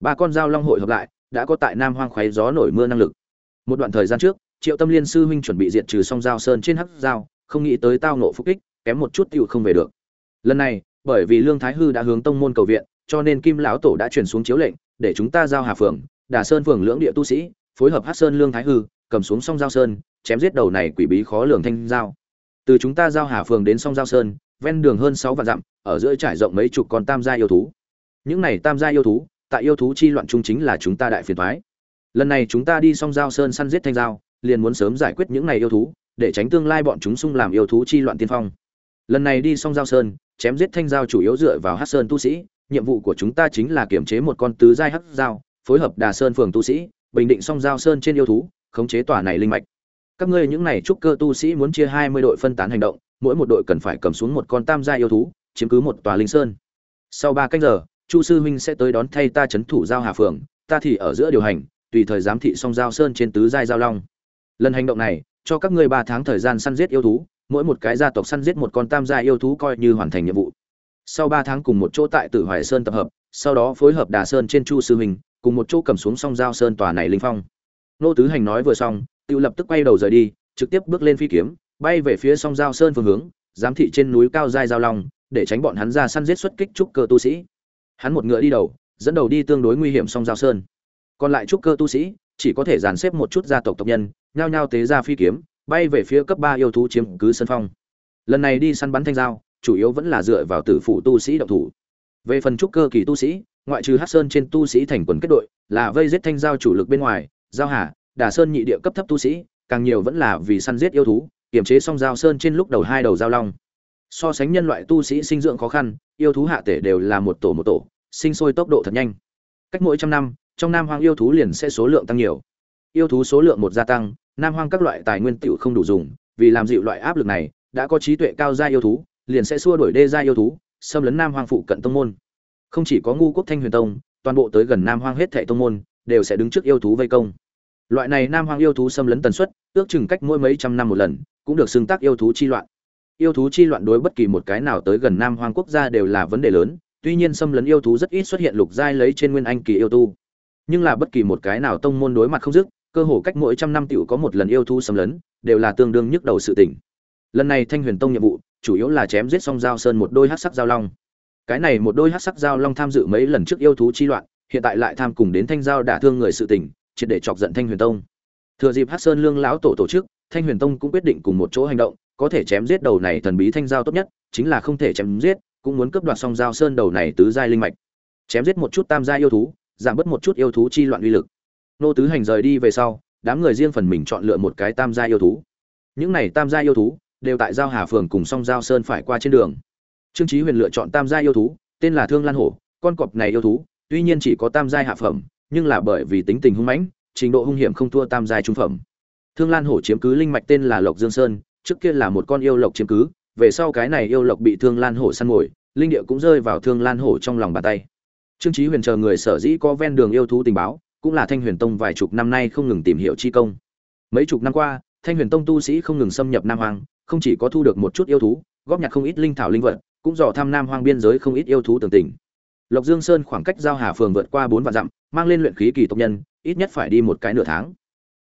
ba con dao long hội hợp lại, đã có tại nam hoang khoáy gió nổi mưa năng lực. Một đoạn thời gian trước, triệu tâm liên sư huynh chuẩn bị diệt trừ song dao sơn trên hắc dao, không nghĩ tới tao nộ phục kích, kém một chút tựu không về được. Lần này, bởi vì lương thái hư đã hướng tông môn cầu viện, cho nên kim lão tổ đã chuyển xuống chiếu lệnh, để chúng ta giao hà phường đà sơn phường lưỡng địa tu sĩ, phối hợp hát sơn lương thái hư, cầm xuống song giao sơn, chém giết đầu này quỷ bí khó lường thanh giao từ chúng ta giao hà phường đến song giao sơn, ven đường hơn sáu vạn dặm, ở giữa trải rộng mấy chục con tam gia yêu thú. Những này tam gia yêu thú tại yêu thú chi loạn trung chính là chúng ta đại phiền toái. lần này chúng ta đi song giao sơn săn giết thanh giao, liền muốn sớm giải quyết những này yêu thú, để tránh tương lai bọn chúng xung làm yêu thú chi loạn tiên phong. Lần này đi song giao sơn, chém giết thanh giao chủ yếu dựa vào hắc sơn tu sĩ, nhiệm vụ của chúng ta chính là kiểm chế một con tứ giai hắc giao, phối hợp đà sơn phường tu sĩ, bình định song giao sơn trên yêu thú, khống chế tòa này linh mạch. Các ngươi những này trúc cơ tu sĩ muốn chia hai mươi đội phân tán hành động, mỗi một đội cần phải cầm xuống một con tam gia yêu thú, chiếm cứ một tòa linh sơn. Sau ba canh giờ chu sư huynh sẽ tới đón thay ta c h ấ n thủ giao hà phường, ta thì ở giữa điều hành, tùy thời giám thị song giao sơn trên tứ giai giao long. Lần hành động này, cho các ngươi ba tháng thời gian săn giết yêu thú, mỗi một cái gia tộc săn giết một con tam gia yêu thú coi như hoàn thành nhiệm vụ. Sau ba tháng cùng một chỗ tại tử hoài sơn tập hợp, sau đó phối hợp đà sơn trên chu sư huynh, cùng một chỗ cầm xuống song giao sơn tòa này linh phong. Nô tứ hành nói vừa xong tự lập tức quay đầu rời đi, trực tiếp bước lên phi kiếm, bay về phía song giao sơn phương hướng, giám thị trên núi cao giai giao long, để tránh bọn hắn ra săn giết xuất kích trúc cơ tu sĩ hắn một ngựa đi đầu, dẫn đầu đi tương đối nguy hiểm song giao sơn. Còn lại trúc cơ tu sĩ, chỉ có thể dàn xếp một chút gia tộc tộc nhân, nhao nhao tế ra phi kiếm, bay về phía cấp ba yêu thú chiếm cứ sân phong. Lần này đi săn bắn thanh giao, chủ yếu vẫn là dựa vào tử phụ tu sĩ động thủ. Về phần trúc cơ kỳ tu sĩ, ngoại trừ hát sơn trên tu sĩ thành quần kết đội, là vây giết thanh giao chủ lực bên ngoài, giao hà, đà sơn nhị địa cấp thấp tu sĩ, càng nhiều vẫn là vì săn giết yêu thú kiểm chế song giao sơn trên lúc đầu hai đầu giao long. So sánh nhân loại tu sĩ sinh dưỡng khó khăn, yêu thú hạ tể đều là một tổ một tổ sinh sôi tốc độ thật nhanh. Cách mỗi trăm năm, trong nam hoang yêu thú liền sẽ số lượng tăng nhiều. Yêu thú số lượng một gia tăng, nam hoang các loại tài nguyên tựu không đủ dùng, vì làm dịu loại áp lực này, đã có trí tuệ cao gia yêu thú, liền sẽ xua đuổi đê gia yêu thú, xâm lấn nam hoang phụ cận tông môn. Không chỉ có ngu quốc thanh huyền tông, toàn bộ tới gần nam hoang hết thệ tông môn, đều sẽ đứng trước yêu thú vây công. Loại này nam hoang yêu thú xâm lấn tần suất, ước chừng cách mỗi mấy trăm năm một lần, cũng được xưng tác yêu thú chi loạn. Yêu thú chi loạn đối bất kỳ một cái nào tới gần nam hoang quốc gia đều là vấn đề lớn tuy nhiên xâm lấn yêu thú rất ít xuất hiện lục giai lấy trên nguyên anh kỳ yêu tu. Nhưng là bất kỳ một cái nào tông môn đối mặt không dứt cơ hồ cách mỗi trăm năm tiểu có một lần yêu thú xâm lấn đều là tương đương nhức đầu sự tỉnh lần này thanh huyền tông nhiệm vụ chủ yếu là chém giết song giao sơn một đôi hắc sắc giao long. Cái này một đôi hắc sắc giao long tham dự mấy lần trước yêu thú chi loạn hiện tại lại tham cùng đến thanh giao đả thương người sự tỉnh, triệt để chọc giận thanh huyền tông. Thừa dịp hắc sơn lương lão tổ tổ chức thanh huyền tông cũng quyết định cùng một chỗ hành động có thể chém giết đầu này thần bí thanh giao tốt nhất chính là không thể chém giết cũng muốn cướp đoạt song giao sơn đầu này tứ giai linh mạch. Chém giết một chút tam giai yêu thú, giảm bớt một chút yêu thú chi loạn uy lực. Nô tứ hành rời đi về sau, đám người riêng phần mình chọn lựa một cái tam giai yêu thú. Những này tam giai yêu thú đều tại giao hà phường cùng song giao sơn phải qua trên đường. Trương chí huyền lựa chọn tam giai yêu thú, tên là thương lan hổ, con cọp này yêu thú, tuy nhiên chỉ có tam giai hạ phẩm, nhưng là bởi vì tính tình hung mãnh, trình độ hung hiểm không thua tam giai trung phẩm. Thương lan hổ chiếm cứ linh mạch tên là lộc dương sơn, trước kia là một con yêu lộc chiếm cứ về sau cái này yêu lộc bị thương lan hổ săn mồi linh địa cũng rơi vào thương lan hổ trong lòng bàn tay. Trương chí huyền chờ người sở dĩ có ven đường yêu thú tình báo, cũng là thanh huyền tông vài chục năm nay không ngừng tìm hiểu chi công. Mấy chục năm qua, thanh huyền tông tu sĩ không ngừng xâm nhập nam hoang, không chỉ có thu được một chút yêu thú, góp nhặt không ít linh thảo linh vật, cũng dò thăm nam hoang biên giới không ít yêu thú tường tình. Lộc dương sơn khoảng cách giao hà phường vượt qua bốn vạn dặm, mang lên luyện khí kỳ tộc nhân, ít nhất phải đi một cái nửa tháng.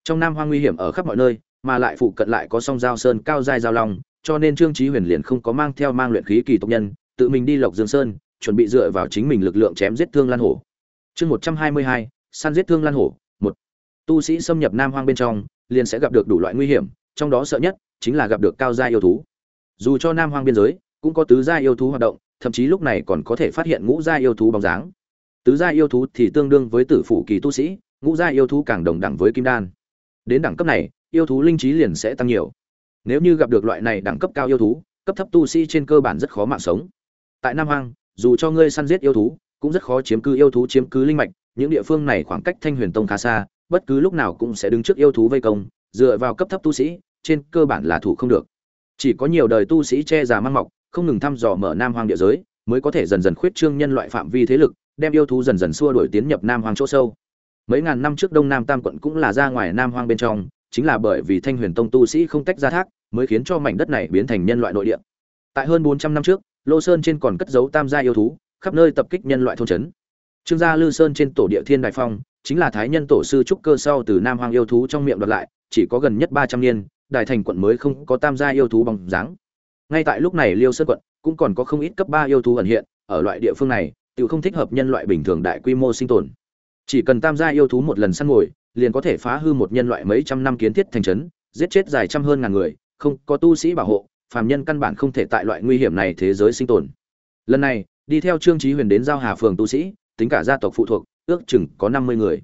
Trong nam hoang nguy hiểm ở khắp mọi nơi, mà lại phụ cận lại có song giao sơn cao dài giao long cho nên trương chí huyền liền không có mang theo mang luyện khí kỳ tộc nhân, tự mình đi lộc dương sơn, chuẩn bị dựa vào chính mình lực lượng chém giết thương lan hổ. Chương một trăm hai mươi hai, săn giết thương lan hổ, một. Tu sĩ xâm nhập nam hoang bên trong, liền sẽ gặp được đủ loại nguy hiểm, trong đó sợ nhất chính là gặp được cao gia yêu thú. Dù cho nam hoang biên giới, cũng có tứ gia yêu thú hoạt động, thậm chí lúc này còn có thể phát hiện ngũ gia yêu thú bóng dáng. Tứ gia yêu thú thì tương đương với tử phủ kỳ tu sĩ, ngũ gia yêu thú càng đồng đẳng với kim đan. Đến đẳng cấp này, yêu thú linh trí liền sẽ tăng nhiều nếu như gặp được loại này đẳng cấp cao yêu thú, cấp thấp tu sĩ trên cơ bản rất khó mạng sống. Tại nam hoang, dù cho ngươi săn giết yêu thú, cũng rất khó chiếm cứ yêu thú chiếm cứ linh mạch, những địa phương này khoảng cách thanh huyền tông khá xa, bất cứ lúc nào cũng sẽ đứng trước yêu thú vây công, dựa vào cấp thấp tu sĩ, trên cơ bản là thủ không được. Chỉ có nhiều đời tu sĩ che già mang mọc, không ngừng thăm dò mở nam hoang địa giới, mới có thể dần dần khuyết trương nhân loại phạm vi thế lực, đem yêu thú dần dần xua đuổi tiến nhập nam hoang chỗ sâu. Mấy ngàn năm trước đông nam tam quận cũng là ra ngoài nam hoang bên trong, chính là bởi vì thanh huyền tông tu sĩ không tách ra thác mới khiến cho mảnh đất này biến thành nhân loại nội địa. Tại hơn bốn trăm năm trước, lô sơn trên còn cất giấu tam gia yêu thú, khắp nơi tập kích nhân loại thôn trấn. Trương gia lư sơn trên tổ địa thiên đại phong, chính là thái nhân tổ sư trúc cơ sau từ nam hoang yêu thú trong miệng đoạt lại, chỉ có gần nhất ba trăm niên đại thành quận mới không có tam gia yêu thú bằng dáng. Ngay tại lúc này liêu sơn quận cũng còn có không ít cấp ba yêu thú ẩn hiện, ở loại địa phương này tự không thích hợp nhân loại bình thường đại quy mô sinh tồn. Chỉ cần tam gia yêu thú một lần săn ngồi liền có thể phá hư một nhân loại mấy trăm năm kiến thiết thành trấn, giết chết dài trăm hơn ngàn người không có tu sĩ bảo hộ, phàm nhân căn bản không thể tại loại nguy hiểm này thế giới sinh tồn. Lần này, đi theo trương trí huyền đến giao hà phường tu sĩ, tính cả gia tộc phụ thuộc, ước chừng có năm mươi người.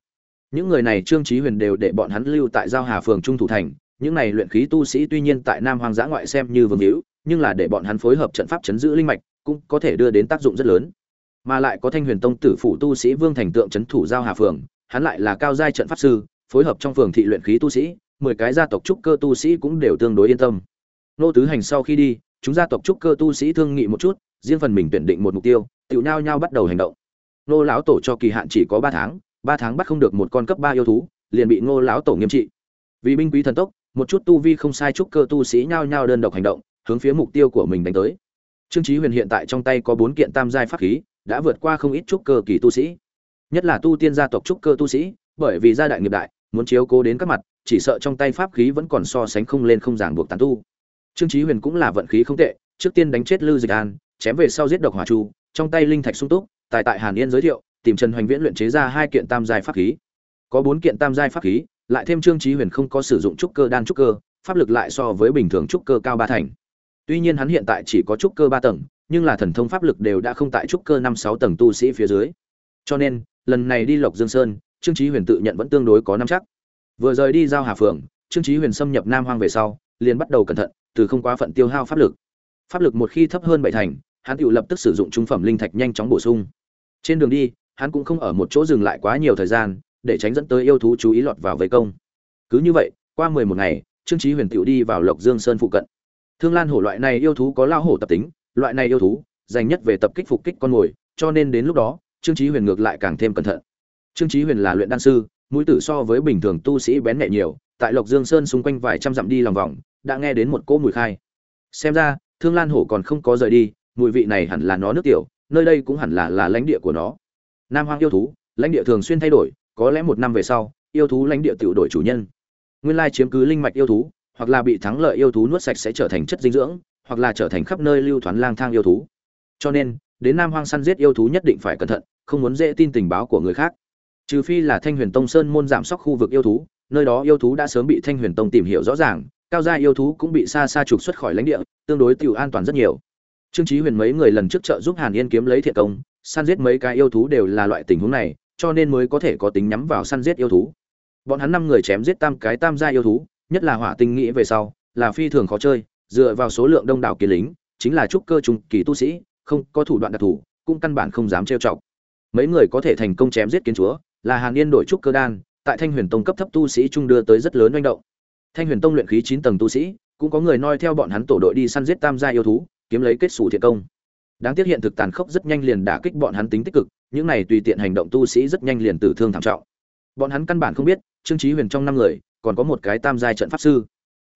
Những người này trương trí huyền đều để bọn hắn lưu tại giao hà phường trung thủ thành, những này luyện khí tu sĩ tuy nhiên tại nam hoang dã ngoại xem như vương hữu, nhưng là để bọn hắn phối hợp trận pháp chấn giữ linh mạch, cũng có thể đưa đến tác dụng rất lớn. Mà lại có thanh huyền tông tử phủ tu sĩ vương thành tượng chấn thủ giao hà phường, hắn lại là cao giai trận pháp sư, phối hợp trong phường thị luyện khí tu sĩ mười cái gia tộc trúc cơ tu sĩ cũng đều tương đối yên tâm. Nô tứ hành sau khi đi, chúng gia tộc trúc cơ tu sĩ thương nghị một chút, riêng phần mình tuyển định một mục tiêu tự nhau nhau bắt đầu hành động. Nô lão tổ cho kỳ hạn chỉ có ba tháng ba tháng bắt không được một con cấp ba yêu thú, liền bị ngô lão tổ nghiêm trị. Vì binh quý thần tốc, một chút tu vi không sai trúc cơ tu sĩ nhao nhao đơn độc hành động, hướng phía mục tiêu của mình đánh tới. Trương chí huyền hiện tại trong tay có bốn kiện tam giai pháp khí, đã vượt qua không ít trúc cơ kỳ tu sĩ. Nhất là tu tiên gia tộc trúc cơ tu sĩ, bởi vì gia đại nghiệp đại, muốn chiếu cố đến các mặt chỉ sợ trong tay pháp khí vẫn còn so sánh không lên không giảng buộc tán tu. Trương chí huyền cũng là vận khí không tệ, trước tiên đánh chết lư dịch an, chém về sau giết độc hỏa chu, trong tay linh thạch sung túc, tại tại hàn yên giới thiệu, tìm trần hoành viễn luyện chế ra hai kiện tam giai pháp khí. Có bốn kiện tam giai pháp khí, lại thêm trương chí huyền không có sử dụng trúc cơ đan trúc cơ, pháp lực lại so với bình thường trúc cơ cao ba thành. Tuy nhiên hắn hiện tại chỉ có trúc cơ ba tầng, nhưng là thần thông pháp lực đều đã không tại trúc cơ năm sáu tầng tu sĩ phía dưới. Cho nên, lần này đi lộc dương sơn, trương chí huyền tự nhận vẫn tương đối có năm chắc vừa rời đi giao hà phượng trương chí huyền xâm nhập nam hoang về sau, liền bắt đầu cẩn thận, từ không quá phận tiêu hao pháp lực. Pháp lực một khi thấp hơn bảy thành, hắn tự lập tức sử dụng trung phẩm linh thạch nhanh chóng bổ sung. Trên đường đi, hắn cũng không ở một chỗ dừng lại quá nhiều thời gian, để tránh dẫn tới yêu thú chú ý lọt vào vây công. Cứ như vậy, qua mười một ngày, trương chí huyền tự đi vào lộc dương sơn phụ cận. Thương lan hổ loại này yêu thú có lao hổ tập tính, loại này yêu thú, dành nhất về tập kích phục kích con mồi, cho nên đến lúc đó, trương chí huyền ngược lại càng thêm cẩn thận. Trương chí huyền là luyện đan sư mũi tử so với bình thường tu sĩ bén nhẹ nhiều, tại lộc dương sơn xung quanh vài trăm dặm đi lòng vòng, đã nghe đến một cỗ mùi khai. Xem ra, thương lan hổ còn không có rời đi, mùi vị này hẳn là nó nước tiểu, nơi đây cũng hẳn là là lãnh địa của nó. Nam hoang yêu thú, lãnh địa thường xuyên thay đổi, có lẽ một năm về sau, yêu thú lãnh địa tự đổi chủ nhân. Nguyên lai chiếm cứ linh mạch yêu thú, hoặc là bị thắng lợi yêu thú nuốt sạch sẽ trở thành chất dinh dưỡng, hoặc là trở thành khắp nơi lưu thoán lang thang yêu thú. Cho nên, đến nam hoang săn giết yêu thú nhất định phải cẩn thận, không muốn dễ tin tình báo của người khác trừ phi là thanh huyền tông sơn môn giảm sóc khu vực yêu thú, nơi đó yêu thú đã sớm bị thanh huyền tông tìm hiểu rõ ràng, cao gia yêu thú cũng bị xa xa trục xuất khỏi lãnh địa, tương đối tiểu an toàn rất nhiều. Trương chí huyền mấy người lần trước trợ giúp hàn yên kiếm lấy thiệt công, săn giết mấy cái yêu thú đều là loại tình huống này, cho nên mới có thể có tính nhắm vào săn giết yêu thú. Bọn hắn năm người chém giết tam cái tam gia yêu thú, nhất là hỏa tinh nghĩ về sau, là phi thường khó chơi, dựa vào số lượng đông đảo kỳ lính, chính là trúc cơ trung kỳ tu sĩ, không có thủ đoạn đặc thù, cũng căn bản không dám trêu chọc. Mấy người có thể thành công chém giết kiến chúa là hàn yên đổi trúc cơ đan, tại thanh huyền tông cấp thấp tu sĩ trung đưa tới rất lớn manh động. Thanh huyền tông luyện khí chín tầng tu sĩ, cũng có người noi theo bọn hắn tổ đội đi săn giết tam gia yêu thú, kiếm lấy kết sủ thiện công. Đáng tiếc hiện thực tàn khốc rất nhanh liền đả kích bọn hắn tính tích cực, những này tùy tiện hành động tu sĩ rất nhanh liền tử thương thảm trọng. Bọn hắn căn bản không biết, trương chí huyền trong năm người, còn có một cái tam giai trận pháp sư.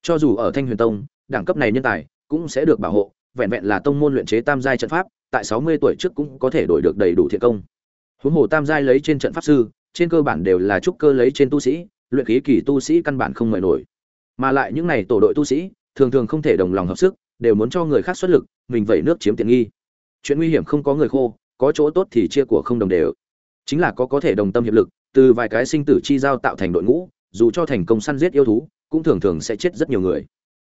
Cho dù ở thanh huyền tông, đẳng cấp này nhân tài cũng sẽ được bảo hộ, vẹn vẹn là tông môn luyện chế tam giai trận pháp, tại sáu mươi tuổi trước cũng có thể đổi được đầy đủ thiện công huống hồ tam giai lấy trên trận pháp sư, trên cơ bản đều là trúc cơ lấy trên tu sĩ, luyện khí kỳ tu sĩ căn bản không mời nổi. Mà lại những này tổ đội tu sĩ, thường thường không thể đồng lòng hợp sức, đều muốn cho người khác xuất lực, mình vẩy nước chiếm tiện nghi. Chuyện nguy hiểm không có người khô, có chỗ tốt thì chia của không đồng đều. Chính là có có thể đồng tâm hiệp lực, từ vài cái sinh tử chi giao tạo thành đội ngũ, dù cho thành công săn giết yêu thú, cũng thường thường sẽ chết rất nhiều người.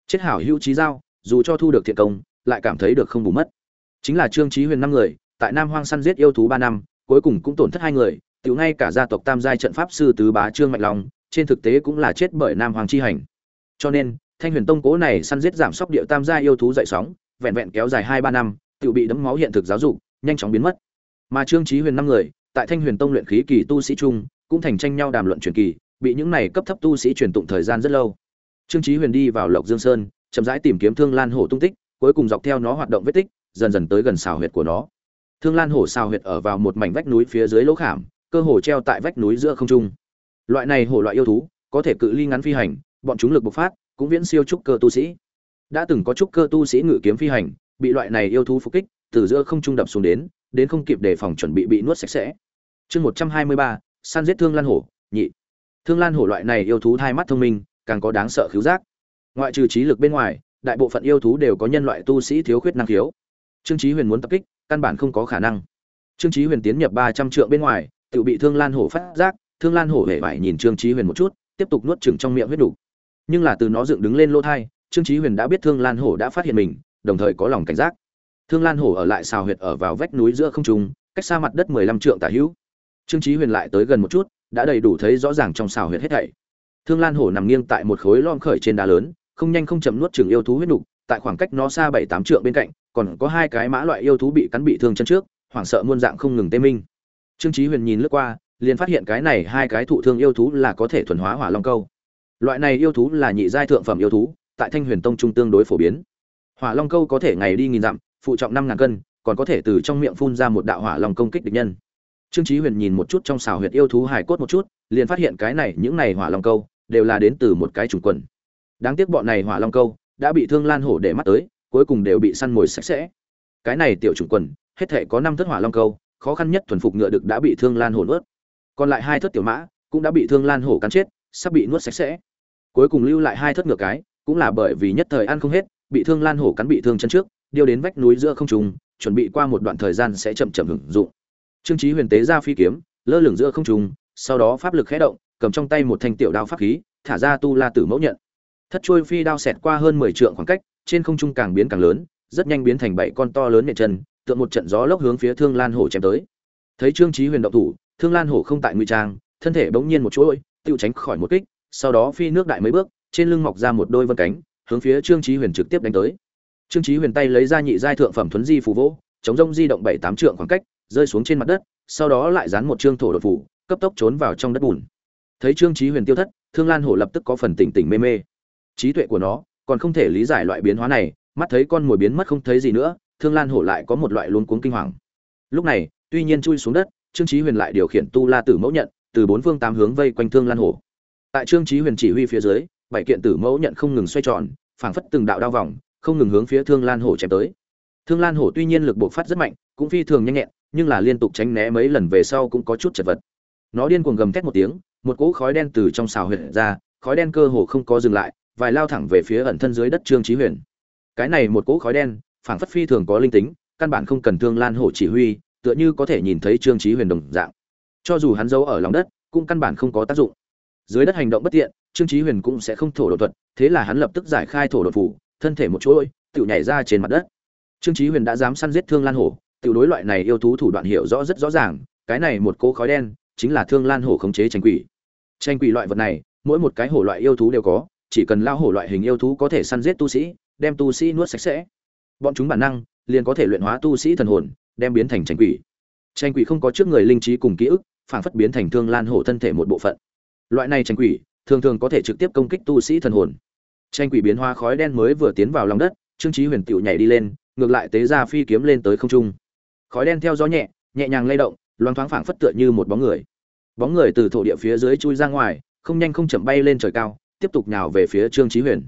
Chết hảo hữu trí giao, dù cho thu được thiện công, lại cảm thấy được không bù mất. Chính là trương trí huyền năm người, tại nam hoang săn giết yêu thú ba năm cuối cùng cũng tổn thất hai người, tiểu ngay cả gia tộc tam giai trận pháp sư tứ bá trương mạnh long, trên thực tế cũng là chết bởi nam hoàng chi hành. Cho nên, thanh huyền tông cố này săn giết giảm sóc địa tam giai yêu thú dậy sóng, vẹn vẹn kéo dài hai ba năm tự bị đấm máu hiện thực giáo dục, nhanh chóng biến mất. Mà trương trí huyền năm người, tại thanh huyền tông luyện khí kỳ tu sĩ trung cũng thành tranh nhau đàm luận truyền kỳ, bị những này cấp thấp tu sĩ truyền tụng thời gian rất lâu. Trương trí huyền đi vào lộc dương sơn, chậm rãi tìm kiếm thương lan hổ tung tích, cuối cùng dọc theo nó hoạt động vết tích, dần dần tới gần xào huyệt của nó thương lan hổ sao huyệt ở vào một mảnh vách núi phía dưới lỗ khảm, cơ hồ treo tại vách núi giữa không trung. Loại này hổ loại yêu thú, có thể cự ly ngắn phi hành, bọn chúng lực bộc phát, cũng viễn siêu trúc cơ tu sĩ. Đã từng có trúc cơ tu sĩ ngự kiếm phi hành, bị loại này yêu thú phục kích, từ giữa không trung đập xuống đến đến không kịp đề phòng chuẩn bị bị nuốt sạch sẽ. Chương một trăm hai mươi ba, săn giết thương lan hổ, nhị. Thương lan hổ loại này yêu thú hai mắt thông minh, càng có đáng sợ khiếu giác. Ngoại trừ trí lực bên ngoài, đại bộ phận yêu thú đều có nhân loại tu sĩ thiếu khuyết năng khiếu. Trương trí huyền muốn tập kích căn bản không có khả năng. Trương Chí huyền tiến nhập ba trăm trượng bên ngoài tự bị thương lan hổ phát giác thương lan hổ hề vải nhìn trương Chí huyền một chút tiếp tục nuốt chửng trong miệng huyết đủ. Nhưng là từ nó dựng đứng lên lỗ thai trương Chí huyền đã biết thương lan hổ đã phát hiện mình đồng thời có lòng cảnh giác. Thương lan hổ ở lại xào huyệt ở vào vách núi giữa không trung cách xa mặt đất mười lăm trượng tả hữu. Trương Chí huyền lại tới gần một chút đã đầy đủ thấy rõ ràng trong xào huyệt hết thảy. Thương lan hổ nằm nghiêng tại một khối lom khởi trên đá lớn không nhanh không chậm nuốt chửng yêu thú huyết đủ, tại khoảng cách nó xa bảy tám trượng bên cạnh còn có hai cái mã loại yêu thú bị cắn bị thương chân trước, hoảng sợ muôn dạng không ngừng tê minh. Trương trí huyền nhìn lướt qua, liền phát hiện cái này hai cái thụ thương yêu thú là có thể thuần hóa hỏa long câu. Loại này yêu thú là nhị giai thượng phẩm yêu thú, tại thanh huyền tông trung tương đối phổ biến. Hỏa long câu có thể ngày đi nghìn dặm, phụ trọng năm ngàn cân, còn có thể từ trong miệng phun ra một đạo hỏa long công kích địch nhân. Trương chí huyền nhìn một chút trong xào huyệt yêu thú hải cốt một chút, liền phát hiện cái này, những này hỏa long câu đều là đến từ một cái trùng quần. Đáng tiếc bọn này hỏa long câu đã bị thương lan hổ để mắt tới cuối cùng đều bị săn mồi sạch sẽ. Cái này tiểu trùng quần, hết thể có năm thất hỏa long câu, khó khăn nhất thuần phục ngựa được đã bị thương lan hổ nuốt. Còn lại hai thất tiểu mã cũng đã bị thương lan hổ cắn chết, sắp bị nuốt sạch sẽ. Cuối cùng lưu lại hai thất ngựa cái, cũng là bởi vì nhất thời ăn không hết, bị thương lan hổ cắn bị thương chân trước, điêu đến vách núi giữa không trung, chuẩn bị qua một đoạn thời gian sẽ chậm chậm hưởng dụng. Trương chí huyền tế ra phi kiếm, lơ lửng giữa không trung, sau đó pháp lực khẽ động, cầm trong tay một thanh tiểu đao pháp khí, thả ra tu la tử mẫu nhận. Thất trôi phi đao xẹt qua hơn mười trượng khoảng cách trên không trung càng biến càng lớn, rất nhanh biến thành bảy con to lớn nện chân, tượng một trận gió lốc hướng phía thương lan hổ chém tới. Thấy trương chí huyền động thủ, thương lan hổ không tại ngụy trang, thân thể bỗng nhiên một chuỗi, tiêu tránh khỏi một kích, sau đó phi nước đại mấy bước, trên lưng mọc ra một đôi vân cánh, hướng phía trương chí huyền trực tiếp đánh tới. Trương chí huyền tay lấy ra nhị giai thượng phẩm thuấn di phù vỗ, chống rông di động bảy tám trượng khoảng cách, rơi xuống trên mặt đất, sau đó lại dán một trương thổ đột phủ cấp tốc trốn vào trong đất bùn. Thấy trương chí huyền tiêu thất, thương lan hổ lập tức có phần tỉnh tỉnh mê mê. Trí tuệ của nó còn không thể lý giải loại biến hóa này, mắt thấy con mồi biến mất không thấy gì nữa, thương lan hổ lại có một loại luống cuống kinh hoàng. Lúc này, tuy nhiên chui xuống đất, trương chí huyền lại điều khiển tu la tử mẫu nhận, từ bốn phương tám hướng vây quanh thương lan hổ. Tại trương chí huyền chỉ huy phía dưới, bảy kiện tử mẫu nhận không ngừng xoay tròn, phảng phất từng đạo đao vòng, không ngừng hướng phía thương lan hổ chém tới. Thương lan hổ tuy nhiên lực bộc phát rất mạnh, cũng phi thường nhanh nhẹn, nhưng là liên tục tránh né mấy lần về sau cũng có chút chật vật. Nó điên cuồng gầm thét một tiếng, một cỗ khói đen từ trong xào huyệt ra, khói đen cơ hồ không có dừng lại vài lao thẳng về phía ẩn thân dưới đất trương chí huyền. Cái này một cỗ khói đen, phảng phất phi thường có linh tính, căn bản không cần thương lan hổ chỉ huy, tựa như có thể nhìn thấy trương chí huyền đồng dạng. Cho dù hắn giấu ở lòng đất, cũng căn bản không có tác dụng. Dưới đất hành động bất tiện, trương chí huyền cũng sẽ không thổ đột thuật, thế là hắn lập tức giải khai thổ đột phủ thân thể một chuỗi tự nhảy ra trên mặt đất. Trương chí huyền đã dám săn giết thương lan hổ tự đối loại này yêu thú thủ đoạn hiểu rõ rất rõ ràng, cái này một cỗ khói đen, chính là thương lan hổ khống chế tranh quỷ. Tranh quỷ loại vật này, mỗi một cái hổ loại yêu thú đều có chỉ cần lao hổ loại hình yêu thú có thể săn giết tu sĩ, đem tu sĩ nuốt sạch sẽ. Bọn chúng bản năng, liền có thể luyện hóa tu sĩ thần hồn, đem biến thành tranh quỷ. Tranh quỷ không có trước người linh trí cùng ký ức, phản phất biến thành thương lan hổ thân thể một bộ phận. Loại này tranh quỷ, thường thường có thể trực tiếp công kích tu sĩ thần hồn. Tranh quỷ biến hóa khói đen mới vừa tiến vào lòng đất, trương trí huyền tựu nhảy đi lên, ngược lại tế ra phi kiếm lên tới không trung. Khói đen theo gió nhẹ nhẹ nhàng lay động, loang thoáng phảng phất tựa như một bóng người. Bóng người từ thổ địa phía dưới chui ra ngoài, không nhanh không chậm bay lên trời cao tiếp tục nhào về phía trương chí huyền.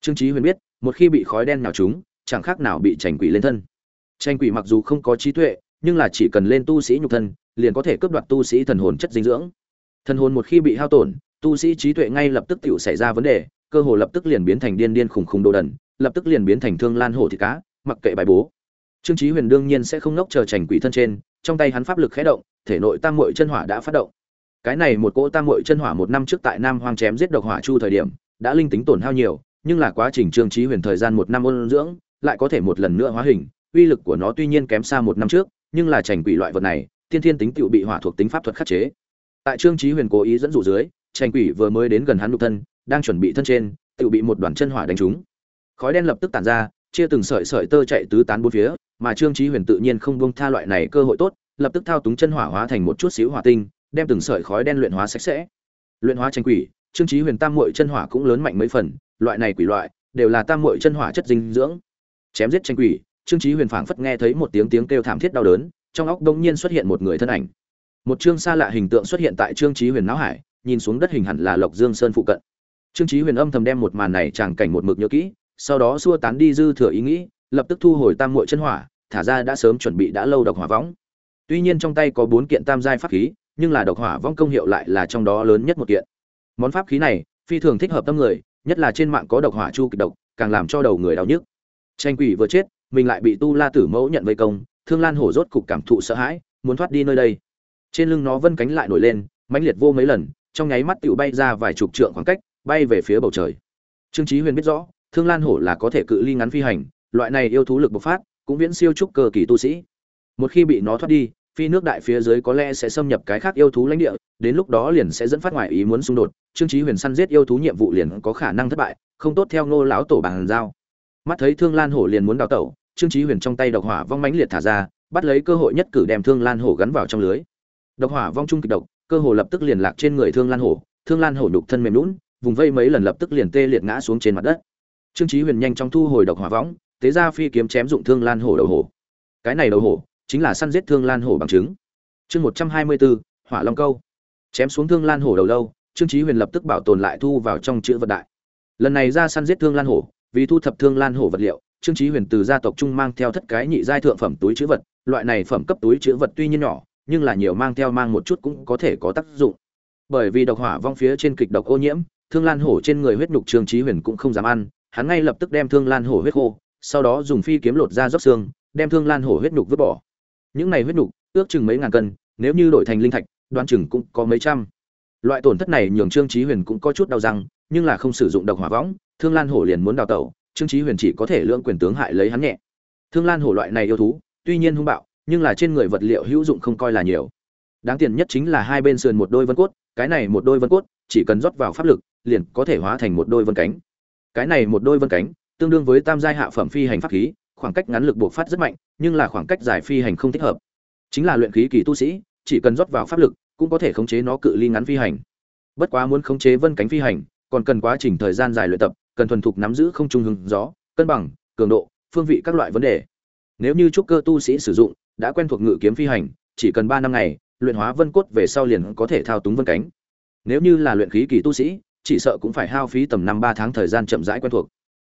Trương chí huyền biết, một khi bị khói đen nhào trúng, chẳng khác nào bị chành quỷ lên thân. Chành quỷ mặc dù không có trí tuệ, nhưng là chỉ cần lên tu sĩ nhục thân, liền có thể cướp đoạt tu sĩ thần hồn chất dinh dưỡng. Thần hồn một khi bị hao tổn, tu sĩ trí tuệ ngay lập tức tiểu xảy ra vấn đề, cơ hồ lập tức liền biến thành điên điên khủng khủng đồ đần, lập tức liền biến thành thương lan hổ thịt cá, mặc kệ bài bố. Trương chí huyền đương nhiên sẽ không nốc chờ chành quỷ thân trên, trong tay hắn pháp lực khẽ động, thể nội tam muội chân hỏa đã phát động cái này một cỗ tam muội chân hỏa một năm trước tại nam hoang chém giết độc hỏa chu thời điểm, đã linh tính tổn hao nhiều, nhưng là quá trình trương chí huyền thời gian một năm ôn dưỡng, lại có thể một lần nữa hóa hình, uy lực của nó tuy nhiên kém xa một năm trước, nhưng là trành quỷ loại vật này, tiên thiên tính tựu bị hỏa thuộc tính pháp thuật khắc chế. Tại trương chí huyền cố ý dẫn dụ dưới trành quỷ vừa mới đến gần hắn nhục thân, đang chuẩn bị thân trên, tựu bị một đoàn chân hỏa đánh trúng. Khói đen lập tức tản ra, chia từng sợi sợi tơ chạy tứ tán bốn phía, mà trương chí huyền tự nhiên không buông tha loại này cơ hội tốt, lập tức thao túng chân hỏa hóa thành một chút xíu hỏa tinh đem từng sợi khói đen luyện hóa sạch sẽ. Luyện hóa tranh quỷ, trương chí huyền tam muội chân hỏa cũng lớn mạnh mấy phần, loại này quỷ loại đều là tam muội chân hỏa chất dinh dưỡng. Chém giết tranh quỷ, trương chí huyền phảng phất nghe thấy một tiếng tiếng kêu thảm thiết đau đớn, trong óc đông nhiên xuất hiện một người thân ảnh. Một trương xa lạ hình tượng xuất hiện tại trương chí huyền não hải, nhìn xuống đất hình hẳn là lộc dương sơn phụ cận. Trương chí huyền âm thầm đem một màn này tràng cảnh một mực nhớ kỹ, sau đó xua tán đi dư thừa ý nghĩ, lập tức thu hồi tam muội chân hỏa, thả ra đã sớm chuẩn bị đã lâu độc hỏa võng. Tuy nhiên trong tay có bốn kiện tam giai pháp khí nhưng là độc hỏa vong công hiệu lại là trong đó lớn nhất một kiện. Món pháp khí này, phi thường thích hợp tâm người, nhất là trên mạng có độc hỏa chu kịch độc, càng làm cho đầu người đau nhức. Tranh quỷ vừa chết, mình lại bị tu la tử mẫu nhận vây công, thương lan hổ rốt cục cảm thụ sợ hãi, muốn thoát đi nơi đây. Trên lưng nó vân cánh lại nổi lên, mãnh liệt vô mấy lần, trong nháy mắt tựu bay ra vài chục trượng khoảng cách, bay về phía bầu trời. Trương chí huyền biết rõ, thương lan hổ là có thể cự ly ngắn phi hành, loại này yêu thú lực bộc phát, cũng viễn siêu trúc cơ kỳ tu sĩ. Một khi bị nó thoát đi phi nước đại phía dưới có lẽ sẽ xâm nhập cái khác yêu thú lãnh địa, đến lúc đó liền sẽ dẫn phát ngoại ý muốn xung đột. Trương chí huyền săn giết yêu thú nhiệm vụ liền có khả năng thất bại, không tốt theo ngô lão tổ bằng giao. Mắt thấy thương lan hổ liền muốn đào tẩu, trương chí huyền trong tay độc hỏa vong mãnh liệt thả ra, bắt lấy cơ hội nhất cử đem thương lan hổ gắn vào trong lưới. Độc hỏa vong trung kịch độc, cơ hồ lập tức liền lạc trên người thương lan hổ, thương lan hổ nhục thân mềm lún vùng vây mấy lần lập tức liền tê liệt ngã xuống trên mặt đất. Trương chí huyền nhanh chóng thu hồi độc hỏa võng tế ra phi kiếm chém dụng thương lan hổ đầu hổ. Cái này đầu hổ chính là săn giết thương lan hổ bằng chứng. Chương một trăm hai mươi bốn hỏa long câu. Chém xuống thương lan hổ đầu lâu, trương chí huyền lập tức bảo tồn lại thu vào trong chữ vật đại. Lần này ra săn giết thương lan hổ, vì thu thập thương lan hổ vật liệu, trương chí huyền từ gia tộc trung mang theo thất cái nhị giai thượng phẩm túi chữ vật, loại này phẩm cấp túi chữ vật tuy nhiên nhỏ, nhưng là nhiều mang theo mang một chút cũng có thể có tác dụng. Bởi vì độc hỏa vong phía trên kịch độc ô nhiễm, thương lan hổ trên người huyết nhục trương chí huyền cũng không dám ăn, hắn ngay lập tức đem thương lan hổ huyết khô, sau đó dùng phi kiếm lột ra róc xương, đem thương lan hổ huyết nhục vứt bỏ những này huyết đủ, ước chừng mấy ngàn cân nếu như đổi thành linh thạch đoán chừng cũng có mấy trăm. Loại tổn thất này nhường trương chí huyền cũng có chút đau răng nhưng là không sử dụng độc hỏa võng thương lan hổ liền muốn đào tẩu trương chí huyền chỉ có thể lượng quyền tướng hại lấy hắn nhẹ. Thương lan hổ loại này yêu thú tuy nhiên hung bạo nhưng là trên người vật liệu hữu dụng không coi là nhiều. Đáng tiền nhất chính là hai bên sườn một đôi vân cốt cái này một đôi vân cốt chỉ cần rót vào pháp lực liền có thể hóa thành một đôi vân cánh. Cái này một đôi vân cánh tương đương với tam giai hạ phẩm phi hành pháp khí khoảng cách ngắn lực buộc phát rất mạnh nhưng là khoảng cách dài phi hành không thích hợp. Chính là luyện khí kỳ tu sĩ, chỉ cần rót vào pháp lực, cũng có thể khống chế nó cự ly ngắn phi hành. Bất quá muốn khống chế vân cánh phi hành, còn cần quá trình thời gian dài luyện tập, cần thuần thục nắm giữ không trung hướng gió, cân bằng, cường độ, phương vị các loại vấn đề. Nếu như trúc cơ tu sĩ sử dụng, đã quen thuộc ngự kiếm phi hành, chỉ cần ba năm ngày, luyện hóa vân cốt về sau liền có thể thao túng vân cánh. Nếu như là luyện khí kỳ tu sĩ, chỉ sợ cũng phải hao phí tầm năm ba tháng thời gian chậm rãi quen thuộc.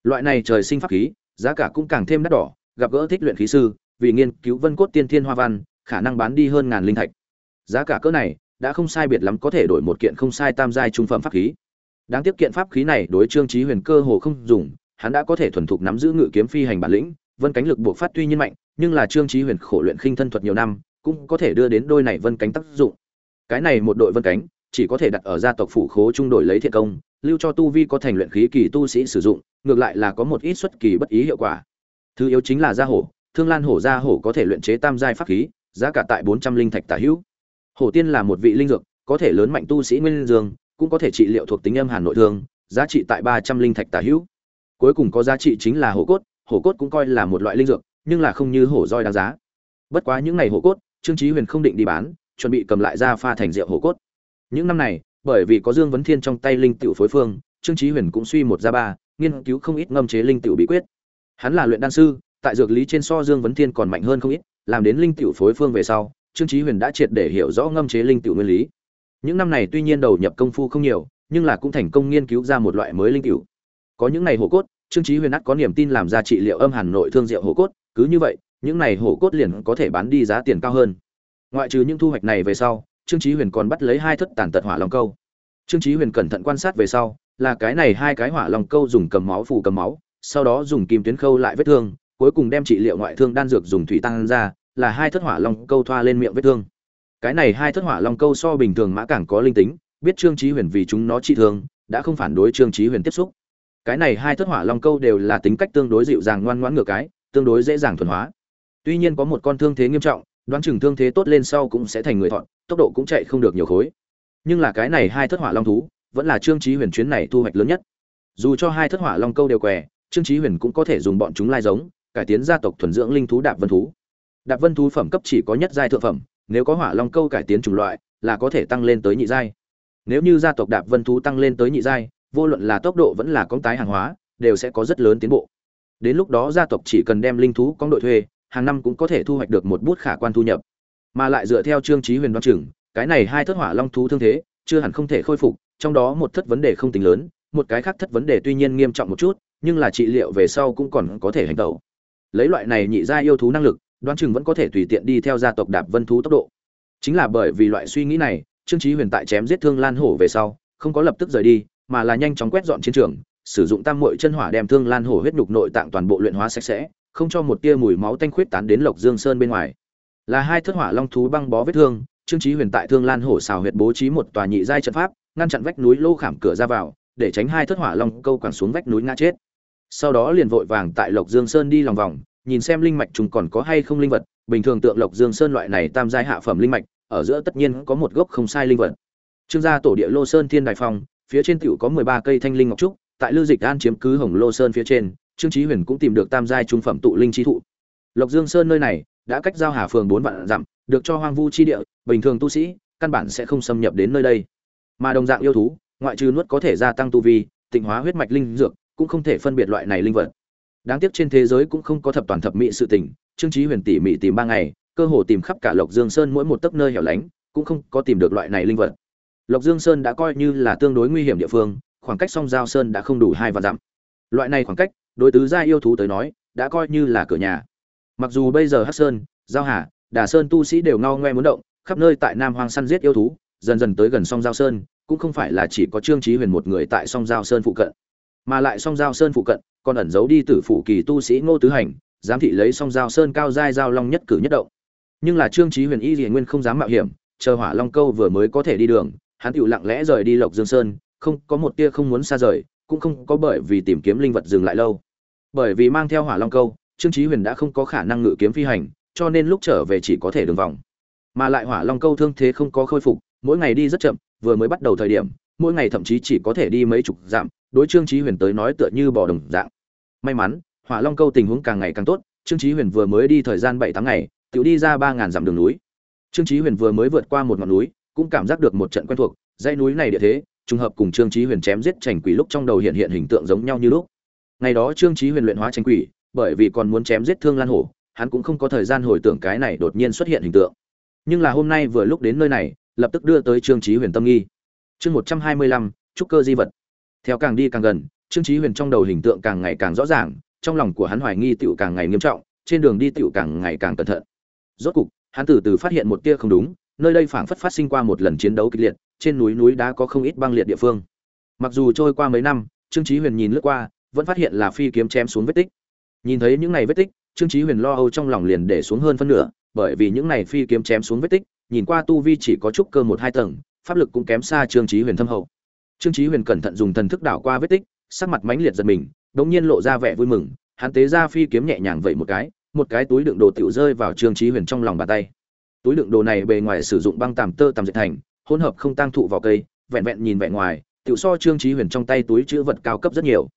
Loại này trời sinh pháp khí, giá cả cũng càng thêm đắt đỏ gặp gỡ thích luyện khí sư, vì nghiên cứu vân cốt tiên thiên hoa văn, khả năng bán đi hơn ngàn linh thạch. Giá cả cỡ này, đã không sai biệt lắm có thể đổi một kiện không sai tam giai trung phẩm pháp khí. Đáng tiếc kiện pháp khí này đối trương trí huyền cơ hồ không dùng, hắn đã có thể thuần thục nắm giữ ngự kiếm phi hành bản lĩnh, vân cánh lực buộc phát tuy nhiên mạnh, nhưng là trương trí huyền khổ luyện khinh thân thuật nhiều năm, cũng có thể đưa đến đôi này vân cánh tác dụng. Cái này một đội vân cánh, chỉ có thể đặt ở gia tộc phủ khố trung đổi lấy thiện công, lưu cho tu vi có thành luyện khí kỳ tu sĩ sử dụng, ngược lại là có một ít xuất kỳ bất ý hiệu quả thứ yếu chính là da hổ, thương lan hổ da hổ có thể luyện chế tam giai pháp khí, giá cả tại bốn trăm linh thạch tả hữu. Hổ tiên là một vị linh dược, có thể lớn mạnh tu sĩ nguyên dương, cũng có thể trị liệu thuộc tính âm hàn nội thương, giá trị tại ba trăm linh thạch tả hữu. Cuối cùng có giá trị chính là hổ cốt hổ cốt cũng coi là một loại linh dược, nhưng là không như hổ roi đáng giá. Bất quá những ngày hổ cốt, trương chí huyền không định đi bán, chuẩn bị cầm lại ra pha thành rượu hổ cốt. Những năm này, bởi vì có dương vấn thiên trong tay linh tiểu phối phương, trương chí huyền cũng suy một ra ba, nghiên cứu không ít ngâm chế linh tiểu bí quyết hắn là luyện đan sư, tại dược lý trên so dương vấn thiên còn mạnh hơn không ít, làm đến linh tiểu phối phương về sau, trương chí huyền đã triệt để hiểu rõ ngâm chế linh tiểu nguyên lý. Những năm này tuy nhiên đầu nhập công phu không nhiều, nhưng là cũng thành công nghiên cứu ra một loại mới linh tiểu. Có những này hổ cốt, trương chí huyền ắt có niềm tin làm ra trị liệu âm hàn nội thương rượu hổ cốt, cứ như vậy, những này hổ cốt liền có thể bán đi giá tiền cao hơn. Ngoại trừ những thu hoạch này về sau, trương chí huyền còn bắt lấy hai thất tàn tật hỏa long câu. Trương chí huyền cẩn thận quan sát về sau, là cái này hai cái hỏa long câu dùng cầm máu phù cầm máu sau đó dùng kim tuyến khâu lại vết thương, cuối cùng đem trị liệu ngoại thương đan dược dùng thủy tăng ra, là hai thất hỏa long câu thoa lên miệng vết thương. Cái này hai thất hỏa long câu so bình thường mã càng có linh tính, biết trương chí huyền vì chúng nó trị thương, đã không phản đối trương chí huyền tiếp xúc. Cái này hai thất hỏa long câu đều là tính cách tương đối dịu dàng ngoan ngoãn ngược cái, tương đối dễ dàng thuần hóa. Tuy nhiên có một con thương thế nghiêm trọng, đoán chừng thương thế tốt lên sau cũng sẽ thành người thọn, tốc độ cũng chạy không được nhiều khối. Nhưng là cái này hai thất hỏa long thú, vẫn là trương chí huyền chuyến này thu hoạch lớn nhất. Dù cho hai thất hỏa long câu đều què trương chí huyền cũng có thể dùng bọn chúng lai giống cải tiến gia tộc thuần dưỡng linh thú đạp vân thú. Đạp vân thú phẩm cấp chỉ có nhất giai thượng phẩm nếu có hỏa long câu cải tiến chủng loại là có thể tăng lên tới nhị giai. Nếu như gia tộc đạp vân thú tăng lên tới nhị giai vô luận là tốc độ vẫn là công tái hàng hóa đều sẽ có rất lớn tiến bộ. Đến lúc đó gia tộc chỉ cần đem linh thú con đội thuê hàng năm cũng có thể thu hoạch được một bút khả quan thu nhập. Mà lại dựa theo trương chí huyền đoan trưởng, cái này hai thất hỏa long thú thương thế chưa hẳn không thể khôi phục trong đó một thất vấn đề không tính lớn một cái khác thất vấn đề tuy nhiên nghiêm trọng một chút nhưng là trị liệu về sau cũng còn có thể hành động lấy loại này nhị gia yêu thú năng lực, đoán chừng vẫn có thể tùy tiện đi theo gia tộc đạp vân thú tốc độ. Chính là bởi vì loại suy nghĩ này, trương chí huyền tại chém giết thương lan hổ về sau, không có lập tức rời đi, mà là nhanh chóng quét dọn chiến trường, sử dụng tam muội chân hỏa đem thương lan hổ huyết nhục nội tạng toàn bộ luyện hóa sạch sẽ, không cho một tia mùi máu tanh khuyết tán đến lộc dương sơn bên ngoài. Là hai thất hỏa long thú băng bó vết thương, trương chí huyền tại thương lan hổ xào huyệt bố trí một tòa nhị giai trận pháp, ngăn chặn vách núi lô khảm cửa ra vào, để tránh hai thất hỏa long câu quẳng xuống vách núi ngã chết sau đó liền vội vàng tại lộc dương sơn đi lòng vòng, nhìn xem linh mạch trùng còn có hay không linh vật. Bình thường tượng lộc dương sơn loại này tam giai hạ phẩm linh mạch, ở giữa tất nhiên có một gốc không sai linh vật. Trương gia tổ địa lô sơn thiên đài phong, phía trên tiểu có mười ba cây thanh linh ngọc trúc, tại lưu dịch an chiếm cứ hồng lô sơn phía trên, trương chí huyền cũng tìm được tam giai trung phẩm tụ linh chi thụ. Lộc dương sơn nơi này, đã cách giao hà phường bốn vạn dặm, được cho hoang vu chi địa, bình thường tu sĩ, căn bản sẽ không xâm nhập đến nơi đây. Mà đồng dạng yêu thú, ngoại trừ nuốt có thể gia tăng tu vi, tịnh hóa huyết mạch linh dược cũng không thể phân biệt loại này linh vật. Đáng tiếc trên thế giới cũng không có thập toàn thập mỹ sự tình, trương chí huyền tỉ mỉ tìm ba ngày, cơ hồ tìm khắp cả lộc dương sơn mỗi một tấc nơi hẻo lánh, cũng không có tìm được loại này linh vật. Lộc dương sơn đã coi như là tương đối nguy hiểm địa phương, khoảng cách song giao sơn đã không đủ hai vạn dặm. Loại này khoảng cách, đối tứ gia yêu thú tới nói, đã coi như là cửa nhà. Mặc dù bây giờ hắc sơn, giao hà, đà sơn tu sĩ đều ngao ngoe muốn động, khắp nơi tại nam hoang săn giết yêu thú, dần dần tới gần song giao sơn, cũng không phải là chỉ có trương chí huyền một người tại song giao sơn phụ cận mà lại song giao sơn phụ cận, còn ẩn giấu đi tử phủ kỳ tu sĩ ngô tứ hành, giám thị lấy song giao sơn cao giai giao long nhất cử nhất động. Nhưng là trương chí huyền y liền nguyên không dám mạo hiểm, chờ hỏa long câu vừa mới có thể đi đường, hắn tựu lặng lẽ rời đi lộc dương sơn, không có một tia không muốn xa rời, cũng không có bởi vì tìm kiếm linh vật dừng lại lâu. Bởi vì mang theo hỏa long câu, trương chí huyền đã không có khả năng ngự kiếm phi hành, cho nên lúc trở về chỉ có thể đường vòng. Mà lại hỏa long câu thương thế không có khôi phục, mỗi ngày đi rất chậm, vừa mới bắt đầu thời điểm, mỗi ngày thậm chí chỉ có thể đi mấy chục dặm đối trương chí huyền tới nói tựa như bò đồng dạng. May mắn, hỏa long câu tình huống càng ngày càng tốt, trương chí huyền vừa mới đi thời gian bảy tháng ngày tự đi ra ba ngàn dặm đường núi. Trương chí huyền vừa mới vượt qua một ngọn núi, cũng cảm giác được một trận quen thuộc, dãy núi này địa thế, trùng hợp cùng trương chí huyền chém giết chảnh quỷ lúc trong đầu hiện hiện hình tượng giống nhau như lúc. Ngày đó trương chí huyền luyện hóa chảnh quỷ, bởi vì còn muốn chém giết thương lan hổ, hắn cũng không có thời gian hồi tưởng cái này đột nhiên xuất hiện hình tượng. Nhưng là hôm nay vừa lúc đến nơi này, lập tức đưa tới trương chí huyền tâm nghi. Chương một trăm hai mươi lăm, trúc cơ di vật theo càng đi càng gần, trương chí huyền trong đầu hình tượng càng ngày càng rõ ràng, trong lòng của hắn hoài nghi tiểu càng ngày nghiêm trọng, trên đường đi tiểu càng ngày càng cẩn thận. Rốt cục, hắn từ từ phát hiện một tia không đúng, nơi đây phảng phất phát sinh qua một lần chiến đấu kịch liệt, trên núi núi đá có không ít băng liệt địa phương. Mặc dù trôi qua mấy năm, trương chí huyền nhìn lướt qua, vẫn phát hiện là phi kiếm chém xuống vết tích. Nhìn thấy những này vết tích, trương chí huyền lo âu trong lòng liền để xuống hơn phân nửa, bởi vì những này phi kiếm chém xuống vết tích, nhìn qua tu vi chỉ có chút cơ một hai tầng, pháp lực cũng kém xa trương chí huyền thâm hậu trương chí huyền cẩn thận dùng thần thức đảo qua vết tích, sắc mặt mãnh liệt giật mình, đống nhiên lộ ra vẻ vui mừng, hắn tế ra phi kiếm nhẹ nhàng vậy một cái một cái túi đựng đồ tiểu rơi vào trương chí huyền trong lòng bàn tay. Túi đựng đồ này bề ngoài sử dụng băng tạm tơ tạm dệt thành, hỗn hợp không tăng thụ vào cây, vẹn vẹn nhìn vẻ ngoài, tiểu so trương chí huyền trong tay túi chứa vật cao cấp rất nhiều.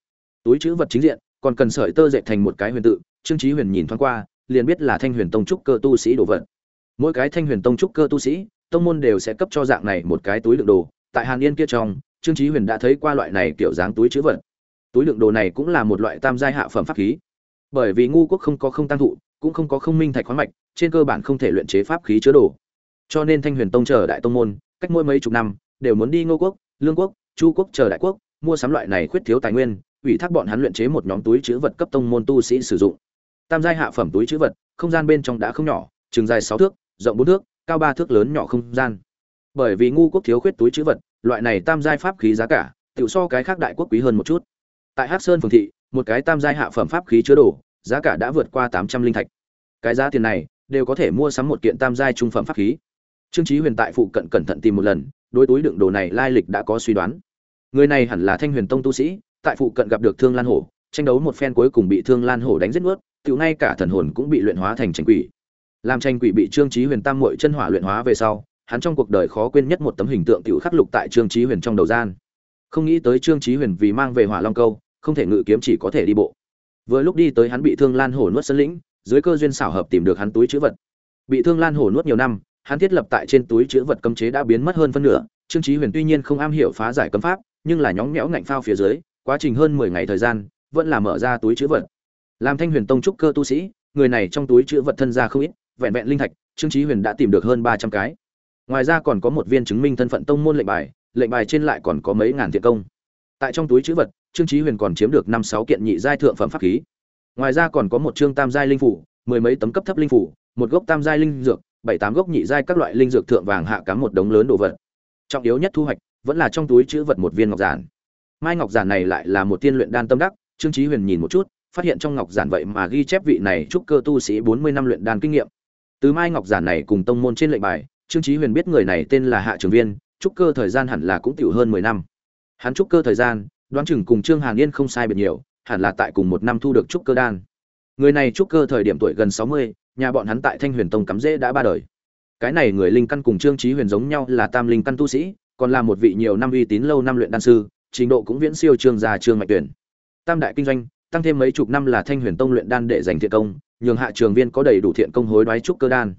Túi chứa vật chính diện, còn cần sợi tơ dệt thành một cái huyền tự, trương chí huyền nhìn thoáng qua, liền biết là thanh huyền tông trúc cơ tu sĩ đồ vật. Mỗi cái thanh huyền tông trúc cơ tu sĩ, tông môn đều sẽ cấp cho dạng này một cái túi đựng đồ, tại hàn yên kia trong trương chí huyền đã thấy qua loại này kiểu dáng túi chứa vật. Túi đựng đồ này cũng là một loại tam giai hạ phẩm pháp khí. Bởi vì ngu quốc không có không tăng thụ, cũng không có không minh thạch khoáng mạch, trên cơ bản không thể luyện chế pháp khí chứa đồ. Cho nên thanh huyền tông chờ đại tông môn, cách mỗi mấy chục năm, đều muốn đi ngô quốc, lương quốc, chu quốc chờ đại quốc, mua sắm loại này khuyết thiếu tài nguyên, ủy thác bọn hắn luyện chế một nhóm túi chứa vật cấp tông môn tu sĩ sử dụng. Tam giai hạ phẩm túi chứa vật, không gian bên trong đã không nhỏ, chừng dài sáu thước, rộng bốn thước, cao ba thước lớn nhỏ không gian. Bởi vì ngu quốc thiếu khuyết túi chứa vật loại này tam giai pháp khí giá cả tiểu so cái khác đại quốc quý hơn một chút. Tại hắc sơn phường thị, một cái tam giai hạ phẩm pháp khí chứa đồ, giá cả đã vượt qua tám trăm linh thạch. Cái giá tiền này, đều có thể mua sắm một kiện tam giai trung phẩm pháp khí. Trương chí huyền tại phụ cận cẩn thận tìm một lần, đối túi đựng đồ này lai lịch đã có suy đoán. Người này hẳn là thanh huyền tông tu sĩ, tại phụ cận gặp được thương lan hổ, tranh đấu một phen cuối cùng bị thương lan hổ đánh giết nuốt tiểu ngay cả thần hồn cũng bị luyện hóa thành tranh quỷ. Làm tranh quỷ bị trương chí huyền tam muội chân hỏa luyện hóa về sau hắn trong cuộc đời khó quên nhất một tấm hình tượng tiểu khắc lục tại trương chí huyền trong đầu gian. Không nghĩ tới trương chí huyền vì mang về hỏa long câu, không thể ngự kiếm chỉ có thể đi bộ. Vừa lúc đi tới hắn bị thương lan hổ nuốt sân lĩnh, dưới cơ duyên xảo hợp tìm được hắn túi chữ vật. Bị thương lan hổ nuốt nhiều năm, hắn thiết lập tại trên túi chữ vật cấm chế đã biến mất hơn phân nửa. Trương chí huyền tuy nhiên không am hiểu phá giải cấm pháp, nhưng là nhõng nhẽo ngạnh phao phía dưới, quá trình hơn mười ngày thời gian, vẫn là mở ra túi chữ vật. Làm thanh huyền tông trúc cơ tu sĩ, người này trong túi chữ vật thân ra không ít, vẹn vẹn linh thạch, trương chí huyền đã tìm được hơn ba trăm cái ngoài ra còn có một viên chứng minh thân phận tông môn lệnh bài lệnh bài trên lại còn có mấy ngàn thiện công. Tại trong túi chữ vật, trương chí huyền còn chiếm được năm sáu kiện nhị giai thượng phẩm pháp khí. Ngoài ra còn có một trương tam giai linh phủ, mười mấy tấm cấp thấp linh phủ, một gốc tam giai linh dược, bảy tám gốc nhị giai các loại linh dược thượng vàng hạ cắm một đống lớn đồ vật. Trọng yếu nhất thu hoạch, vẫn là trong túi chữ vật một viên ngọc giản. Mai ngọc giản này lại là một tiên luyện đan tâm đắc, trương chí huyền nhìn một chút, phát hiện trong ngọc giản vậy mà ghi chép vị này trúc cơ tu sĩ bốn mươi năm luyện đan kinh nghiệm. Từ mai ngọc giản này cùng tông môn trên lệnh bài trương chí huyền biết người này tên là hạ trường viên, trúc cơ thời gian hẳn là cũng tiểu hơn mười năm. Hắn trúc cơ thời gian, đoán chừng cùng trương hàn yên không sai biệt nhiều, hẳn là tại cùng một năm thu được trúc cơ đan. Người này trúc cơ thời điểm tuổi gần sáu mươi, nhà bọn hắn tại thanh huyền tông cắm rễ đã ba đời. Cái này người linh căn cùng trương chí huyền giống nhau là tam linh căn tu sĩ, còn là một vị nhiều năm uy tín lâu năm luyện đan sư, trình độ cũng viễn siêu trương gia trương mạch tuyển. Tam đại kinh doanh, tăng thêm mấy chục năm là thanh huyền tông luyện đan để giành thiện công, nhường hạ trường viên có đầy đủ thiện công hối đoái trúc cơ đan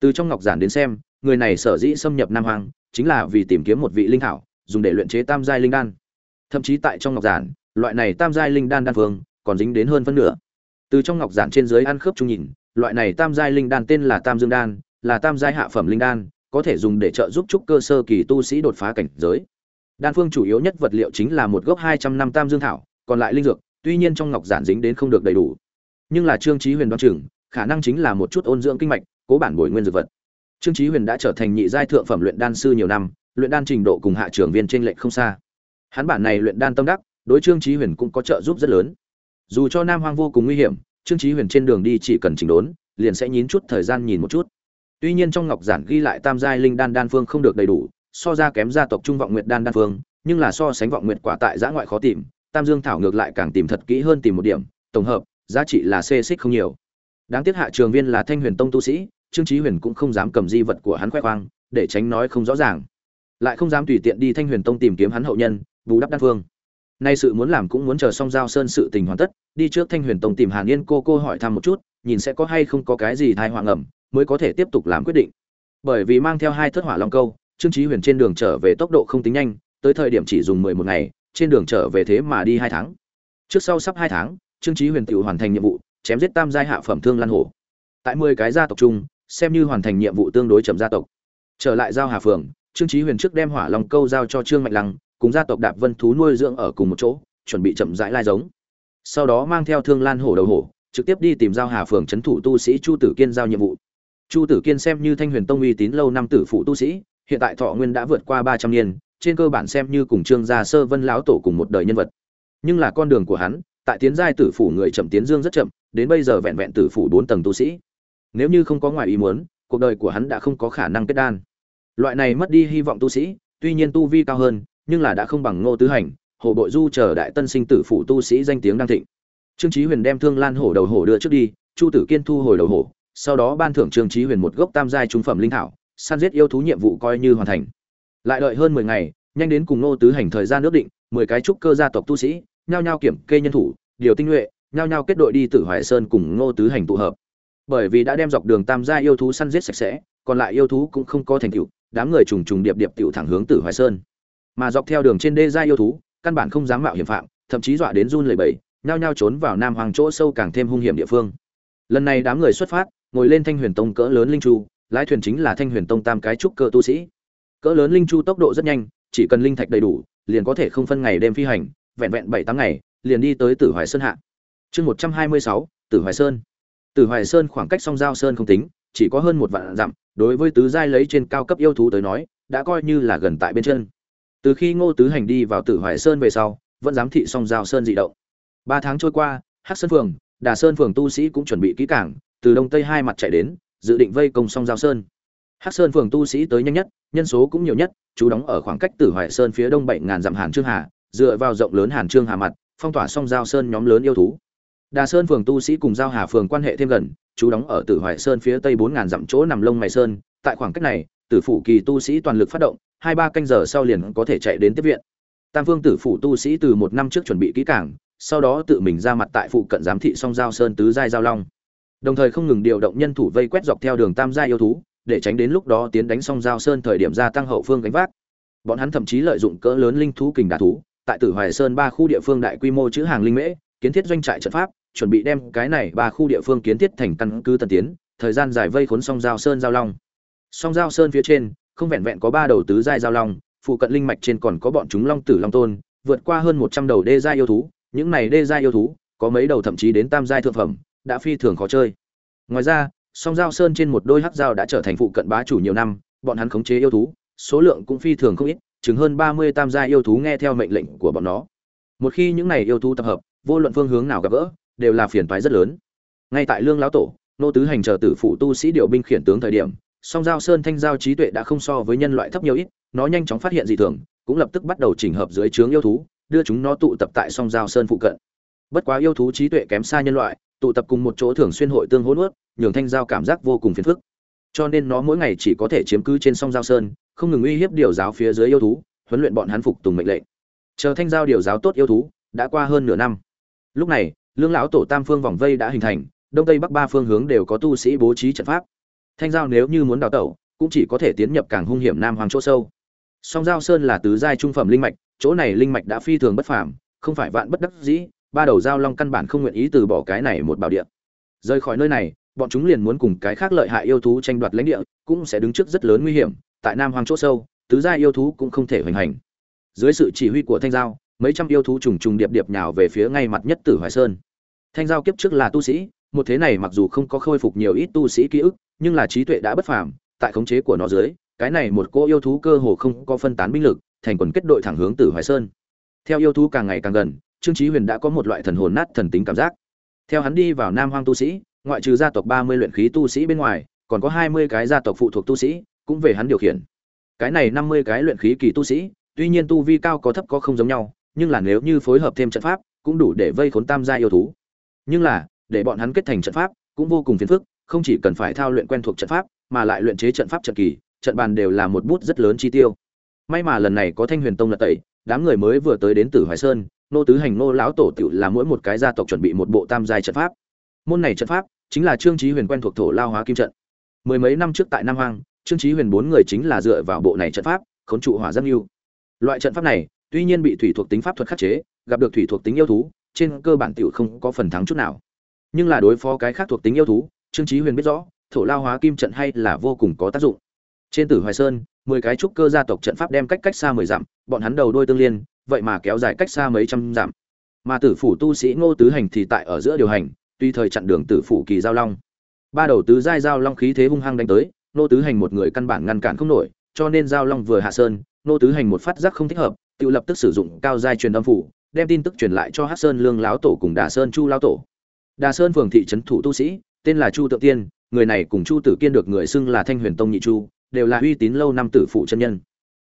từ trong ngọc giản đến xem, người này sở dĩ xâm nhập nam hoàng chính là vì tìm kiếm một vị linh thảo, dùng để luyện chế tam giai linh đan. Thậm chí tại trong ngọc giản, loại này tam giai linh đan đan phương, còn dính đến hơn phân nửa. Từ trong ngọc giản trên dưới ăn khớp chung nhìn, loại này tam giai linh đan tên là tam dương đan, là tam giai hạ phẩm linh đan, có thể dùng để trợ giúp trúc cơ sơ kỳ tu sĩ đột phá cảnh giới. Đan phương chủ yếu nhất vật liệu chính là một gốc hai trăm năm tam dương thảo, còn lại linh dược, tuy nhiên trong ngọc giản dính đến không được đầy đủ. Nhưng là trương trí huyền đoan chừng, khả năng chính là một chút ôn dưỡng kinh mạch cố bản bồi nguyên dược vật. Trương chí huyền đã trở thành nhị giai thượng phẩm luyện đan sư nhiều năm, luyện đan trình độ cùng hạ trưởng viên trên lệnh không xa. Hắn bản này luyện đan tâm đắc, đối trương chí huyền cũng có trợ giúp rất lớn. Dù cho nam hoang vô cùng nguy hiểm, trương chí huyền trên đường đi chỉ cần chỉnh đốn, liền sẽ nhín chút thời gian nhìn một chút. Tuy nhiên trong ngọc giản ghi lại tam giai linh đan đan phương không được đầy đủ, so ra kém gia tộc trung vọng nguyệt đan đan phương, nhưng là so sánh vọng nguyệt quả tại giã ngoại khó tìm, tam dương thảo ngược lại càng tìm thật kỹ hơn tìm một điểm, tổng hợp, giá trị là xê xích không nhiều. Đáng tiếc hạ trường viên là thanh huyền tông tu sĩ trương chí huyền cũng không dám cầm di vật của hắn khoe khoang, để tránh nói không rõ ràng. Lại không dám tùy tiện đi thanh huyền tông tìm kiếm hắn hậu nhân, bù đắp đan phương nay sự muốn làm cũng muốn chờ xong giao sơn sự tình hoàn tất, đi trước thanh huyền tông tìm hàn yên cô cô hỏi thăm một chút, nhìn sẽ có hay không có cái gì thai hoàng ẩm mới có thể tiếp tục làm quyết định. Bởi vì mang theo hai thất hỏa long câu, trương chí huyền trên đường trở về tốc độ không tính nhanh, tới thời điểm chỉ dùng mười một ngày, trên đường trở về thế mà đi hai tháng. Trước sau sắp hai tháng, trương chí huyền tự hoàn thành nhiệm vụ, chém giết tam giai hạ phẩm thương lan hổ. Tại mười cái gia tộc chung xem như hoàn thành nhiệm vụ tương đối chậm gia tộc. Trở lại giao hà phường, trương chí huyền trước đem hỏa long câu giao cho trương mạnh lăng, cùng gia tộc đạp vân thú nuôi dưỡng ở cùng một chỗ, chuẩn bị chậm rãi lai giống. Sau đó mang theo thương lan hổ đầu hổ, trực tiếp đi tìm giao hà phường chấn thủ tu sĩ chu tử kiên giao nhiệm vụ. Chu tử kiên xem như thanh huyền tông uy tín lâu năm tử phụ tu sĩ, hiện tại thọ nguyên đã vượt qua ba trăm niên, trên cơ bản xem như cùng trương gia sơ vân lão tổ cùng một đời nhân vật. Nhưng là con đường của hắn, tại tiến giai tử phủ người chậm tiến dương rất chậm, đến bây giờ vẹn vẹn tử phủ bốn tầng tu sĩ nếu như không có ngoài ý muốn, cuộc đời của hắn đã không có khả năng kết đan. Loại này mất đi hy vọng tu sĩ, tuy nhiên tu vi cao hơn, nhưng là đã không bằng ngô tứ hành, hồ bội du chờ đại tân sinh tử phủ tu sĩ danh tiếng đang thịnh. Trương chí huyền đem thương lan hổ đầu hổ đưa trước đi, chu tử kiên thu hồi đầu hổ, sau đó ban thưởng trương chí huyền một gốc tam giai trung phẩm linh thảo săn giết yêu thú nhiệm vụ coi như hoàn thành. Lại đợi hơn mười ngày, nhanh đến cùng ngô tứ hành thời gian nước định, mười cái trúc cơ gia tộc tu sĩ, nhao nhao kiểm kê nhân thủ, điều tinh nhuệ, nhao nhao kết đội đi tử hoài sơn cùng ngô tứ hành tụ hợp bởi vì đã đem dọc đường tam gia yêu thú săn giết sạch sẽ, còn lại yêu thú cũng không có thành tựu, đám người trùng trùng điệp điệp tựu thẳng hướng tử hoài sơn. Mà dọc theo đường trên đê gia yêu thú, căn bản không dám mạo hiểm phạm, thậm chí dọa đến run lẩy bẩy, nhao nhao trốn vào nam hoàng chỗ sâu càng thêm hung hiểm địa phương. Lần này đám người xuất phát, ngồi lên thanh huyền tông cỡ lớn linh chu lái thuyền chính là thanh huyền tông tam cái trúc cơ tu sĩ. Cỡ lớn linh chu tốc độ rất nhanh, chỉ cần linh thạch đầy đủ, liền có thể không phân ngày đêm phi hành, vẹn vẹn bảy tám ngày, liền đi tới tử hoài sơn hạ. Chương một trăm hai mươi sáu, tử hoài sơn. Từ hoài sơn khoảng cách song giao sơn không tính, chỉ có hơn một vạn dặm, đối với tứ giai lấy trên cao cấp yêu thú tới nói, đã coi như là gần tại bên chân. Từ khi ngô tứ hành đi vào tử hoài sơn về sau, vẫn giám thị song giao sơn dị động. Ba tháng trôi qua, hắc sơn phường, đà sơn phường tu sĩ cũng chuẩn bị kỹ cảng từ đông tây hai mặt chạy đến, dự định vây công song giao sơn. Hắc sơn phường tu sĩ tới nhanh nhất, nhân số cũng nhiều nhất, chú đóng ở khoảng cách tử hoài sơn phía đông bảy ngàn dặm hàn trương hà, dựa vào rộng lớn hàn trương hà mặt, phong tỏa song giao sơn nhóm lớn yêu thú đà sơn phường tu sĩ cùng giao hà phường quan hệ thêm gần, chú đóng ở tử hoài sơn phía tây bốn ngàn dặm chỗ nằm lông mày sơn. Tại khoảng cách này, tử phủ kỳ tu sĩ toàn lực phát động, hai ba canh giờ sau liền có thể chạy đến tiếp viện. Tam vương tử phủ tu sĩ từ một năm trước chuẩn bị kỹ càng. sau đó tự mình ra mặt tại phụ cận giám thị song giao sơn tứ giai giao long. Đồng thời không ngừng điều động nhân thủ vây quét dọc theo đường tam giai yêu thú, để tránh đến lúc đó tiến đánh song giao sơn thời điểm gia tăng hậu phương gánh vác. Bọn hắn thậm chí lợi dụng cỡ lớn linh thú kình đả thú, tại tử hoài sơn ba khu địa phương đại quy mô chữ hàng linh mễ, kiến thiết doanh trại trận pháp chuẩn bị đem cái này ba khu địa phương kiến thiết thành căn cứ tân tiến, thời gian dài vây khốn song giao sơn giao long. Song giao sơn phía trên, không vẹn vẹn có ba đầu tứ giai giao long, phụ cận linh mạch trên còn có bọn chúng long tử long tôn, vượt qua hơn một trăm đầu đê giai yêu thú, những này đê giai yêu thú, có mấy đầu thậm chí đến tam giai thượng phẩm, đã phi thường khó chơi. Ngoài ra, song giao sơn trên một đôi hắc dao đã trở thành phụ cận bá chủ nhiều năm, bọn hắn khống chế yêu thú, số lượng cũng phi thường không ít, chừng hơn ba mươi tam gia yêu thú nghe theo mệnh lệnh của bọn nó. Một khi những này yêu thú tập hợp, vô luận phương hướng nào gặp gỡ đều là phiền toái rất lớn. Ngay tại lương lão tổ, nô tứ hành chờ tử phụ tu sĩ điều binh khiển tướng thời điểm, song giao sơn thanh giao trí tuệ đã không so với nhân loại thấp nhiều ít, nó nhanh chóng phát hiện dị thường, cũng lập tức bắt đầu chỉnh hợp dưới trướng yêu thú, đưa chúng nó tụ tập tại song giao sơn phụ cận. Bất quá yêu thú trí tuệ kém xa nhân loại, tụ tập cùng một chỗ thường xuyên hội tương hỗn ướt nhường thanh giao cảm giác vô cùng phiền phức. Cho nên nó mỗi ngày chỉ có thể chiếm cứ trên song giao sơn, không ngừng uy hiếp điều giáo phía dưới yêu thú, huấn luyện bọn hắn phục tùng mệnh lệnh. Chờ thanh giao điều giáo tốt yêu thú, đã qua hơn nửa năm. Lúc này lương lão tổ tam phương vòng vây đã hình thành, đông tây bắc ba phương hướng đều có tu sĩ bố trí trận pháp. Thanh giao nếu như muốn đào tẩu, cũng chỉ có thể tiến nhập càng hung hiểm nam hoàng chỗ sâu. Song giao sơn là tứ giai trung phẩm linh mạch, chỗ này linh mạch đã phi thường bất phàm, không phải vạn bất đắc dĩ, ba đầu giao long căn bản không nguyện ý từ bỏ cái này một bảo địa. Rời khỏi nơi này, bọn chúng liền muốn cùng cái khác lợi hại yêu thú tranh đoạt lãnh địa, cũng sẽ đứng trước rất lớn nguy hiểm, tại nam hoàng chỗ sâu, tứ giai yêu thú cũng không thể hoành hành. Dưới sự chỉ huy của thanh giao mấy trăm yêu thú trùng trùng điệp điệp nhào về phía ngay mặt nhất tử hoài sơn. Thanh giao kiếp trước là tu sĩ, một thế này mặc dù không có khôi phục nhiều ít tu sĩ ký ức, nhưng là trí tuệ đã bất phàm, tại khống chế của nó dưới, cái này một cô yêu thú cơ hồ không có phân tán binh lực, thành quần kết đội thẳng hướng tử hoài sơn. Theo yêu thú càng ngày càng gần, trương chí huyền đã có một loại thần hồn nát thần tính cảm giác. Theo hắn đi vào nam hoang tu sĩ, ngoại trừ gia tộc ba mươi luyện khí tu sĩ bên ngoài, còn có hai mươi cái gia tộc phụ thuộc tu sĩ, cũng về hắn điều khiển. Cái này năm mươi cái luyện khí kỳ tu sĩ, tuy nhiên tu vi cao có thấp có không giống nhau nhưng là nếu như phối hợp thêm trận pháp, cũng đủ để vây khốn tam gia yêu thú. Nhưng là, để bọn hắn kết thành trận pháp, cũng vô cùng phiền phức, không chỉ cần phải thao luyện quen thuộc trận pháp, mà lại luyện chế trận pháp trận kỳ, trận bàn đều là một bút rất lớn chi tiêu. May mà lần này có thanh huyền tông là tẩy, đám người mới vừa tới đến tử hoài sơn, nô tứ hành nô lão tổ tiểu là mỗi một cái gia tộc chuẩn bị một bộ tam giai trận pháp. Môn này trận pháp, chính là trương chí huyền quen thuộc thổ lao hóa kim trận. Mười mấy năm trước tại nam hoang, trương chí huyền bốn người chính là dựa vào bộ này trận pháp, khốn trụ hỏa dân yêu loại trận pháp này tuy nhiên bị thủy thuộc tính pháp thuật khắc chế, gặp được thủy thuộc tính yêu thú, trên cơ bản tiểu không có phần thắng chút nào. Nhưng là đối phó cái khác thuộc tính yêu thú, trương chí huyền biết rõ, thổ lao hóa kim trận hay là vô cùng có tác dụng. Trên tử hoài sơn, mười cái trúc cơ gia tộc trận pháp đem cách cách xa mười dặm, bọn hắn đầu đôi tương liên, vậy mà kéo dài cách xa mấy trăm dặm. Mà tử phủ tu sĩ ngô tứ hành thì tại ở giữa điều hành, tuy thời chặn đường tử phủ kỳ giao long. Ba đầu tứ giai giao long khí thế hung hăng đánh tới, ngô tứ hành một người căn bản ngăn cản không nổi, cho nên giao long vừa hạ sơn, ngô tứ hành một phát giác không thích hợp tự lập tức sử dụng cao giai truyền âm phủ, đem tin tức truyền lại cho hát sơn lương lão tổ cùng đà sơn chu lão tổ. Đà sơn phường thị trấn thủ tu sĩ, tên là chu tự tiên, người này cùng chu tử kiên được người xưng là thanh huyền tông nhị chu, đều là uy tín lâu năm tử phụ chân nhân.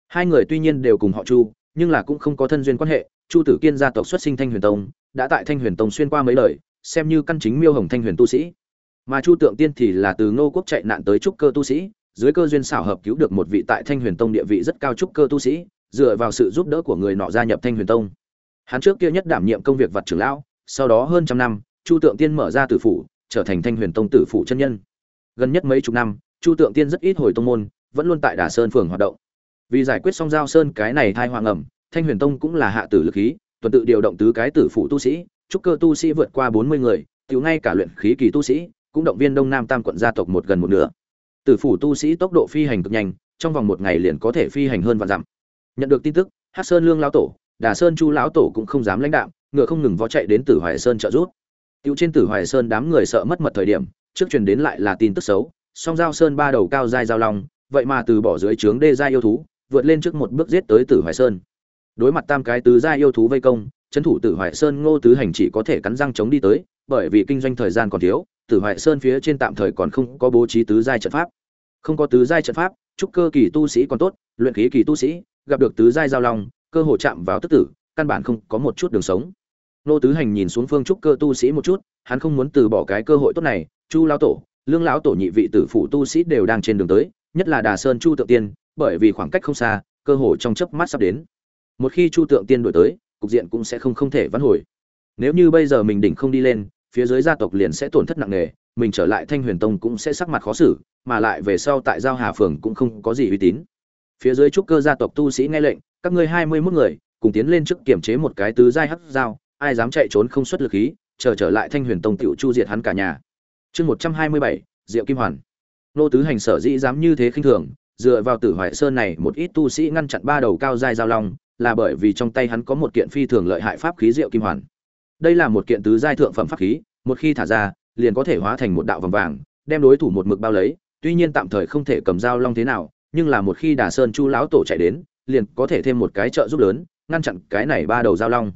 Hai người tuy nhiên đều cùng họ chu, nhưng là cũng không có thân duyên quan hệ. Chu tử kiên gia tộc xuất sinh thanh huyền tông, đã tại thanh huyền tông xuyên qua mấy lời xem như căn chính miêu hồng thanh huyền tu sĩ. Mà chu tượng tiên thì là từ ngô quốc chạy nạn tới trúc cơ tu sĩ, dưới cơ duyên xảo hợp cứu được một vị tại thanh huyền tông địa vị rất cao trúc cơ tu sĩ dựa vào sự giúp đỡ của người nọ gia nhập thanh huyền tông. Hắn trước kia nhất đảm nhiệm công việc vật trưởng lão, sau đó hơn trăm năm, chu tượng tiên mở ra tử phủ, trở thành thanh huyền tông tử phụ chân nhân. Gần nhất mấy chục năm, chu tượng tiên rất ít hồi tông môn, vẫn luôn tại đà sơn phường hoạt động. Vì giải quyết xong giao sơn cái này thai hoàng ẩm thanh huyền tông cũng là hạ tử lực khí, tuần tự điều động tứ cái tử phụ tu sĩ, trúc cơ tu sĩ vượt qua bốn mươi người, tiểu ngay cả luyện khí kỳ tu sĩ, cũng động viên đông nam tam quận gia tộc một gần một nửa. Tử phủ tu sĩ tốc độ phi hành cực nhanh, trong vòng một ngày liền có thể phi hành hơn vạn dặm nhận được tin tức hát sơn lương lão tổ, đà sơn chu lão tổ cũng không dám lãnh đạo ngựa không ngừng vó chạy đến tử hoài sơn trợ giúp. Tiểu trên tử hoài sơn đám người sợ mất mật thời điểm, trước truyền đến lại là tin tức xấu, song giao sơn ba đầu cao giai giao long, vậy mà từ bỏ dưới trướng đê giai yêu thú, vượt lên trước một bước giết tới tử hoài sơn. Đối mặt tam cái tứ giai yêu thú vây công trấn thủ tử hoài sơn ngô tứ hành chỉ có thể cắn răng chống đi tới, bởi vì kinh doanh thời gian còn thiếu, tử hoài sơn phía trên tạm thời còn không có bố trí tứ giai trận pháp. Không có tứ giai trận pháp, trúc cơ kỳ tu sĩ còn tốt, luyện khí kỳ tu sĩ gặp được tứ giai giao long, cơ hội chạm vào tức tử, căn bản không có một chút đường sống. Nô tứ hành nhìn xuống phương trúc cơ tu sĩ một chút, hắn không muốn từ bỏ cái cơ hội tốt này, chu lão tổ, lương lão tổ nhị vị tử phụ tu sĩ đều đang trên đường tới, nhất là đà sơn chu tượng tiên, bởi vì khoảng cách không xa, cơ hội trong chớp mắt sắp đến. Một khi chu tượng tiên đổi tới, cục diện cũng sẽ không không thể vãn hồi. Nếu như bây giờ mình đỉnh không đi lên, phía dưới gia tộc liền sẽ tổn thất nặng nề, mình trở lại thanh huyền tông cũng sẽ sắc mặt khó xử, mà lại về sau tại giao hà phường cũng không có gì uy tín phía dưới trúc cơ gia tộc tu sĩ nghe lệnh, các ngươi hai mươi mốt người, cùng tiến lên trước kiểm chế một cái tứ giai hắc dao ai dám chạy trốn không xuất lực khí, chờ trở lại thanh huyền tông tiểu chu diệt hắn cả nhà. Chương một trăm hai mươi bảy, diệu kim hoàn. Nô tứ hành sở dĩ dám như thế khinh thường, dựa vào tử hoại sơn này một ít tu sĩ ngăn chặn ba đầu cao giai giao long, là bởi vì trong tay hắn có một kiện phi thường lợi hại pháp khí diệu kim hoàn. Đây là một kiện tứ giai thượng phẩm pháp khí, một khi thả ra, liền có thể hóa thành một đạo vòng vàng, đem đối thủ một mực bao lấy, tuy nhiên tạm thời không thể cầm dao long thế nào nhưng là một khi đà sơn chu lão tổ chạy đến, liền có thể thêm một cái trợ giúp lớn, ngăn chặn cái này ba đầu dao long.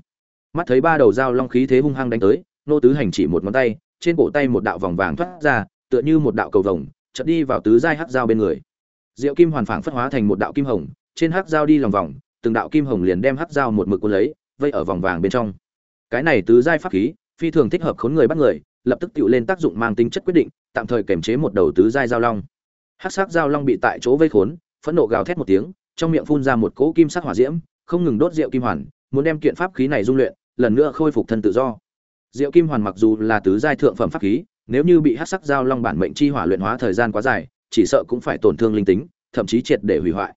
Mắt thấy ba đầu dao long khí thế hung hăng đánh tới, nô tứ hành chỉ một ngón tay, trên cổ tay một đạo vòng vàng thoát ra, tựa như một đạo cầu vồng, chợt đi vào tứ giai hắc dao bên người. Diệu kim hoàn phảng phất hóa thành một đạo kim hồng, trên hắc dao đi lòng vòng, từng đạo kim hồng liền đem hắc dao một mực cuốn lấy, vây ở vòng vàng bên trong. Cái này tứ giai pháp khí, phi thường thích hợp khốn người bắt người, lập tức tự lên tác dụng mang tính chất quyết định, tạm thời kiềm chế một đầu tứ giai giao long hắc sắc giao long bị tại chỗ vây khốn phẫn nộ gào thét một tiếng trong miệng phun ra một cỗ kim sắc hỏa diễm không ngừng đốt rượu kim hoàn muốn đem kiện pháp khí này dung luyện lần nữa khôi phục thân tự do Diệu Kim Hoàn mặc dù là tứ giai thượng phẩm pháp khí, nếu như bị hắc sắc giao long bản mệnh chi hỏa luyện hóa thời gian quá dài, chỉ sợ cũng phải tổn thương linh tính, thậm chí triệt để hủy hoại.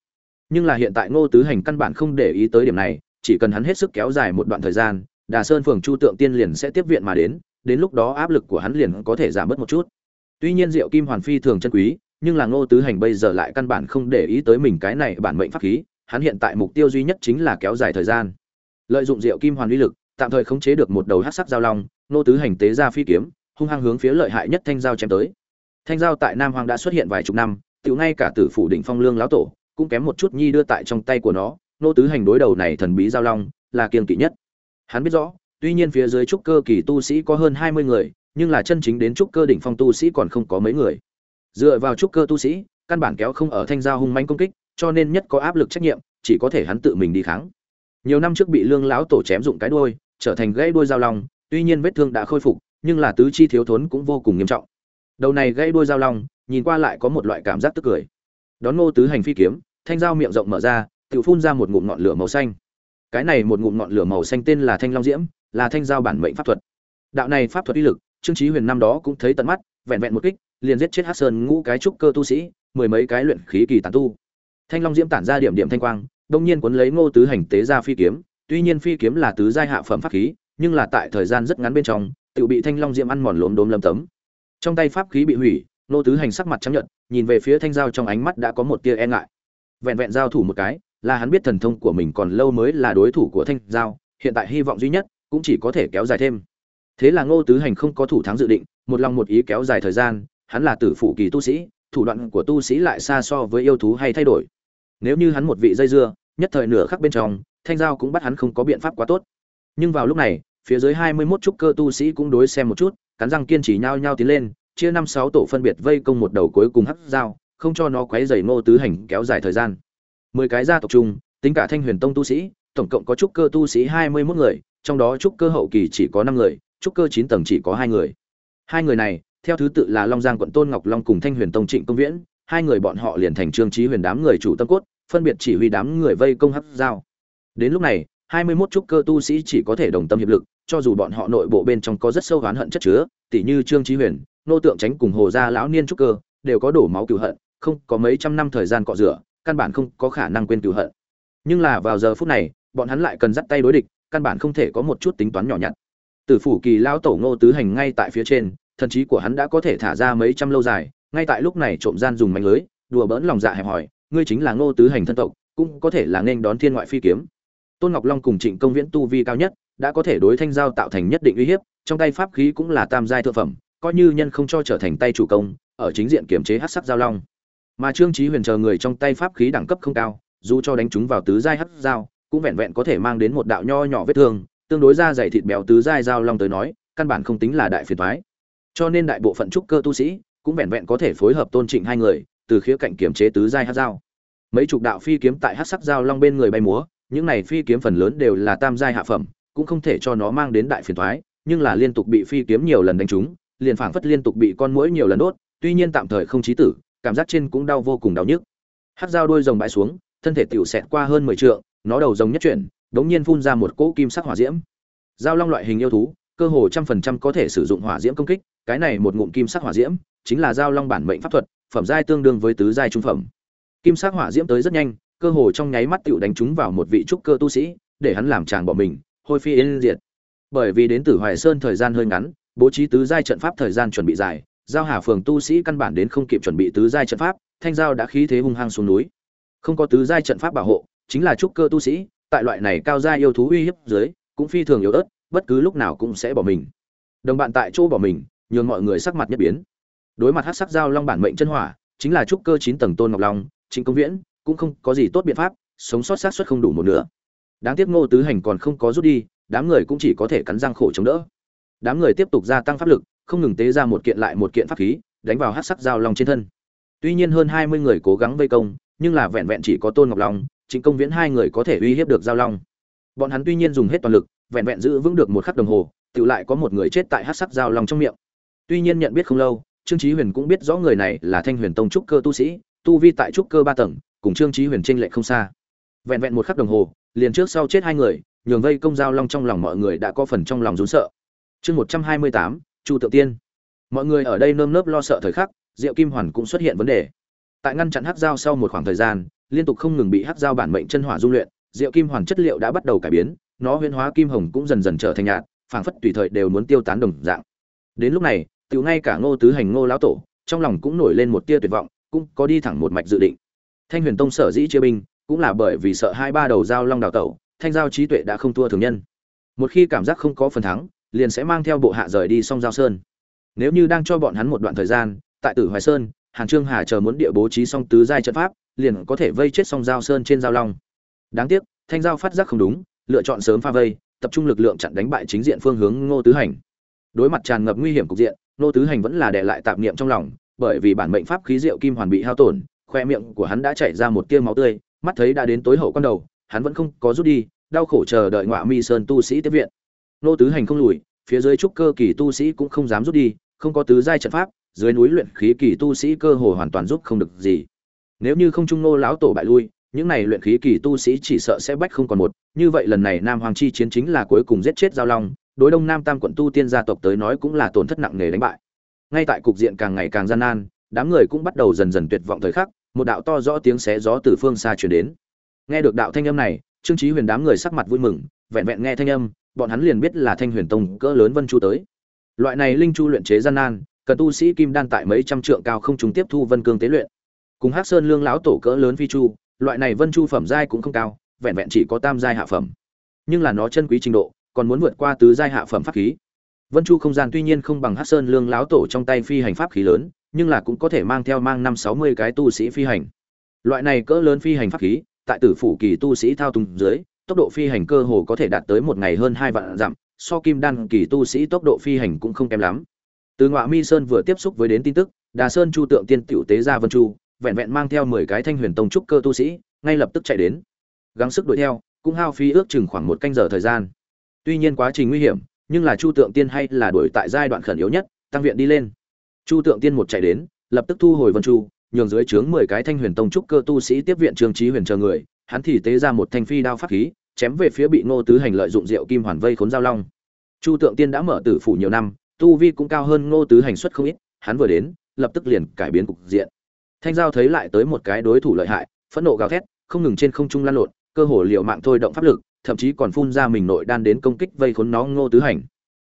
Nhưng là hiện tại Ngô Tứ Hành căn bản không để ý tới điểm này, chỉ cần hắn hết sức kéo dài một đoạn thời gian, Đà Sơn phường Chu Tượng Tiên liền sẽ tiếp viện mà đến, đến lúc đó áp lực của hắn liền có thể giảm bớt một chút. Tuy nhiên Diệu Kim Hoàn phi thường chân quý, nhưng là Ngô Tứ Hành bây giờ lại căn bản không để ý tới mình cái này bản mệnh pháp khí, hắn hiện tại mục tiêu duy nhất chính là kéo dài thời gian. Lợi dụng Diệu Kim Hoàn uy lực, tạm thời khống chế được một đầu hắc sắc giao long, nô tứ hành tế ra phi kiếm, hung hăng hướng phía lợi hại nhất thanh giao chém tới. Thanh giao tại Nam Hoàng đã xuất hiện vài chục năm, tiểu ngay cả tử phủ đỉnh phong lương lão tổ, cũng kém một chút nhi đưa tại trong tay của nó, nô tứ hành đối đầu này thần bí giao long, là kiêng kỵ nhất. Hắn biết rõ, tuy nhiên phía dưới trúc cơ kỳ tu sĩ có hơn 20 người, nhưng là chân chính đến trúc cơ đỉnh phong tu sĩ còn không có mấy người. Dựa vào trúc cơ tu sĩ, căn bản kéo không ở thanh giao hung manh công kích, cho nên nhất có áp lực trách nhiệm, chỉ có thể hắn tự mình đi kháng. Nhiều năm trước bị lương lão tổ chém dụng cái đuôi, trở thành gãy đuôi dao long, tuy nhiên vết thương đã khôi phục, nhưng là tứ chi thiếu thốn cũng vô cùng nghiêm trọng. Đầu này gãy đuôi dao long, nhìn qua lại có một loại cảm giác tức cười. Đón Ngô Tứ hành phi kiếm, thanh dao miệng rộng mở ra, tự phun ra một ngụm ngọn lửa màu xanh. Cái này một ngụm ngọn lửa màu xanh tên là Thanh Long Diễm, là thanh dao bản mệnh pháp thuật. Đạo này pháp thuật uy lực, Trương Chí Huyền năm đó cũng thấy tận mắt, vẹn vẹn một kích, liền giết chết Hắc Sơn ngũ cái trúc cơ tu sĩ, mười mấy cái luyện khí kỳ tán tu. Thanh Long Diễm tản ra điểm điểm thanh quang, đông nhiên cuốn lấy Ngô Tứ hành tế ra phi kiếm, tuy nhiên phi kiếm là tứ giai hạ phẩm pháp khí, nhưng là tại thời gian rất ngắn bên trong, tự bị thanh long diệm ăn mòn lốm đốm lâm tấm. Trong tay pháp khí bị hủy, Ngô tứ hành sắc mặt trắng nhợt, nhìn về phía thanh giao trong ánh mắt đã có một tia e ngại. Vẹn vẹn giao thủ một cái, là hắn biết thần thông của mình còn lâu mới là đối thủ của thanh giao, hiện tại hy vọng duy nhất cũng chỉ có thể kéo dài thêm. Thế là Ngô Tứ Hành không có thủ thắng dự định, một lòng một ý kéo dài thời gian, hắn là tử phụ kỳ tu sĩ, thủ đoạn của tu sĩ lại xa so với yêu thú hay thay đổi. Nếu như hắn một vị dây dưa, nhất thời nửa khắc bên trong, thanh giao cũng bắt hắn không có biện pháp quá tốt. Nhưng vào lúc này phía dưới hai mươi 21 trúc cơ tu sĩ cũng đối xem một chút cắn răng kiên trì nhau nhau tiến lên chia năm sáu tổ phân biệt vây công một đầu cuối cùng hắc dao không cho nó quấy rầy ngô tứ hành kéo dài thời gian. Mười cái gia tộc chung tính cả thanh huyền tông tu sĩ tổng cộng có trúc cơ tu sĩ hai mươi 21 người trong đó trúc cơ hậu kỳ chỉ có năm người trúc cơ chín tầng chỉ có hai người. Hai người này theo thứ tự là long giang quận tôn ngọc long cùng thanh huyền tông trịnh công viễn hai người bọn họ liền thành trương trí huyền đám người chủ tâm cốt phân biệt chỉ huy đám người vây công hắc dao Đến lúc này, 21 trúc cơ tu sĩ chỉ có thể đồng tâm hiệp lực, cho dù bọn họ nội bộ bên trong có rất sâu oán hận chất chứa, tỉ như Trương Chí Huyền, nô tượng tránh cùng Hồ gia lão niên trúc cơ, đều có đổ máu cừu hận, không, có mấy trăm năm thời gian cọ rửa, căn bản không có khả năng quên cừu hận. Nhưng là vào giờ phút này, bọn hắn lại cần dắt tay đối địch, căn bản không thể có một chút tính toán nhỏ nhặt. Tử phủ kỳ lão tổ Ngô tứ hành ngay tại phía trên, thần trí của hắn đã có thể thả ra mấy trăm lâu dài, ngay tại lúc này trộm gian dùng mánh lưới, đùa bỡn lòng dạ hẹp hỏi, ngươi chính là Ngô tứ hành thân tộc, cũng có thể là nên đón thiên ngoại phi kiếm. Tôn ngọc long cùng trịnh công viễn tu vi cao nhất đã có thể đối thanh giao tạo thành nhất định uy hiếp trong tay pháp khí cũng là tam giai thượng phẩm coi như nhân không cho trở thành tay chủ công ở chính diện kiểm chế hát sắc giao long. Mà trương trí huyền chờ người trong tay pháp khí đẳng cấp không cao dù cho đánh chúng vào tứ giai hát giao cũng vẹn vẹn có thể mang đến một đạo nho nhỏ vết thương tương đối ra dày thịt béo tứ giai giao long tới nói căn bản không tính là đại phiền thoái cho nên đại bộ phận trúc cơ tu sĩ cũng vẹn vẹn có thể phối hợp tôn trịnh hai người từ khía cạnh kiểm chế tứ giai hát giao mấy chục đạo phi kiếm tại hát sắc giao long bên người bay múa những này phi kiếm phần lớn đều là tam giai hạ phẩm, cũng không thể cho nó mang đến đại phiền toái, nhưng là liên tục bị phi kiếm nhiều lần đánh trúng, liền phảng phất liên tục bị con muỗi nhiều lần đốt, tuy nhiên tạm thời không chí tử, cảm giác trên cũng đau vô cùng đau nhức. Hắc dao đôi rồng bãi xuống, thân thể tiểu xẹt qua hơn 10 trượng, nó đầu rồng nhất chuyển, đống nhiên phun ra một cỗ kim sắc hỏa diễm. Dao long loại hình yêu thú, cơ hồ trăm phần trăm có thể sử dụng hỏa diễm công kích, cái này một ngụm kim sắc hỏa diễm, chính là giao long bản mệnh pháp thuật, phẩm giai tương đương với tứ giai trung phẩm. Kim sắc hỏa diễm tới rất nhanh, cơ hồ trong nháy mắt tựu đánh trúng vào một vị trúc cơ tu sĩ, để hắn làm chàng bỏ mình, hôi phi yên diệt. Bởi vì đến Tử Hoài Sơn thời gian hơi ngắn, bố trí tứ giai trận pháp thời gian chuẩn bị dài, giao hà phường tu sĩ căn bản đến không kịp chuẩn bị tứ giai trận pháp, thanh giao đã khí thế hung hăng xuống núi. Không có tứ giai trận pháp bảo hộ, chính là trúc cơ tu sĩ, tại loại này cao giai yêu thú uy hiếp dưới, cũng phi thường yếu ớt, bất cứ lúc nào cũng sẽ bỏ mình. Đồng bạn tại chỗ bỏ mình, nhường mọi người sắc mặt nhất biến. đối mặt hắc sắc giao long bản mệnh chân hỏa chính là trúc cơ chín tầng tôn ngọc long trịnh công viễn cũng không có gì tốt biện pháp sống sót sát suất không đủ một nửa đáng tiếc ngô tứ hành còn không có rút đi đám người cũng chỉ có thể cắn răng khổ chống đỡ đám người tiếp tục gia tăng pháp lực không ngừng tế ra một kiện lại một kiện pháp khí đánh vào hắc sắc giao long trên thân tuy nhiên hơn hai mươi người cố gắng vây công nhưng là vẹn vẹn chỉ có tôn ngọc long trịnh công viễn hai người có thể uy hiếp được giao long bọn hắn tuy nhiên dùng hết toàn lực vẹn vẹn giữ vững được một khắc đồng hồ tự lại có một người chết tại hắc sắc giao long trong miệng. Tuy nhiên nhận biết không lâu, trương chí huyền cũng biết rõ người này là thanh huyền tông trúc cơ tu sĩ, tu vi tại trúc cơ ba tầng, cùng trương chí huyền trên lệch không xa. Vẹn vẹn một khắc đồng hồ, liền trước sau chết hai người, nhường vây công giao long trong lòng mọi người đã có phần trong lòng rún sợ. Chương một trăm hai mươi tám, chu tự tiên. Mọi người ở đây nơm nớp lo sợ thời khắc, diệu kim hoàn cũng xuất hiện vấn đề. Tại ngăn chặn hắc giao sau một khoảng thời gian, liên tục không ngừng bị hắc giao bản mệnh chân hỏa dung luyện, diệu kim hoàn chất liệu đã bắt đầu cải biến nó huyễn hóa kim hồng cũng dần dần trở thành nhạt, phảng phất tùy thời đều muốn tiêu tán đồng dạng. Đến lúc này, tiểu ngay cả ngô tứ hành ngô lão tổ, trong lòng cũng nổi lên một tia tuyệt vọng, cũng có đi thẳng một mạch dự định. Thanh huyền tông sở dĩ chia binh, cũng là bởi vì sợ hai ba đầu giao long đào tẩu, thanh giao trí tuệ đã không thua thường nhân. Một khi cảm giác không có phần thắng, liền sẽ mang theo bộ hạ rời đi song giao sơn. Nếu như đang cho bọn hắn một đoạn thời gian, tại tử hoài sơn, hàn trương hà chờ muốn địa bố trí song tứ giai trận pháp, liền có thể vây chết song giao sơn trên giao long. Đáng tiếc, thanh giao phát giác không đúng lựa chọn sớm pha vây, tập trung lực lượng chặn đánh bại chính diện phương hướng ngô tứ hành. Đối mặt tràn ngập nguy hiểm cục diện, ngô tứ hành vẫn là để lại tạp niệm trong lòng, bởi vì bản mệnh pháp khí diệu kim hoàn bị hao tổn, khoe miệng của hắn đã chảy ra một tia máu tươi, mắt thấy đã đến tối hậu con đầu, hắn vẫn không có rút đi, đau khổ chờ đợi ngọa mi sơn tu sĩ tiếp viện. Ngô tứ hành không lùi, phía dưới trúc cơ kỳ tu sĩ cũng không dám rút đi, không có tứ giai trận pháp, dưới núi luyện khí kỳ tu sĩ cơ hồ hoàn toàn giúp không được gì. Nếu như không trung nô lão tổ bại lui những này luyện khí kỳ tu sĩ chỉ sợ sẽ bách không còn một, như vậy lần này nam hoàng chi chiến chính là cuối cùng giết chết giao long, đối đông nam tam quận tu tiên gia tộc tới nói cũng là tổn thất nặng nề đánh bại. Ngay tại cục diện càng ngày càng gian nan, đám người cũng bắt đầu dần dần tuyệt vọng thời khắc, một đạo to rõ tiếng xé gió từ phương xa truyền đến. Nghe được đạo thanh âm này, trương chí huyền đám người sắc mặt vui mừng, vẹn vẹn nghe thanh âm, bọn hắn liền biết là thanh huyền tông cỡ lớn vân chu tới. Loại này linh chu luyện chế gian nan, cần tu sĩ kim đan tại mấy trăm trượng cao không trùng tiếp thu vân cương tế luyện. Cùng hắc sơn lương lão tổ cỡ lớn phi chu loại này vân chu phẩm giai cũng không cao, vẹn vẹn chỉ có tam giai hạ phẩm. Nhưng là nó chân quý trình độ, còn muốn vượt qua tứ giai hạ phẩm pháp khí. Vân chu không gian tuy nhiên không bằng hắc sơn lương láo tổ trong tay phi hành pháp khí lớn, nhưng là cũng có thể mang theo mang năm sáu mươi cái tu sĩ phi hành. Loại này cỡ lớn phi hành pháp khí, tại tử phủ kỳ tu sĩ thao túng dưới, tốc độ phi hành cơ hồ có thể đạt tới một ngày hơn hai vạn dặm, so kim đan kỳ tu sĩ tốc độ phi hành cũng không kém lắm. Từ ngọa mi sơn vừa tiếp xúc với đến tin tức, đà sơn chu tượng tiên tiểu tế ra vân chu vẹn vẹn mang theo mười cái thanh huyền tông trúc cơ tu sĩ, ngay lập tức chạy đến. Gắng sức đuổi theo, cũng hao phí ước chừng khoảng một canh giờ thời gian. Tuy nhiên quá trình nguy hiểm, nhưng là chu tượng tiên hay là đuổi tại giai đoạn khẩn yếu nhất, tăng viện đi lên. Chu tượng tiên một chạy đến, lập tức thu hồi vân chu, nhường dưới trướng mười cái thanh huyền tông trúc cơ tu sĩ tiếp viện trương trí huyền chờ người, hắn thì tế ra một thanh phi đao pháp khí, chém về phía bị ngô tứ hành lợi dụng rượu kim hoàn vây khốn giao long. Chu tượng tiên đã mở tử phủ nhiều năm, tu vi cũng cao hơn ngô tứ hành xuất không ít, hắn vừa đến, lập tức liền cải biến cục diện thanh giao thấy lại tới một cái đối thủ lợi hại, phẫn nộ gào thét, không ngừng trên không trung lan lộn, cơ hồ liều mạng thôi động pháp lực, thậm chí còn phun ra mình nội đan đến công kích vây khốn nó ngô tứ hành.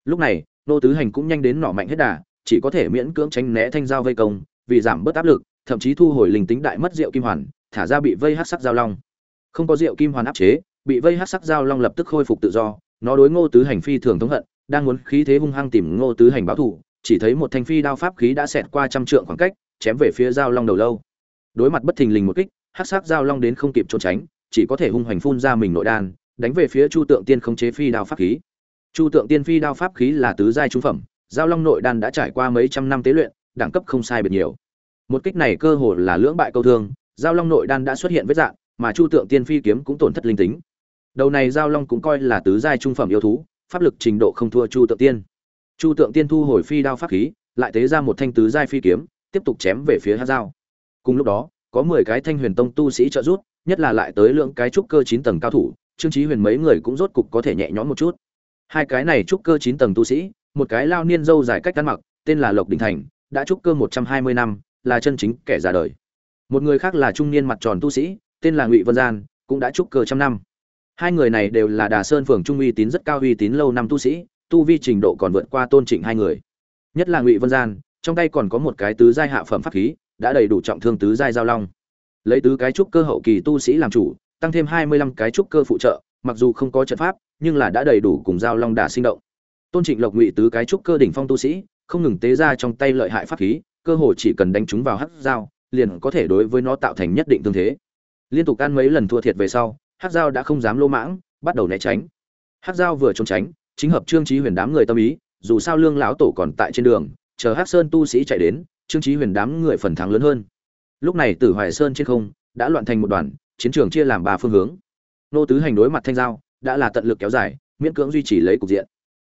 Lúc này, ngô tứ hành cũng nhanh đến nỏ mạnh hết đà, chỉ có thể miễn cưỡng tránh né thanh giao vây công, vì giảm bớt áp lực, thậm chí thu hồi linh tính đại mất rượu kim hoàn, thả ra bị vây hát sắc giao long. Không có rượu kim hoàn áp chế, bị vây hát sắc giao long lập tức khôi phục tự do, nó đối ngô tứ hành phi thường thống hận, đang muốn khí thế hung hăng tìm ngô tứ hành báo thù, chỉ thấy một thanh phi đao pháp khí đã xẹt qua trăm trượng khoảng cách chém về phía giao long đầu lâu. Đối mặt bất thình lình một kích hát sắc giao long đến không kịp trốn tránh, chỉ có thể hung hoành phun ra mình nội đan, đánh về phía chu tượng tiên không chế phi đao pháp khí. Chu tượng tiên phi đao pháp khí là tứ giai trung phẩm, giao long nội đan đã trải qua mấy trăm năm tế luyện, đẳng cấp không sai biệt nhiều. Một kích này cơ hồ là lưỡng bại câu thương, giao long nội đan đã xuất hiện vết dạng, mà chu tượng tiên phi kiếm cũng tổn thất linh tính. Đầu này giao long cũng coi là tứ giai trung phẩm yêu thú, pháp lực trình độ không thua chu tượng tiên. Chu tượng tiên thu hồi phi đao pháp khí, lại tế ra một thanh tứ giai phi kiếm tiếp tục chém về phía hát dao. Cùng lúc đó, có mười cái thanh huyền tông tu sĩ trợ giúp, nhất là lại tới lượng cái trúc cơ chín tầng cao thủ, trương trí huyền mấy người cũng rốt cục có thể nhẹ nhõm một chút. Hai cái này trúc cơ chín tầng tu sĩ, một cái lao niên dâu dài cách ăn mặc, tên là lộc đình thành, đã trúc cơ một trăm hai mươi năm, là chân chính kẻ già đời. Một người khác là trung niên mặt tròn tu sĩ, tên là ngụy vân gian, cũng đã trúc cơ trăm năm. Hai người này đều là đà sơn phường trung uy tín rất cao uy tín lâu năm tu sĩ, tu vi trình độ còn vượt qua tôn trịnh hai người. Nhất là ngụy vân gian trong tay còn có một cái tứ giai hạ phẩm pháp khí, đã đầy đủ trọng thương tứ giai giao long. Lấy tứ cái trúc cơ hậu kỳ tu sĩ làm chủ, tăng thêm hai mươi lăm cái trúc cơ phụ trợ, mặc dù không có trận pháp, nhưng là đã đầy đủ cùng giao long đả sinh động. Tôn trịnh lộc ngụy tứ cái trúc cơ đỉnh phong tu sĩ, không ngừng tế ra trong tay lợi hại pháp khí, cơ hồ chỉ cần đánh chúng vào hắc dao liền có thể đối với nó tạo thành nhất định tương thế. Liên tục ăn mấy lần thua thiệt về sau, hắc dao đã không dám lô mãng, bắt đầu né tránh. Hắc dao vừa trốn tránh, chính hợp trương trí huyền đám người tâm ý, dù sao lương lão tổ còn tại trên đường chờ hắc sơn tu sĩ chạy đến, trương Chí huyền đám người phần thắng lớn hơn. Lúc này tử hoài sơn trên không, đã loạn thành một đoàn, chiến trường chia làm ba phương hướng. Nô tứ hành đối mặt thanh giao, đã là tận lực kéo dài, miễn cưỡng duy trì lấy cục diện.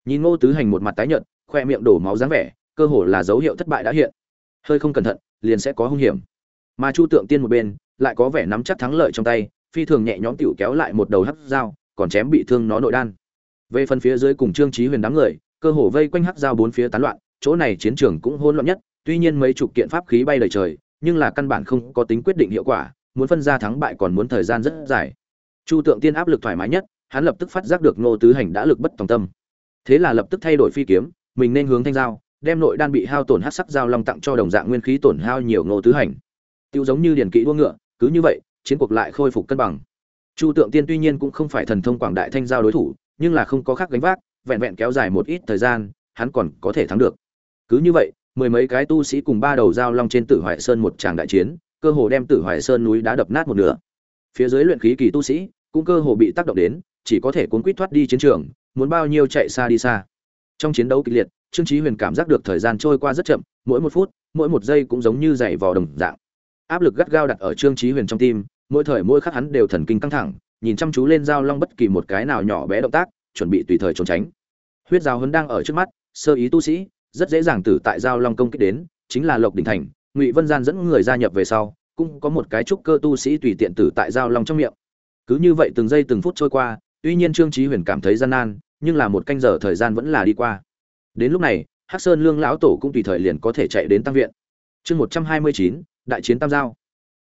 Nhìn ngô tứ hành một mặt tái nhợt, khoe miệng đổ máu dáng vẻ, cơ hồ là dấu hiệu thất bại đã hiện. Hơi không cẩn thận, liền sẽ có hung hiểm. Mà chu tượng tiên một bên, lại có vẻ nắm chắc thắng lợi trong tay, phi thường nhẹ nhõm tiểu kéo lại một đầu hắc dao, còn chém bị thương nó nội đan. Về phần phía dưới cùng trương Chí huyền đám người, cơ hồ vây quanh hắc dao bốn phía tán loạn chỗ này chiến trường cũng hỗn loạn nhất, tuy nhiên mấy chục kiện pháp khí bay lượn trời, nhưng là căn bản không có tính quyết định hiệu quả, muốn phân ra thắng bại còn muốn thời gian rất dài. Chu tượng tiên áp lực thoải mái nhất, hắn lập tức phát giác được ngô tứ hành đã lực bất tòng tâm. Thế là lập tức thay đổi phi kiếm, mình nên hướng thanh giao, đem nội đan bị hao tổn hắc sắc giao long tặng cho đồng dạng nguyên khí tổn hao nhiều ngô tứ hành. Tiêu giống như điển kỹ đua ngựa, cứ như vậy, chiến cuộc lại khôi phục cân bằng. Chu tượng tiên tuy nhiên cũng không phải thần thông quảng đại thanh giao đối thủ, nhưng là không có khác gánh vác, vẹn vẹn kéo dài một ít thời gian, hắn còn có thể thắng được cứ như vậy, mười mấy cái tu sĩ cùng ba đầu giao long trên tử hoại sơn một tràng đại chiến, cơ hồ đem tử hoại sơn núi đá đập nát một nửa. Phía dưới luyện khí kỳ tu sĩ, cũng cơ hồ bị tác động đến, chỉ có thể cuốn quýt thoát đi chiến trường, muốn bao nhiêu chạy xa đi xa. Trong chiến đấu kịch liệt, trương chí huyền cảm giác được thời gian trôi qua rất chậm, mỗi một phút, mỗi một giây cũng giống như dày vò đồng dạng. Áp lực gắt gao đặt ở trương chí huyền trong tim, mỗi thời mỗi khắc hắn đều thần kinh căng thẳng, nhìn chăm chú lên giao long bất kỳ một cái nào nhỏ bé động tác, chuẩn bị tùy thời trốn tránh. Huyết giao hấn đang ở trước mắt, sơ ý tu sĩ rất dễ dàng tử tại giao long công kích đến, chính là lộc đình thành, ngụy vân gian dẫn người gia nhập về sau, cũng có một cái trúc cơ tu sĩ tùy tiện tử tại giao long trong miệng. Cứ như vậy từng giây từng phút trôi qua, tuy nhiên trương chí huyền cảm thấy gian nan, nhưng là một canh giờ thời gian vẫn là đi qua. Đến lúc này, hắc sơn lương lão tổ cũng tùy thời liền có thể chạy đến tăng viện. Chương một trăm hai mươi chín, đại chiến tam giao.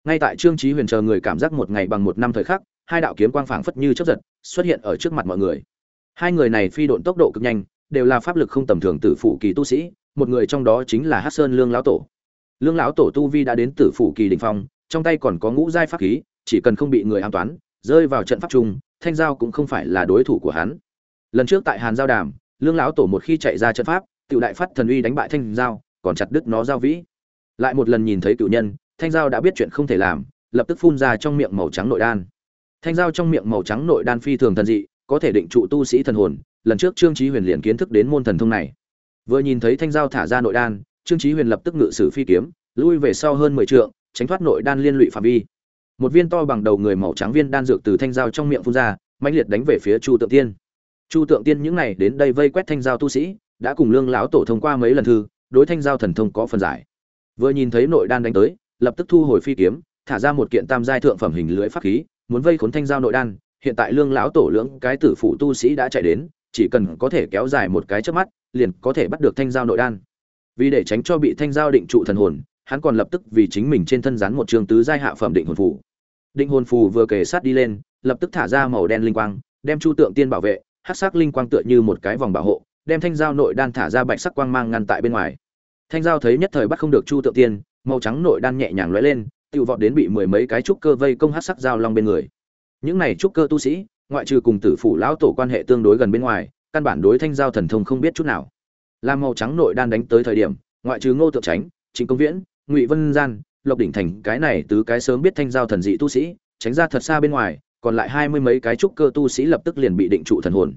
Ngay tại trương chí huyền chờ người cảm giác một ngày bằng một năm thời khắc, hai đạo kiếm quang phảng phất như chớp giật, xuất hiện ở trước mặt mọi người. Hai người này phi độn tốc độ cực nhanh đều là pháp lực không tầm thường tử phụ kỳ tu sĩ, một người trong đó chính là hắc sơn lương lão tổ. Lương lão tổ tu vi đã đến tử phụ kỳ đỉnh phong, trong tay còn có ngũ giai pháp khí, chỉ cần không bị người an toán, rơi vào trận pháp chung, thanh giao cũng không phải là đối thủ của hắn. Lần trước tại hàn giao đàm, lương lão tổ một khi chạy ra trận pháp tự đại phát thần uy đánh bại thanh giao, còn chặt đứt nó giao vĩ. Lại một lần nhìn thấy cựu nhân, thanh giao đã biết chuyện không thể làm, lập tức phun ra trong miệng màu trắng nội đan. Thanh giao trong miệng màu trắng nội đan phi thường thần dị, có thể định trụ tu sĩ thần hồn lần trước trương chí huyền liền kiến thức đến môn thần thông này. Vừa nhìn thấy thanh giao thả ra nội đan, trương chí huyền lập tức ngự sử phi kiếm, lui về sau hơn mười trượng, tránh thoát nội đan liên lụy phạm vi. Một viên to bằng đầu người màu trắng viên đan dược từ thanh giao trong miệng phun ra, mãnh liệt đánh về phía chu tượng tiên. Chu tượng tiên những này đến đây vây quét thanh giao tu sĩ, đã cùng lương lão tổ thông qua mấy lần thư, đối thanh giao thần thông có phần giải. Vừa nhìn thấy nội đan đánh tới, lập tức thu hồi phi kiếm, thả ra một kiện tam giai thượng phẩm hình lưỡi pháp khí, muốn vây khốn thanh giao nội đan, hiện tại lương lão tổ lưỡng cái tử phụ tu sĩ đã chạy đến chỉ cần có thể kéo dài một cái trước mắt, liền có thể bắt được thanh giao nội đan. Vì để tránh cho bị thanh giao định trụ thần hồn, hắn còn lập tức vì chính mình trên thân rắn một trường tứ giai hạ phẩm định hồn phù. Định hồn phù vừa kề sát đi lên, lập tức thả ra màu đen linh quang, đem chu tượng tiên bảo vệ, hắc sắc linh quang tựa như một cái vòng bảo hộ, đem thanh giao nội đan thả ra bạch sắc quang mang ngăn tại bên ngoài. Thanh giao thấy nhất thời bắt không được chu tượng tiên, màu trắng nội đan nhẹ nhàng lóe lên tự vọt đến bị mười mấy cái trúc cơ vây công hắc sắc giao long bên người. Những này trúc cơ tu sĩ ngoại trừ cùng tử phủ lão tổ quan hệ tương đối gần bên ngoài, căn bản đối thanh giao thần thông không biết chút nào. Làm màu trắng nội đan đánh tới thời điểm, ngoại trừ ngô tượng tránh chính công viễn, ngụy vân gian, lộc đỉnh thành, cái này tứ cái sớm biết thanh giao thần dị tu sĩ, tránh ra thật xa bên ngoài, còn lại hai mươi mấy cái trúc cơ tu sĩ lập tức liền bị định trụ thần hồn.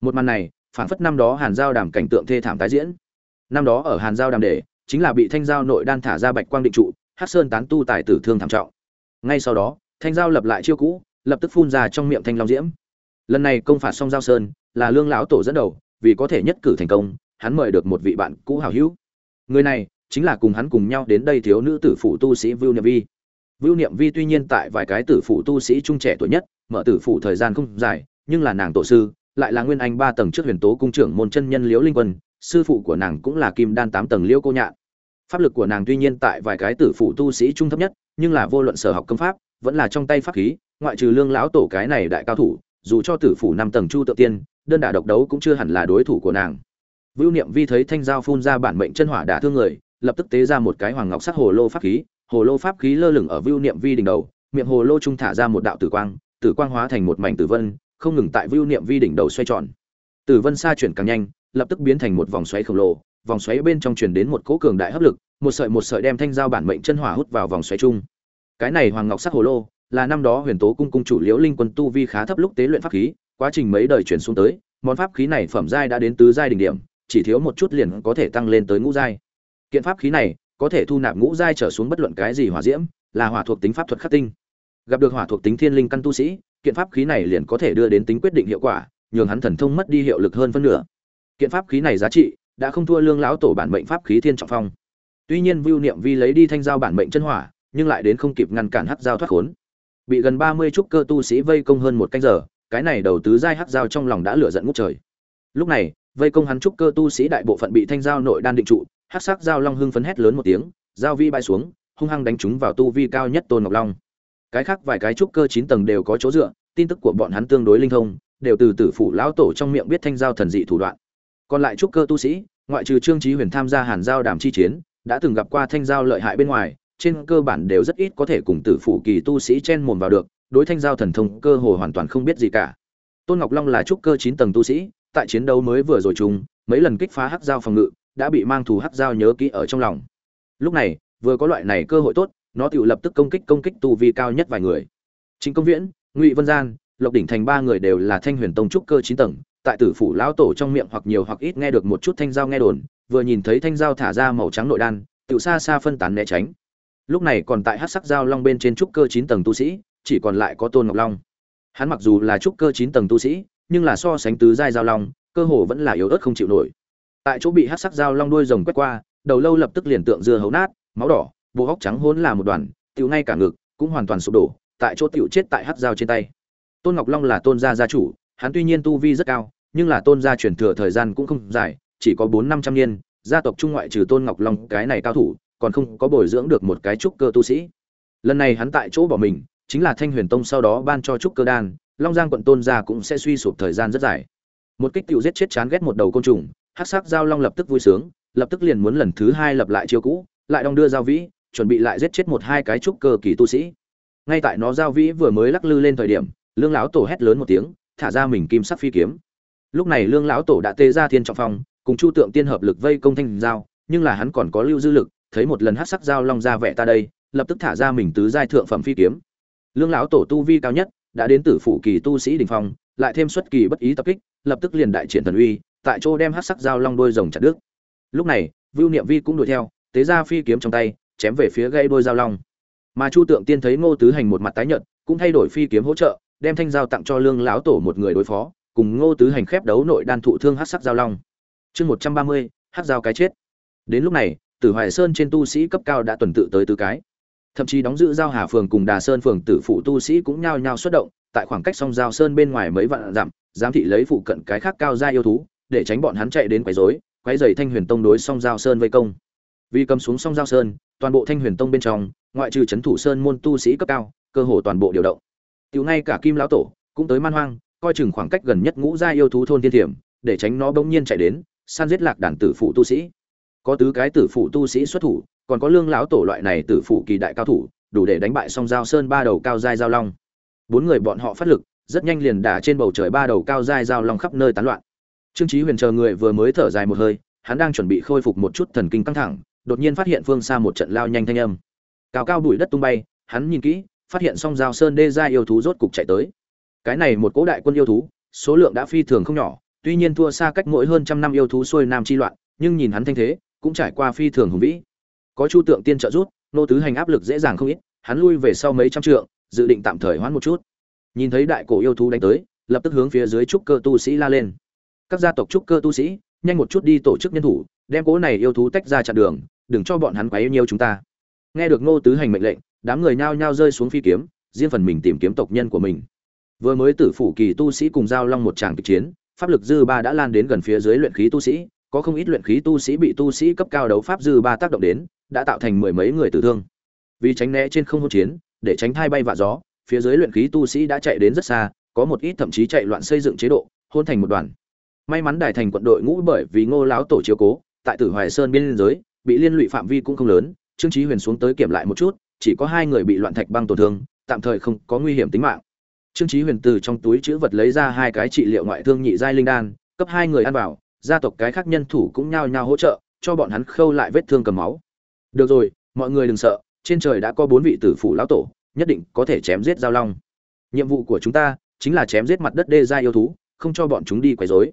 Một màn này phản phất năm đó hàn giao đàm cảnh tượng thê thảm tái diễn. Năm đó ở hàn giao đàm để, chính là bị thanh giao nội đan thả ra bạch quang định trụ hát sơn tán tu tài tử thương thảm trọng. Ngay sau đó, thanh giao lập lại chiêu cũ lập tức phun ra trong miệng thanh long diễm lần này công phạt song giao sơn là lương lão tổ dẫn đầu vì có thể nhất cử thành công hắn mời được một vị bạn cũ hảo hữu người này chính là cùng hắn cùng nhau đến đây thiếu nữ tử phụ tu sĩ Vưu Niệm Vi. Vưu Niệm Vi tuy nhiên tại vài cái tử phụ tu sĩ trung trẻ tuổi nhất, mở tử phụ thời gian không dài, nhưng là nàng tổ sư, lại là nguyên anh ba tầng trước huyền tố cung trưởng môn chân nhân Liễu Linh Quân, sư phụ của nàng cũng là kim đan tám tầng Liễu Cô Nhạn. Pháp lực của nàng tuy nhiên tại vài cái tử phụ tu sĩ trung thấp nhất, nhưng là vô luận sở học công pháp, vẫn là trong tay pháp khí, ngoại trừ Lương lão tổ cái này đại cao thủ, dù cho tử phủ năm tầng Chu Tự Tiên, đơn đả độc đấu cũng chưa hẳn là đối thủ của nàng. Vưu Niệm Vi thấy thanh giao phun ra bản mệnh chân hỏa đả thương người, lập tức tế ra một cái hoàng ngọc sắc hồ lô pháp khí, hồ lô pháp khí lơ lửng ở Vưu Niệm Vi đỉnh đầu, miệng hồ lô trung thả ra một đạo tử quang, tử quang hóa thành một mảnh tử vân, không ngừng tại Vưu Niệm Vi đỉnh đầu xoay tròn. Tử vân xa chuyển càng nhanh, lập tức biến thành một vòng xoáy khổng lồ, vòng xoáy bên trong truyền đến một cỗ cường đại hấp lực, một sợi một sợi đem thanh giao bản mệnh chân hỏa hút vào vòng xoáy chung cái này hoàng ngọc sắc hồ lô là năm đó huyền tố cung cung chủ liễu linh quân tu vi khá thấp lúc tế luyện pháp khí, quá trình mấy đời chuyển xuống tới, món pháp khí này phẩm giai đã đến tứ giai đỉnh điểm, chỉ thiếu một chút liền có thể tăng lên tới ngũ giai. Kiện pháp khí này có thể thu nạp ngũ giai trở xuống bất luận cái gì hỏa diễm, là hỏa thuộc tính pháp thuật khắc tinh. Gặp được hỏa thuộc tính thiên linh căn tu sĩ, kiện pháp khí này liền có thể đưa đến tính quyết định hiệu quả, nhường hắn thần thông mất đi hiệu lực hơn phân nửa. Kiện pháp khí này giá trị đã không thua lương lão tổ bản mệnh pháp khí thiên trọng phong. Tuy nhiên vưu niệm vi lấy đi thanh giao bản mệnh chân hỏa, nhưng lại đến không kịp ngăn cản hắc giao thoát khốn bị gần ba mươi trúc cơ tu sĩ vây công hơn một canh giờ, cái này đầu tứ giai hắc giao trong lòng đã lửa giận ngút trời. Lúc này, vây công hắn trúc cơ tu sĩ đại bộ phận bị thanh giao nội đan định trụ, hắc sắc giao long hưng phấn hét lớn một tiếng, giao vi bay xuống, hung hăng đánh chúng vào tu vi cao nhất tôn ngọc long. Cái khác vài cái trúc cơ chín tầng đều có chỗ dựa, tin tức của bọn hắn tương đối linh thông, đều từ tử phủ lão tổ trong miệng biết thanh giao thần dị thủ đoạn. Còn lại trúc cơ tu sĩ, ngoại trừ trương chí huyền tham gia hàn giao đàm chi chiến, đã từng gặp qua thanh giao lợi hại bên ngoài trên cơ bản đều rất ít có thể cùng tử phủ kỳ tu sĩ chen mồm vào được, đối thanh giao thần thông cơ hồ hoàn toàn không biết gì cả. Tôn ngọc long là trúc cơ chín tầng tu sĩ, tại chiến đấu mới vừa rồi chung, mấy lần kích phá hắc giao phòng ngự, đã bị mang thù hắc giao nhớ kỹ ở trong lòng. Lúc này, vừa có loại này cơ hội tốt, nó tự lập tức công kích công kích tu vi cao nhất vài người. Chính công viễn, ngụy vân gian, lộc đỉnh thành ba người đều là thanh huyền tông trúc cơ chín tầng, tại tử phủ lão tổ trong miệng hoặc nhiều hoặc ít nghe được một chút thanh giao nghe đồn, vừa nhìn thấy thanh giao thả ra màu trắng nội đan, tự xa xa phân tán né tránh lúc này còn tại hát sắc giao long bên trên trúc cơ chín tầng tu sĩ, chỉ còn lại có tôn ngọc long. Hắn mặc dù là trúc cơ chín tầng tu sĩ, nhưng là so sánh tứ giai giao long, cơ hồ vẫn là yếu ớt không chịu nổi. Tại chỗ bị hát sắc giao long đuôi rồng quét qua, đầu lâu lập tức liền tượng dưa hấu nát, máu đỏ, bộ góc trắng hôn là một đoàn, tiểu ngay cả ngực cũng hoàn toàn sụp đổ, tại chỗ tiểu chết tại hát dao trên tay. Tôn ngọc long là tôn gia gia chủ, hắn tuy nhiên tu vi rất cao, nhưng là tôn gia truyền thừa thời gian cũng không dài, chỉ có bốn năm trăm niên, gia tộc trung ngoại trừ tôn ngọc long cái này cao thủ còn không có bồi dưỡng được một cái trúc cơ tu sĩ. Lần này hắn tại chỗ bỏ mình, chính là thanh huyền tông sau đó ban cho trúc cơ đan, long giang quận tôn gia cũng sẽ suy sụp thời gian rất dài. Một kích tiểu giết chết chán ghét một đầu côn trùng, hắc sắc giao long lập tức vui sướng, lập tức liền muốn lần thứ hai lập lại chiêu cũ, lại đong đưa giao vĩ, chuẩn bị lại giết chết một hai cái trúc cơ kỳ tu sĩ. Ngay tại nó giao vĩ vừa mới lắc lư lên thời điểm, lương lão tổ hét lớn một tiếng, thả ra mình kim sắc phi kiếm. Lúc này lương lão tổ đã tê ra thiên trọng phong, cùng chu tượng tiên hợp lực vây công thanh giao, nhưng là hắn còn có lưu dư lực thấy một lần hát sắc giao long ra vẻ ta đây, lập tức thả ra mình tứ giai thượng phẩm phi kiếm. Lương lão tổ tu vi cao nhất, đã đến tử phủ kỳ tu sĩ đình phong, lại thêm xuất kỳ bất ý tập kích, lập tức liền đại triển thần uy, tại chỗ đem hát sắc giao long đôi rồng chặt đứt. Lúc này, vưu niệm vi cũng đuổi theo, tế ra phi kiếm trong tay, chém về phía gây đôi giao long. Mà chu tượng tiên thấy ngô tứ hành một mặt tái nhợt, cũng thay đổi phi kiếm hỗ trợ, đem thanh giao tặng cho lương lão tổ một người đối phó, cùng ngô tứ hành khép đấu nội đan thụ thương hát sắc giao long. Chương một trăm ba mươi, hát giao cái chết. Đến lúc này tử hoài sơn trên tu sĩ cấp cao đã tuần tự tới tứ cái. Thậm chí đóng giữ giao hà phường cùng đà sơn phường tử phụ tu sĩ cũng nhao nhao xuất động, tại khoảng cách song giao sơn bên ngoài mấy vạn dặm, giám thị lấy phụ cận cái khác cao gia yêu thú, để tránh bọn hắn chạy đến quấy rối, quấy dày thanh huyền tông đối song giao sơn vây công. Vì cầm xuống song giao sơn, toàn bộ thanh huyền tông bên trong, ngoại trừ Trấn thủ sơn môn tu sĩ cấp cao, cơ hồ toàn bộ điều động. Tiểu ngay cả kim lão tổ cũng tới man hoang, coi chừng khoảng cách gần nhất ngũ gia yêu thú thôn Thiên thiểm, để tránh nó bỗng nhiên chạy đến san giết lạc đàn tử phụ tu sĩ có tứ cái tử phụ tu sĩ xuất thủ, còn có lương lão tổ loại này tử phụ kỳ đại cao thủ, đủ để đánh bại song giao sơn ba đầu cao giai giao long. Bốn người bọn họ phát lực, rất nhanh liền đả trên bầu trời ba đầu cao giai giao long khắp nơi tán loạn. Trương chí huyền chờ người vừa mới thở dài một hơi, hắn đang chuẩn bị khôi phục một chút thần kinh căng thẳng, đột nhiên phát hiện phương xa một trận lao nhanh thanh âm. Cao cao bụi đất tung bay, hắn nhìn kỹ, phát hiện song giao sơn đê gia yêu thú rốt cục chạy tới. Cái này một cỗ đại quân yêu thú, số lượng đã phi thường không nhỏ, tuy nhiên thua xa cách mỗi hơn trăm năm yêu thú xuôi nam chi loạn, nhưng nhìn hắn thanh thế cũng trải qua phi thường hùng vĩ. Có chu tượng tiên trợ rút nô tứ hành áp lực dễ dàng không ít, hắn lui về sau mấy trăm trượng, dự định tạm thời hoãn một chút. Nhìn thấy đại cổ yêu thú đánh tới, lập tức hướng phía dưới trúc cơ tu sĩ la lên. Các gia tộc trúc cơ tu sĩ, nhanh một chút đi tổ chức nhân thủ, đem cỗ này yêu thú tách ra chặn đường, đừng cho bọn hắn quá yêu nhiều chúng ta. Nghe được ngô tứ hành mệnh lệnh, đám người nhao nhao rơi xuống phi kiếm, riêng phần mình tìm kiếm tộc nhân của mình. Vừa mới tử phủ kỳ tu sĩ cùng giao long một tràng kịch chiến, pháp lực dư ba đã lan đến gần phía dưới luyện khí tu sĩ có không ít luyện khí tu sĩ bị tu sĩ cấp cao đấu pháp dư ba tác động đến, đã tạo thành mười mấy người tử thương. Vì tránh né trên không hỗn chiến, để tránh thai bay vạ gió, phía dưới luyện khí tu sĩ đã chạy đến rất xa, có một ít thậm chí chạy loạn xây dựng chế độ, hôn thành một đoàn. May mắn đại thành quận đội ngũ bởi vì ngô láo tổ chiếu cố, tại tử hoài sơn biên giới, bị liên lụy phạm vi cũng không lớn, trương trí huyền xuống tới kiểm lại một chút, chỉ có hai người bị loạn thạch băng tổn thương, tạm thời không có nguy hiểm tính mạng. Trương trí huyền từ trong túi chữ vật lấy ra hai cái trị liệu ngoại thương nhị giai linh đan, cấp hai người ăn vào gia tộc cái khác nhân thủ cũng nhao nhao hỗ trợ cho bọn hắn khâu lại vết thương cầm máu. Được rồi mọi người đừng sợ trên trời đã có bốn vị tử phủ lão tổ nhất định có thể chém giết giao long. Nhiệm vụ của chúng ta chính là chém giết mặt đất đê gia yêu thú không cho bọn chúng đi quấy rối.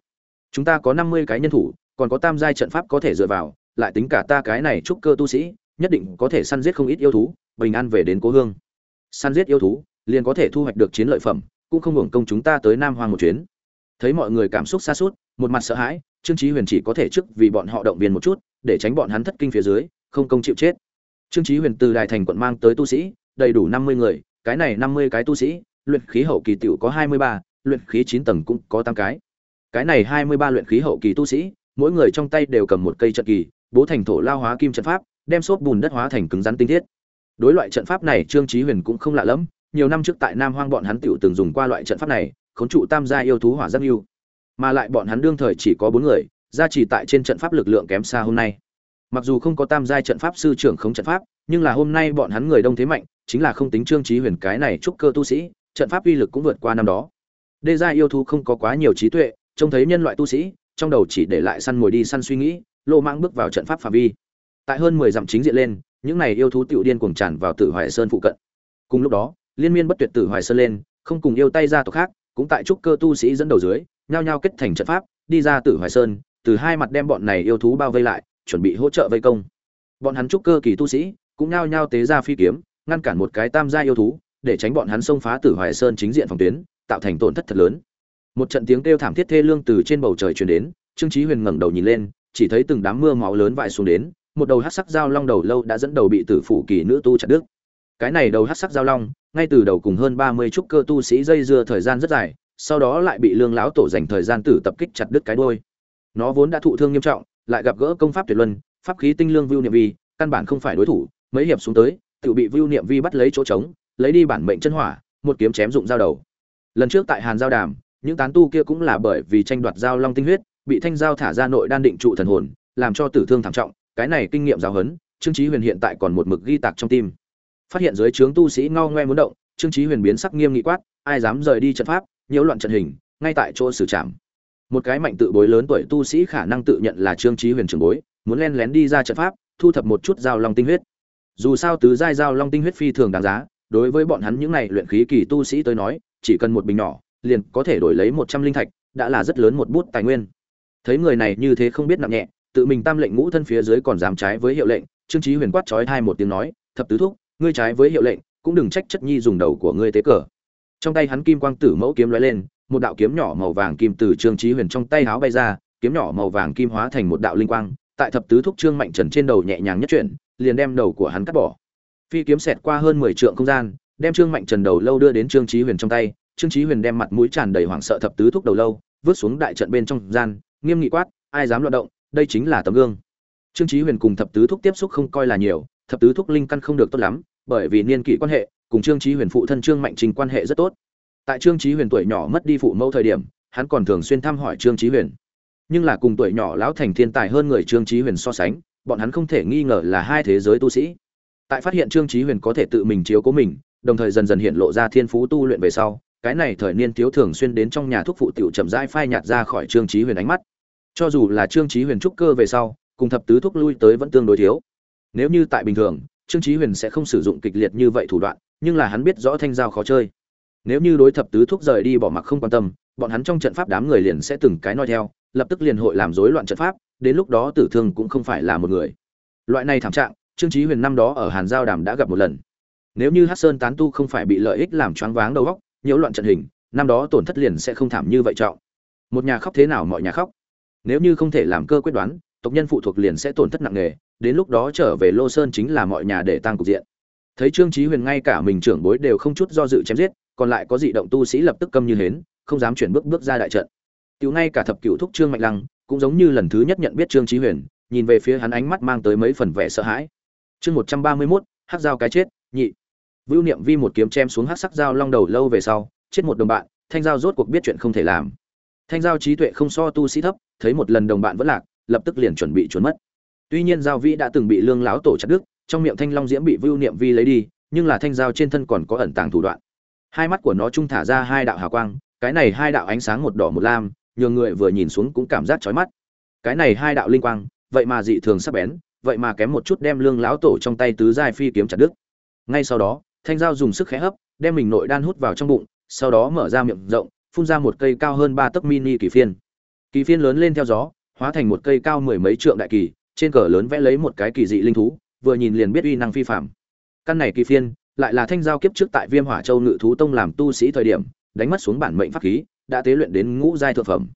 Chúng ta có năm mươi cái nhân thủ còn có tam giai trận pháp có thể dựa vào lại tính cả ta cái này trúc cơ tu sĩ nhất định có thể săn giết không ít yêu thú bình an về đến cố hương. Săn giết yêu thú liền có thể thu hoạch được chiến lợi phẩm cũng không hưởng công chúng ta tới nam hoang một chuyến. Thấy mọi người cảm xúc xa sút, một mặt sợ hãi trương chí huyền chỉ có thể trước vì bọn họ động viên một chút để tránh bọn hắn thất kinh phía dưới không công chịu chết. Trương chí huyền từ đài thành quận mang tới tu sĩ đầy đủ năm mươi người cái này năm mươi cái tu sĩ luyện khí hậu kỳ tiểu có hai mươi ba, luyện khí chín tầng cũng có tám cái. Cái này hai mươi ba luyện khí hậu kỳ tu sĩ mỗi người trong tay đều cầm một cây trận kỳ bố thành thổ lao hóa kim trận pháp đem xốp bùn đất hóa thành cứng rắn tinh thiết. Đối loại trận pháp này trương chí huyền cũng không lạ lắm nhiều năm trước tại nam hoang bọn hắn tiểu từng dùng qua loại trận pháp này khốn trụ tam gia yêu thú hỏa giáp yêu mà lại bọn hắn đương thời chỉ có bốn người, gia trì tại trên trận pháp lực lượng kém xa hôm nay. Mặc dù không có tam giai trận pháp sư trưởng khống trận pháp, nhưng là hôm nay bọn hắn người đông thế mạnh, chính là không tính trương trí huyền cái này trúc cơ tu sĩ, trận pháp uy lực cũng vượt qua năm đó. Đê gia yêu thú không có quá nhiều trí tuệ, trông thấy nhân loại tu sĩ, trong đầu chỉ để lại săn mồi đi săn suy nghĩ, lô mang bước vào trận pháp phạm vi. Tại hơn mười dặm chính diện lên, những này yêu thú tiểu điên cuồng tràn vào tử hoài sơn phụ cận. Cùng lúc đó, liên miên bất tuyệt tử hoài sơn lên, không cùng yêu tay ra tộc khác, cũng tại trúc cơ tu sĩ dẫn đầu dưới nhao nhao kết thành trận pháp, đi ra tử hoài sơn, từ hai mặt đem bọn này yêu thú bao vây lại, chuẩn bị hỗ trợ vây công. Bọn hắn trúc cơ kỳ tu sĩ, cũng nhao nhao tế ra phi kiếm, ngăn cản một cái tam gia yêu thú, để tránh bọn hắn xông phá tử hoài sơn chính diện phòng tuyến, tạo thành tổn thất thật lớn. Một trận tiếng kêu thảm thiết thê lương từ trên bầu trời truyền đến, trương chí huyền ngẩng đầu nhìn lên, chỉ thấy từng đám mưa máu lớn vãi xuống đến, một đầu hắc sắc dao long đầu lâu đã dẫn đầu bị tử phủ kỳ nữ tu chặt đứt. Cái này đầu hắc sắc dao long, ngay từ đầu cùng hơn ba mươi trúc cơ tu sĩ dây dưa thời gian rất dài sau đó lại bị lương lão tổ dành thời gian tử tập kích chặt đứt cái đuôi. Nó vốn đã thụ thương nghiêm trọng, lại gặp gỡ công pháp tuyệt luân, pháp khí tinh lương vưu niệm vi, căn bản không phải đối thủ, mấy hiệp xuống tới, tự bị vưu niệm vi bắt lấy chỗ trống, lấy đi bản mệnh chân hỏa, một kiếm chém dụng dao đầu. Lần trước tại hàn giao đàm, những tán tu kia cũng là bởi vì tranh đoạt giao long tinh huyết, bị thanh giao thả ra nội đan định trụ thần hồn, làm cho tử thương thảm trọng, cái này kinh nghiệm giáo huấn, trương chí huyền hiện tại còn một mực ghi tạc trong tim. Phát hiện dưới trướng tu sĩ ngao ngoe muốn động, trương chí huyền biến sắc nghiêm nghị quát, ai dám rời đi trận pháp nhiễu loạn trận hình, ngay tại chỗ xử trảm. Một cái mạnh tự bối lớn tuổi tu sĩ khả năng tự nhận là trương chí huyền trưởng bối, muốn len lén đi ra trận pháp, thu thập một chút giao long tinh huyết. Dù sao tứ giai giao long tinh huyết phi thường đáng giá, đối với bọn hắn những này luyện khí kỳ tu sĩ tới nói, chỉ cần một bình nhỏ, liền có thể đổi lấy một trăm linh thạch, đã là rất lớn một bút tài nguyên. Thấy người này như thế không biết nặng nhẹ, tự mình tam lệnh ngũ thân phía dưới còn dám trái với hiệu lệnh, trương chí huyền quát chói hai một tiếng nói, thập tứ thúc, ngươi trái với hiệu lệnh, cũng đừng trách chất nhi dùng đầu của ngươi tế cờ trong tay hắn kim quang tử mẫu kiếm lóe lên, một đạo kiếm nhỏ màu vàng kim từ trương chí huyền trong tay háo bay ra, kiếm nhỏ màu vàng kim hóa thành một đạo linh quang, tại thập tứ thúc trương mạnh trần trên đầu nhẹ nhàng nhất chuyển, liền đem đầu của hắn cắt bỏ. Phi kiếm xẹt qua hơn mười trượng không gian, đem trương mạnh trần đầu lâu đưa đến trương chí huyền trong tay, trương chí huyền đem mặt mũi tràn đầy hoảng sợ thập tứ thúc đầu lâu, vứt xuống đại trận bên trong gian, nghiêm nghị quát, ai dám loạn động, đây chính là tấm gương. Trương chí huyền cùng thập tứ thúc tiếp xúc không coi là nhiều, thập tứ thúc linh căn không được tốt lắm, bởi vì niên kỷ quan hệ cùng trương chí huyền phụ thân trương mạnh trình quan hệ rất tốt. Tại trương chí huyền tuổi nhỏ mất đi phụ mẫu thời điểm, hắn còn thường xuyên thăm hỏi trương chí huyền. Nhưng là cùng tuổi nhỏ lão thành thiên tài hơn người trương chí huyền so sánh, bọn hắn không thể nghi ngờ là hai thế giới tu sĩ. Tại phát hiện trương chí huyền có thể tự mình chiếu cố mình, đồng thời dần dần hiện lộ ra thiên phú tu luyện về sau, cái này thời niên thiếu thường xuyên đến trong nhà thuốc phụ tiểu chậm rãi phai nhạt ra khỏi trương chí huyền ánh mắt. Cho dù là trương chí huyền trúc cơ về sau, cùng thập tứ thuốc lui tới vẫn tương đối thiếu. Nếu như tại bình thường, trương chí huyền sẽ không sử dụng kịch liệt như vậy thủ đoạn nhưng là hắn biết rõ thanh giao khó chơi. Nếu như đối thập tứ thuốc rời đi bỏ mặc không quan tâm, bọn hắn trong trận pháp đám người liền sẽ từng cái nói theo, lập tức liền hội làm rối loạn trận pháp, đến lúc đó tử thương cũng không phải là một người. Loại này thảm trạng, trương chí huyền năm đó ở hàn giao đàm đã gặp một lần. Nếu như hắc sơn tán tu không phải bị lợi ích làm choáng váng đầu óc, nhiễu loạn trận hình, năm đó tổn thất liền sẽ không thảm như vậy trọng. Một nhà khóc thế nào mọi nhà khóc. Nếu như không thể làm cơ quyết đoán, tộc nhân phụ thuộc liền sẽ tổn thất nặng nề, đến lúc đó trở về lô sơn chính là mọi nhà để tăng cục diện thấy trương chí huyền ngay cả mình trưởng bối đều không chút do dự chém giết còn lại có dị động tu sĩ lập tức câm như hến không dám chuyển bước bước ra đại trận. Tiểu ngay cả thập cửu thúc trương mạnh lăng cũng giống như lần thứ nhất nhận biết trương chí huyền nhìn về phía hắn ánh mắt mang tới mấy phần vẻ sợ hãi. Chương một trăm ba mươi 131, hắc dao cái chết nhị. Vưu niệm vi một kiếm chém xuống hắc sắc dao long đầu lâu về sau chết một đồng bạn thanh giao rốt cuộc biết chuyện không thể làm. Thanh giao trí tuệ không so tu sĩ thấp thấy một lần đồng bạn vẫn lạc lập tức liền chuẩn bị trốn mất. Tuy nhiên giao vĩ đã từng bị lương láo tổ chặt đứt trong miệng thanh long diễm bị vưu niệm vi lấy đi, nhưng là thanh giao trên thân còn có ẩn tàng thủ đoạn. Hai mắt của nó trung thả ra hai đạo hào quang, cái này hai đạo ánh sáng một đỏ một lam, nhường người vừa nhìn xuống cũng cảm giác chói mắt. Cái này hai đạo linh quang, vậy mà dị thường sắc bén, vậy mà kém một chút đem lương lão tổ trong tay tứ giai phi kiếm chặt đứt. Ngay sau đó, thanh giao dùng sức khẽ hấp, đem mình nội đan hút vào trong bụng, sau đó mở ra miệng rộng, phun ra một cây cao hơn ba tấc mini kỳ phiên. Kỳ phiên lớn lên theo gió, hóa thành một cây cao mười mấy trượng đại kỳ, trên cờ lớn vẽ lấy một cái kỳ dị linh thú vừa nhìn liền biết uy năng phi phạm. Căn này kỳ phiên, lại là thanh giao kiếp trước tại viêm hỏa châu ngự thú tông làm tu sĩ thời điểm, đánh mất xuống bản mệnh pháp khí, đã tế luyện đến ngũ giai thượng phẩm.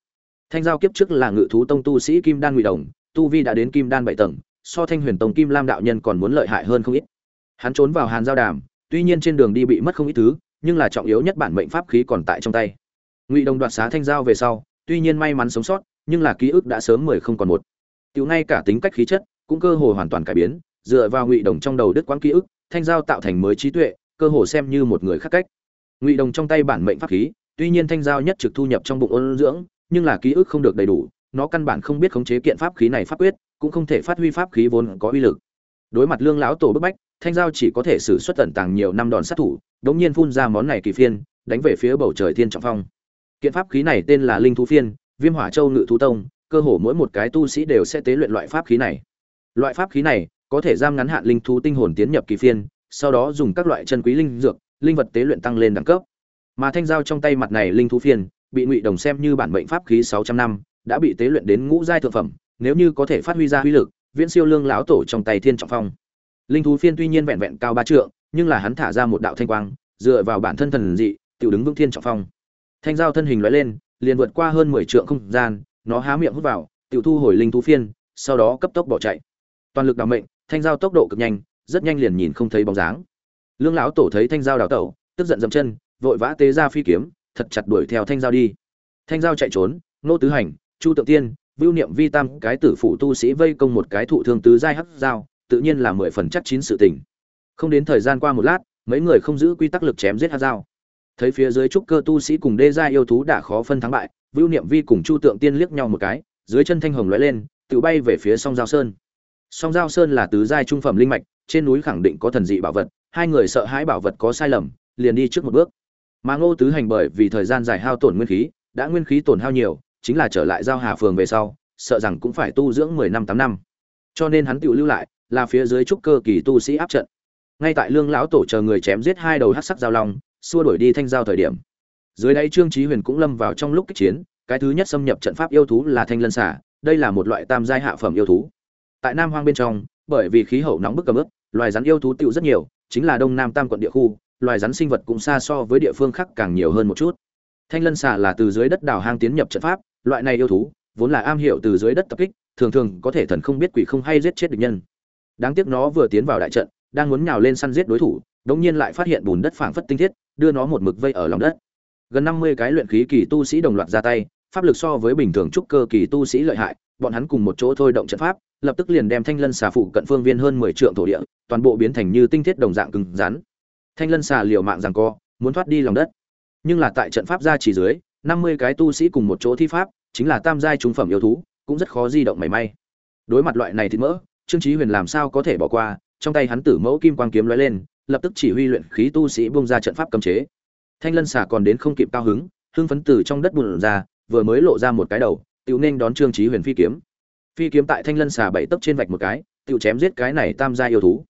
Thanh giao kiếp trước là ngự thú tông tu sĩ kim đan ngụy đồng, tu vi đã đến kim đan bảy tầng, so thanh huyền tông kim lam đạo nhân còn muốn lợi hại hơn không ít. Hắn trốn vào hàn giao đàm, tuy nhiên trên đường đi bị mất không ít thứ, nhưng là trọng yếu nhất bản mệnh pháp khí còn tại trong tay. Ngụy đồng đoạt xá thanh giao về sau, tuy nhiên may mắn sống sót, nhưng là ký ức đã sớm mười không còn một. Tiểu ngay cả tính cách khí chất, cũng cơ hồ hoàn toàn cải biến dựa vào ngụy đồng trong đầu đứt quãng ký ức, thanh giao tạo thành mới trí tuệ, cơ hồ xem như một người khác cách. Ngụy đồng trong tay bản mệnh pháp khí, tuy nhiên thanh giao nhất trực thu nhập trong bụng ôn dưỡng, nhưng là ký ức không được đầy đủ, nó căn bản không biết khống chế kiện pháp khí này pháp quyết, cũng không thể phát huy pháp khí vốn có uy lực. Đối mặt lương lão tổ bức bách, thanh giao chỉ có thể sử xuất tận tàng nhiều năm đòn sát thủ, đống nhiên phun ra món này kỳ phiên, đánh về phía bầu trời thiên trọng phong. Kiện pháp khí này tên là linh thú phiên, viêm hỏa châu ngự thú tông, cơ hồ mỗi một cái tu sĩ đều sẽ tế luyện loại pháp khí này. Loại pháp khí này có thể giam ngắn hạn linh thú tinh hồn tiến nhập kỳ phiên, sau đó dùng các loại chân quý linh dược, linh vật tế luyện tăng lên đẳng cấp. Mà thanh giao trong tay mặt này linh thú phiên, bị ngụy đồng xem như bản mệnh pháp khí sáu trăm năm, đã bị tế luyện đến ngũ giai thượng phẩm, nếu như có thể phát huy ra uy lực, viễn siêu lương lão tổ trong tay thiên trọng phong. Linh thú phiên tuy nhiên vẹn vẹn cao ba trượng, nhưng là hắn thả ra một đạo thanh quang, dựa vào bản thân thần dị, tiểu đứng vững thiên trọng phong. Thanh giao thân hình lóe lên, liền vượt qua hơn mười trượng không gian, nó há miệng hút vào, tiểu thu hồi linh thú phiên, sau đó cấp tốc bỏ chạy. Toàn lực đảm mệnh thanh giao tốc độ cực nhanh, rất nhanh liền nhìn không thấy bóng dáng. Lương lão tổ thấy thanh giao đào tẩu, tức giận dậm chân, vội vã tế ra phi kiếm, thật chặt đuổi theo thanh giao đi. Thanh giao chạy trốn, nô tứ hành, chu tự tiên, vưu niệm vi tam, cái tử phụ tu sĩ vây công một cái thụ thương tứ giai hắc giao, tự nhiên là mười phần chắc chín sự tình. Không đến thời gian qua một lát, mấy người không giữ quy tắc lực chém giết hắc giao. Thấy phía dưới trúc cơ tu sĩ cùng đê gia yêu thú đã khó phân thắng bại, vưu niệm vi cùng chu tượng tiên liếc nhau một cái, dưới chân thanh hồng lóe lên, tự bay về phía song giao sơn song giao sơn là tứ giai trung phẩm linh mạch, trên núi khẳng định có thần dị bảo vật, hai người sợ hãi bảo vật có sai lầm, liền đi trước một bước. Mà ngô tứ hành bởi vì thời gian dài hao tổn nguyên khí, đã nguyên khí tổn hao nhiều, chính là trở lại giao hà phường về sau, sợ rằng cũng phải tu dưỡng mười năm, tám năm. Cho nên hắn tự lưu lại, là phía dưới trúc cơ kỳ tu sĩ áp trận. Ngay tại lương lão tổ chờ người chém giết hai đầu hắc sắc giao long, xua đuổi đi thanh giao thời điểm. Dưới đáy trương chí huyền cũng lâm vào trong lúc kích chiến, cái thứ nhất xâm nhập trận pháp yêu thú là thanh lân xà, đây là một loại tam giai hạ phẩm yêu thú tại nam hoang bên trong, bởi vì khí hậu nóng bức cầm ướp loài rắn yêu thú tiêu rất nhiều, chính là đông nam tam quận địa khu, loài rắn sinh vật cũng xa so với địa phương khác càng nhiều hơn một chút. Thanh lân xà là từ dưới đất đào hang tiến nhập trận pháp, loại này yêu thú, vốn là am hiểu từ dưới đất tập kích, thường thường có thể thần không biết quỷ không hay giết chết địch nhân. Đáng tiếc nó vừa tiến vào đại trận, đang muốn nhào lên săn giết đối thủ, đống nhiên lại phát hiện bùn đất phảng phất tinh thiết, đưa nó một mực vây ở lòng đất. Gần năm mươi cái luyện khí kỳ tu sĩ đồng loạt ra tay pháp lực so với bình thường trúc cơ kỳ tu sĩ lợi hại, bọn hắn cùng một chỗ thôi động trận pháp, lập tức liền đem thanh lân xà phụ cận phương viên hơn mười trượng thổ địa, toàn bộ biến thành như tinh thiết đồng dạng cứng rắn. Thanh lân xà liều mạng giằng co, muốn thoát đi lòng đất. Nhưng là tại trận pháp ra chỉ dưới, năm mươi cái tu sĩ cùng một chỗ thi pháp, chính là tam giai trung phẩm yêu thú, cũng rất khó di động mảy may. Đối mặt loại này thì mỡ, trương chí huyền làm sao có thể bỏ qua, trong tay hắn tử mẫu kim quang kiếm lóe lên, lập tức chỉ huy luyện khí tu sĩ bung ra trận pháp cấm chế. Thanh lân xà còn đến không kịp cao hứng, hưng phấn từ trong đất bùn ra vừa mới lộ ra một cái đầu, tiểu nên đón trương chí huyền phi kiếm. Phi kiếm tại thanh lân xà bảy tấc trên vạch một cái, tiểu chém giết cái này tam gia yêu thú.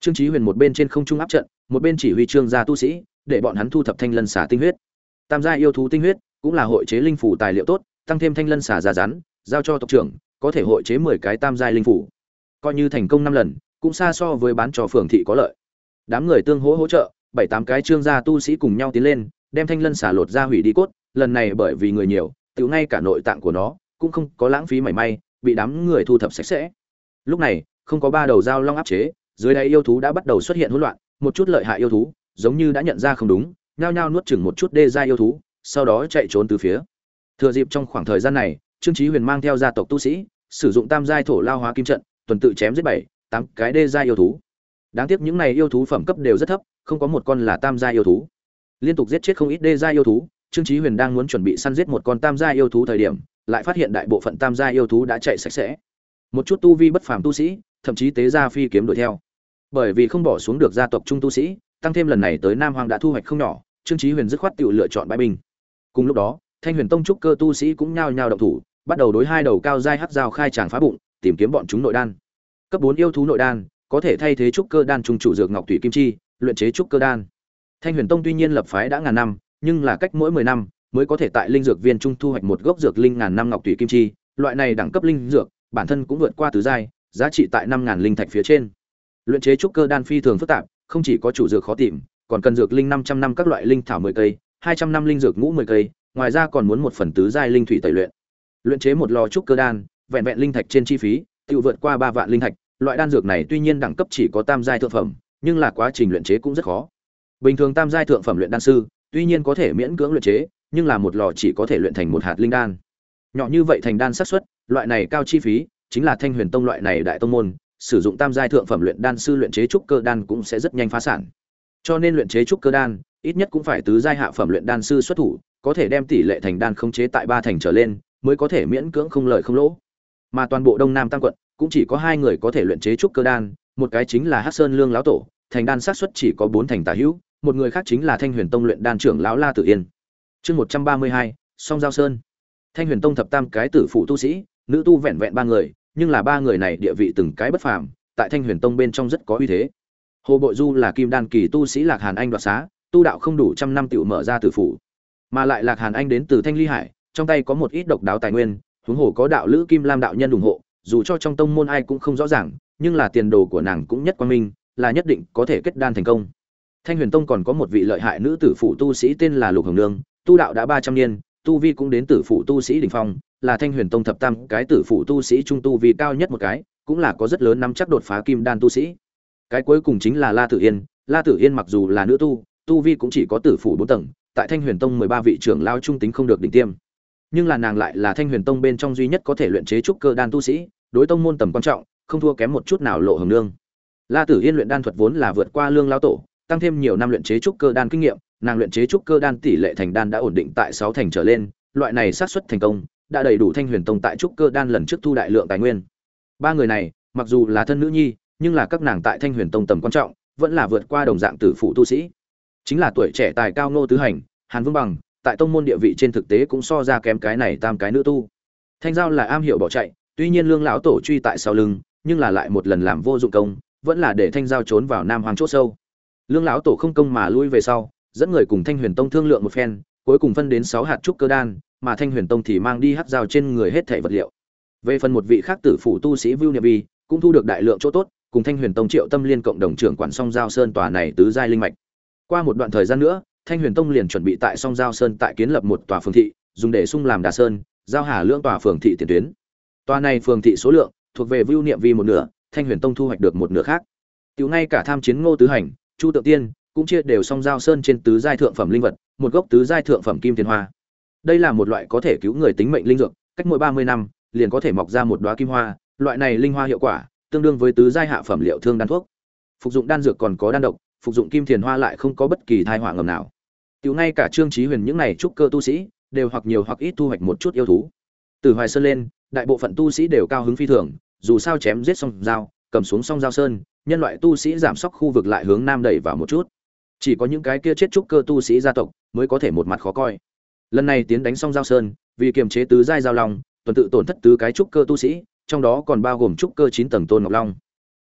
Trương chí huyền một bên trên không trung áp trận, một bên chỉ huy trương gia tu sĩ, để bọn hắn thu thập thanh lân xà tinh huyết. Tam gia yêu thú tinh huyết cũng là hội chế linh phủ tài liệu tốt, tăng thêm thanh lân xà ra rắn, giao cho tộc trưởng, có thể hội chế mười cái tam gia linh phủ. Coi như thành công năm lần, cũng xa so với bán trò phường thị có lợi. Đám người tương hỗ hỗ trợ, bảy tám cái trương gia tu sĩ cùng nhau tiến lên, đem thanh lân xà lột ra hủy đi cốt, lần này bởi vì người nhiều tiểu ngay cả nội tạng của nó cũng không có lãng phí mảy may, bị đám người thu thập sạch sẽ. Lúc này, không có ba đầu dao long áp chế, dưới đây yêu thú đã bắt đầu xuất hiện hỗn loạn, một chút lợi hại yêu thú giống như đã nhận ra không đúng, nhao nhao nuốt chửng một chút đê giai yêu thú, sau đó chạy trốn từ phía. Thừa dịp trong khoảng thời gian này, trương chí huyền mang theo gia tộc tu sĩ, sử dụng tam giai thổ lao hóa kim trận, tuần tự chém giết bảy, tám cái đê giai yêu thú. Đáng tiếc những này yêu thú phẩm cấp đều rất thấp, không có một con là tam giai yêu thú. Liên tục giết chết không ít đê giai yêu thú trương chí huyền đang muốn chuẩn bị săn giết một con tam gia yêu thú thời điểm, lại phát hiện đại bộ phận tam gia yêu thú đã chạy sạch sẽ. Một chút tu vi bất phàm tu sĩ, thậm chí tế gia phi kiếm đuổi theo. Bởi vì không bỏ xuống được gia tộc trung tu sĩ, tăng thêm lần này tới nam hoàng đã thu hoạch không nhỏ, trương chí huyền dứt khoát tự lựa chọn bãi binh. Cùng lúc đó, thanh huyền tông trúc cơ tu sĩ cũng nhao nhao động thủ, bắt đầu đối hai đầu cao giai hắc giao khai tràng phá bụng, tìm kiếm bọn chúng nội đan. Cấp bốn yêu thú nội đan, có thể thay thế trúc cơ đan trung chủ dược ngọc thủy kim chi, luyện chế trúc cơ đan. Thanh huyền tông tuy nhiên lập phái đã ngàn năm nhưng là cách mỗi mười năm mới có thể tại linh dược viên trung thu hoạch một gốc dược linh ngàn năm ngọc thủy kim chi, loại này đẳng cấp linh dược, bản thân cũng vượt qua tứ giai, giá trị tại năm ngàn linh thạch phía trên. Luyện chế trúc cơ đan phi thường phức tạp, không chỉ có chủ dược khó tìm, còn cần dược linh năm trăm năm các loại linh thảo mười cây, hai trăm năm linh dược ngũ mười cây, ngoài ra còn muốn một phần tứ giai linh thủy tẩy luyện. Luyện chế một lò trúc cơ đan, vẹn vẹn linh thạch trên chi phí tự vượt qua ba vạn linh thạch, loại đan dược này tuy nhiên đẳng cấp chỉ có tam giai thượng phẩm, nhưng là quá trình luyện chế cũng rất khó. Bình thường tam giai thượng phẩm luyện đan sư tuy nhiên có thể miễn cưỡng luyện chế nhưng là một lò chỉ có thể luyện thành một hạt linh đan. Nhỏ như vậy thành đan xác suất loại này cao chi phí chính là thanh huyền tông loại này đại tông môn sử dụng tam giai thượng phẩm luyện đan sư luyện chế trúc cơ đan cũng sẽ rất nhanh phá sản. Cho nên luyện chế trúc cơ đan ít nhất cũng phải tứ giai hạ phẩm luyện đan sư xuất thủ có thể đem tỷ lệ thành đan không chế tại ba thành trở lên mới có thể miễn cưỡng không lợi không lỗ. Mà toàn bộ đông nam tam quận cũng chỉ có hai người có thể luyện chế trúc cơ đan một cái chính là Hắc Sơn Lương lão tổ, thành đan xác suất chỉ có 4 thành tả hữu, một người khác chính là Thanh Huyền Tông luyện đan trưởng lão La Tử Yên. Chương 132, Song Giao Sơn. Thanh Huyền Tông thập tam cái tử phụ tu sĩ, nữ tu vẹn vẹn ba người, nhưng là ba người này địa vị từng cái bất phàm, tại Thanh Huyền Tông bên trong rất có uy thế. Hồ Bội Du là kim đan kỳ tu sĩ Lạc Hàn Anh đoạt xá, tu đạo không đủ trăm năm tiểu mở ra tử phụ. Mà lại Lạc Hàn Anh đến từ Thanh Ly Hải, trong tay có một ít độc đáo tài nguyên, huống hồ có đạo lữ Kim Lam đạo nhân ủng hộ, dù cho trong tông môn ai cũng không rõ ràng, nhưng là tiền đồ của nàng cũng nhất quan minh, là nhất định có thể kết đan thành công. Thanh Huyền Tông còn có một vị lợi hại nữ tử phụ tu sĩ tên là Lục Hồng Nương, tu đạo đã 300 niên, tu vi cũng đến tử phụ tu sĩ đỉnh phong, là Thanh Huyền Tông thập tam cái tử phụ tu sĩ trung tu vi cao nhất một cái, cũng là có rất lớn nắm chắc đột phá kim đan tu sĩ. Cái cuối cùng chính là La Tử Yên, La Tử Yên mặc dù là nữ tu, tu vi cũng chỉ có tử phụ 4 tầng, tại Thanh Huyền Tông 13 vị trưởng lao trung tính không được đỉnh tiêm. Nhưng là nàng lại là Thanh Huyền Tông bên trong duy nhất có thể luyện chế trúc cơ đan tu sĩ, đối tông môn tầm quan trọng, không thua kém một chút nào lộ hồng nương la tử yên luyện đan thuật vốn là vượt qua lương lão tổ tăng thêm nhiều năm luyện chế trúc cơ đan kinh nghiệm, nàng luyện chế trúc cơ đan tỷ lệ thành đan đã ổn định tại sáu thành trở lên, loại này xác suất thành công, đã đầy đủ thanh huyền tông tại trúc cơ đan lần trước thu đại lượng tài nguyên. Ba người này, mặc dù là thân nữ nhi, nhưng là các nàng tại thanh huyền tông tầm quan trọng, vẫn là vượt qua đồng dạng tử phụ tu sĩ. Chính là tuổi trẻ tài cao nô tứ hành, hàn vương bằng, tại tông môn địa vị trên thực tế cũng so ra kém cái này tam cái nữ tu. Thanh giao là am hiểu bỏ chạy, tuy nhiên lương lão tổ truy tại sau lưng, nhưng là lại một lần làm vô dụng công, vẫn là để thanh giao trốn vào nam hoàng chỗ sâu lương lão tổ không công mà lui về sau, dẫn người cùng thanh huyền tông thương lượng một phen, cuối cùng phân đến sáu hạt trúc cơ đan, mà thanh huyền tông thì mang đi hát dao trên người hết thảy vật liệu. Về phần một vị khác tử phủ tu sĩ vưu niệm vi, cũng thu được đại lượng chỗ tốt, cùng thanh huyền tông triệu tâm liên cộng đồng trưởng quản song giao sơn tòa này tứ giai linh mạch. Qua một đoạn thời gian nữa, thanh huyền tông liền chuẩn bị tại song giao sơn tại kiến lập một tòa phường thị, dùng để sung làm đà sơn, giao hà lưỡng tòa phường thị tiền tuyến. Tòa này phường thị số lượng thuộc về vưu niệm vi một nửa, thanh huyền tông thu hoạch được một nửa khác. Tiểu ngay cả tham chiến ngô tứ hành chu tự tiên cũng chia đều song giao sơn trên tứ giai thượng phẩm linh vật, một gốc tứ giai thượng phẩm kim tiền hoa. Đây là một loại có thể cứu người tính mệnh linh dược, cách mỗi ba mươi năm, liền có thể mọc ra một đóa kim hoa. Loại này linh hoa hiệu quả tương đương với tứ giai hạ phẩm liệu thương đan thuốc. Phục dụng đan dược còn có đan độc, phục dụng kim tiền hoa lại không có bất kỳ thai họa ngầm nào. Tiểu ngay cả trương chí huyền những này trúc cơ tu sĩ đều hoặc nhiều hoặc ít thu hoạch một chút yêu thú. Từ hoài sơn lên, đại bộ phận tu sĩ đều cao hứng phi thường, dù sao chém giết xong dao cầm xuống xong dao sơn nhân loại tu sĩ giảm sóc khu vực lại hướng nam đẩy vào một chút. Chỉ có những cái kia chết trúc cơ tu sĩ gia tộc mới có thể một mặt khó coi. Lần này tiến đánh xong giao sơn, vì kiềm chế tứ giai giao long, tuần tự tổn thất tứ cái trúc cơ tu sĩ, trong đó còn bao gồm trúc cơ chín tầng tôn ngọc long.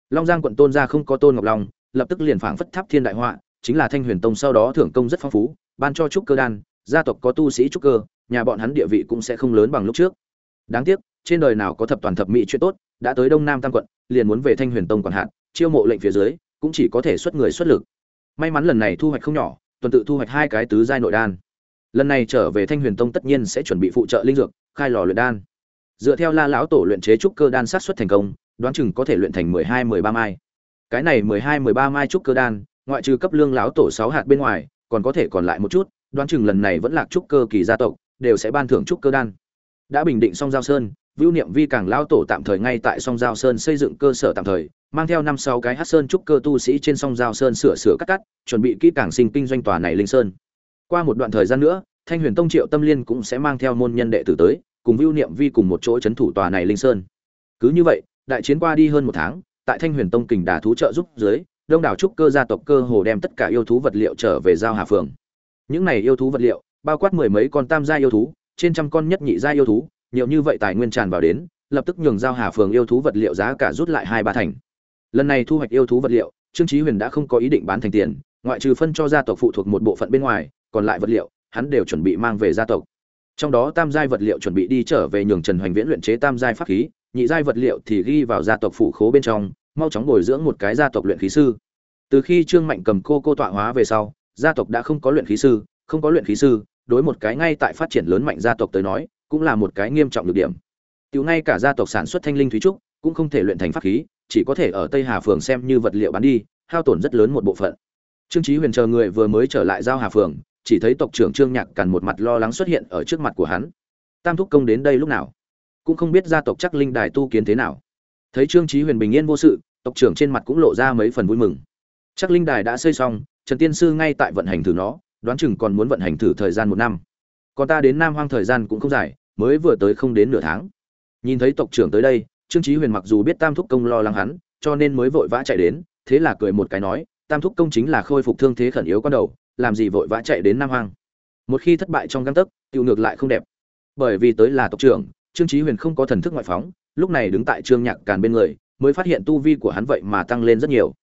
Long giang quận tôn gia không có tôn ngọc long, lập tức liền phảng phất tháp thiên đại họa, chính là thanh huyền tông sau đó thưởng công rất phong phú, ban cho trúc cơ đan, gia tộc có tu sĩ trúc cơ, nhà bọn hắn địa vị cũng sẽ không lớn bằng lúc trước. Đáng tiếc, trên đời nào có thập toàn thập mỹ chuyện tốt, đã tới đông nam tam quận, liền muốn về thanh huyền tông quản hạt chiêu mộ lệnh phía dưới cũng chỉ có thể xuất người xuất lực. May mắn lần này thu hoạch không nhỏ tuần tự thu hoạch hai cái tứ giai nội đan. Lần này trở về thanh huyền tông tất nhiên sẽ chuẩn bị phụ trợ linh dược khai lò luyện đan. Dựa theo la lão tổ luyện chế trúc cơ đan sát xuất thành công đoán chừng có thể luyện thành mười hai mười ba mai. Cái này mười hai mười ba mai trúc cơ đan ngoại trừ cấp lương lão tổ sáu hạt bên ngoài còn có thể còn lại một chút đoán chừng lần này vẫn là trúc cơ kỳ gia tộc đều sẽ ban thưởng trúc cơ đan. Đã bình định xong giao sơn Vưu Niệm Vi càng lão tổ tạm thời ngay tại Song Giao Sơn xây dựng cơ sở tạm thời, mang theo năm sáu cái Hắc Sơn trúc cơ tu sĩ trên sông Giao Sơn sửa sửa cắt cắt, chuẩn bị kỹ càng sinh kinh doanh tòa này linh sơn. Qua một đoạn thời gian nữa, Thanh Huyền Tông Triệu Tâm Liên cũng sẽ mang theo môn nhân đệ tử tới, cùng Vưu Niệm Vi cùng một chỗ trấn thủ tòa này linh sơn. Cứ như vậy, đại chiến qua đi hơn một tháng, tại Thanh Huyền Tông kình đà thú trợ giúp dưới, đông đảo trúc cơ gia tộc cơ hồ đem tất cả yêu thú vật liệu trở về giao Hà Phường. Những này yêu thú vật liệu, bao quát mười mấy con tam gia yêu thú, trên trăm con nhất nhị gia yêu thú, nhiều như vậy tài nguyên tràn vào đến, lập tức nhường giao Hà phường yêu thú vật liệu giá cả rút lại hai ba thành lần này thu hoạch yêu thú vật liệu, trương chí huyền đã không có ý định bán thành tiền, ngoại trừ phân cho gia tộc phụ thuộc một bộ phận bên ngoài, còn lại vật liệu, hắn đều chuẩn bị mang về gia tộc. Trong đó tam giai vật liệu chuẩn bị đi trở về nhường trần hoành viễn luyện chế tam giai pháp khí, nhị giai vật liệu thì ghi vào gia tộc phụ khố bên trong, mau chóng bồi dưỡng một cái gia tộc luyện khí sư. Từ khi trương mạnh cầm cô cô tọa hóa về sau, gia tộc đã không có luyện khí sư, không có luyện khí sư, đối một cái ngay tại phát triển lớn mạnh gia tộc tới nói, cũng là một cái nghiêm trọng được điểm. Tiểu ngay cả gia tộc sản xuất thanh linh thúy trúc, cũng không thể luyện thành pháp khí chỉ có thể ở tây hà phường xem như vật liệu bán đi, hao tổn rất lớn một bộ phận. Trương chí huyền chờ người vừa mới trở lại giao hà phường, chỉ thấy tộc trưởng trương nhạc cần một mặt lo lắng xuất hiện ở trước mặt của hắn. Tam thúc công đến đây lúc nào? Cũng không biết gia tộc chắc linh đài tu kiến thế nào. Thấy trương chí huyền bình yên vô sự, tộc trưởng trên mặt cũng lộ ra mấy phần vui mừng. Chắc linh đài đã xây xong, trần tiên sư ngay tại vận hành thử nó, đoán chừng còn muốn vận hành thử thời gian một năm. Còn ta đến nam hoang thời gian cũng không dài, mới vừa tới không đến nửa tháng. Nhìn thấy tộc trưởng tới đây trương chí huyền mặc dù biết tam thúc công lo lắng hắn, cho nên mới vội vã chạy đến, thế là cười một cái nói, tam thúc công chính là khôi phục thương thế khẩn yếu con đầu, làm gì vội vã chạy đến nam hoang? Một khi thất bại trong găng tấc tiêu ngược lại không đẹp. Bởi vì tới là tộc trưởng, trương chí huyền không có thần thức ngoại phóng, lúc này đứng tại trương nhạc càn bên người, mới phát hiện tu vi của hắn vậy mà tăng lên rất nhiều.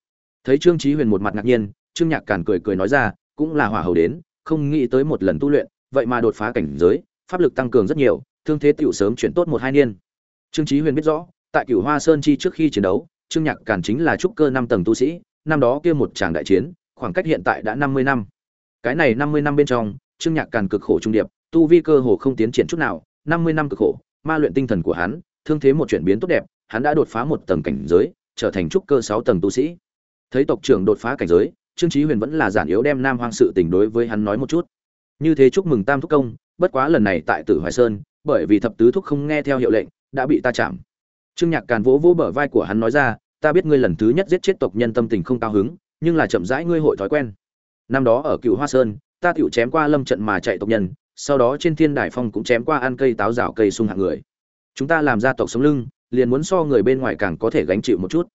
Thấy trương chí huyền một mặt ngạc nhiên, trương nhạc càn cười cười nói ra, cũng là hỏa hầu đến, không nghĩ tới một lần tu luyện, vậy mà đột phá cảnh giới, pháp lực tăng cường rất nhiều, thương thế tiểu sớm chuyển tốt một hai niên. Trương chí huyền biết rõ tại cửu hoa sơn chi trước khi chiến đấu, trương nhạc càn chính là trúc cơ năm tầng tu sĩ, năm đó kia một tràng đại chiến, khoảng cách hiện tại đã năm mươi năm. Cái này năm mươi năm bên trong, trương nhạc càn cực khổ trung điệp, tu vi cơ hồ không tiến triển chút nào, năm mươi năm cực khổ, ma luyện tinh thần của hắn, thương thế một chuyển biến tốt đẹp, hắn đã đột phá một tầng cảnh giới, trở thành trúc cơ sáu tầng tu sĩ. Thấy tộc trưởng đột phá cảnh giới, trương chí huyền vẫn là giản yếu đem nam hoang sự tình đối với hắn nói một chút. Như thế chúc mừng tam thúc công, bất quá lần này tại tử hoài sơn, bởi vì thập tứ thúc không nghe theo hiệu lệnh, đã bị ta chạm trương nhạc càn vỗ vỗ bờ vai của hắn nói ra, ta biết ngươi lần thứ nhất giết chết tộc nhân tâm tình không cao hứng, nhưng là chậm rãi ngươi hội thói quen. Năm đó ở cựu hoa sơn, ta tựu chém qua lâm trận mà chạy tộc nhân, sau đó trên thiên đài phong cũng chém qua ăn cây táo rào cây sung hạng người. Chúng ta làm ra tộc sống lưng, liền muốn so người bên ngoài càng có thể gánh chịu một chút.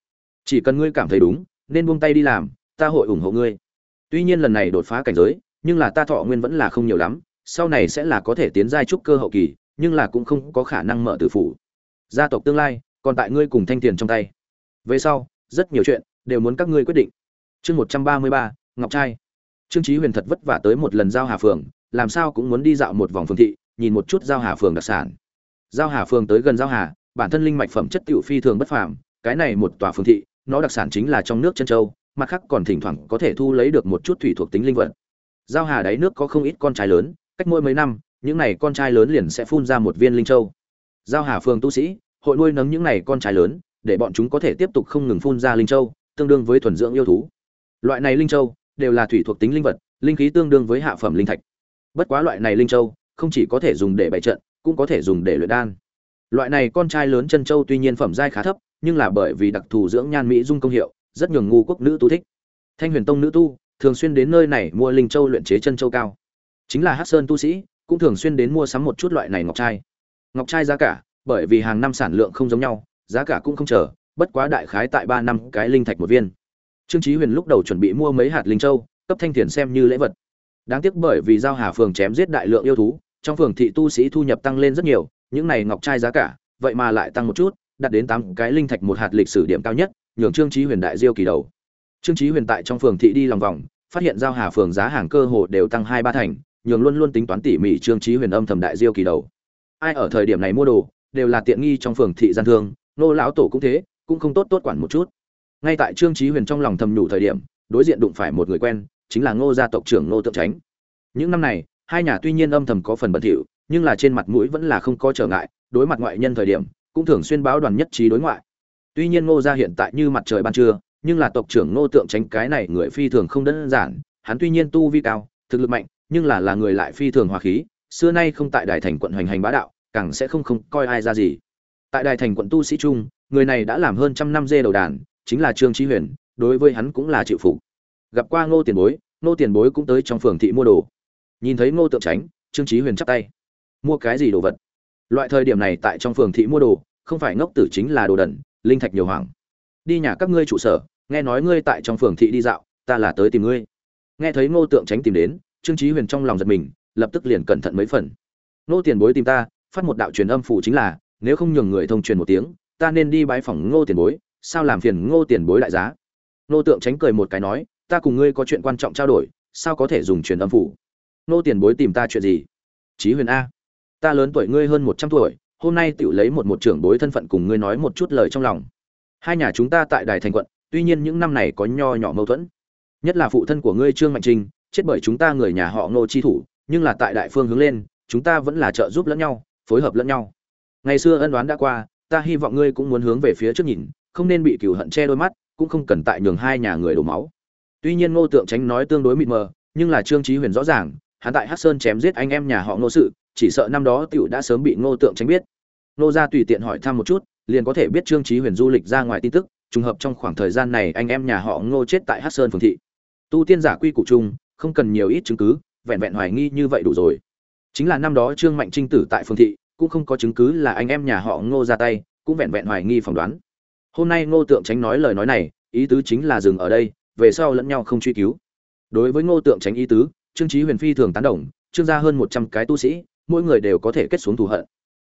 Chỉ cần ngươi cảm thấy đúng, nên buông tay đi làm, ta hội ủng hộ ngươi. Tuy nhiên lần này đột phá cảnh giới, nhưng là ta thọ nguyên vẫn là không nhiều lắm, sau này sẽ là có thể tiến giai trúc cơ hậu kỳ, nhưng là cũng không có khả năng mở tử phủ. Gia tộc tương lai còn tại ngươi cùng thanh tiền trong tay. Về sau, rất nhiều chuyện đều muốn các ngươi quyết định. Chương một trăm ba mươi ba, ngọc trai. Trương trí huyền thật vất vả tới một lần giao hà phường, làm sao cũng muốn đi dạo một vòng phường thị, nhìn một chút giao hà phường đặc sản. Giao hà phường tới gần giao hà, bản thân linh mạch phẩm chất tiểu phi thường bất phàm, cái này một tòa phường thị, nó đặc sản chính là trong nước chân châu, mặt khác còn thỉnh thoảng có thể thu lấy được một chút thủy thuộc tính linh vật. Giao hà đáy nước có không ít con trai lớn, cách mỗi mấy năm, những này con trai lớn liền sẽ phun ra một viên linh châu. Giao hà phường tu sĩ hội nuôi nấng những này con trai lớn, để bọn chúng có thể tiếp tục không ngừng phun ra linh châu, tương đương với thuần dưỡng yêu thú. Loại này linh châu đều là thủy thuộc tính linh vật, linh khí tương đương với hạ phẩm linh thạch. Bất quá loại này linh châu không chỉ có thể dùng để bày trận, cũng có thể dùng để luyện đan. Loại này con trai lớn chân châu tuy nhiên phẩm giai khá thấp, nhưng là bởi vì đặc thù dưỡng nhan mỹ dung công hiệu, rất nhường ngu quốc nữ tu thích. Thanh huyền tông nữ tu thường xuyên đến nơi này mua linh châu luyện chế chân châu cao. Chính là hắc sơn tu sĩ cũng thường xuyên đến mua sắm một chút loại này ngọc trai. Ngọc trai giá cả bởi vì hàng năm sản lượng không giống nhau, giá cả cũng không chờ, bất quá đại khái tại ba năm cái linh thạch một viên. Trương chí huyền lúc đầu chuẩn bị mua mấy hạt linh châu, cấp thanh thiền xem như lễ vật. Đáng tiếc bởi vì giao hà phường chém giết đại lượng yêu thú, trong phường thị tu sĩ thu nhập tăng lên rất nhiều, những này ngọc trai giá cả, vậy mà lại tăng một chút, đạt đến tám cái linh thạch một hạt lịch sử điểm cao nhất, nhường trương chí huyền đại diêu kỳ đầu. Trương chí huyền tại trong phường thị đi lòng vòng, phát hiện giao hà phường giá hàng cơ hồ đều tăng hai ba thành, nhường luôn luôn tính toán tỉ mỉ trương chí huyền âm thầm đại diêu kỳ đầu. Ai ở thời điểm này mua đồ đều là tiện nghi trong phường thị gian thương, nô lão tổ cũng thế, cũng không tốt tốt quản một chút. Ngay tại trương trí huyền trong lòng thầm nhủ thời điểm, đối diện đụng phải một người quen, chính là ngô gia tộc trưởng ngô tượng tránh. Những năm này, hai nhà tuy nhiên âm thầm có phần bẩn thỉu, nhưng là trên mặt mũi vẫn là không có trở ngại, đối mặt ngoại nhân thời điểm, cũng thường xuyên báo đoàn nhất trí đối ngoại. Tuy nhiên ngô gia hiện tại như mặt trời ban trưa, nhưng là tộc trưởng ngô tượng tránh cái này người phi thường không đơn giản, hắn tuy nhiên tu vi cao, thực lực mạnh, nhưng là là người lại phi thường hòa khí, xưa nay không tại đài thành quận hoành hành bá đạo càng sẽ không không coi ai ra gì. Tại đài thành quận tu sĩ trung người này đã làm hơn trăm năm dê đầu đàn, chính là trương trí huyền, đối với hắn cũng là chịu phục. Gặp qua ngô tiền bối, ngô tiền bối cũng tới trong phường thị mua đồ. Nhìn thấy ngô tượng tránh trương trí huyền chắp tay. Mua cái gì đồ vật? Loại thời điểm này tại trong phường thị mua đồ, không phải ngốc tử chính là đồ đẩn linh thạch nhiều hoàng đi nhà các ngươi trụ sở, nghe nói ngươi tại trong phường thị đi dạo, ta là tới tìm ngươi. Nghe thấy ngô tượng tránh tìm đến, trương trí huyền trong lòng giật mình, lập tức liền cẩn thận mấy phần. Ngô tiền bối tìm ta phát một đạo truyền âm phủ chính là, nếu không nhường người thông truyền một tiếng, ta nên đi bái phòng ngô tiền bối, sao làm phiền ngô tiền bối đại giá? Nô tượng tránh cười một cái nói, ta cùng ngươi có chuyện quan trọng trao đổi, sao có thể dùng truyền âm phủ nô tiền bối tìm ta chuyện gì? Chí huyền a, ta lớn tuổi ngươi hơn một trăm tuổi, hôm nay tự lấy một một trưởng bối thân phận cùng ngươi nói một chút lời trong lòng. Hai nhà chúng ta tại đài thành quận, tuy nhiên những năm này có nho nhỏ mâu thuẫn. Nhất là phụ thân của ngươi trương mạnh trinh chết bởi chúng ta người nhà họ ngô chi thủ, nhưng là tại đại phương hướng lên, chúng ta vẫn là trợ giúp lẫn nhau phối hợp lẫn nhau. Ngày xưa ân đoán đã qua, ta hy vọng ngươi cũng muốn hướng về phía trước nhìn, không nên bị cừu hận che đôi mắt, cũng không cần tại nhường hai nhà người đổ máu. Tuy nhiên ngô tượng tránh nói tương đối mịt mờ, nhưng là trương trí huyền rõ ràng, hắn tại hắc sơn chém giết anh em nhà họ ngô sự, chỉ sợ năm đó tiểu đã sớm bị ngô tượng tránh biết. Ngô gia tùy tiện hỏi thăm một chút, liền có thể biết trương trí huyền du lịch ra ngoài tin tức, trùng hợp trong khoảng thời gian này anh em nhà họ ngô chết tại hắc sơn phường thị. Tu tiên giả quy củ chung, không cần nhiều ít chứng cứ, vẹn vẹn hoài nghi như vậy đủ rồi chính là năm đó trương mạnh trinh tử tại phương thị, cũng không có chứng cứ là anh em nhà họ ngô ra tay, cũng vẹn vẹn hoài nghi phỏng đoán. Hôm nay ngô tượng tránh nói lời nói này, ý tứ chính là dừng ở đây, về sau lẫn nhau không truy cứu. Đối với ngô tượng tránh ý tứ, trương trí huyền phi thường tán đồng, trương gia hơn một trăm cái tu sĩ, mỗi người đều có thể kết xuống thù hận.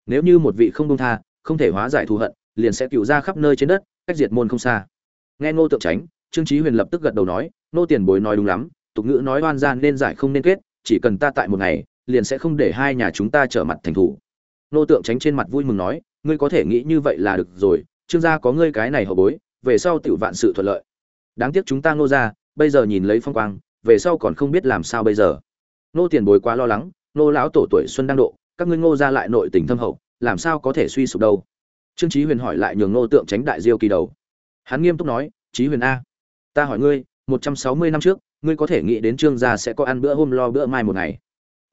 Nếu như một vị không đông tha, không thể hóa giải thù hận, liền sẽ cựu ra khắp nơi trên đất, cách diệt môn không xa. Nghe ngô tượng tránh, trương trí huyền lập tức gật đầu nói, nô tiền bối nói đúng lắm, tục ngữ nói oan gian nên giải không nên kết, chỉ cần ta tại một ngày liền sẽ không để hai nhà chúng ta trở mặt thành thủ. Nô tượng tránh trên mặt vui mừng nói, ngươi có thể nghĩ như vậy là được rồi, trương gia có ngươi cái này hậu bối, về sau tiểu vạn sự thuận lợi. Đáng tiếc chúng ta ngô gia, bây giờ nhìn lấy phong quang, về sau còn không biết làm sao bây giờ. Nô tiền bối quá lo lắng, nô lão tổ tuổi xuân đang độ, các ngươi ngô gia lại nội tình thâm hậu, làm sao có thể suy sụp đâu? Trương chí huyền hỏi lại nhường nô tượng tránh đại diêu kỳ đầu. Hắn nghiêm túc nói, chí huyền a, ta hỏi ngươi, một trăm sáu mươi năm trước, ngươi có thể nghĩ đến trương gia sẽ có ăn bữa hôm lo bữa mai một ngày?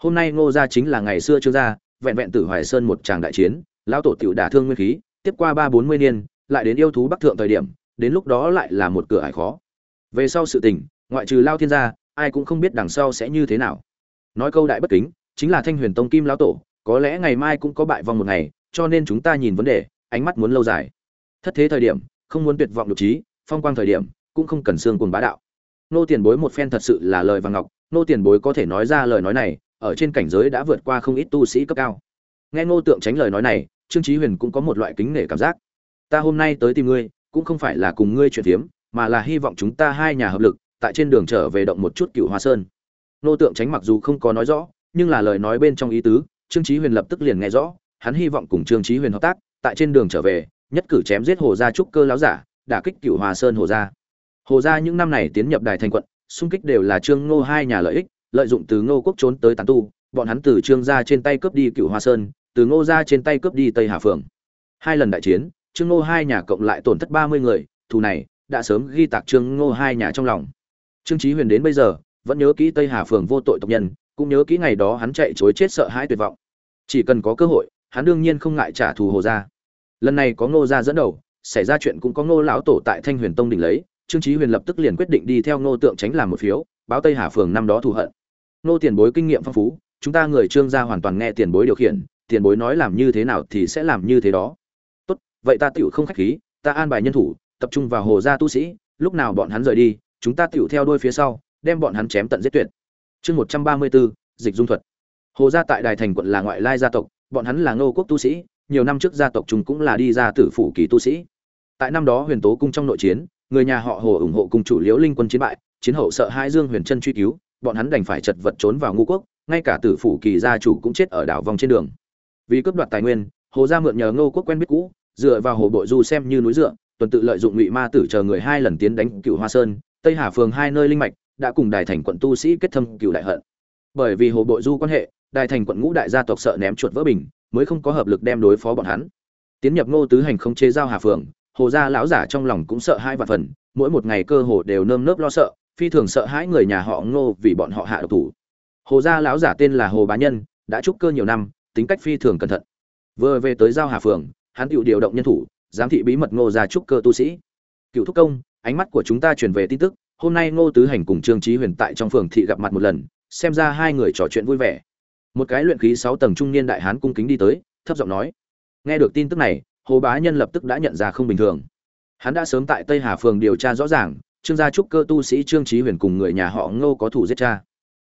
Hôm nay ngô gia chính là ngày xưa trương gia, vẹn vẹn tử hoài sơn một tràng đại chiến, lão tổ tiểu đả thương nguyên khí, tiếp qua ba bốn mươi niên, lại đến yêu thú bắc thượng thời điểm, đến lúc đó lại là một cửa ải khó. Về sau sự tình, ngoại trừ lao thiên gia, ai cũng không biết đằng sau sẽ như thế nào. Nói câu đại bất kính, chính là thanh huyền tông kim lão tổ, có lẽ ngày mai cũng có bại vong một ngày, cho nên chúng ta nhìn vấn đề, ánh mắt muốn lâu dài. Thất thế thời điểm, không muốn tuyệt vọng độc trí, phong quang thời điểm, cũng không cần xương cuồng bá đạo. Nô tiền bối một phen thật sự là lời vàng ngọc, nô tiền bối có thể nói ra lời nói này ở trên cảnh giới đã vượt qua không ít tu sĩ cấp cao. Nghe ngô tượng tránh lời nói này, trương chí huyền cũng có một loại kính nể cảm giác. Ta hôm nay tới tìm ngươi, cũng không phải là cùng ngươi chuyện tiếm mà là hy vọng chúng ta hai nhà hợp lực, tại trên đường trở về động một chút cựu hoa sơn. Nô tượng tránh mặc dù không có nói rõ, nhưng là lời nói bên trong ý tứ, trương chí huyền lập tức liền nghe rõ, hắn hy vọng cùng trương chí huyền hợp tác, tại trên đường trở về, nhất cử chém giết hồ gia trúc cơ lão giả, đả kích cựu hoa sơn hồ gia. Hồ gia những năm này tiến nhập đài thành quận, xung kích đều là trương ngô hai nhà lợi ích lợi dụng từ ngô quốc trốn tới tán tu, bọn hắn từ trương gia trên tay cướp đi Cửu hoa sơn, từ ngô gia trên tay cướp đi tây hà phường hai lần đại chiến, trương ngô hai nhà cộng lại tổn thất ba mươi người, thù này đã sớm ghi tạc trương ngô hai nhà trong lòng. Trương Chí huyền đến bây giờ, vẫn nhớ kỹ tây hà phường vô tội tộc nhân, cũng nhớ kỹ ngày đó hắn chạy trối chết sợ hãi tuyệt vọng. Chỉ cần có cơ hội, hắn đương nhiên không ngại trả thù hồ gia. Lần này có ngô gia dẫn đầu, xảy ra chuyện cũng có ngô lão tổ tại thanh huyền tông đỉnh lấy, trương Chí huyền lập tức liền quyết định đi theo ngô tượng tránh làm một phiếu báo tây hà phường năm đó thù hận. Nô tiền bối kinh nghiệm phong phú, chúng ta người trương gia hoàn toàn nghe tiền bối điều khiển, tiền bối nói làm như thế nào thì sẽ làm như thế đó. Tốt, vậy ta tựu không khách khí, ta an bài nhân thủ, tập trung vào hồ gia tu sĩ, lúc nào bọn hắn rời đi, chúng ta tựu theo đuôi phía sau, đem bọn hắn chém tận giết tuyệt. Chương một trăm ba mươi bốn, dịch dung thuật. Hồ gia tại đài thành quận là ngoại lai gia tộc, bọn hắn là ngô quốc tu sĩ, nhiều năm trước gia tộc chúng cũng là đi ra tử phủ kỳ tu sĩ. Tại năm đó huyền tố cung trong nội chiến, người nhà họ hồ ủng hộ cùng chủ liễu linh quân chiến bại chiến hậu sợ hai dương huyền chân truy cứu, bọn hắn đành phải chật vật trốn vào ngũ quốc, ngay cả tử phủ kỳ gia chủ cũng chết ở đảo vòng trên đường. Vì cướp đoạt tài nguyên, hồ gia mượn nhờ ngô quốc quen biết cũ, dựa vào hồ bội du xem như núi dựa, tuần tự lợi dụng ngụy ma tử chờ người hai lần tiến đánh cựu hoa sơn, tây hà phường hai nơi linh mạch, đã cùng đài thành quận tu sĩ kết thâm cựu đại hận. Bởi vì hồ bội du quan hệ, đài thành quận ngũ đại gia tộc sợ ném chuột vỡ bình, mới không có hợp lực đem đối phó bọn hắn. Tiến nhập ngô tứ hành không chế giao hà phường, hồ gia lão giả trong lòng cũng sợ hai vạn phần, mỗi một ngày cơ hồ đều nơm nớp lo sợ phi thường sợ hãi người nhà họ ngô vì bọn họ hạ độc thủ. Hồ gia lão giả tên là hồ bá nhân, đã trúc cơ nhiều năm, tính cách phi thường cẩn thận. Vừa về tới giao hà phường, hắn tự điều động nhân thủ, giám thị bí mật ngô gia trúc cơ tu sĩ. Cựu thúc công, ánh mắt của chúng ta truyền về tin tức, hôm nay ngô tứ hành cùng trương trí huyền tại trong phường thị gặp mặt một lần, xem ra hai người trò chuyện vui vẻ. Một cái luyện khí sáu tầng trung niên đại hán cung kính đi tới, thấp giọng nói. Nghe được tin tức này, hồ bá nhân lập tức đã nhận ra không bình thường. Hắn đã sớm tại tây hà phường điều tra rõ ràng trương gia trúc cơ tu sĩ trương trí huyền cùng người nhà họ ngô có thủ giết cha.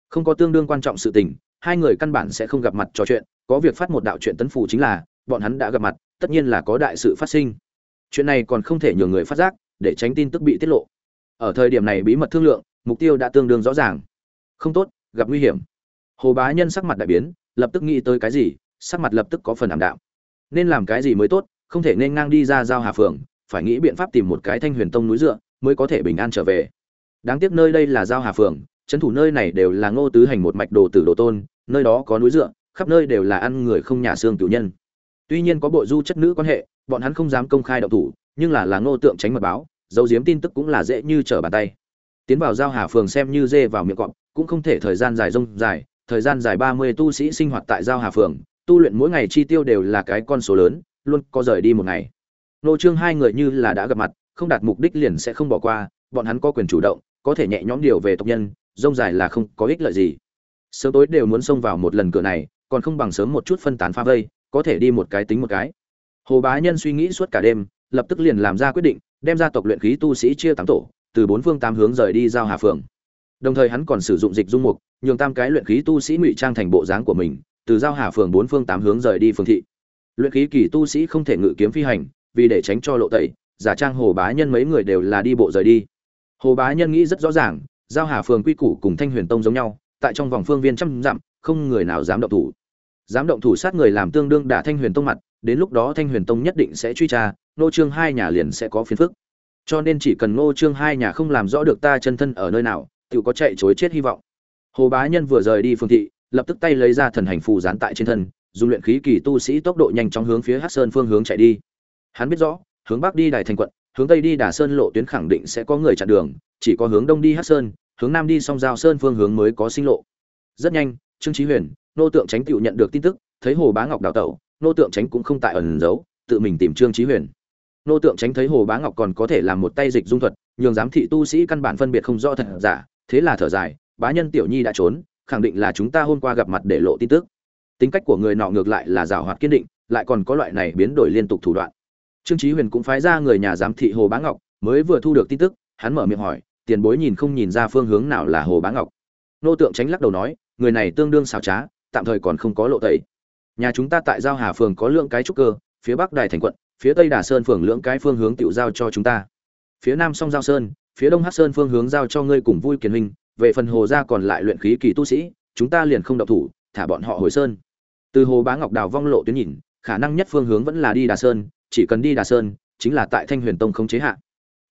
Không có tương đương quan trọng sự tình, hai người căn bản sẽ không gặp mặt trò chuyện, có việc phát một đạo chuyện tấn phủ chính là, bọn hắn đã gặp mặt, tất nhiên là có đại sự phát sinh. Chuyện này còn không thể nhường người phát giác, để tránh tin tức bị tiết lộ. Ở thời điểm này bí mật thương lượng, mục tiêu đã tương đương rõ ràng. Không tốt, gặp nguy hiểm. Hồ bá nhân sắc mặt đại biến, lập tức nghĩ tới cái gì, sắc mặt lập tức có phần ảm đạm. Nên làm cái gì mới tốt, không thể nên ngang đi ra giao hà phường, phải nghĩ biện pháp tìm một cái thanh huyền tông núi dựa mới có thể bình an trở về. Đáng tiếc nơi đây là giao hà phường, trấn thủ nơi này đều là ngô tứ hành một mạch đồ tử đồ tôn, nơi đó có núi dựa, khắp nơi đều là ăn người không nhà xương cửu nhân. Tuy nhiên có bộ du chất nữ quan hệ, bọn hắn không dám công khai động thủ, nhưng là là ngô tượng tránh mật báo dấu diếm tin tức cũng là dễ như trở bàn tay. Tiến vào giao hà phường xem như dê vào miệng cọp, cũng không thể thời gian dài rông dài, thời gian dài ba mươi tu sĩ sinh hoạt tại giao hà phường, tu luyện mỗi ngày chi tiêu đều là cái con số lớn, luôn có rời đi một ngày. Nô trương hai người như là đã gặp mặt không đạt mục đích liền sẽ không bỏ qua, bọn hắn có quyền chủ động, có thể nhẹ nhõm điều về tộc nhân, rông dài là không có ích lợi gì. Sớm tối đều muốn xông vào một lần cửa này, còn không bằng sớm một chút phân tán pha vây, có thể đi một cái tính một cái. Hồ bá nhân suy nghĩ suốt cả đêm, lập tức liền làm ra quyết định, đem ra tộc luyện khí tu sĩ chia tám tổ, từ bốn phương tám hướng rời đi giao hà phường. Đồng thời hắn còn sử dụng dịch dung mục, nhường tam cái luyện khí tu sĩ ngụy trang thành bộ dáng của mình, từ giao hà phường bốn phương tám hướng rời đi phường thị. Luyện khí kỳ tu sĩ không thể ngự kiếm phi hành, vì để tránh cho lộ tẩy giả trang hồ bá nhân mấy người đều là đi bộ rời đi. Hồ bá nhân nghĩ rất rõ ràng, giao hà phường quy củ cùng thanh huyền tông giống nhau, tại trong vòng phương viên trăm dặm, không người nào dám động thủ. Dám động thủ sát người làm tương đương đả thanh huyền tông mặt, đến lúc đó thanh huyền tông nhất định sẽ truy tra nô trương hai nhà liền sẽ có phiền phức. Cho nên chỉ cần nô trương hai nhà không làm rõ được ta chân thân ở nơi nào tự có chạy chối chết hy vọng. Hồ bá nhân vừa rời đi phương thị, lập tức tay lấy ra thần hành phù dán tại trên thân, dùng luyện khí kỳ tu sĩ tốc độ nhanh chóng hướng phía hắc sơn phương hướng chạy đi. Hắn biết rõ hướng bắc đi đài thành quận, hướng tây đi đà sơn lộ tuyến khẳng định sẽ có người chặn đường, chỉ có hướng đông đi hắc sơn, hướng nam đi song giao sơn phương hướng mới có sinh lộ. Rất nhanh, trương trí huyền, nô tượng tránh tựu nhận được tin tức, thấy hồ bá ngọc đào tẩu, nô tượng tránh cũng không tại ẩn giấu, tự mình tìm trương trí huyền. Nô tượng tránh thấy hồ bá ngọc còn có thể làm một tay dịch dung thuật, nhường giám thị tu sĩ căn bản phân biệt không rõ thật giả, thế là thở dài, bá nhân tiểu nhi đã trốn, khẳng định là chúng ta hôm qua gặp mặt để lộ tin tức. Tính cách của người nọ ngược lại là giảo hoạt kiên định, lại còn có loại này biến đổi liên tục thủ đoạn trương Chí huyền cũng phái ra người nhà giám thị hồ bá ngọc, mới vừa thu được tin tức, hắn mở miệng hỏi, tiền bối nhìn không nhìn ra phương hướng nào là hồ bá ngọc? Nô tượng tránh lắc đầu nói, người này tương đương xảo trá, tạm thời còn không có lộ tẩy. Nhà chúng ta tại giao hà phường có lượng cái trúc cơ, phía bắc đài thành quận, phía tây đà sơn phường lượng cái phương hướng tiểu giao cho chúng ta. Phía nam song giao sơn, phía đông hát sơn phương hướng giao cho ngươi cùng vui kiền huynh, về phần hồ gia còn lại luyện khí kỳ tu sĩ, chúng ta liền không động thủ, thả bọn họ hồi sơn. Từ hồ bá ngọc đào vong lộ tuyến nhìn, khả năng nhất phương hướng vẫn là đi đà sơn chỉ cần đi đà sơn, chính là tại thanh huyền tông không chế hạ.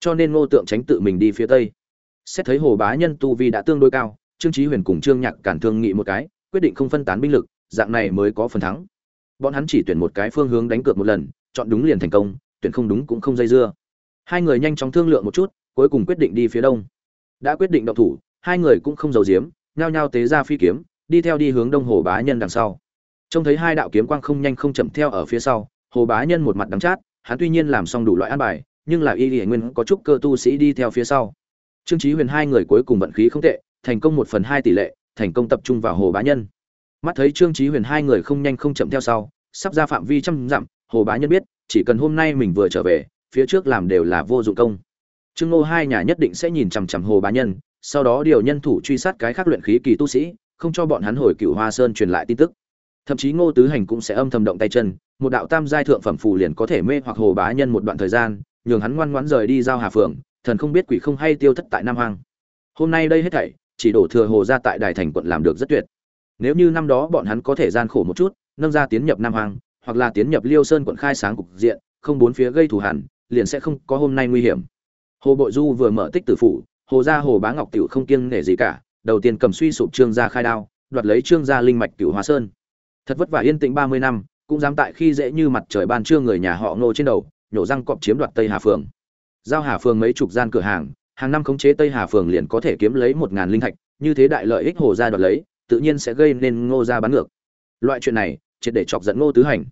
Cho nên ngô tượng tránh tự mình đi phía tây. Xét thấy hồ bá nhân tu vi đã tương đối cao, trương trí huyền cùng trương nhạc cản thương nghị một cái, quyết định không phân tán binh lực, dạng này mới có phần thắng. Bọn hắn chỉ tuyển một cái phương hướng đánh cược một lần, chọn đúng liền thành công, tuyển không đúng cũng không dây dưa. Hai người nhanh chóng thương lượng một chút, cuối cùng quyết định đi phía đông. Đã quyết định động thủ, hai người cũng không giấu giếm, nhao nhao tế ra phi kiếm, đi theo đi hướng đông hồ bá nhân đằng sau. Trông thấy hai đạo kiếm quang không nhanh không chậm theo ở phía sau hồ bá nhân một mặt đắng chát, hắn tuy nhiên làm xong đủ loại an bài, nhưng là y hiển nguyên có chút cơ tu sĩ đi theo phía sau. Trương Chí huyền hai người cuối cùng vận khí không tệ, thành công một phần hai tỷ lệ, thành công tập trung vào hồ bá nhân. Mắt thấy trương Chí huyền hai người không nhanh không chậm theo sau, sắp ra phạm vi trăm dặm, hồ bá nhân biết, chỉ cần hôm nay mình vừa trở về, phía trước làm đều là vô dụng công. Trương ngô hai nhà nhất định sẽ nhìn chằm chằm hồ bá nhân, sau đó điều nhân thủ truy sát cái khác luyện khí kỳ tu sĩ, không cho bọn hắn hồi Cửu hoa sơn truyền lại tin tức. Thậm chí ngô tứ hành cũng sẽ âm thầm động tay chân một đạo tam giai thượng phẩm phù liền có thể mê hoặc hồ bá nhân một đoạn thời gian, nhường hắn ngoan ngoãn rời đi giao hà phượng thần không biết quỷ không hay tiêu thất tại nam hoàng hôm nay đây hết thảy, chỉ đổ thừa hồ ra tại đài thành quận làm được rất tuyệt. Nếu như năm đó bọn hắn có thể gian khổ một chút, nâng ra tiến nhập nam hoàng hoặc là tiến nhập liêu sơn quận khai sáng cục diện, không bốn phía gây thù hẳn, liền sẽ không có hôm nay nguy hiểm. Hồ bội du vừa mở tích tử phủ, hồ gia hồ bá ngọc tiểu không kiêng nể gì cả, đầu tiên cầm suy sụp trương gia khai đao, đoạt lấy trương gia linh mạch cửu hóa sơn. Thật vất vả yên tĩnh ba mươi năm cũng dám tại khi dễ như mặt trời ban trưa người nhà họ ngô trên đầu, nhổ răng cọp chiếm đoạt tây hà phường. Giao hà phường mấy chục gian cửa hàng hàng năm khống chế tây hà phường liền có thể kiếm lấy một ngàn linh thạch, như thế đại lợi ích hồ gia đoạt lấy, tự nhiên sẽ gây nên ngô gia bán ngược. Loại chuyện này, triệt để chọc giận ngô tứ hành.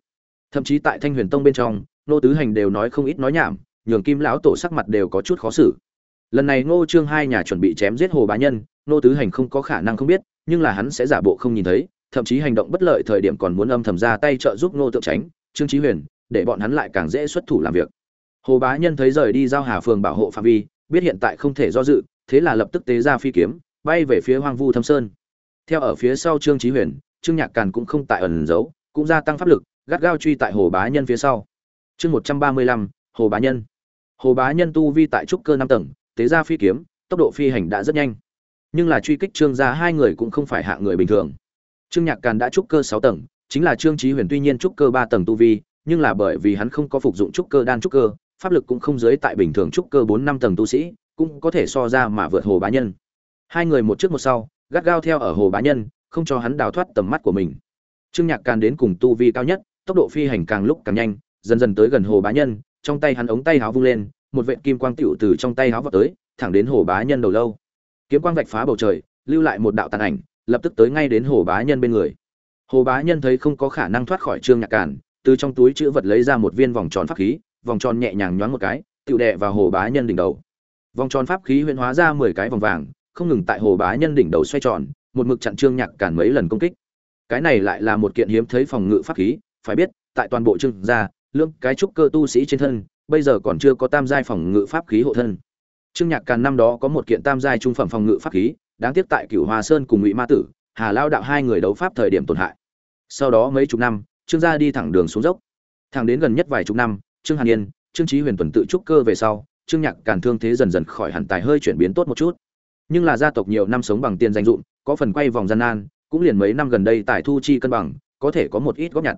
Thậm chí tại thanh huyền tông bên trong, ngô tứ hành đều nói không ít nói nhảm, nhường kim lão tổ sắc mặt đều có chút khó xử. Lần này ngô trương hai nhà chuẩn bị chém giết hồ bá nhân, ngô tứ hành không có khả năng không biết, nhưng là hắn sẽ giả bộ không nhìn thấy thậm chí hành động bất lợi thời điểm còn muốn âm thầm ra tay trợ giúp ngô tượng tránh, trương Chí huyền, để bọn hắn lại càng dễ xuất thủ làm việc. Hồ bá nhân thấy rời đi giao hà phường bảo hộ phạm vi, biết hiện tại không thể do dự, thế là lập tức tế ra phi kiếm, bay về phía hoang vu thâm sơn. Theo ở phía sau trương Chí huyền, trương nhạc càn cũng không tại ẩn giấu, cũng gia tăng pháp lực, gắt gao truy tại hồ bá nhân phía sau. Chương một trăm ba mươi lăm, hồ bá nhân. Hồ bá nhân tu vi tại trúc cơ năm tầng, tế ra phi kiếm, tốc độ phi hành đã rất nhanh. Nhưng là truy kích trương gia hai người cũng không phải hạ người bình thường trương nhạc càn đã trúc cơ sáu tầng, chính là trương chí huyền tuy nhiên trúc cơ ba tầng tu vi, nhưng là bởi vì hắn không có phục dụng trúc cơ đan trúc cơ, pháp lực cũng không dưới tại bình thường trúc cơ bốn năm tầng tu sĩ, cũng có thể so ra mà vượt hồ bá nhân. Hai người một trước một sau, gắt gao theo ở hồ bá nhân, không cho hắn đào thoát tầm mắt của mình. Trương nhạc càn đến cùng tu vi cao nhất, tốc độ phi hành càng lúc càng nhanh, dần dần tới gần hồ bá nhân, trong tay hắn ống tay háo vung lên, một vệt kim quang tiểu từ trong tay háo vọt tới, thẳng đến hồ bá nhân đầu lâu. Kiếm quang vạch phá bầu trời, lưu lại một đạo tàn ảnh lập tức tới ngay đến hồ bá nhân bên người. Hồ bá nhân thấy không có khả năng thoát khỏi trương nhạc càn, từ trong túi chữ vật lấy ra một viên vòng tròn pháp khí, vòng tròn nhẹ nhàng nhoáng một cái, tựu đệ vào hồ bá nhân đỉnh đầu. Vòng tròn pháp khí huyễn hóa ra mười cái vòng vàng, không ngừng tại hồ bá nhân đỉnh đầu xoay tròn, một mực chặn trương nhạc càn mấy lần công kích. Cái này lại là một kiện hiếm thấy phòng ngự pháp khí, phải biết, tại toàn bộ trương gia lương cái trúc cơ tu sĩ trên thân, bây giờ còn chưa có tam giai phòng ngự pháp khí hộ thân. Trương nhạc càn năm đó có một kiện tam giai trung phẩm phòng ngự pháp khí đáng tiếc tại cửu hòa sơn cùng ngụy ma tử, hà lao đạo hai người đấu pháp thời điểm tổn hại. Sau đó mấy chục năm, trương gia đi thẳng đường xuống dốc. Thẳng đến gần nhất vài chục năm, trương hàn yên, trương trí huyền tuần tự trúc cơ về sau, trương nhạc càn thương thế dần dần khỏi hẳn tài hơi chuyển biến tốt một chút. Nhưng là gia tộc nhiều năm sống bằng tiền danh dụng, có phần quay vòng gian nan, cũng liền mấy năm gần đây tài thu chi cân bằng, có thể có một ít góp nhặt.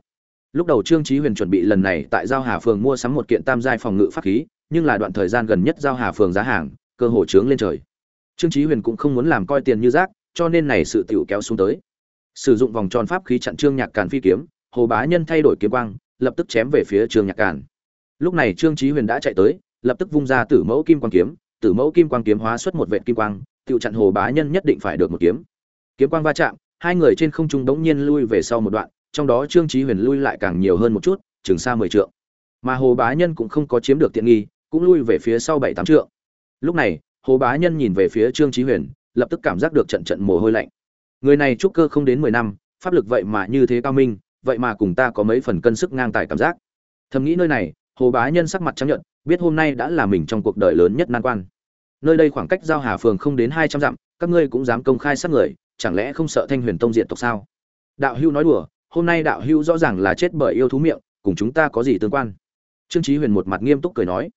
Lúc đầu trương trí huyền chuẩn bị lần này tại giao hà phường mua sắm một kiện tam giai phòng ngự pháp khí, nhưng là đoạn thời gian gần nhất giao hà phường giá hàng, cơ hồ trướng lên trời trương Chí huyền cũng không muốn làm coi tiền như rác, cho nên này sự tiểu kéo xuống tới. Sử dụng vòng tròn pháp khí chặn trương nhạc càn phi kiếm, hồ bá nhân thay đổi kiếm quang, lập tức chém về phía trương nhạc càn. Lúc này trương Chí huyền đã chạy tới, lập tức vung ra tử mẫu kim quang kiếm, tử mẫu kim quang kiếm hóa xuất một vệt kim quang, tiểu chặn hồ bá nhân nhất định phải được một kiếm. Kiếm quang va chạm, hai người trên không trung đống nhiên lui về sau một đoạn, trong đó trương Chí huyền lui lại càng nhiều hơn một chút, chừng xa mười trượng. Mà hồ bá nhân cũng không có chiếm được tiện nghi, cũng lui về phía sau bảy tám trượng. Lúc này hồ bá nhân nhìn về phía trương trí huyền, lập tức cảm giác được trận trận mồ hôi lạnh. Người này trúc cơ không đến mười năm, pháp lực vậy mà như thế cao minh, vậy mà cùng ta có mấy phần cân sức ngang tài cảm giác. Thầm nghĩ nơi này, hồ bá nhân sắc mặt trắng nhận biết hôm nay đã là mình trong cuộc đời lớn nhất nan quan. Nơi đây khoảng cách giao hà phường không đến hai trăm dặm, các ngươi cũng dám công khai sát người, chẳng lẽ không sợ thanh huyền tông diện tộc sao? Đạo hưu nói đùa, hôm nay đạo hưu rõ ràng là chết bởi yêu thú miệng, cùng chúng ta có gì tương quan? Trương chí huyền một mặt nghiêm túc cười nói.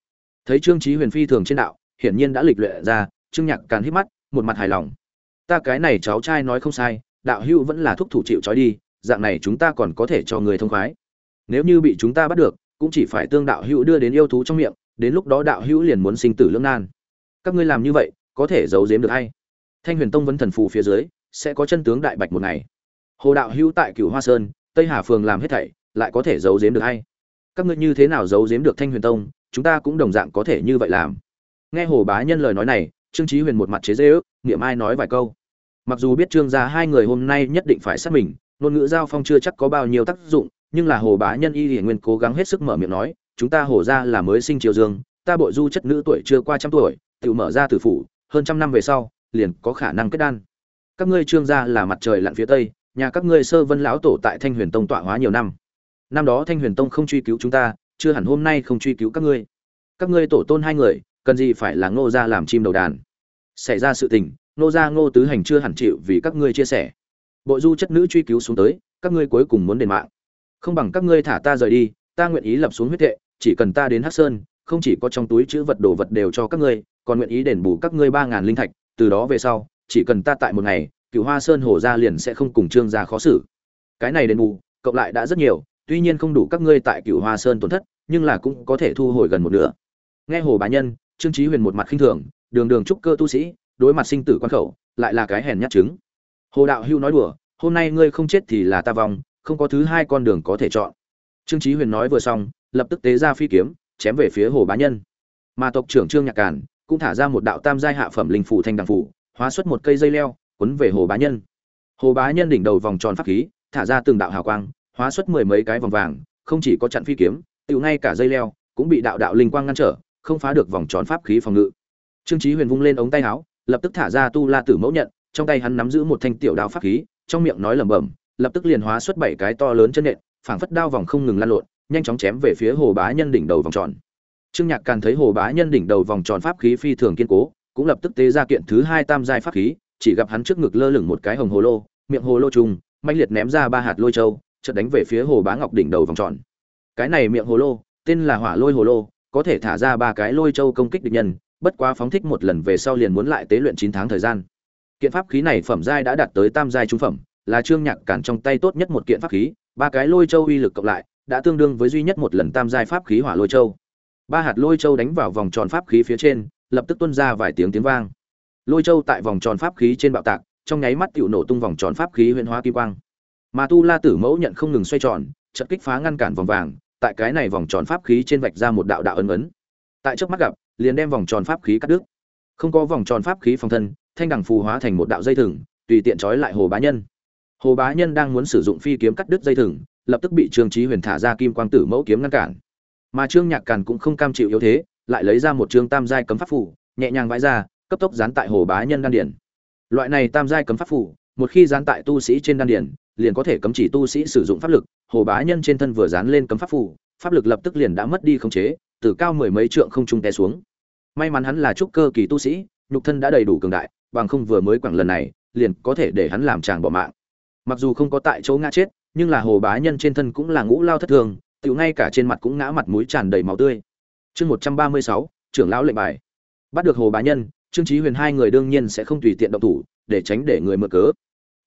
Thấy trương chí huyền phi thường trên đạo hiển nhiên đã lịch luyện ra, trương nhạc càn hít mắt, một mặt hài lòng. Ta cái này cháu trai nói không sai, đạo hưu vẫn là thúc thủ chịu trói đi, dạng này chúng ta còn có thể cho người thông khoái. Nếu như bị chúng ta bắt được, cũng chỉ phải tương đạo hữu đưa đến yêu thú trong miệng, đến lúc đó đạo hữu liền muốn sinh tử lưỡng nan. Các ngươi làm như vậy, có thể giấu giếm được hay? Thanh huyền tông vấn thần phù phía dưới, sẽ có chân tướng đại bạch một ngày. Hồ đạo hữu tại cửu hoa sơn, tây hà phường làm hết thảy, lại có thể giấu giếm được hay? Các ngươi như thế nào giấu giếm được thanh huyền tông, chúng ta cũng đồng dạng có thể như vậy làm nghe hồ bá nhân lời nói này, trương trí huyền một mặt chế dễ ước niệm ai nói vài câu. Mặc dù biết trương gia hai người hôm nay nhất định phải sát mình, ngôn ngữ giao phong chưa chắc có bao nhiêu tác dụng, nhưng là hồ bá nhân y hiển nguyên cố gắng hết sức mở miệng nói, chúng ta hồ ra là mới sinh triều dương, ta bội du chất nữ tuổi chưa qua trăm tuổi, tự mở ra tử phủ, hơn trăm năm về sau, liền có khả năng kết đan. Các ngươi trương gia là mặt trời lặn phía tây, nhà các ngươi sơ vân lão tổ tại thanh huyền tông tọa hóa nhiều năm. Năm đó thanh huyền tông không truy cứu chúng ta, chưa hẳn hôm nay không truy cứu các ngươi. Các ngươi tổ tôn hai người cần gì phải là ngô gia làm chim đầu đàn. Xảy ra sự tình, ngô gia ngô tứ hành chưa hẳn chịu vì các ngươi chia sẻ. Bộ du chất nữ truy cứu xuống tới, các ngươi cuối cùng muốn đền mạng. Không bằng các ngươi thả ta rời đi, ta nguyện ý lập xuống huyết thệ, chỉ cần ta đến hắc sơn, không chỉ có trong túi chữ vật đồ vật đều cho các ngươi, còn nguyện ý đền bù các ngươi ba ngàn linh thạch, từ đó về sau, chỉ cần ta tại một ngày cựu hoa sơn hổ ra liền sẽ không cùng trương gia khó xử. Cái này đền bù, cộng lại đã rất nhiều, tuy nhiên không đủ các ngươi tại cựu hoa sơn tổn thất, nhưng là cũng có thể thu hồi gần một nửa. Nghe hồ bá nhân trương Chí huyền một mặt khinh thường, đường đường trúc cơ tu sĩ, đối mặt sinh tử quan khẩu, lại là cái hèn nhát trứng. Hồ đạo hưu nói đùa, hôm nay ngươi không chết thì là ta vong, không có thứ hai con đường có thể chọn. Trương chí huyền nói vừa xong, lập tức tế ra phi kiếm, chém về phía hồ bá nhân. Mà tộc trưởng trương nhạc càn cũng thả ra một đạo tam giai hạ phẩm linh phủ thanh đằng phủ, hóa xuất một cây dây leo, cuốn về hồ bá nhân. Hồ bá nhân đỉnh đầu vòng tròn pháp khí, thả ra từng đạo hào quang, hóa xuất mười mấy cái vòng vàng, không chỉ có chặn phi kiếm tự ngay cả dây leo cũng bị đạo đạo linh quang ngăn trở không phá được vòng tròn pháp khí phòng ngự. Trương chí huyền vung lên ống tay áo, lập tức thả ra tu la tử mẫu nhận, trong tay hắn nắm giữ một thanh tiểu đao pháp khí, trong miệng nói lẩm bẩm, lập tức liền hóa xuất bảy cái to lớn chân nện, phảng phất đao vòng không ngừng lan lộn, nhanh chóng chém về phía hồ bá nhân đỉnh đầu vòng tròn. Trương nhạc càng thấy hồ bá nhân đỉnh đầu vòng tròn pháp khí phi thường kiên cố, cũng lập tức tế ra kiện thứ hai tam giai pháp khí, chỉ gặp hắn trước ngực lơ lửng một cái hồng hồ lô, miệng hồ lô trùng, mãnh liệt ném ra ba hạt lôi châu, chợt đánh về phía hồ bá ngọc đỉnh đầu vòng tròn. Cái này miệng hồ lô, tên là hỏa lôi hồ lô có thể thả ra ba cái lôi châu công kích địch nhân, bất quá phóng thích một lần về sau liền muốn lại tế luyện chín tháng thời gian. Kiện pháp khí này phẩm giai đã đạt tới tam giai trung phẩm, là trương nhạc cản trong tay tốt nhất một kiện pháp khí, ba cái lôi châu uy lực cộng lại, đã tương đương với duy nhất một lần tam giai pháp khí hỏa lôi châu. Ba hạt lôi châu đánh vào vòng tròn pháp khí phía trên, lập tức tuôn ra vài tiếng tiếng vang. Lôi châu tại vòng tròn pháp khí trên bạo tạc, trong nháy mắt tựu nổ tung vòng tròn pháp khí huyễn hóa kim quang. Mà tu la tử mẫu nhận không ngừng xoay tròn trận kích phá ngăn cản vòng vàng tại cái này vòng tròn pháp khí trên vạch ra một đạo đạo ấn ấn. Tại trước mắt gặp, liền đem vòng tròn pháp khí cắt đứt. Không có vòng tròn pháp khí phòng thân, thanh đằng phù hóa thành một đạo dây thừng, tùy tiện trói lại hồ bá nhân. Hồ bá nhân đang muốn sử dụng phi kiếm cắt đứt dây thừng, lập tức bị trương trí huyền thả ra kim quang tử mẫu kiếm ngăn cản. Mà trương nhạc càn cũng không cam chịu yếu thế, lại lấy ra một trương tam giai cấm pháp phủ nhẹ nhàng vãi ra, cấp tốc dán tại hồ bá nhân đan điển loại này tam giai cấm pháp phủ một khi dán tại tu sĩ trên đan điển liền có thể cấm chỉ tu sĩ sử dụng pháp lực hồ bá nhân trên thân vừa dán lên cấm pháp phủ pháp lực lập tức liền đã mất đi khống chế, từ cao mười mấy trượng không trung té xuống. May mắn hắn là trúc cơ kỳ tu sĩ, nhục thân đã đầy đủ cường đại, bằng không vừa mới quẳng lần này, liền có thể để hắn làm chàng bỏ mạng. Mặc dù không có tại chỗ ngã chết, nhưng là hồ bá nhân trên thân cũng là ngũ lao thất thường tự ngay cả trên mặt cũng ngã mặt mũi tràn đầy máu tươi. Chương một trăm ba mươi sáu, trưởng lão lệnh bài. Bắt được hồ bá nhân, trương trí huyền hai người đương nhiên sẽ không tùy tiện động thủ, để tránh để người mở cớ.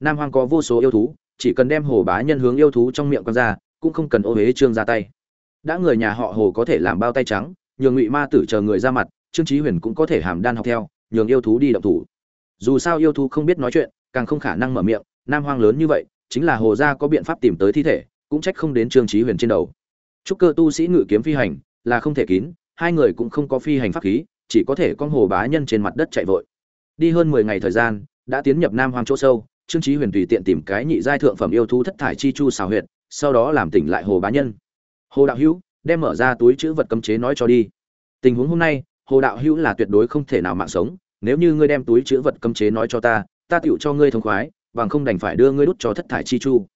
Nam hoang có vô số yêu thú chỉ cần đem hồ bá nhân hướng yêu thú trong miệng con ra, cũng không cần ô huế trương ra tay. Đã người nhà họ hồ có thể làm bao tay trắng, nhường ngụy ma tử chờ người ra mặt, trương trí huyền cũng có thể hàm đan học theo, nhường yêu thú đi động thủ. Dù sao yêu thú không biết nói chuyện, càng không khả năng mở miệng, nam hoang lớn như vậy, chính là hồ gia có biện pháp tìm tới thi thể, cũng trách không đến trương trí huyền trên đầu. Trúc cơ tu sĩ ngự kiếm phi hành, là không thể kín, hai người cũng không có phi hành pháp khí, chỉ có thể con hồ bá nhân trên mặt đất chạy vội. Đi hơn mười ngày thời gian, đã tiến nhập nam hoang chỗ sâu trương trí huyền tùy tiện tìm cái nhị giai thượng phẩm yêu thú thất thải chi chu xào huyệt, sau đó làm tỉnh lại hồ bá nhân. Hồ đạo hữu, đem mở ra túi chữ vật cấm chế nói cho đi. Tình huống hôm nay, hồ đạo hữu là tuyệt đối không thể nào mạng sống, nếu như ngươi đem túi chữ vật cấm chế nói cho ta ta tựu cho ngươi thông khoái, bằng không đành phải đưa ngươi đút cho thất thải chi chu.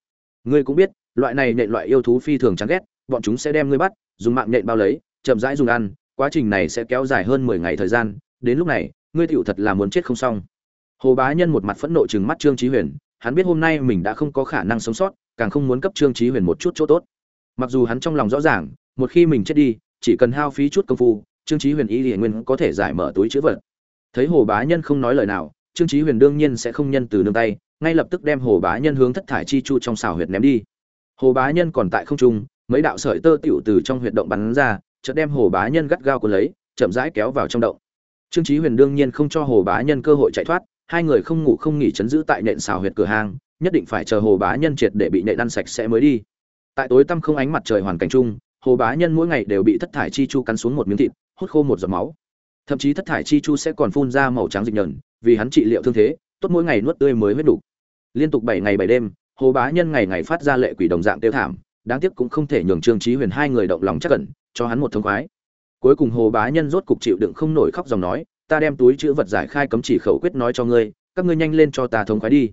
Ngươi cũng biết, loại này nện loại yêu thú phi thường chán ghét, bọn chúng sẽ đem ngươi bắt, dùng mạng nện bao lấy, chậm rãi dùng ăn, quá trình này sẽ kéo dài hơn mười ngày thời gian, đến lúc này, ngươi tựu thật là muốn chết không xong hồ bá nhân một mặt phẫn nộ chừng mắt trương Chí huyền, hắn biết hôm nay mình đã không có khả năng sống sót, càng không muốn cấp trương Chí huyền một chút chỗ tốt. Mặc dù hắn trong lòng rõ ràng, một khi mình chết đi, chỉ cần hao phí chút công phu, trương Chí huyền ý liền nguyên có thể giải mở túi chứa vật. Thấy hồ bá nhân không nói lời nào, trương Chí huyền đương nhiên sẽ không nhân từ nương tay, ngay lập tức đem hồ bá nhân hướng thất thải chi chu trong xào huyệt ném đi. Hồ bá nhân còn tại không trung, mấy đạo sợi tơ tiểu từ trong huyệt động bắn ra, chợt đem hồ bá nhân gắt gao cuốn lấy, chậm rãi kéo vào trong động. Trương Chí huyền đương nhiên không cho hồ bá nhân cơ hội chạy thoát hai người không ngủ không nghỉ chấn giữ tại nện xào huyệt cửa hàng nhất định phải chờ hồ bá nhân triệt để bị nện ăn sạch sẽ mới đi. Tại tối tăm không ánh mặt trời hoàn cảnh chung, hồ bá nhân mỗi ngày đều bị thất thải chi chu cắn xuống một miếng thịt, hút khô một giọt máu. Thậm chí thất thải chi chu sẽ còn phun ra màu trắng dịch nhờn, vì hắn trị liệu thương thế, tốt mỗi ngày nuốt tươi mới huyết đủ. Liên tục bảy ngày bảy đêm, hồ bá nhân ngày ngày phát ra lệ quỷ đồng dạng tiêu thảm, đáng tiếc cũng không thể nhường trương trí huyền hai người động lòng chắc cẩn cho hắn một thông khoái. Cuối cùng hồ bá nhân rốt cục chịu đựng không nổi khóc dòng nói ta đem túi chữ vật giải khai cấm chỉ khẩu quyết nói cho ngươi, các ngươi nhanh lên cho ta thông khoái đi.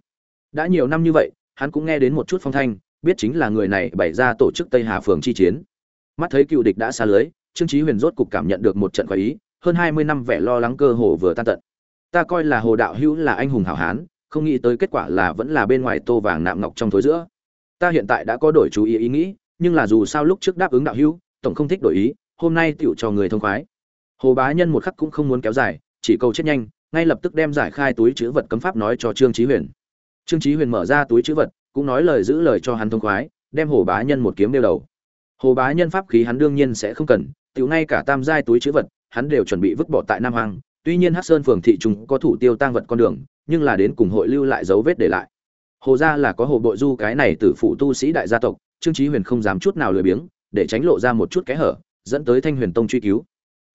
Đã nhiều năm như vậy, hắn cũng nghe đến một chút phong thanh, biết chính là người này bày ra tổ chức tây hà phường chi chiến. Mắt thấy cựu địch đã xa lưới, trương chí huyền rốt cục cảm nhận được một trận khoái ý, hơn hai mươi năm vẻ lo lắng cơ hồ vừa tan tận. Ta coi là hồ đạo hữu là anh hùng hảo hán, không nghĩ tới kết quả là vẫn là bên ngoài tô vàng nạm ngọc trong thối giữa. Ta hiện tại đã có đổi chú ý ý nghĩ, nhưng là dù sao lúc trước đáp ứng đạo hữu, tổng không thích đổi ý, hôm nay tựu cho người thông khoái. Hồ bá nhân một khắc cũng không muốn kéo dài chỉ cầu chết nhanh, ngay lập tức đem giải khai túi chữ vật cấm pháp nói cho trương chí huyền. Trương chí huyền mở ra túi chữ vật, cũng nói lời giữ lời cho hắn thông khoái, đem hồ bá nhân một kiếm đeo đầu. Hồ bá nhân pháp khí hắn đương nhiên sẽ không cần, tiểu ngay cả tam giai túi chữ vật, hắn đều chuẩn bị vứt bỏ tại nam hoàng tuy nhiên hắc sơn phường thị chúng có thủ tiêu tang vật con đường, nhưng là đến cùng hội lưu lại dấu vết để lại. Hồ gia là có hồ bội du cái này từ phụ tu sĩ đại gia tộc, trương chí huyền không dám chút nào lười biếng, để tránh lộ ra một chút kẽ hở, dẫn tới thanh huyền tông truy cứu.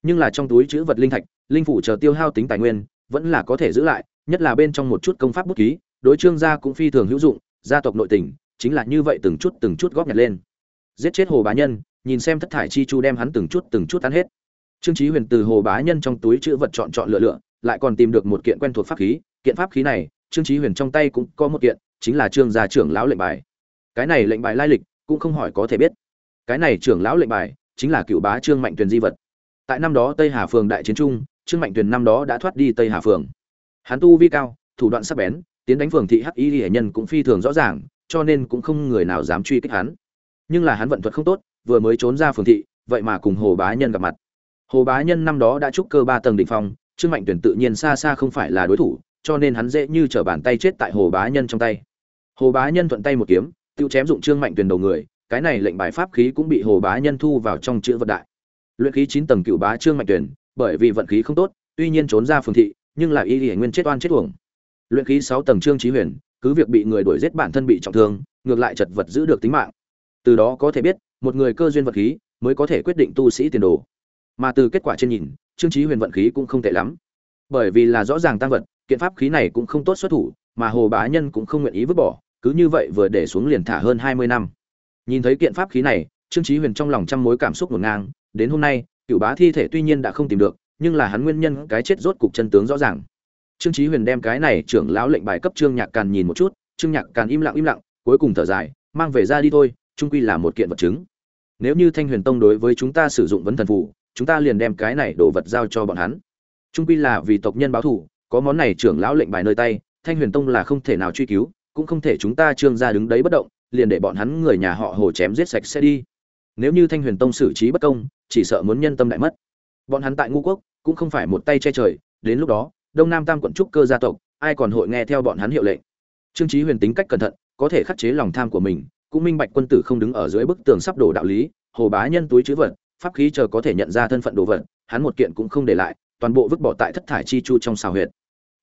Nhưng là trong túi chữ vật linh thạch linh phủ chờ tiêu hao tính tài nguyên, vẫn là có thể giữ lại, nhất là bên trong một chút công pháp bút ký, đối trương gia cũng phi thường hữu dụng, gia tộc nội tình, chính là như vậy từng chút từng chút góp nhặt lên. Giết chết hồ bá nhân, nhìn xem thất thải chi chu đem hắn từng chút từng chút ăn hết. Trương chí huyền từ hồ bá nhân trong túi chữ vật chọn chọn lựa lựa, lại còn tìm được một kiện quen thuộc pháp khí, kiện pháp khí này, trương chí huyền trong tay cũng có một kiện, chính là trương gia trưởng lão lệnh bài. Cái này lệnh bài lai lịch, cũng không hỏi có thể biết. Cái này trưởng lão lệnh bài, chính là cựu bá trương mạnh tuyền di vật. Tại năm đó tây hà phường đại chiến trung trương mạnh tuyền năm đó đã thoát đi tây hà phường hắn tu vi cao thủ đoạn sắc bén tiến đánh phường thị hắc y hệ nhân cũng phi thường rõ ràng cho nên cũng không người nào dám truy kích hắn nhưng là hắn vận thuật không tốt vừa mới trốn ra phường thị vậy mà cùng hồ bá nhân gặp mặt Hồ Bá Nhân năm đó đã trúc cơ ba tầng đỉnh phong, Trương Mạnh Tuyển tự nhiên xa xa không phải là đối thủ, cho nên hắn dễ như trở bàn tay chết tại Hồ Bá Nhân trong tay. Hồ Bá Nhân thuận tay một kiếm, tiêu chém dụng Trương Mạnh Tuyển đầu người, cái này lệnh bài pháp khí cũng bị Hồ Bá Nhân thu vào trong chữ vật đại. Luyện khí chín tầng cựu bá Trương Mạnh Tuyển, bởi vì vận khí không tốt, tuy nhiên trốn ra phường thị, nhưng lại y y nguyên chết oan chết uổng. Luyện khí sáu tầng Trương Chí Huyền, cứ việc bị người đuổi giết bản thân bị trọng thương, ngược lại chật vật giữ được tính mạng. Từ đó có thể biết, một người cơ duyên vật khí mới có thể quyết định tu sĩ tiền đồ. Mà từ kết quả trên nhìn, Trương Chí Huyền vận khí cũng không tệ lắm. Bởi vì là rõ ràng tăng vật, kiện pháp khí này cũng không tốt xuất thủ, mà Hồ Bá Nhân cũng không nguyện ý vứt bỏ, cứ như vậy vừa để xuống liền thả hơn 20 năm. Nhìn thấy kiện pháp khí này, Trương Chí Huyền trong lòng trăm mối cảm xúc hỗn ngang, đến hôm nay, cựu bá thi thể tuy nhiên đã không tìm được, nhưng là hắn nguyên nhân cái chết rốt cục chân tướng rõ ràng. Trương Chí Huyền đem cái này trưởng lão lệnh bài cấp Trương Nhạc Càn nhìn một chút, Trương Nhạc Càn im lặng im lặng, cuối cùng thở dài, mang về ra đi thôi, trung quy là một kiện vật chứng. Nếu như Thanh Huyền Tông đối với chúng ta sử dụng vấn thần phù, chúng ta liền đem cái này đồ vật giao cho bọn hắn. trung quy là vì tộc nhân báo thù, có món này trưởng lão lệnh bài nơi tay, Thanh Huyền Tông là không thể nào truy cứu, cũng không thể chúng ta Trương gia đứng đấy bất động, liền để bọn hắn người nhà họ Hồ chém giết sạch sẽ đi. Nếu như Thanh Huyền Tông xử trí bất công, chỉ sợ muốn nhân tâm đại mất. Bọn hắn tại Ngũ Quốc cũng không phải một tay che trời, đến lúc đó, Đông Nam Tam quận trúc cơ gia tộc, ai còn hội nghe theo bọn hắn hiệu lệnh. Trương Chí Huyền tính cách cẩn thận, có thể khắc chế lòng tham của mình, cũng minh bạch quân tử không đứng ở dưới bức tường sắp đổ đạo lý, Hồ Bá Nhân túi chứa vật, pháp khí chờ có thể nhận ra thân phận đồ vật, hắn một kiện cũng không để lại, toàn bộ vứt bỏ tại thất thải chi chu trong xào huyệt.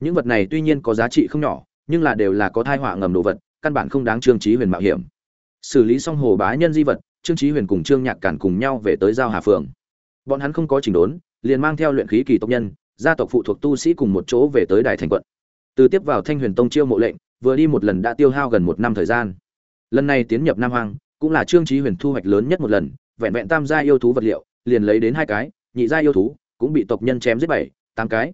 Những vật này tuy nhiên có giá trị không nhỏ, nhưng là đều là có thai họa ngầm đồ vật, căn bản không đáng Trương Chí Huyền mạo hiểm. Xử lý xong Hồ Bá Nhân di vật, Trương Chí Huyền cùng Trương Nhạc Cản cùng nhau về tới giao Hà phường. Bọn hắn không có chỉnh đốn, liền mang theo luyện khí kỳ tộc nhân, gia tộc phụ thuộc tu sĩ cùng một chỗ về tới Đại Thành quận. Từ tiếp vào Thanh Huyền Tông chiêu mộ lệnh, vừa đi một lần đã tiêu hao gần một năm thời gian. Lần này tiến nhập Nam Hoang, cũng là Trương Chí Huyền thu hoạch lớn nhất một lần, vẹn vẹn tam gia yêu thú vật liệu, liền lấy đến hai cái, nhị gia yêu thú cũng bị tộc nhân chém giết bảy, tám cái.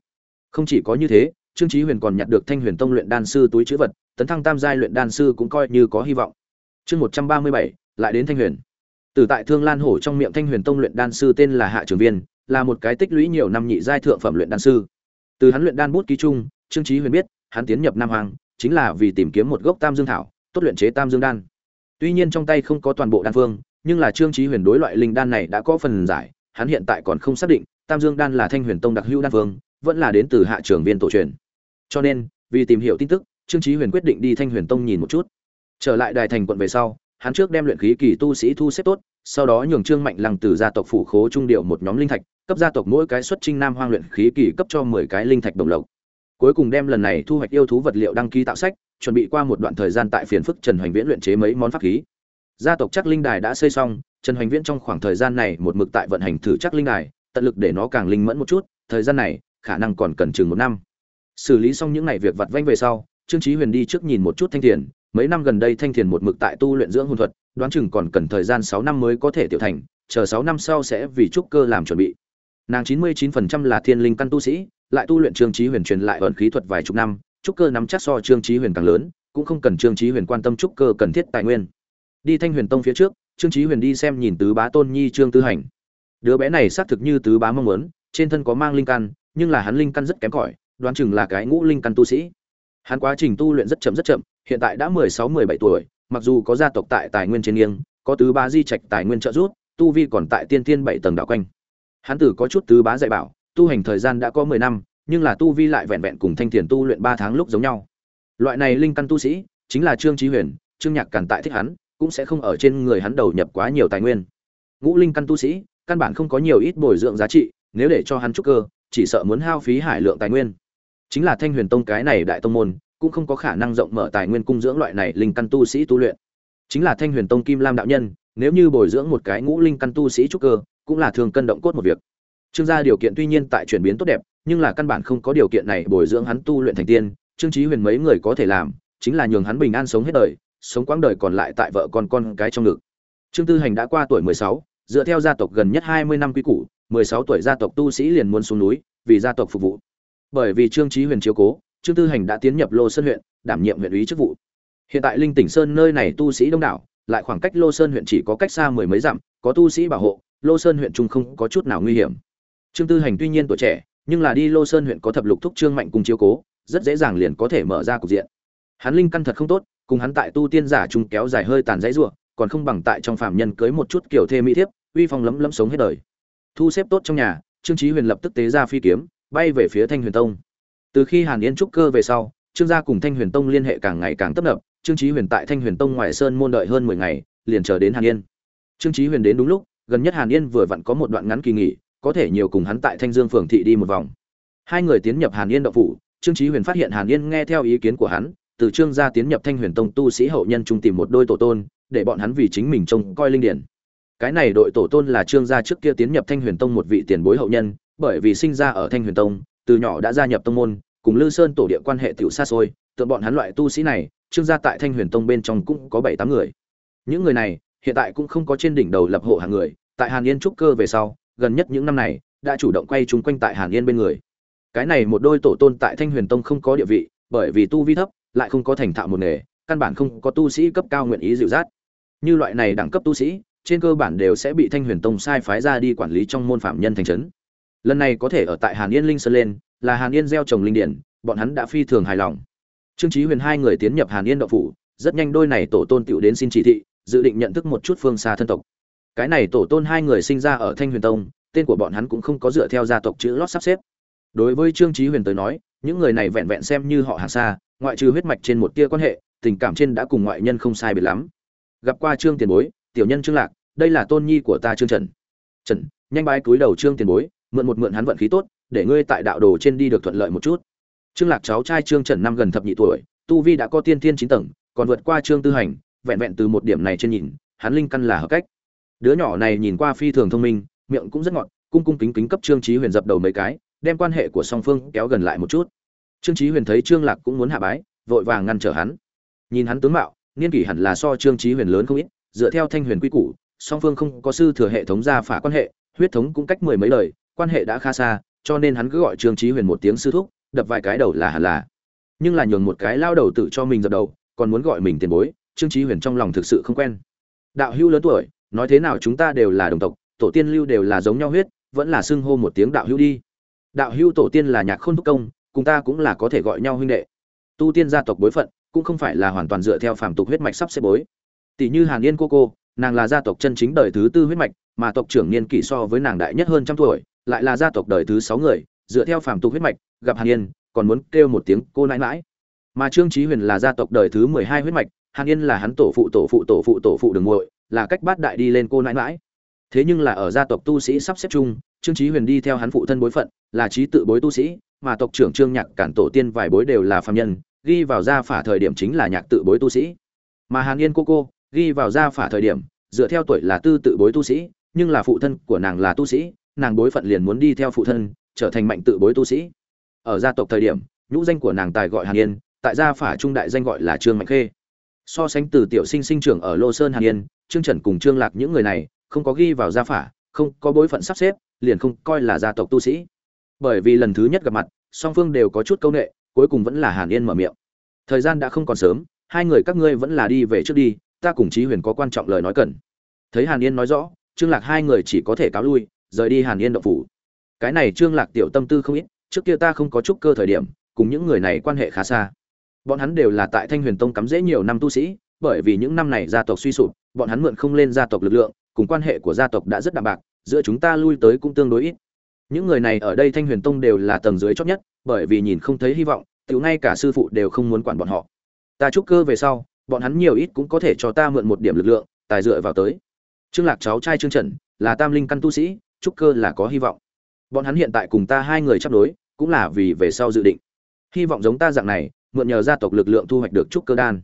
Không chỉ có như thế, Trương Chí Huyền còn nhặt được Thanh Huyền Tông luyện đan sư túi trữ vật, tấn thăng tam giai luyện đan sư cũng coi như có hy vọng. Chương 137, lại đến Thanh Huyền. Từ tại Thương Lan Hổ trong miệng Thanh Huyền Tông luyện đan sư tên là Hạ Trường Viên, là một cái tích lũy nhiều năm nhị giai thượng phẩm luyện đan sư. Từ hắn luyện đan bút ký chung, Trương Chí Huyền biết, hắn tiến nhập Nam Hoàng chính là vì tìm kiếm một gốc Tam Dương thảo, tốt luyện chế Tam Dương đan. Tuy nhiên trong tay không có toàn bộ đan phương, nhưng là Trương Chí Huyền đối loại linh đan này đã có phần giải, hắn hiện tại còn không xác định Tam Dương đan là Thanh Huyền Tông đặc hữu đan phương, vẫn là đến từ Hạ Trường Viên tổ truyền. Cho nên, vì tìm hiểu tin tức, Trương Chí Huyền quyết định đi Thanh Huyền Tông nhìn một chút. Trở lại Đài Thành quận về sau, hắn trước đem luyện khí kỳ tu sĩ thu xếp tốt, sau đó nhường Trương Mạnh Lăng từ gia tộc phủ khố trung điệu một nhóm linh thạch, cấp gia tộc mỗi cái xuất trinh nam hoang luyện khí kỳ cấp cho 10 cái linh thạch đồng lộc. Cuối cùng đem lần này thu hoạch yêu thú vật liệu đăng ký tạo sách, chuẩn bị qua một đoạn thời gian tại phiền phức Trần Hoành Viễn luyện chế mấy món pháp khí. Gia tộc chắc linh đài đã xây xong, Trần Hoành Viễn trong khoảng thời gian này một mực tại vận hành thử chắc linh đài, tận lực để nó càng linh mẫn một chút, thời gian này khả năng còn cần chừng một năm. Xử lý xong những ngày việc vặt vãnh về sau, Trương Chí Huyền đi trước nhìn một chút Thanh tiền mấy năm gần đây Thanh Thiền một mực tại tu luyện dưỡng hồn thuật, đoán chừng còn cần thời gian sáu năm mới có thể tiểu thành, chờ sáu năm sau sẽ vì trúc cơ làm chuẩn bị. Nàng 99% là thiên linh căn tu sĩ, lại tu luyện Trương Chí Huyền truyền lại ẩn khí thuật vài chục năm, trúc cơ nắm chắc so Trương Chí Huyền càng lớn, cũng không cần Trương Chí Huyền quan tâm trúc cơ cần thiết tài nguyên. Đi Thanh Huyền Tông phía trước, Trương Chí Huyền đi xem nhìn tứ bá tôn nhi Trương Tư Hành. Đứa bé này xác thực như tứ bá mong muốn, trên thân có mang linh căn, nhưng là hắn linh căn rất kém cỏi, đoán chừng là cái ngũ linh căn tu sĩ. Hắn quá trình tu luyện rất chậm rất chậm, hiện tại đã 16-17 tuổi, mặc dù có gia tộc tại tài nguyên trên nghiêng, có tứ bá di trạch tài nguyên trợ giúp, tu vi còn tại tiên tiên bảy tầng đạo quanh. Hắn tử có chút tứ bá dạy bảo, tu hành thời gian đã có 10 năm, nhưng là tu vi lại vẹn vẹn cùng thanh tiền tu luyện 3 tháng lúc giống nhau. Loại này linh căn tu sĩ, chính là Trương Chí Huyền, Trương Nhạc cản tại thích hắn, cũng sẽ không ở trên người hắn đầu nhập quá nhiều tài nguyên. Ngũ linh căn tu sĩ, căn bản không có nhiều ít bồi dưỡng giá trị, nếu để cho hắn trúc cơ, chỉ sợ muốn hao phí hải lượng tài nguyên. Chính là Thanh Huyền Tông cái này đại tông môn, cũng không có khả năng rộng mở tài nguyên cung dưỡng loại này linh căn tu sĩ tu luyện. Chính là Thanh Huyền Tông Kim Lam đạo nhân, nếu như bồi dưỡng một cái ngũ linh căn tu sĩ trúc cơ, cũng là thường cân động cốt một việc. Trương gia điều kiện tuy nhiên tại chuyển biến tốt đẹp, nhưng là căn bản không có điều kiện này bồi dưỡng hắn tu luyện thành tiên, Trương Chí Huyền mấy người có thể làm, chính là nhường hắn bình an sống hết đời, sống quãng đời còn lại tại vợ con con cái trong ngực. Trương Tư Hành đã qua tuổi 16, dựa theo gia tộc gần nhất 20 năm quy củ, 16 tuổi gia tộc tu sĩ liền muốn xuống núi, vì gia tộc phục vụ. Bởi vì Trương Chí Huyền chiếu cố, Trương Tư Hành đã tiến nhập Lô Sơn huyện, đảm nhiệm huyện ủy chức vụ. Hiện tại Linh Tỉnh Sơn nơi này tu sĩ đông đảo, lại khoảng cách Lô Sơn huyện chỉ có cách xa mười mấy dặm, có tu sĩ bảo hộ, Lô Sơn huyện trung không có chút nào nguy hiểm. Trương Tư Hành tuy nhiên tuổi trẻ, nhưng là đi Lô Sơn huyện có thập lục thúc Trương Mạnh cùng chiếu cố, rất dễ dàng liền có thể mở ra cục diện. Hắn linh căn thật không tốt, cùng hắn tại tu tiên giả trung kéo dài hơi tàn dãy rủa, còn không bằng tại trong phàm nhân cưới một chút kiểu thê mỹ thiếp, uy phong lấm lấm sống hết đời. Thu xếp tốt trong nhà, trương chí huyền lập tức tế ra phi kiếm bay về phía thanh huyền tông từ khi hàn yên trúc cơ về sau, trương gia cùng thanh huyền tông liên hệ càng ngày càng tấp nập, trương chí huyền tại thanh huyền tông ngoài sơn môn đợi hơn mười ngày, liền chờ đến hàn yên. Trương chí huyền đến đúng lúc, gần nhất hàn yên vừa vặn có một đoạn ngắn kỳ nghỉ, có thể nhiều cùng hắn tại thanh dương phường thị đi một vòng. Hai người tiến nhập hàn yên động phủ, trương chí huyền phát hiện hàn yên nghe theo ý kiến của hắn, từ trương gia tiến nhập thanh huyền tông tu sĩ hậu nhân trung tìm một đôi tổ tôn, để bọn hắn vì chính mình trông coi linh điển. Cái này đội tổ tôn là trương gia trước kia tiến nhập thanh huyền tông một vị tiền bối hậu nhân, bởi vì sinh ra ở thanh huyền tông, từ nhỏ đã gia nhập tông môn cùng lư sơn tổ địa quan hệ tiểu xa xôi, tượng bọn hắn loại tu sĩ này, trương gia tại thanh huyền tông bên trong cũng có bảy tám người. Những người này, hiện tại cũng không có trên đỉnh đầu lập hộ hàng người, tại hàn yên trúc cơ về sau, gần nhất những năm này, đã chủ động quay chúng quanh tại hàn yên bên người. Cái này một đôi tổ tôn tại thanh huyền tông không có địa vị, bởi vì tu vi thấp, lại không có thành thạo một nghề, căn bản không có tu sĩ cấp cao nguyện ý dịu dắt. Như loại này đẳng cấp tu sĩ, trên cơ bản đều sẽ bị thanh huyền tông sai phái ra đi quản lý trong môn phạm nhân thành trấn. Lần này có thể ở tại hàn yên linh sơn lên là hàn yên gieo trồng linh điển, bọn hắn đã phi thường hài lòng. Trương Chí huyền hai người tiến nhập hàn yên đậu phủ, rất nhanh đôi này tổ tôn tiểu đến xin chỉ thị, dự định nhận thức một chút phương xa thân tộc. Cái này tổ tôn hai người sinh ra ở thanh huyền tông, tên của bọn hắn cũng không có dựa theo gia tộc chữ lót sắp xếp. Đối với trương Chí huyền tới nói, những người này vẹn vẹn xem như họ hàng xa ngoại trừ huyết mạch trên một tia quan hệ, tình cảm trên đã cùng ngoại nhân không sai biệt lắm. Gặp qua trương tiền bối, tiểu nhân trương lạc, đây là tôn nhi của ta trương trần. Trần, nhanh bái cúi đầu trương tiền bối, mượn một mượn hắn vận khí tốt để ngươi tại đạo đồ trên đi được thuận lợi một chút. Trương lạc cháu trai trương trần năm gần thập nhị tuổi, tu vi đã có tiên thiên chín tầng, còn vượt qua trương tư hành, vẹn vẹn từ một điểm này trên nhìn, hắn linh căn là hợp cách. Đứa nhỏ này nhìn qua phi thường thông minh, miệng cũng rất ngọt, cung cung kính kính cấp trương trí huyền dập đầu mấy cái, đem quan hệ của song phương kéo gần lại một chút. Trương trí huyền thấy trương lạc cũng muốn hạ bái, vội vàng ngăn trở hắn. Nhìn hắn tướng mạo, niên kỷ hẳn là so trương trí huyền lớn không ít, dựa theo thanh huyền quy củ, song phương không có sư thừa hệ thống gia phả quan hệ, huyết thống cũng cách mười mấy lời quan hệ đã khá xa cho nên hắn cứ gọi trương chí huyền một tiếng sư thúc, đập vài cái đầu là hẳn là. Nhưng là nhường một cái lao đầu tự cho mình dập đầu, còn muốn gọi mình tiền bối, trương chí huyền trong lòng thực sự không quen. Đạo hưu lớn tuổi, nói thế nào chúng ta đều là đồng tộc, tổ tiên lưu đều là giống nhau huyết, vẫn là xưng hô một tiếng đạo hưu đi. Đạo hưu tổ tiên là nhạc khôn thúc công, cùng ta cũng là có thể gọi nhau huynh đệ. Tu tiên gia tộc bối phận, cũng không phải là hoàn toàn dựa theo phàm tục huyết mạch sắp xếp bối. Tỷ như hàn yên cô cô, nàng là gia tộc chân chính đời thứ tư huyết mạch, mà tộc trưởng niên kỷ so với nàng đại nhất hơn trăm tuổi lại là gia tộc đời thứ sáu người, dựa theo phàm tục huyết mạch, gặp hàn yên, còn muốn kêu một tiếng cô nãi mãi. Mà trương trí huyền là gia tộc đời thứ mười hai huyết mạch, hàn yên là hắn tổ phụ tổ phụ tổ phụ tổ phụ đường muội, là cách bát đại đi lên cô nãi mãi. Thế nhưng là ở gia tộc tu sĩ sắp xếp chung, trương trí huyền đi theo hắn phụ thân bối phận, là trí tự bối tu sĩ, mà tộc trưởng trương nhạc cản tổ tiên vài bối đều là phạm nhân, ghi vào gia phả thời điểm chính là nhạc tự bối tu sĩ. Mà hàn yên cô cô, ghi vào gia phả thời điểm, dựa theo tuổi là tư tự bối tu sĩ, nhưng là phụ thân của nàng là tu sĩ nàng bối phận liền muốn đi theo phụ thân, trở thành mạnh tự bối tu sĩ. Ở gia tộc thời điểm, nhũ danh của nàng tài gọi hàn yên, tại gia phả trung đại danh gọi là trương mạnh khê. So sánh từ tiểu sinh sinh trưởng ở lô sơn hàn yên, trương trần cùng trương lạc những người này, không có ghi vào gia phả, không có bối phận sắp xếp, liền không coi là gia tộc tu sĩ. Bởi vì lần thứ nhất gặp mặt, song phương đều có chút câu nệ, cuối cùng vẫn là hàn yên mở miệng. Thời gian đã không còn sớm, hai người các ngươi vẫn là đi về trước đi, ta cùng chí huyền có quan trọng lời nói cần. Thấy hàn yên nói rõ, trương lạc hai người chỉ có thể cáo lui rời đi hàn yên động phủ. Cái này trương lạc tiểu tâm tư không ít, trước kia ta không có chút cơ thời điểm, cùng những người này quan hệ khá xa. Bọn hắn đều là tại thanh huyền tông cắm rễ nhiều năm tu sĩ, bởi vì những năm này gia tộc suy sụp, bọn hắn mượn không lên gia tộc lực lượng, cùng quan hệ của gia tộc đã rất đạm bạc, giữa chúng ta lui tới cũng tương đối ít. Những người này ở đây thanh huyền tông đều là tầng dưới chót nhất, bởi vì nhìn không thấy hy vọng tự ngay cả sư phụ đều không muốn quản bọn họ. Ta chúc cơ về sau, bọn hắn nhiều ít cũng có thể cho ta mượn một điểm lực lượng, tài dựa vào tới. Trương lạc cháu trai trương trần, là tam linh căn tu sĩ trúc cơ là có hy vọng. Bọn hắn hiện tại cùng ta hai người chấp đối cũng là vì về sau dự định. Hy vọng giống ta dạng này, mượn nhờ gia tộc lực lượng thu hoạch được trúc cơ đan.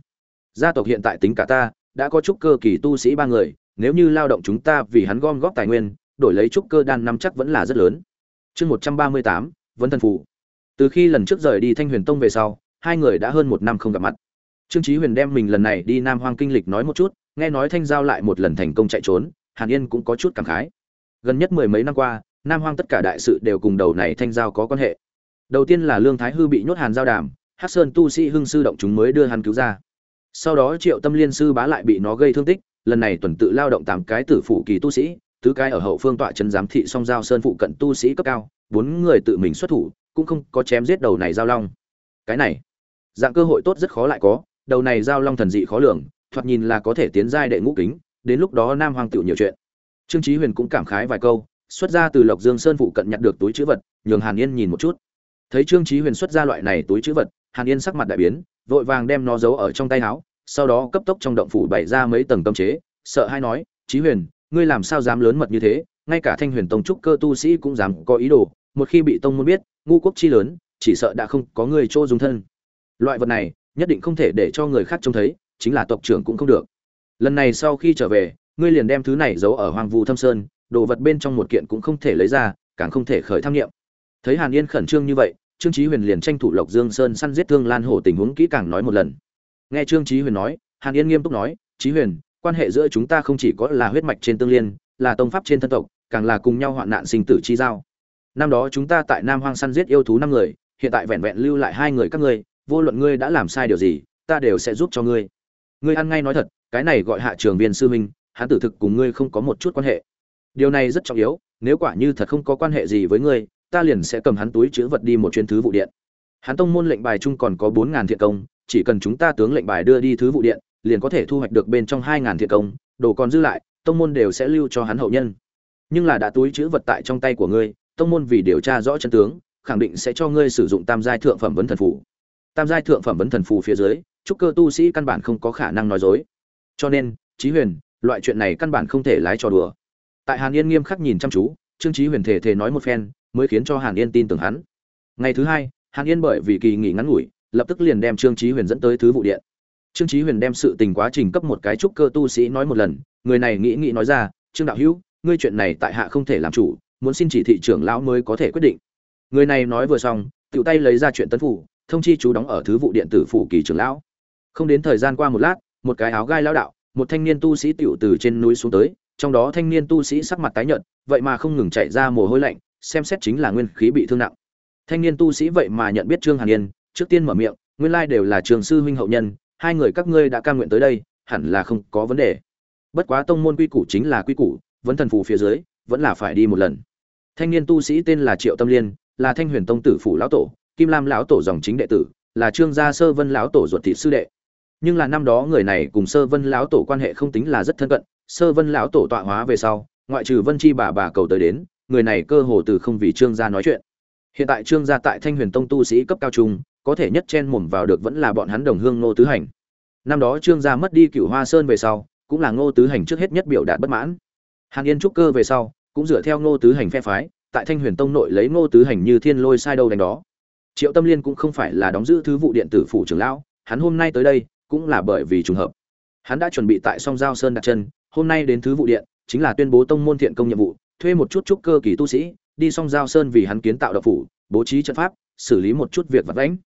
Gia tộc hiện tại tính cả ta, đã có trúc cơ kỳ tu sĩ ba người, nếu như lao động chúng ta vì hắn gom góp tài nguyên, đổi lấy trúc cơ đan năm chắc vẫn là rất lớn. Chương một trăm ba mươi tám, vấn thần phụ từ khi lần trước rời đi thanh huyền tông về sau, hai người đã hơn một năm không gặp mặt. Trương chí huyền đem mình lần này đi nam hoang kinh lịch nói một chút, nghe nói thanh giao lại một lần thành công chạy trốn, hàn yên cũng có chút cảm khái gần nhất mười mấy năm qua, nam hoang tất cả đại sự đều cùng đầu này thanh giao có quan hệ. Đầu tiên là lương thái hư bị nhốt hàn giao đàm, hắc sơn tu sĩ hưng sư động chúng mới đưa hắn cứu ra. Sau đó triệu tâm liên sư bá lại bị nó gây thương tích, lần này tuần tự lao động tám cái tử phụ kỳ tu sĩ, tứ cái ở hậu phương tọa trấn giám thị song giao sơn phụ cận tu sĩ cấp cao, bốn người tự mình xuất thủ, cũng không có chém giết đầu này giao long. Cái này, dạng cơ hội tốt rất khó lại có, đầu này giao long thần dị khó lường, thoạt nhìn là có thể tiến giai đệ ngũ kính, đến lúc đó nam hoàng tiểu nhiều chuyện trương chí huyền cũng cảm khái vài câu, xuất ra từ lộc dương sơn phụ cận nhặt được túi chữ vật, nhường hàn yên nhìn một chút. Thấy trương chí huyền xuất ra loại này túi chữ vật, hàn yên sắc mặt đại biến, vội vàng đem nó giấu ở trong tay áo, sau đó cấp tốc trong động phủ bày ra mấy tầng cấm chế, sợ hai nói, chí huyền, ngươi làm sao dám lớn mật như thế? Ngay cả thanh huyền tông trúc cơ tu sĩ cũng dám có ý đồ, một khi bị tông môn biết, ngu quốc chi lớn, chỉ sợ đã không có người chỗ dùng thân. Loại vật này, nhất định không thể để cho người khác trông thấy, chính là tộc trưởng cũng không được. Lần này sau khi trở về ngươi liền đem thứ này giấu ở hoàng vu thâm sơn, đồ vật bên trong một kiện cũng không thể lấy ra, càng không thể khởi tham nghiệm. Thấy hàn yên khẩn trương như vậy, trương chí huyền liền tranh thủ lộc dương sơn săn giết thương lan hổ tình huống kỹ càng nói một lần. Nghe trương chí huyền nói, hàn yên nghiêm túc nói, chí huyền, quan hệ giữa chúng ta không chỉ có là huyết mạch trên tương liên, là tông pháp trên thân tộc, càng là cùng nhau hoạn nạn sinh tử chi giao. Năm đó chúng ta tại nam hoang săn giết yêu thú năm người, hiện tại vẹn vẹn lưu lại hai người các ngươi, vô luận ngươi đã làm sai điều gì, ta đều sẽ giúp cho ngươi. Ngươi ăn ngay nói thật, cái này gọi hạ trường viên sư minh hắn tử thực cùng ngươi không có một chút quan hệ. Điều này rất trọng yếu, nếu quả như thật không có quan hệ gì với ngươi, ta liền sẽ cầm hắn túi chứa vật đi một chuyến thứ vụ điện. Hắn tông môn lệnh bài chung còn có bốn ngàn thiện công, chỉ cần chúng ta tướng lệnh bài đưa đi thứ vụ điện, liền có thể thu hoạch được bên trong hai ngàn thiện công, đồ còn dư lại, tông môn đều sẽ lưu cho hắn hậu nhân. Nhưng là đã túi chứa vật tại trong tay của ngươi, tông môn vì điều tra rõ chân tướng, khẳng định sẽ cho ngươi sử dụng tam giai thượng phẩm vấn thần phù. Tam giai thượng phẩm vấn thần phù phía dưới, trúc cơ tu sĩ căn bản không có khả năng nói dối. Cho nên, chí huyền loại chuyện này căn bản không thể lái trò đùa. Tại hàn yên nghiêm khắc nhìn chăm chú, trương chí huyền thể thể nói một phen, mới khiến cho hàn yên tin tưởng hắn. Ngày thứ hai, hàn yên bởi vì kỳ nghỉ ngắn ngủi, lập tức liền đem trương chí huyền dẫn tới thứ vụ điện. Trương chí huyền đem sự tình quá trình cấp một cái trúc cơ tu sĩ nói một lần, người này nghĩ nghĩ nói ra, trương đạo hữu, ngươi chuyện này tại hạ không thể làm chủ, muốn xin chỉ thị trưởng lão mới có thể quyết định. Người này nói vừa xong tự tay lấy ra chuyện tấn phủ, thông chi chú đóng ở thứ vụ điện tử phủ kỳ trưởng lão. Không đến thời gian qua một lát, một cái áo gai lão đạo một thanh niên tu sĩ tiểu từ trên núi xuống tới, trong đó thanh niên tu sĩ sắc mặt tái nhợt, vậy mà không ngừng chạy ra mồ hôi lạnh, xem xét chính là nguyên khí bị thương nặng. Thanh niên tu sĩ vậy mà nhận biết trương hàn yên, trước tiên mở miệng, nguyên lai đều là trường sư huynh hậu nhân, hai người các ngươi đã cam nguyện tới đây, hẳn là không có vấn đề. Bất quá tông môn quy củ chính là quy củ, vẫn thần phù phía dưới, vẫn là phải đi một lần. Thanh niên tu sĩ tên là triệu tâm liên, là thanh huyền tông tử phủ lão tổ, kim lam lão tổ dòng chính đệ tử, là trương gia sơ vân lão tổ ruột thịt sư đệ nhưng là năm đó người này cùng sơ vân lão tổ quan hệ không tính là rất thân cận, sơ vân lão tổ tọa hóa về sau, ngoại trừ vân chi bà bà cầu tới đến, người này cơ hồ từ không vì trương gia nói chuyện. Hiện tại trương gia tại thanh huyền tông tu sĩ cấp cao trung, có thể nhất chen mồm vào được vẫn là bọn hắn đồng hương ngô tứ hành. Năm đó trương gia mất đi cựu hoa sơn về sau, cũng là ngô tứ hành trước hết nhất biểu đạt bất mãn. Hàn yên trúc cơ về sau, cũng dựa theo ngô tứ hành phe phái, tại thanh huyền tông nội lấy ngô tứ hành như thiên lôi sai đâu đánh đó. Triệu tâm liên cũng không phải là đóng giữ thứ vụ điện tử phủ trưởng lão, hắn hôm nay tới đây cũng là bởi vì trùng hợp. Hắn đã chuẩn bị tại song giao sơn đặt chân, hôm nay đến thứ vụ điện, chính là tuyên bố tông môn thiện công nhiệm vụ, thuê một chút trúc cơ kỳ tu sĩ, đi song giao sơn vì hắn kiến tạo đạo phủ, bố trí trận pháp, xử lý một chút việc vặt vãnh.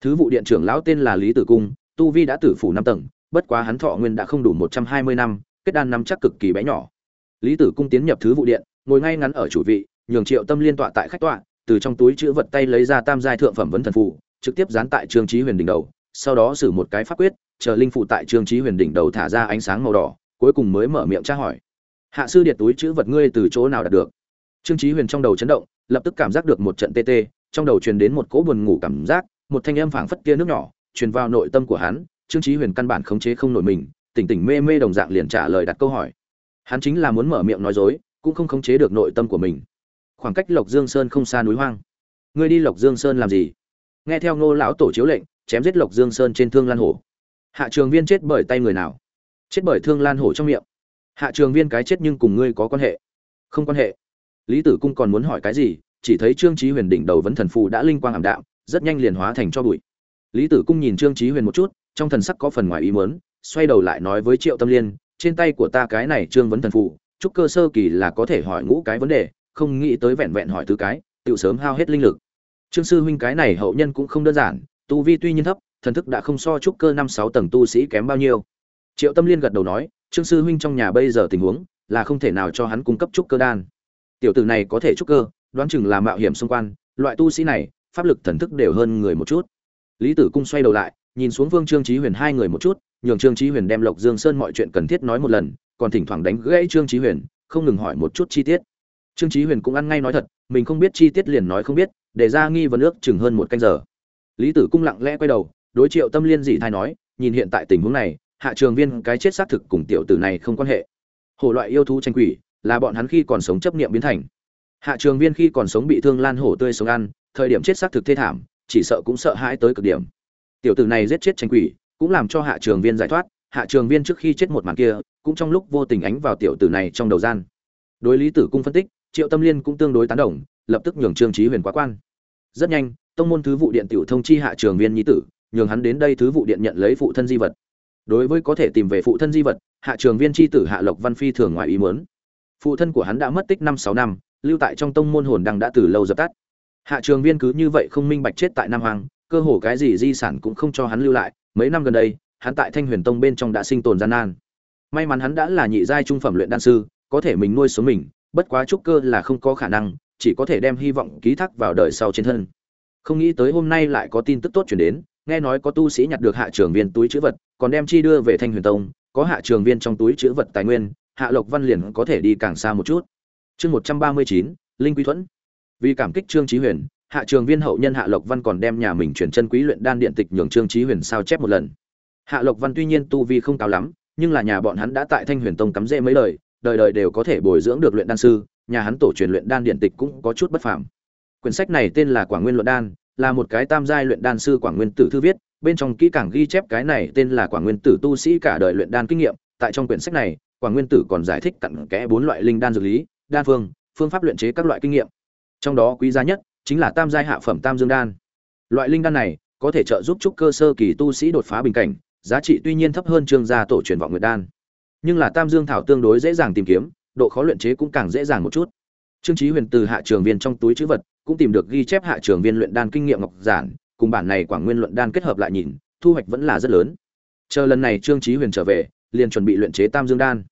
Thứ vụ điện trưởng lão tên là lý tử cung, tu vi đã tử phủ năm tầng, bất quá hắn thọ nguyên đã không đủ một trăm hai mươi năm, kết đan năm chắc cực kỳ bé nhỏ. Lý tử cung tiến nhập thứ vụ điện, ngồi ngay ngắn ở chủ vị, nhường triệu tâm liên tọa tại khách tọa, từ trong túi chữ vật tay lấy ra tam giai thượng phẩm vấn thần phù, trực tiếp dán tại trương trí huyền đỉnh đầu, sau đó sử một cái pháp quyết chờ linh phụ tại trương trí huyền đỉnh đầu thả ra ánh sáng màu đỏ, cuối cùng mới mở miệng tra hỏi. Hạ sư điện túi chữ vật ngươi từ chỗ nào đạt được? Trương trí huyền trong đầu chấn động, lập tức cảm giác được một trận tê tê, trong đầu truyền đến một cỗ buồn ngủ cảm giác, một thanh âm phảng phất kia nước nhỏ, truyền vào nội tâm của hắn, trương trí huyền căn bản khống chế không nổi mình, tỉnh tỉnh mê mê đồng dạng liền trả lời đặt câu hỏi. Hắn chính là muốn mở miệng nói dối, cũng không khống chế được nội tâm của mình. Khoảng cách lộc dương sơn không xa núi hoang. Ngươi đi lộc dương sơn làm gì? Nghe theo ngô lão tổ chiếu lệnh, chém giết lộc dương sơn trên thương lan hổ hạ trường viên chết bởi tay người nào? Chết bởi thương lan hổ trong miệng. Hạ trường viên cái chết nhưng cùng ngươi có quan hệ? Không quan hệ. Lý tử cung còn muốn hỏi cái gì? Chỉ thấy trương trí huyền đỉnh đầu vấn thần phù đã linh quang ảm đạm, rất nhanh liền hóa thành cho bụi. Lý tử cung nhìn trương trí huyền một chút, trong thần sắc có phần ngoài ý mớn xoay đầu lại nói với triệu tâm liên, trên tay của ta cái này trương vấn thần phù, chúc cơ sơ kỳ là có thể hỏi ngũ cái vấn đề, không nghĩ tới vẹn vẹn hỏi thứ cái tự sớm hao hết linh lực. Trương sư huynh cái này hậu nhân cũng không đơn giản, tu vi tuy nhiên thấp thần thức đã không so chúc cơ năm sáu tầng tu sĩ kém bao nhiêu. Triệu tâm liên gật đầu nói, trương sư huynh trong nhà bây giờ tình huống là không thể nào cho hắn cung cấp trúc cơ đan. Tiểu tử này có thể trúc cơ, đoán chừng là mạo hiểm xung quanh, loại tu sĩ này, pháp lực thần thức đều hơn người một chút. Lý tử cung xoay đầu lại, nhìn xuống vương trương trí huyền hai người một chút, nhường trương trí huyền đem lộc dương sơn mọi chuyện cần thiết nói một lần, còn thỉnh thoảng đánh gãy trương trí huyền, không ngừng hỏi một chút chi tiết. Trương trí huyền cũng ăn ngay nói thật, mình không biết chi tiết liền nói không biết, để ra nghi vấn ước chừng hơn một canh giờ. Lý tử cung lặng lẽ quay đầu đối triệu tâm liên dị thai nói, nhìn hiện tại tình huống này, hạ trường viên cái chết xác thực cùng tiểu tử này không quan hệ. Hồ loại yêu thú tranh quỷ, là bọn hắn khi còn sống chấp niệm biến thành. Hạ trường viên khi còn sống bị thương lan hổ tươi sống ăn, thời điểm chết xác thực thê thảm, chỉ sợ cũng sợ hãi tới cực điểm. Tiểu tử này giết chết tranh quỷ, cũng làm cho hạ trường viên giải thoát, hạ trường viên trước khi chết một màn kia, cũng trong lúc vô tình ánh vào tiểu tử này trong đầu gian. Đối lý tử cung phân tích, triệu tâm liên cũng tương đối tán đồng, lập tức nhường trương trí huyền quá quan. Rất nhanh, tông môn thứ vụ điện tiểu thông chi hạ trường viên nhi tử nhường hắn đến đây thứ vụ điện nhận lấy phụ thân di vật. Đối với có thể tìm về phụ thân di vật, hạ trường viên tri tử hạ lộc văn phi thường ngoài ý muốn. Phụ thân của hắn đã mất tích năm sáu năm, lưu tại trong tông môn hồn đăng đã từ lâu dập tắt. Hạ trường viên cứ như vậy không minh bạch chết tại nam hoàng cơ hồ cái gì di sản cũng không cho hắn lưu lại. Mấy năm gần đây, hắn tại thanh huyền tông bên trong đã sinh tồn gian nan. May mắn hắn đã là nhị giai trung phẩm luyện đan sư, có thể mình nuôi sống mình, bất quá trúc cơ là không có khả năng, chỉ có thể đem hy vọng ký thác vào đời sau trên thân. Không nghĩ tới hôm nay lại có tin tức tốt chuyển đến nghe nói có tu sĩ nhặt được hạ trường viên túi chữ vật, còn đem chi đưa về thanh huyền tông, có hạ trường viên trong túi chữ vật tài nguyên, hạ lộc văn liền có thể đi càng xa một chút. Chương một trăm ba mươi chín, linh quý thuẫn. Vì cảm kích trương trí huyền, hạ trường viên hậu nhân hạ lộc văn còn đem nhà mình chuyển chân quý luyện đan điện tịch nhường trương trí huyền sao chép một lần. Hạ lộc văn tuy nhiên tu vi không cao lắm, nhưng là nhà bọn hắn đã tại thanh huyền tông cắm rễ mấy lời đời đời đều có thể bồi dưỡng được luyện đan sư, nhà hắn tổ truyền luyện đan điện tịch cũng có chút bất phàm. Quyển sách này tên là quảng nguyên luận đan là một cái tam giai luyện đan sư quảng nguyên tử thư viết, bên trong kỹ càng ghi chép cái này tên là quảng nguyên tử tu sĩ cả đời luyện đan kinh nghiệm. Tại trong quyển sách này, quảng nguyên tử còn giải thích cặn kẽ bốn loại linh đan dược lý, đan phương phương pháp luyện chế các loại kinh nghiệm. Trong đó quý giá nhất chính là tam giai hạ phẩm tam dương đan. Loại linh đan này có thể trợ giúp trúc cơ sơ kỳ tu sĩ đột phá bình cảnh, giá trị tuy nhiên thấp hơn trương gia tổ truyền vọng nguyệt đan. Nhưng là tam dương thảo tương đối dễ dàng tìm kiếm, độ khó luyện chế cũng càng dễ dàng một chút. Trương chí huyền từ hạ trường viên trong túi chữ vật cũng tìm được ghi chép hạ trường viên luyện đan kinh nghiệm ngọc giản, cùng bản này quảng nguyên luận đan kết hợp lại nhìn, thu hoạch vẫn là rất lớn. Chờ lần này trương chí huyền trở về, liền chuẩn bị luyện chế tam dương đan.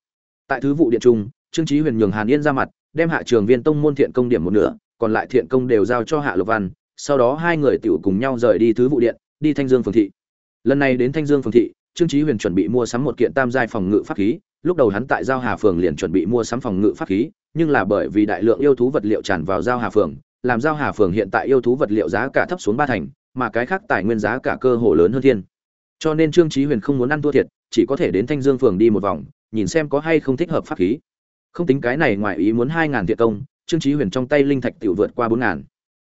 Tại thứ vụ điện trung, trương chí huyền nhường hàn yên ra mặt, đem hạ trường viên tông môn thiện công điểm một nửa, còn lại thiện công đều giao cho hạ lộc văn, sau đó hai người tiểu cùng nhau rời đi thứ vụ điện, đi thanh dương phường thị. Lần này đến thanh dương phường thị, trương chí huyền chuẩn bị mua sắm một kiện tam giai phòng ngự pháp khí, lúc đầu hắn tại giao hà phường liền chuẩn bị mua sắm phòng ngự pháp khí, nhưng là bởi vì đại lượng yêu thú vật liệu tràn vào giao hà phường làm giao hà phường hiện tại yêu thú vật liệu giá cả thấp xuống ba thành, mà cái khác tài nguyên giá cả cơ hồ lớn hơn thiên. Cho nên trương chí huyền không muốn ăn thua thiệt, chỉ có thể đến thanh dương phường đi một vòng, nhìn xem có hay không thích hợp pháp khí. Không tính cái này ngoài ý muốn hai ngàn thiệt công, trương chí huyền trong tay linh thạch tiểu vượt qua bốn ngàn.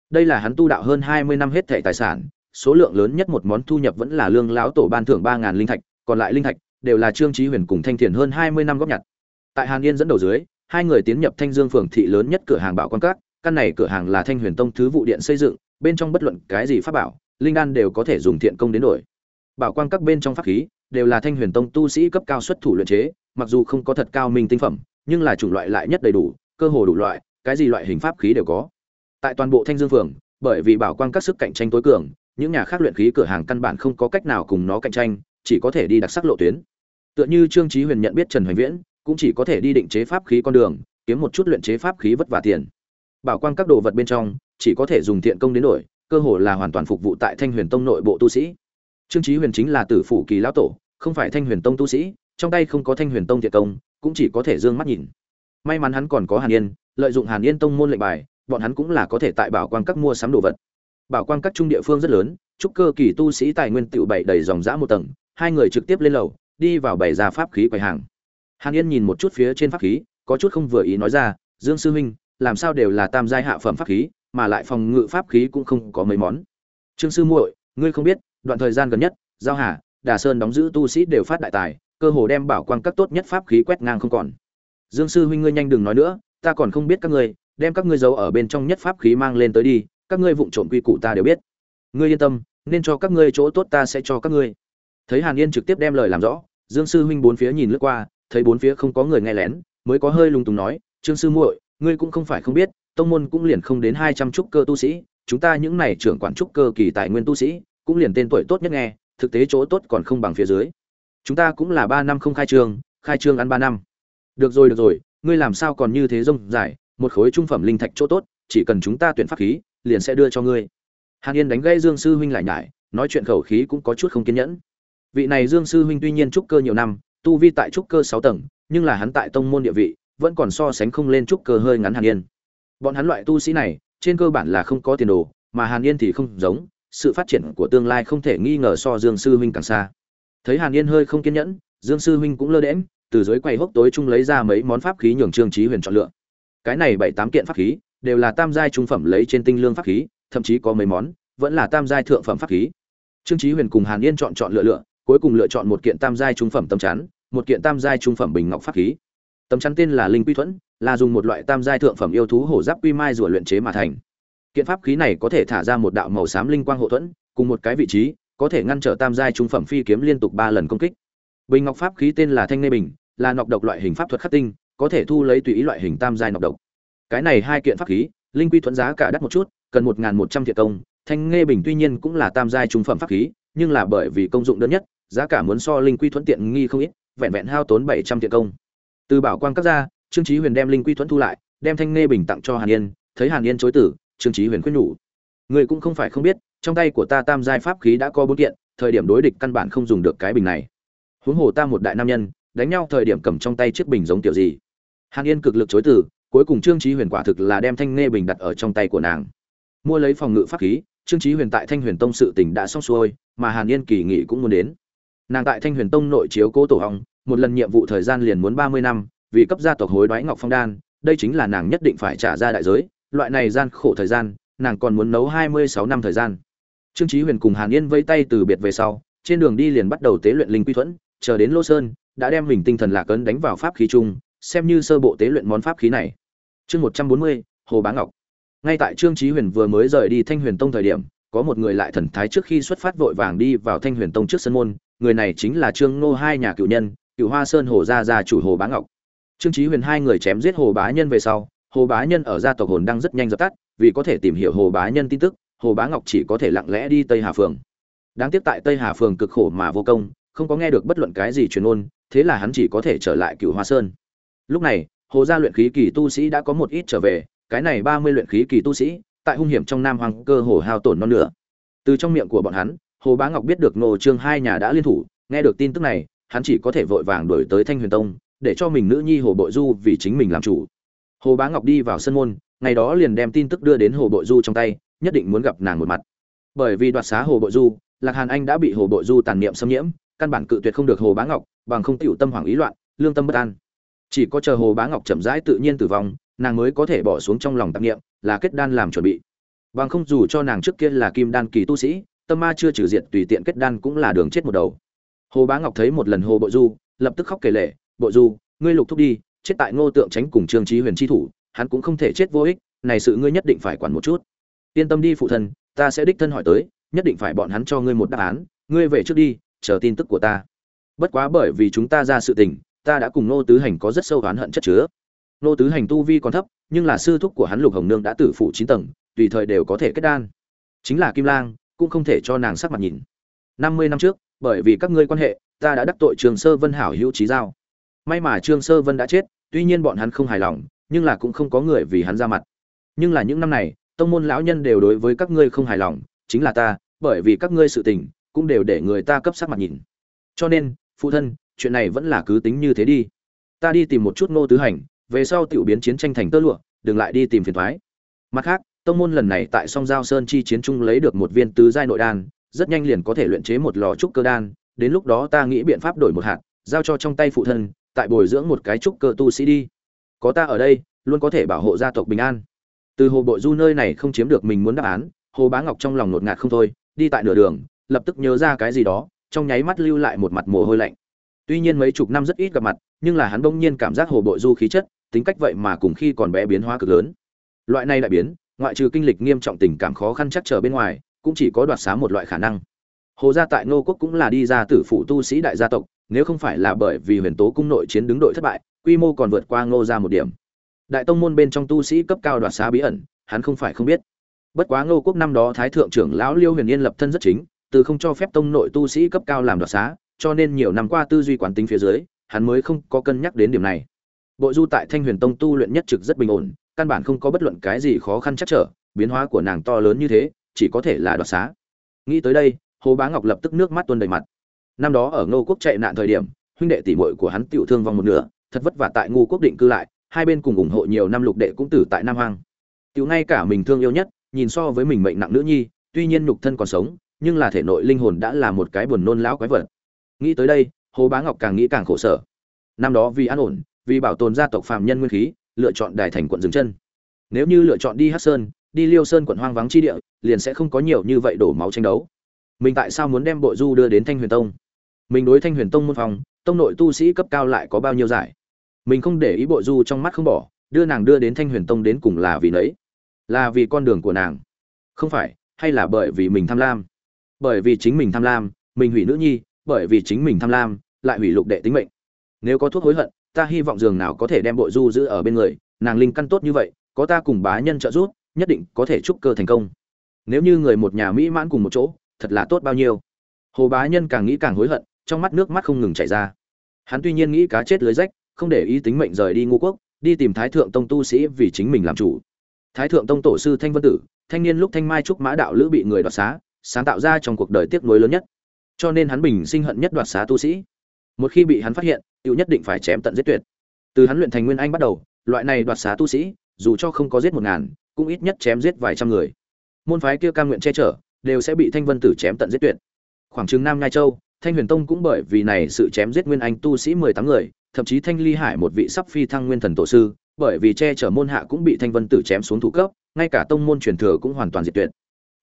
Đây là hắn tu đạo hơn hai mươi năm hết thảy tài sản, số lượng lớn nhất một món thu nhập vẫn là lương lão tổ ban thưởng ba ngàn linh thạch, còn lại linh thạch đều là trương chí huyền cùng thanh thiền hơn hai mươi năm góp nhặt. Tại hàn yên dẫn đầu dưới, hai người tiến nhập thanh dương phường thị lớn nhất cửa hàng bảo quan cát căn này cửa hàng là thanh huyền tông thứ vụ điện xây dựng, bên trong bất luận cái gì pháp bảo, linh đan đều có thể dùng thiện công đến đổi. Bảo quan các bên trong pháp khí đều là thanh huyền tông tu sĩ cấp cao xuất thủ luyện chế, mặc dù không có thật cao minh tinh phẩm, nhưng là chủng loại lại nhất đầy đủ, cơ hồ đủ loại, cái gì loại hình pháp khí đều có. Tại toàn bộ thanh dương phường, bởi vì bảo quan các sức cạnh tranh tối cường, những nhà khác luyện khí cửa hàng căn bản không có cách nào cùng nó cạnh tranh, chỉ có thể đi đặc sắc lộ tuyến. Tựa như trương trí huyền nhận biết trần hoành viễn, cũng chỉ có thể đi định chế pháp khí con đường, kiếm một chút luyện chế pháp khí vất vả tiền bảo quan các đồ vật bên trong, chỉ có thể dùng thiện công đến đổi, cơ hồ là hoàn toàn phục vụ tại thanh huyền tông nội bộ tu sĩ. Trương chí huyền chính là tử phủ kỳ lão tổ, không phải thanh huyền tông tu sĩ, trong tay không có thanh huyền tông thiện công, cũng chỉ có thể dương mắt nhìn. May mắn hắn còn có hàn yên, lợi dụng hàn yên tông môn lệnh bài, bọn hắn cũng là có thể tại bảo quan các mua sắm đồ vật. Bảo quan các trung địa phương rất lớn trúc cơ kỳ tu sĩ tài nguyên tựu bảy đầy dòng dã một tầng, hai người trực tiếp lên lầu, đi vào bảy ra pháp khí quầy hàng. Hàn yên nhìn một chút phía trên pháp khí, có chút không vừa ý nói ra, dương sư huynh làm sao đều là tam giai hạ phẩm pháp khí, mà lại phòng ngự pháp khí cũng không có mấy món. Trương sư muội, ngươi không biết, đoạn thời gian gần nhất, giao hà, đà sơn đóng giữ tu sĩ đều phát đại tài, cơ hồ đem bảo quang các tốt nhất pháp khí quét ngang không còn. Dương sư huynh ngươi nhanh đừng nói nữa, ta còn không biết các ngươi, đem các ngươi giấu ở bên trong nhất pháp khí mang lên tới đi, các ngươi vụng trộm quy củ ta đều biết. Ngươi yên tâm, nên cho các ngươi chỗ tốt ta sẽ cho các ngươi. Thấy hàn yên trực tiếp đem lời làm rõ, dương sư huynh bốn phía nhìn lướt qua, thấy bốn phía không có người nghe lén, mới có hơi lung tung nói, trương sư muội ngươi cũng không phải không biết, tông môn cũng liền không đến hai trăm trúc cơ tu sĩ, chúng ta những này trưởng quản trúc cơ kỳ tài nguyên tu sĩ, cũng liền tên tuổi tốt nhất nghe, thực tế chỗ tốt còn không bằng phía dưới. Chúng ta cũng là ba năm không khai trương khai trương ăn ba năm. Được rồi được rồi, ngươi làm sao còn như thế rông dài, một khối trung phẩm linh thạch chỗ tốt, chỉ cần chúng ta tuyển pháp khí, liền sẽ đưa cho ngươi. Hàn yên đánh gãy dương sư huynh lại nhải, nói chuyện khẩu khí cũng có chút không kiên nhẫn. Vị này dương sư huynh tuy nhiên trúc cơ nhiều năm, tu vi tại trúc cơ sáu tầng, nhưng là hắn tại tông môn địa vị vẫn còn so sánh không lên trúc cơ hơi ngắn hàn yên. Bọn hắn loại tu sĩ này, trên cơ bản là không có tiền đồ, mà hàn yên thì không giống, sự phát triển của tương lai không thể nghi ngờ so dương sư huynh càng xa. Thấy hàn yên hơi không kiên nhẫn, dương sư huynh cũng lơ đễm từ dưới quầy hốc tối chung lấy ra mấy món pháp khí nhường trương trí huyền chọn lựa. Cái này bảy tám kiện pháp khí, đều là tam giai trung phẩm lấy trên tinh lương pháp khí, thậm chí có mấy món, vẫn là tam giai thượng phẩm pháp khí. Trương chí huyền cùng hàn yên chọn chọn lựa lựa, cuối cùng lựa chọn một kiện tam giai trung phẩm tâm chắn, một kiện tam giai trung phẩm bình ngọc pháp khí tấm chắn tên là linh quy thuẫn, là dùng một loại tam giai thượng phẩm yêu thú hổ giáp quy mai rùa luyện chế mà thành. Kiện pháp khí này có thể thả ra một đạo màu xám linh quang hộ thuẫn, cùng một cái vị trí, có thể ngăn trở tam giai trung phẩm phi kiếm liên tục ba lần công kích. Bình ngọc pháp khí tên là thanh nê bình, là nọc độc loại hình pháp thuật khắc tinh, có thể thu lấy tùy ý loại hình tam giai nọc độc. Cái này hai kiện pháp khí, linh quy thuẫn giá cả đắt một chút, cần một một trăm thiệt công. Thanh nghe bình tuy nhiên cũng là tam giai trung phẩm pháp khí, nhưng là bởi vì công dụng đơn nhất, giá cả muốn so linh quy thuẫn tiện nghi không ít, vẹn vẹn hao tốn bảy trăm thiệt công từ bảo quang các ra, trương chí huyền đem linh quy thuẫn thu lại, đem thanh nghe bình tặng cho hàn yên, thấy hàn yên chối tử, trương chí huyền khuyên nhủ. Người cũng không phải không biết, trong tay của ta tam giai pháp khí đã có bốn kiện, thời điểm đối địch căn bản không dùng được cái bình này. Huống hồ ta một đại nam nhân, đánh nhau thời điểm cầm trong tay chiếc bình giống tiểu gì? Hàn yên cực lực chối từ cuối cùng trương chí huyền quả thực là đem thanh nghe bình đặt ở trong tay của nàng. Mua lấy phòng ngự pháp khí, trương chí huyền tại thanh huyền tông sự tình đã xong xuôi, mà hàn yên kỳ nghị cũng muốn đến. Nàng tại thanh huyền tông nội chiếu cố tổ hong một lần nhiệm vụ thời gian liền muốn ba mươi năm, vì cấp gia tộc hối đoái ngọc phong đan, đây chính là nàng nhất định phải trả ra đại giới, loại này gian khổ thời gian, nàng còn muốn nấu hai mươi sáu năm thời gian. Trương chí huyền cùng hàn yên vây tay từ biệt về sau, trên đường đi liền bắt đầu tế luyện linh quy thuẫn, chờ đến lô sơn, đã đem mình tinh thần lạc ấn đánh vào pháp khí chung, xem như sơ bộ tế luyện món pháp khí này. Chương một trăm bốn mươi, hồ bá ngọc. Ngay tại trương chí huyền vừa mới rời đi thanh huyền tông thời điểm, có một người lại thần thái trước khi xuất phát vội vàng đi vào thanh huyền tông trước sân môn, người này chính là trương ngô hai nhà cựu nhân cựu hoa sơn hồ gia gia chủ hồ bá ngọc. Trương trí huyền hai người chém giết hồ bá nhân về sau, hồ bá nhân ở gia tộc hồn đang rất nhanh dập tắt, vì có thể tìm hiểu hồ bá nhân tin tức, hồ bá ngọc chỉ có thể lặng lẽ đi tây hà phường. Đáng tiếc tại tây hà phường cực khổ mà vô công, không có nghe được bất luận cái gì truyền ôn thế là hắn chỉ có thể trở lại cựu hoa sơn. Lúc này, hồ gia luyện khí kỳ tu sĩ đã có một ít trở về, cái này ba mươi luyện khí kỳ tu sĩ, tại hung hiểm trong nam hoàng cơ hồ hao tổn non nửa. Từ trong miệng của bọn hắn, hồ bá ngọc biết được nô trương hai nhà đã liên thủ, nghe được tin tức này hắn chỉ có thể vội vàng đuổi tới thanh huyền tông, để cho mình nữ nhi hồ bội du vì chính mình làm chủ. Hồ bá ngọc đi vào sân môn, ngày đó liền đem tin tức đưa đến hồ bội du trong tay, nhất định muốn gặp nàng một mặt. Bởi vì đoạt xá hồ bội du, lạc hàn anh đã bị hồ bội du tàn niệm xâm nhiễm, căn bản cự tuyệt không được hồ bá ngọc, bằng không tiểu tâm hoảng ý loạn, lương tâm bất an. Chỉ có chờ hồ bá ngọc chậm rãi tự nhiên tử vong, nàng mới có thể bỏ xuống trong lòng tạp niệm, là kết đan làm chuẩn bị. Bằng không dù cho nàng trước kia là kim đan kỳ tu sĩ, tâm ma chưa trừ diệt tùy tiện kết đan cũng là đường chết một đầu hồ bá ngọc thấy một lần hồ bội du, lập tức khóc kể lể. bội du, ngươi lục thúc đi, chết tại ngô tượng tránh cùng trương trí huyền chi thủ, hắn cũng không thể chết vô ích, này sự ngươi nhất định phải quản một chút. Yên tâm đi phụ thân, ta sẽ đích thân hỏi tới, nhất định phải bọn hắn cho ngươi một đáp án, ngươi về trước đi, chờ tin tức của ta. Bất quá bởi vì chúng ta ra sự tình, ta đã cùng nô tứ hành có rất sâu oán hận chất chứa. Nô tứ hành tu vi còn thấp, nhưng là sư thúc của hắn lục hồng nương đã tử phụ chín tầng, tùy thời đều có thể kết đan. Chính là kim lang, cũng không thể cho nàng sắc mặt nhìn. Năm mươi năm trước bởi vì các ngươi quan hệ, ta đã đắc tội trường sơ vân hảo hữu trí giao. May mà trương sơ vân đã chết, tuy nhiên bọn hắn không hài lòng, nhưng là cũng không có người vì hắn ra mặt. Nhưng là những năm này, tông môn lão nhân đều đối với các ngươi không hài lòng, chính là ta, bởi vì các ngươi sự tình, cũng đều để người ta cấp sắc mặt nhìn. Cho nên, phụ thân, chuyện này vẫn là cứ tính như thế đi. Ta đi tìm một chút ngô tứ hành, về sau tiểu biến chiến tranh thành tơ lụa, đừng lại đi tìm phiền thoái. Mặt khác, tông môn lần này tại song giao sơn chi chiến trung lấy được một viên tứ giai nội đan rất nhanh liền có thể luyện chế một lò trúc cơ đan, đến lúc đó ta nghĩ biện pháp đổi một hạt, giao cho trong tay phụ thân, tại bồi dưỡng một cái trúc cơ tu sĩ đi. Có ta ở đây, luôn có thể bảo hộ gia tộc bình an. Từ hồ bội du nơi này không chiếm được mình muốn đáp án, hồ bá ngọc trong lòng ngột ngạt không thôi, đi tại nửa đường, lập tức nhớ ra cái gì đó, trong nháy mắt lưu lại một mặt mồ hôi lạnh. Tuy nhiên mấy chục năm rất ít gặp mặt, nhưng là hắn bỗng nhiên cảm giác hồ bội du khí chất, tính cách vậy mà cùng khi còn bé biến hóa cực lớn. Loại này đại biến, ngoại trừ kinh lịch nghiêm trọng tình cảm khó khăn chắc trở bên ngoài cũng chỉ có đoạt xá một loại khả năng. Hồ gia tại ngô quốc cũng là đi ra tử phụ tu sĩ đại gia tộc nếu không phải là bởi vì huyền tố cung nội chiến đứng đội thất bại quy mô còn vượt qua ngô ra một điểm. Đại tông môn bên trong tu sĩ cấp cao đoạt xá bí ẩn hắn không phải không biết. Bất quá ngô quốc năm đó thái thượng trưởng lão liêu huyền yên lập thân rất chính từ không cho phép tông nội tu sĩ cấp cao làm đoạt xá cho nên nhiều năm qua tư duy quán tính phía dưới hắn mới không có cân nhắc đến điểm này. Bộ Du tại Thanh Huyền Tông tu luyện nhất trực rất bình ổn, căn bản không có bất luận cái gì khó khăn chắc trở, biến hóa của nàng to lớn như thế, chỉ có thể là đoạt xá. Nghĩ tới đây, Hồ Bá Ngọc lập tức nước mắt tuôn đầy mặt. Năm đó ở Ngô Quốc chạy nạn thời điểm, huynh đệ tỷ muội của hắn tiểu thương vong một nửa, thật vất vả tại Ngô Quốc định cư lại, hai bên cùng ủng hộ nhiều năm lục đệ cũng tử tại Nam Hoang. Tiểu ngay cả mình thương yêu nhất, nhìn so với mình mệnh nặng nữ nhi, tuy nhiên nhục thân còn sống, nhưng là thể nội linh hồn đã là một cái buồn nôn lão quái vật. Nghĩ tới đây, Hồ Bá Ngọc càng nghĩ càng khổ sở. Năm đó vì an ổn, vì bảo tồn gia tộc phàm nhân nguyên khí, lựa chọn đài thành quận dừng chân. nếu như lựa chọn đi hắc sơn đi liêu sơn quận hoang vắng chi địa, liền sẽ không có nhiều như vậy đổ máu tranh đấu. Mình tại sao muốn đem bộ du đưa đến thanh huyền tông? Mình đối thanh huyền tông môn phòng, tông nội tu sĩ cấp cao lại có bao nhiêu giải? Mình không để ý bộ du trong mắt không bỏ, đưa nàng đưa đến thanh huyền tông đến cùng là vì nấy? Là vì con đường của nàng? Không phải, hay là bởi vì mình tham lam? Bởi vì chính mình tham lam, mình hủy nữ nhi, bởi vì chính mình tham lam, lại hủy lục đệ tính mệnh. Nếu có thuốc hối hận, ta hy vọng giường nào có thể đem bộ du giữ ở bên người, nàng linh căn tốt như vậy, có ta cùng bá nhân trợ giúp nhất định có thể chúc cơ thành công. Nếu như người một nhà mỹ mãn cùng một chỗ, thật là tốt bao nhiêu. Hồ bá nhân càng nghĩ càng hối hận, trong mắt nước mắt không ngừng chảy ra. Hắn tuy nhiên nghĩ cá chết lưới rách, không để ý tính mệnh rời đi ngũ quốc, đi tìm thái thượng tông tu sĩ vì chính mình làm chủ. Thái thượng tông tổ sư thanh vân tử, thanh niên lúc thanh mai trúc mã đạo lữ bị người đoạt xá, sáng tạo ra trong cuộc đời tiếc nuối lớn nhất. Cho nên hắn bình sinh hận nhất đoạt xá tu sĩ. Một khi bị hắn phát hiện tự nhất định phải chém tận giết tuyệt. Từ hắn luyện thành nguyên anh bắt đầu, loại này đoạt xá tu sĩ, dù cho không có giết một ngàn cũng ít nhất chém giết vài trăm người. Môn phái kia cam nguyện che chở, đều sẽ bị thanh vân tử chém tận giết tuyệt. Khoảng chừng nam ngai châu, thanh huyền tông cũng bởi vì này sự chém giết nguyên anh tu sĩ mười tám người, thậm chí thanh ly hải một vị sắp phi thăng nguyên thần tổ sư, bởi vì che chở môn hạ cũng bị thanh vân tử chém xuống thủ cấp, ngay cả tông môn truyền thừa cũng hoàn toàn diệt tuyệt.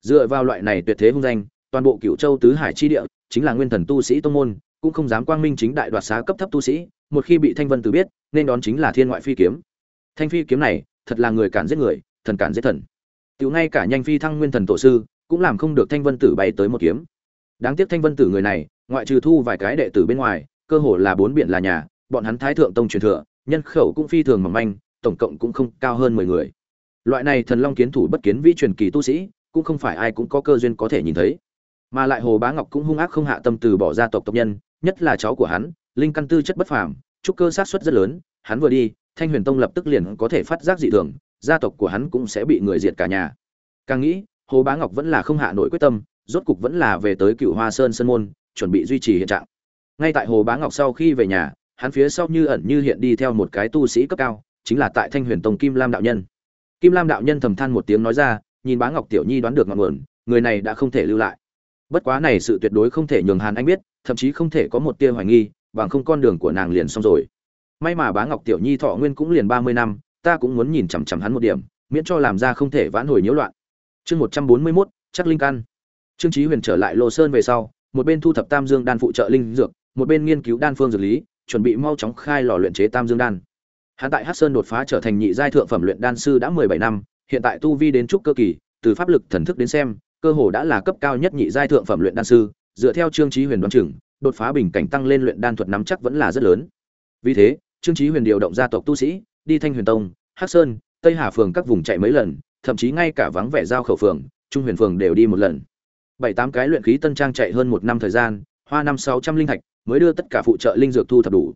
Dựa vào loại này tuyệt thế hung danh, toàn bộ cựu châu tứ hải chi địa, chính là nguyên thần tu sĩ tông môn, cũng không dám quang minh chính đại đoạt xá cấp thấp tu sĩ, một khi bị thanh vân tử biết, nên đón chính là thiên ngoại phi kiếm. Thanh phi kiếm này, thật là người cản giết người thần cản giết thần. Tiểu ngay cả nhanh phi thăng nguyên thần tổ sư, cũng làm không được thanh vân tử bay tới một kiếm. Đáng tiếc thanh vân tử người này, ngoại trừ thu vài cái đệ tử bên ngoài, cơ hồ là bốn biển là nhà, bọn hắn thái thượng tông truyền thừa, nhân khẩu cũng phi thường mỏng manh, tổng cộng cũng không cao hơn mười người. Loại này thần long kiến thủ bất kiến vĩ truyền kỳ tu sĩ, cũng không phải ai cũng có cơ duyên có thể nhìn thấy. Mà lại hồ bá ngọc cũng hung ác không hạ tâm từ bỏ gia tộc tộc nhân, nhất là cháu của hắn, linh căn tư chất bất phàm, trúc cơ sát suất rất lớn, hắn vừa đi, thanh huyền tông lập tức liền có thể phát giác dị thường gia tộc của hắn cũng sẽ bị người diệt cả nhà. Càng nghĩ, hồ bá ngọc vẫn là không hạ nổi quyết tâm, rốt cục vẫn là về tới cựu hoa sơn sơn môn, chuẩn bị duy trì hiện trạng. Ngay tại hồ bá ngọc sau khi về nhà, hắn phía sau như ẩn như hiện đi theo một cái tu sĩ cấp cao, chính là tại thanh huyền tông kim lam đạo nhân. Kim lam đạo nhân thầm than một tiếng nói ra, nhìn bá ngọc tiểu nhi đoán được ngọn nguồn, người này đã không thể lưu lại. Bất quá này sự tuyệt đối không thể nhường hàn anh biết, thậm chí không thể có một tia hoài nghi, bằng không con đường của nàng liền xong rồi. May mà bá ngọc tiểu nhi thọ nguyên cũng liền ba mươi năm ta cũng muốn nhìn chằm chằm hắn một điểm, miễn cho làm ra không thể vãn hồi nhiễu loạn. Chương một trăm bốn mươi mốt chắc linh căn trương chí huyền trở lại lô sơn về sau, một bên thu thập tam dương đan phụ trợ linh dược, một bên nghiên cứu đan phương dược lý, chuẩn bị mau chóng khai lò luyện chế tam dương đan. Hắn tại hắc sơn đột phá trở thành nhị giai thượng phẩm luyện đan sư đã mười bảy năm, hiện tại tu vi đến trúc cơ kỳ, từ pháp lực thần thức đến xem, cơ hồ đã là cấp cao nhất nhị giai thượng phẩm luyện đan sư, dựa theo trương chí huyền đoán chừng, đột phá bình cảnh tăng lên luyện đan thuật nắm chắc vẫn là rất lớn. Vì thế, trương chí huyền điều động gia tộc tu sĩ đi thanh huyền tông, hắc sơn, tây hà phường các vùng chạy mấy lần, thậm chí ngay cả vắng vẻ giao khẩu phường, trung huyền phường đều đi một lần. Bảy tám cái luyện khí tân trang chạy hơn một năm thời gian, hoa năm sáu trăm linh thạch, mới đưa tất cả phụ trợ linh dược thu thập đủ.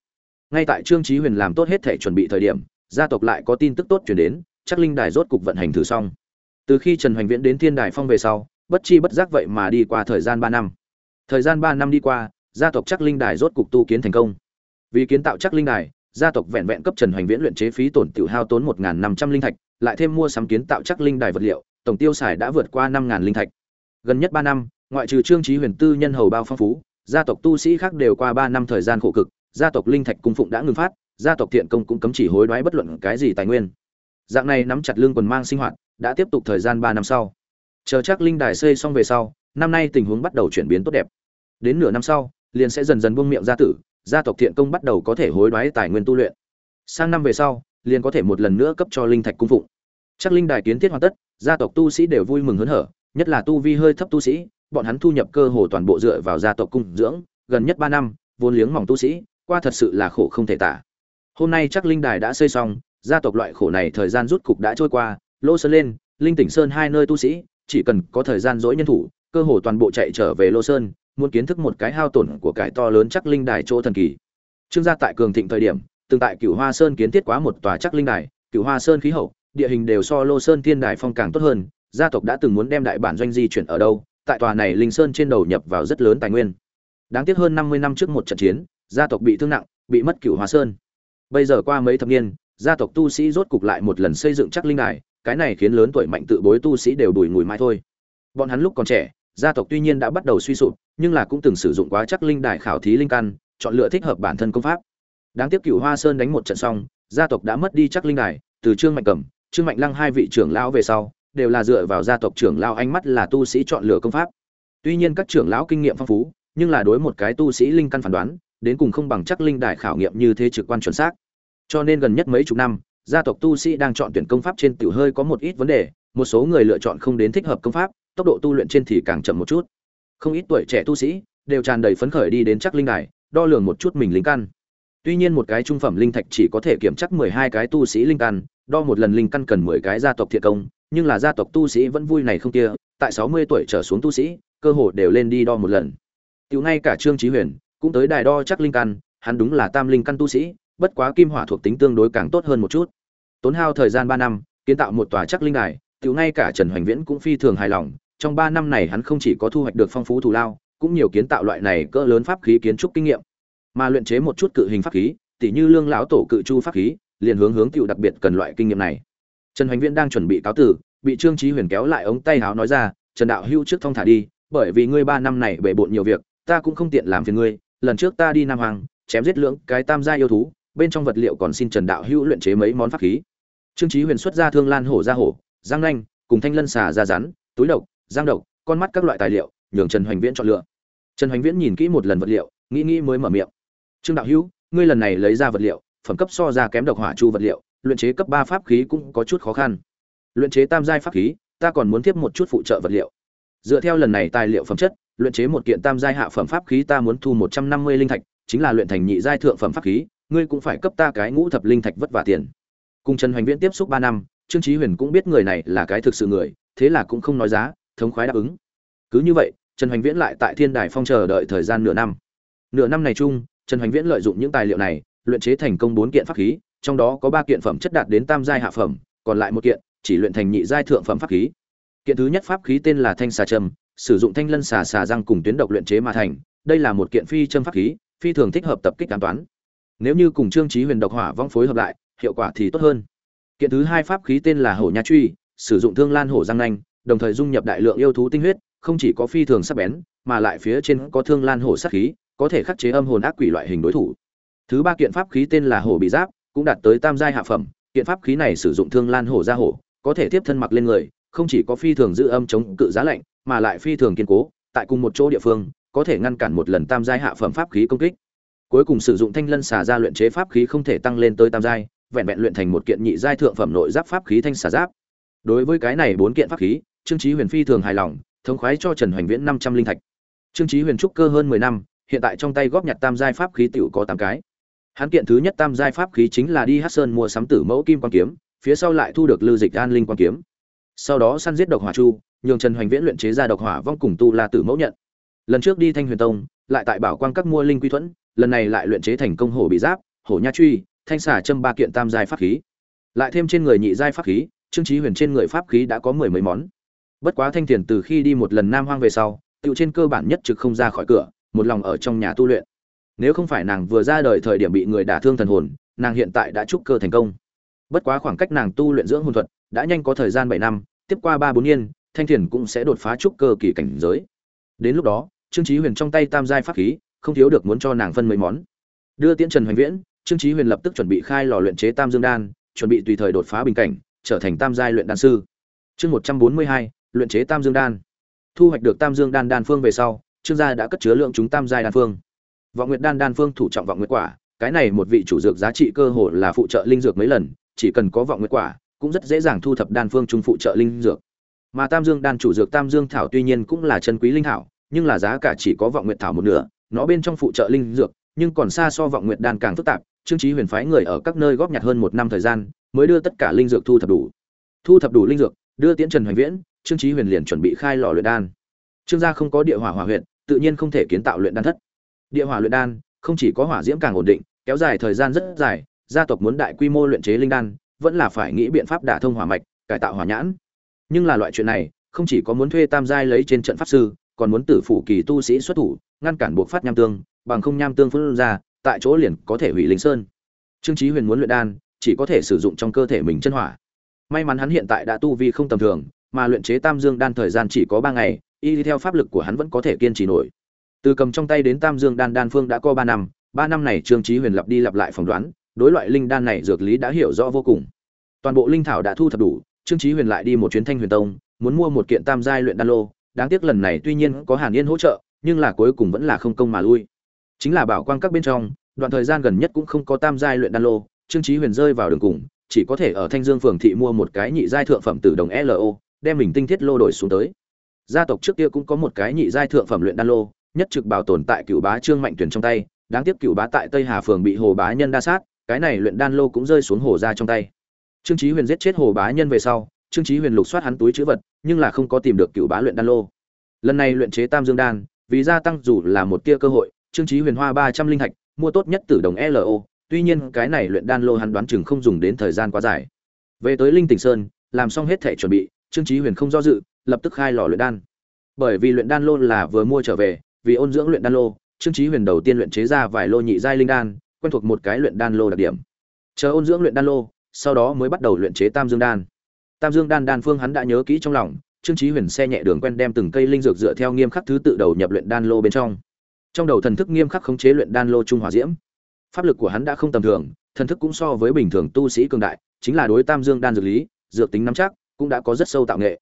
Ngay tại trương trí huyền làm tốt hết thể chuẩn bị thời điểm, gia tộc lại có tin tức tốt chuyển đến, chắc linh đài rốt cục vận hành thử xong. Từ khi trần hoành viễn đến thiên đài phong về sau, bất chi bất giác vậy mà đi qua thời gian ba năm. Thời gian ba năm đi qua, gia tộc chắc linh đài rốt cục tu kiến thành công. Vì kiến tạo chắc linh đài gia tộc vẹn vẹn cấp trần hoành viễn luyện chế phí tổn tiểu hao tốn một năm trăm linh thạch, lại thêm mua sắm kiến tạo chắc linh đài vật liệu, tổng tiêu xài đã vượt qua năm linh thạch. Gần nhất ba năm, ngoại trừ trương chí huyền tư nhân hầu bao phong phú, gia tộc tu sĩ khác đều qua ba năm thời gian khổ cực, gia tộc linh thạch cung phụng đã ngừng phát, gia tộc thiện công cũng cấm chỉ hối đoái bất luận cái gì tài nguyên. Dạng này nắm chặt lương quần mang sinh hoạt, đã tiếp tục thời gian ba năm sau. Chờ chắc linh đài xây xong về sau, năm nay tình huống bắt đầu chuyển biến tốt đẹp. Đến nửa năm sau, liền sẽ dần dần buông miệng ra tử gia tộc thiện công bắt đầu có thể hối đoái tài nguyên tu luyện. Sang năm về sau, liền có thể một lần nữa cấp cho linh thạch cung phụng. Chắc linh đài kiến thiết hoàn tất, gia tộc tu sĩ đều vui mừng hớn hở, nhất là tu vi hơi thấp tu sĩ, bọn hắn thu nhập cơ hồ toàn bộ dựa vào gia tộc cung dưỡng, gần nhất ba năm, vốn liếng mỏng tu sĩ, qua thật sự là khổ không thể tả. Hôm nay chắc linh đài đã xây xong, gia tộc loại khổ này thời gian rút cục đã trôi qua lô sơn lên, linh tỉnh sơn hai nơi tu sĩ, chỉ cần có thời gian dỗi nhân thủ, cơ hồ toàn bộ chạy trở về lô sơn muốn kiến thức một cái hao tổn của cải to lớn chắc linh đài chỗ thần kỳ. Trương gia tại cường thịnh thời điểm, từng tại cửu hoa sơn kiến thiết quá một tòa chắc linh đài, cửu hoa sơn khí hậu, địa hình đều so lô sơn thiên đài phong càng tốt hơn, gia tộc đã từng muốn đem đại bản doanh di chuyển ở đâu, tại tòa này linh sơn trên đầu nhập vào rất lớn tài nguyên. Đáng tiếc hơn năm mươi năm trước một trận chiến, gia tộc bị thương nặng, bị mất cửu hoa sơn. Bây giờ qua mấy thập niên, gia tộc tu sĩ rốt cục lại một lần xây dựng chắc linh đài, cái này khiến lớn tuổi mạnh tự bối tu sĩ đều đùi ngùi mãi thôi. Bọn hắn lúc còn trẻ, gia tộc tuy nhiên đã bắt đầu suy sụp nhưng là cũng từng sử dụng quá chắc linh đài khảo thí linh căn, chọn lựa thích hợp bản thân công pháp. Đáng tiếc cửu hoa sơn đánh một trận xong, gia tộc đã mất đi chắc linh đài, từ trương mạnh cẩm trương mạnh lăng hai vị trưởng lão về sau, đều là dựa vào gia tộc trưởng lão ánh mắt là tu sĩ chọn lựa công pháp. Tuy nhiên các trưởng lão kinh nghiệm phong phú, nhưng là đối một cái tu sĩ linh căn phán đoán, đến cùng không bằng chắc linh đài khảo nghiệm như thế trực quan chuẩn xác. Cho nên gần nhất mấy chục năm, gia tộc tu sĩ đang chọn tuyển công pháp trên tiểu hơi có một ít vấn đề, một số người lựa chọn không đến thích hợp công pháp, tốc độ tu luyện trên thì càng chậm một chút không ít tuổi trẻ tu sĩ đều tràn đầy phấn khởi đi đến chắc linh đài, đo lường một chút mình linh căn. Tuy nhiên một cái trung phẩm linh thạch chỉ có thể kiểm chắc mười hai cái tu sĩ linh căn, đo một lần linh căn cần mười cái gia tộc thiện công, nhưng là gia tộc tu sĩ vẫn vui này không kia, tại sáu mươi tuổi trở xuống tu sĩ, cơ hồ đều lên đi đo một lần. Tiểu ngay cả trương trí huyền cũng tới đài đo chắc linh căn, hắn đúng là tam linh căn tu sĩ, bất quá kim hỏa thuộc tính tương đối càng tốt hơn một chút. Tốn hao thời gian ba năm, kiến tạo một tòa chắc linh đài, tiểu ngay cả trần hoành viễn cũng phi thường hài lòng trong ba năm này hắn không chỉ có thu hoạch được phong phú thù lao, cũng nhiều kiến tạo loại này cỡ lớn pháp khí kiến trúc kinh nghiệm. Mà luyện chế một chút cự hình pháp khí, tỉ như lương lão tổ cự chu pháp khí, liền hướng hướng tiểu đặc biệt cần loại kinh nghiệm này. Trần hoành viễn đang chuẩn bị cáo tử, bị trương chí huyền kéo lại ống tay áo nói ra, trần đạo hưu trước thông thả đi, bởi vì ngươi ba năm này bệ bộn nhiều việc, ta cũng không tiện làm phiền ngươi, lần trước ta đi nam hoàng chém giết lưỡng cái tam gia yêu thú, bên trong vật liệu còn xin trần đạo hưu luyện chế mấy món pháp khí. Trương chí huyền xuất ra thương lan hổ ra hổ giang nanh, cùng thanh lân xà ra rắn, túi độc giang độc, con mắt các loại tài liệu, nhường trần hoành viễn chọn lựa. Trần hoành viễn nhìn kỹ một lần vật liệu, nghĩ nghĩ mới mở miệng. Trương đạo hữu, ngươi lần này lấy ra vật liệu, phẩm cấp so ra kém độc hỏa chu vật liệu, luyện chế cấp ba pháp khí cũng có chút khó khăn. Luyện chế tam giai pháp khí, ta còn muốn tiếp một chút phụ trợ vật liệu. Dựa theo lần này tài liệu phẩm chất, luyện chế một kiện tam giai hạ phẩm pháp khí ta muốn thu một trăm năm mươi linh thạch, chính là luyện thành nhị giai thượng phẩm pháp khí, ngươi cũng phải cấp ta cái ngũ thập linh thạch vất vả tiền. Cùng trần hoành viễn tiếp xúc ba năm, trương chí huyền cũng biết người này là cái thực sự người, thế là cũng không nói giá thống khoái đáp ứng. Cứ như vậy, trần hoành viễn lại tại thiên đài phong chờ đợi thời gian nửa năm. Nửa năm này chung, trần hoành viễn lợi dụng những tài liệu này, luyện chế thành công bốn kiện pháp khí, trong đó có ba kiện phẩm chất đạt đến tam giai hạ phẩm, còn lại một kiện, chỉ luyện thành nhị giai thượng phẩm pháp khí. Kiện thứ nhất pháp khí tên là thanh xà trầm sử dụng thanh lân xà xà răng cùng tuyến độc luyện chế mà thành. Đây là một kiện phi châm pháp khí, phi thường thích hợp tập kích an toán. Nếu như cùng trương trí huyền độc hỏa vong phối hợp lại, hiệu quả thì tốt hơn. Kiện thứ hai pháp khí tên là hổ nha truy, sử dụng thương lan hổ răng nanh đồng thời dung nhập đại lượng yêu thú tinh huyết, không chỉ có phi thường sắc bén, mà lại phía trên có thương lan hổ sát khí, có thể khắc chế âm hồn ác quỷ loại hình đối thủ. Thứ ba kiện pháp khí tên là hổ bị giáp, cũng đạt tới tam giai hạ phẩm. Kiện pháp khí này sử dụng thương lan hổ ra hổ, có thể tiếp thân mặc lên người, không chỉ có phi thường giữ âm chống cự giá lạnh, mà lại phi thường kiên cố, tại cùng một chỗ địa phương, có thể ngăn cản một lần tam giai hạ phẩm pháp khí công kích. Cuối cùng sử dụng thanh lân xà ra luyện chế pháp khí không thể tăng lên tới tam giai, vẹn vẹn luyện thành một kiện nhị giai thượng phẩm nội giáp pháp khí thanh xà giáp. Đối với cái này bốn kiện pháp khí trương chí huyền phi thường hài lòng, thống khoái cho trần hoành viễn năm trăm linh thạch. Trương chí huyền trúc cơ hơn mười năm, hiện tại trong tay góp nhặt tam giai pháp khí tiểu có tám cái. Hắn kiện thứ nhất tam giai pháp khí chính là đi hát sơn mua sắm tử mẫu kim quan kiếm, phía sau lại thu được lưu dịch an linh quan kiếm. Sau đó săn giết độc hỏa chu, nhường trần hoành viễn luyện chế ra độc hỏa vong cùng tu la tử mẫu nhận. Lần trước đi thanh huyền tông, lại tại bảo quang các mua linh quy thuẫn, lần này lại luyện chế thành công hổ bị giáp, hổ nha truy, thanh xả châm ba kiện tam giai pháp khí. Lại thêm trên người nhị giai pháp khí, trương trí huyền trên người pháp khí đã có mười mấy món bất quá thanh thiền từ khi đi một lần nam hoang về sau, tựu trên cơ bản nhất trực không ra khỏi cửa, một lòng ở trong nhà tu luyện. Nếu không phải nàng vừa ra đời thời điểm bị người đả thương thần hồn, nàng hiện tại đã trúc cơ thành công. Bất quá khoảng cách nàng tu luyện dưỡng hồn thuật đã nhanh có thời gian bảy năm, tiếp qua ba bốn niên, thanh thiền cũng sẽ đột phá trúc cơ kỳ cảnh giới. Đến lúc đó, trương trí huyền trong tay tam giai pháp khí, không thiếu được muốn cho nàng phân mấy món. Đưa tiễn trần hoành viễn, trương trí huyền lập tức chuẩn bị khai lò luyện chế tam dương đan, chuẩn bị tùy thời đột phá bình cảnh, trở thành tam giai luyện đan sư. Chương một trăm bốn mươi hai luyện chế tam dương đan. Thu hoạch được tam dương đan đan phương về sau, trương gia đã cất chứa lượng chúng tam giai đan phương. Vọng nguyệt đan đan phương thủ trọng vọng nguyệt quả, cái này một vị chủ dược giá trị cơ hồ là phụ trợ linh dược mấy lần, chỉ cần có vọng nguyệt quả, cũng rất dễ dàng thu thập đan phương trung phụ trợ linh dược. Mà tam dương đan chủ dược tam dương thảo tuy nhiên cũng là chân quý linh thảo, nhưng là giá cả chỉ có vọng nguyệt thảo một nửa, nó bên trong phụ trợ linh dược, nhưng còn xa so vọng nguyệt đan càng phức tạp, trương trí huyền phái người ở các nơi góp nhặt hơn một năm thời gian, mới đưa tất cả linh dược thu thập đủ. Thu thập đủ linh dược, đưa tiễn trần hoành viễn trương Chí huyền liền chuẩn bị khai lò luyện đan. Trương gia không có địa hỏa hỏa huyện tự nhiên không thể kiến tạo luyện đan thất. Địa hỏa luyện đan, không chỉ có hỏa diễm càng ổn định, kéo dài thời gian rất dài, gia tộc muốn đại quy mô luyện chế linh đan, vẫn là phải nghĩ biện pháp đả thông hỏa mạch, cải tạo hỏa nhãn. Nhưng là loại chuyện này, không chỉ có muốn thuê tam giai lấy trên trận pháp sư, còn muốn tử phủ kỳ tu sĩ xuất thủ, ngăn cản buộc phát nham tương, bằng không nham tương phun ra, tại chỗ liền có thể hủy linh sơn. Trương chí huyền muốn luyện đan, chỉ có thể sử dụng trong cơ thể mình chân hỏa. May mắn hắn hiện tại đã tu vi không tầm thường mà luyện chế tam dương đan thời gian chỉ có ba ngày, y theo pháp lực của hắn vẫn có thể kiên trì nổi. Từ cầm trong tay đến tam dương đan đan phương đã có ba năm ba năm này trương chí huyền lặp đi lặp lại phỏng đoán, đối loại linh đan này dược lý đã hiểu rõ vô cùng. Toàn bộ linh thảo đã thu thập đủ, trương chí huyền lại đi một chuyến thanh huyền tông, muốn mua một kiện tam giai luyện đan lô. Đáng tiếc lần này tuy nhiên có hàn yên hỗ trợ, nhưng là cuối cùng vẫn là không công mà lui. Chính là bảo quang các bên trong, đoạn thời gian gần nhất cũng không có tam giai luyện đan lô, trương chí huyền rơi vào đường cùng, chỉ có thể ở thanh dương phường thị mua một cái nhị giai thượng phẩm tử đồng lo đem mình tinh thiết lô đổi xuống tới. Gia tộc trước kia cũng có một cái nhị giai thượng phẩm luyện đan lô, nhất trực bảo tồn tại cựu bá trương mạnh tuyển trong tay, đáng tiếc cựu bá tại tây hà phường bị hồ bá nhân đa sát, cái này luyện đan lô cũng rơi xuống hồ ra trong tay. Trương chí huyền giết chết hồ bá nhân về sau, trương chí huyền lục soát hắn túi trữ vật, nhưng là không có tìm được cựu bá luyện đan lô. Lần này luyện chế tam dương đan, vì gia tăng dù là một tia cơ hội, trương chí huyền hoa ba trăm linh thạch mua tốt nhất tử đồng lo tuy nhiên cái này luyện đan lô hắn đoán chừng không dùng đến thời gian quá dài. Về tới linh tỉnh sơn, làm xong hết thể chuẩn bị trương chí huyền không do dự, lập tức khai lò luyện đan. Bởi vì luyện đan lô là vừa mua trở về, vì ôn dưỡng luyện đan lô, trương chí huyền đầu tiên luyện chế ra vài lô nhị giai linh đan, quen thuộc một cái luyện đan lô đặc điểm. Chờ ôn dưỡng luyện đan lô, sau đó mới bắt đầu luyện chế tam dương đan. Tam dương đan đan phương hắn đã nhớ kỹ trong lòng, trương chí huyền xe nhẹ đường quen đem từng cây linh dược dựa theo nghiêm khắc thứ tự đầu nhập luyện đan lô bên trong. Trong đầu thần thức nghiêm khắc khống chế luyện đan lô trung hỏa diễm. Pháp lực của hắn đã không tầm thường, thần thức cũng so với bình thường tu sĩ cường đại, chính là đối tam dương đan dược lý, dược tính nắm chắc cũng đã có rất sâu tạo nghệ.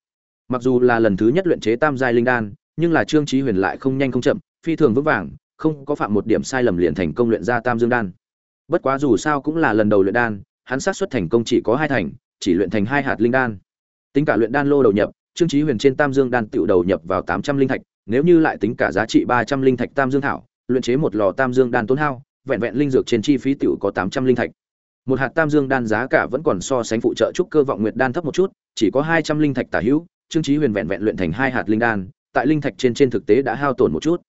Mặc dù là lần thứ nhất luyện chế tam giai linh đan, nhưng là trương chí huyền lại không nhanh không chậm, phi thường vững vàng, không có phạm một điểm sai lầm liền thành công luyện ra tam dương đan. Bất quá dù sao cũng là lần đầu luyện đan, hắn xác suất thành công chỉ có hai thành, chỉ luyện thành hai hạt linh đan. Tính cả luyện đan lô đầu nhập, trương chí huyền trên tam dương đan tự đầu nhập vào tám trăm linh thạch, nếu như lại tính cả giá trị ba trăm linh thạch tam dương thảo, luyện chế một lò tam dương đan tốn hao, vẹn vẹn linh dược trên chi phí tiểu có tám trăm linh thạch. Một hạt tam dương đan giá cả vẫn còn so sánh phụ trợ trúc cơ vọng nguyệt đan thấp một chút chỉ có hai trăm linh thạch tả hữu, trương chí huyền vẹn vẹn luyện thành hai hạt linh đan, tại linh thạch trên trên thực tế đã hao tổn một chút.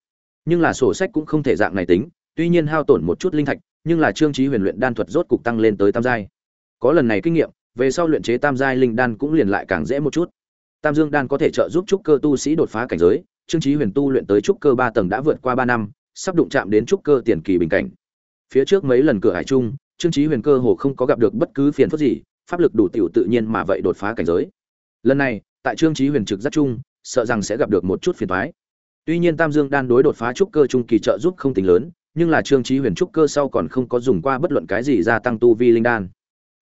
Nhưng là sổ sách cũng không thể dạng này tính, tuy nhiên hao tổn một chút linh thạch, nhưng là trương chí huyền luyện đan thuật rốt cục tăng lên tới tam giai. Có lần này kinh nghiệm, về sau luyện chế tam giai linh đan cũng liền lại càng dễ một chút. Tam dương đan có thể trợ giúp trúc cơ tu sĩ đột phá cảnh giới, trương chí huyền tu luyện tới trúc cơ ba tầng đã vượt qua ba năm, sắp đụng chạm đến trúc cơ tiền kỳ bình cảnh. Phía trước mấy lần cửa hải chung, trương chí huyền cơ hồ không có gặp được bất cứ phiền phức gì pháp lực đủ tiểu tự nhiên mà vậy đột phá cảnh giới. Lần này, tại trương chí huyền trực rất chung, sợ rằng sẽ gặp được một chút phiền toái. Tuy nhiên tam dương đan đối đột phá trúc cơ trung kỳ trợ giúp không tính lớn, nhưng là trương chí huyền trúc cơ sau còn không có dùng qua bất luận cái gì gia tăng tu vi linh đan.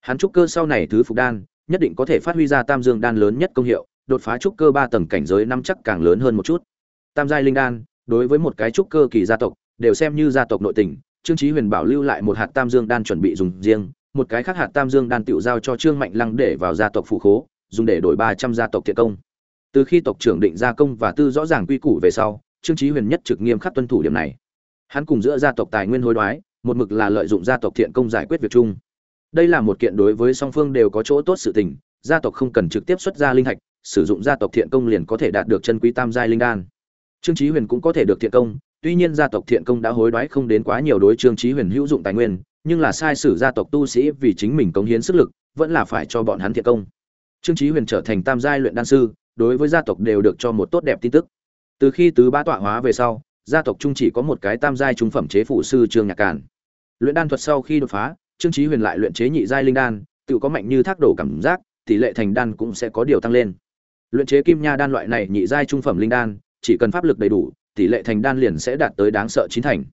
Hắn trúc cơ sau này thứ phục đan, nhất định có thể phát huy ra tam dương đan lớn nhất công hiệu, đột phá trúc cơ ba tầng cảnh giới năm chắc càng lớn hơn một chút. Tam giai linh đan, đối với một cái trúc cơ kỳ gia tộc, đều xem như gia tộc nội tình, trương chí huyền bảo lưu lại một hạt tam dương đan chuẩn bị dùng riêng một cái khác hạt tam dương đan tiểu giao cho trương mạnh lăng để vào gia tộc phụ khố, dùng để đổi ba trăm gia tộc thiện công. Từ khi tộc trưởng định gia công và tư rõ ràng quy củ về sau, trương chí huyền nhất trực nghiêm khắc tuân thủ điểm này. Hắn cùng giữa gia tộc tài nguyên hối đoái, một mực là lợi dụng gia tộc thiện công giải quyết việc chung. Đây là một kiện đối với song phương đều có chỗ tốt sự tình, gia tộc không cần trực tiếp xuất ra linh hạch sử dụng gia tộc thiện công liền có thể đạt được chân quý tam giai linh đan. Trương chí huyền cũng có thể được thiện công, tuy nhiên gia tộc thiện công đã hối đoái không đến quá nhiều đối trương chí huyền hữu dụng tài nguyên nhưng là sai sử gia tộc tu sĩ vì chính mình cống hiến sức lực, vẫn là phải cho bọn hắn thiện công. Trương chí huyền trở thành tam giai luyện đan sư, đối với gia tộc đều được cho một tốt đẹp tin tức. Từ khi tứ bá tọa hóa về sau, gia tộc trung chỉ có một cái tam giai trung phẩm chế phụ sư trương nhạc càn. Luyện đan thuật sau khi đột phá, trương chí huyền lại luyện chế nhị giai linh đan, tự có mạnh như thác đổ cảm giác, tỷ lệ thành đan cũng sẽ có điều tăng lên. Luyện chế kim nha đan loại này nhị giai trung phẩm linh đan, chỉ cần pháp lực đầy đủ, tỷ lệ thành đan liền sẽ đạt tới đáng sợ chín thành.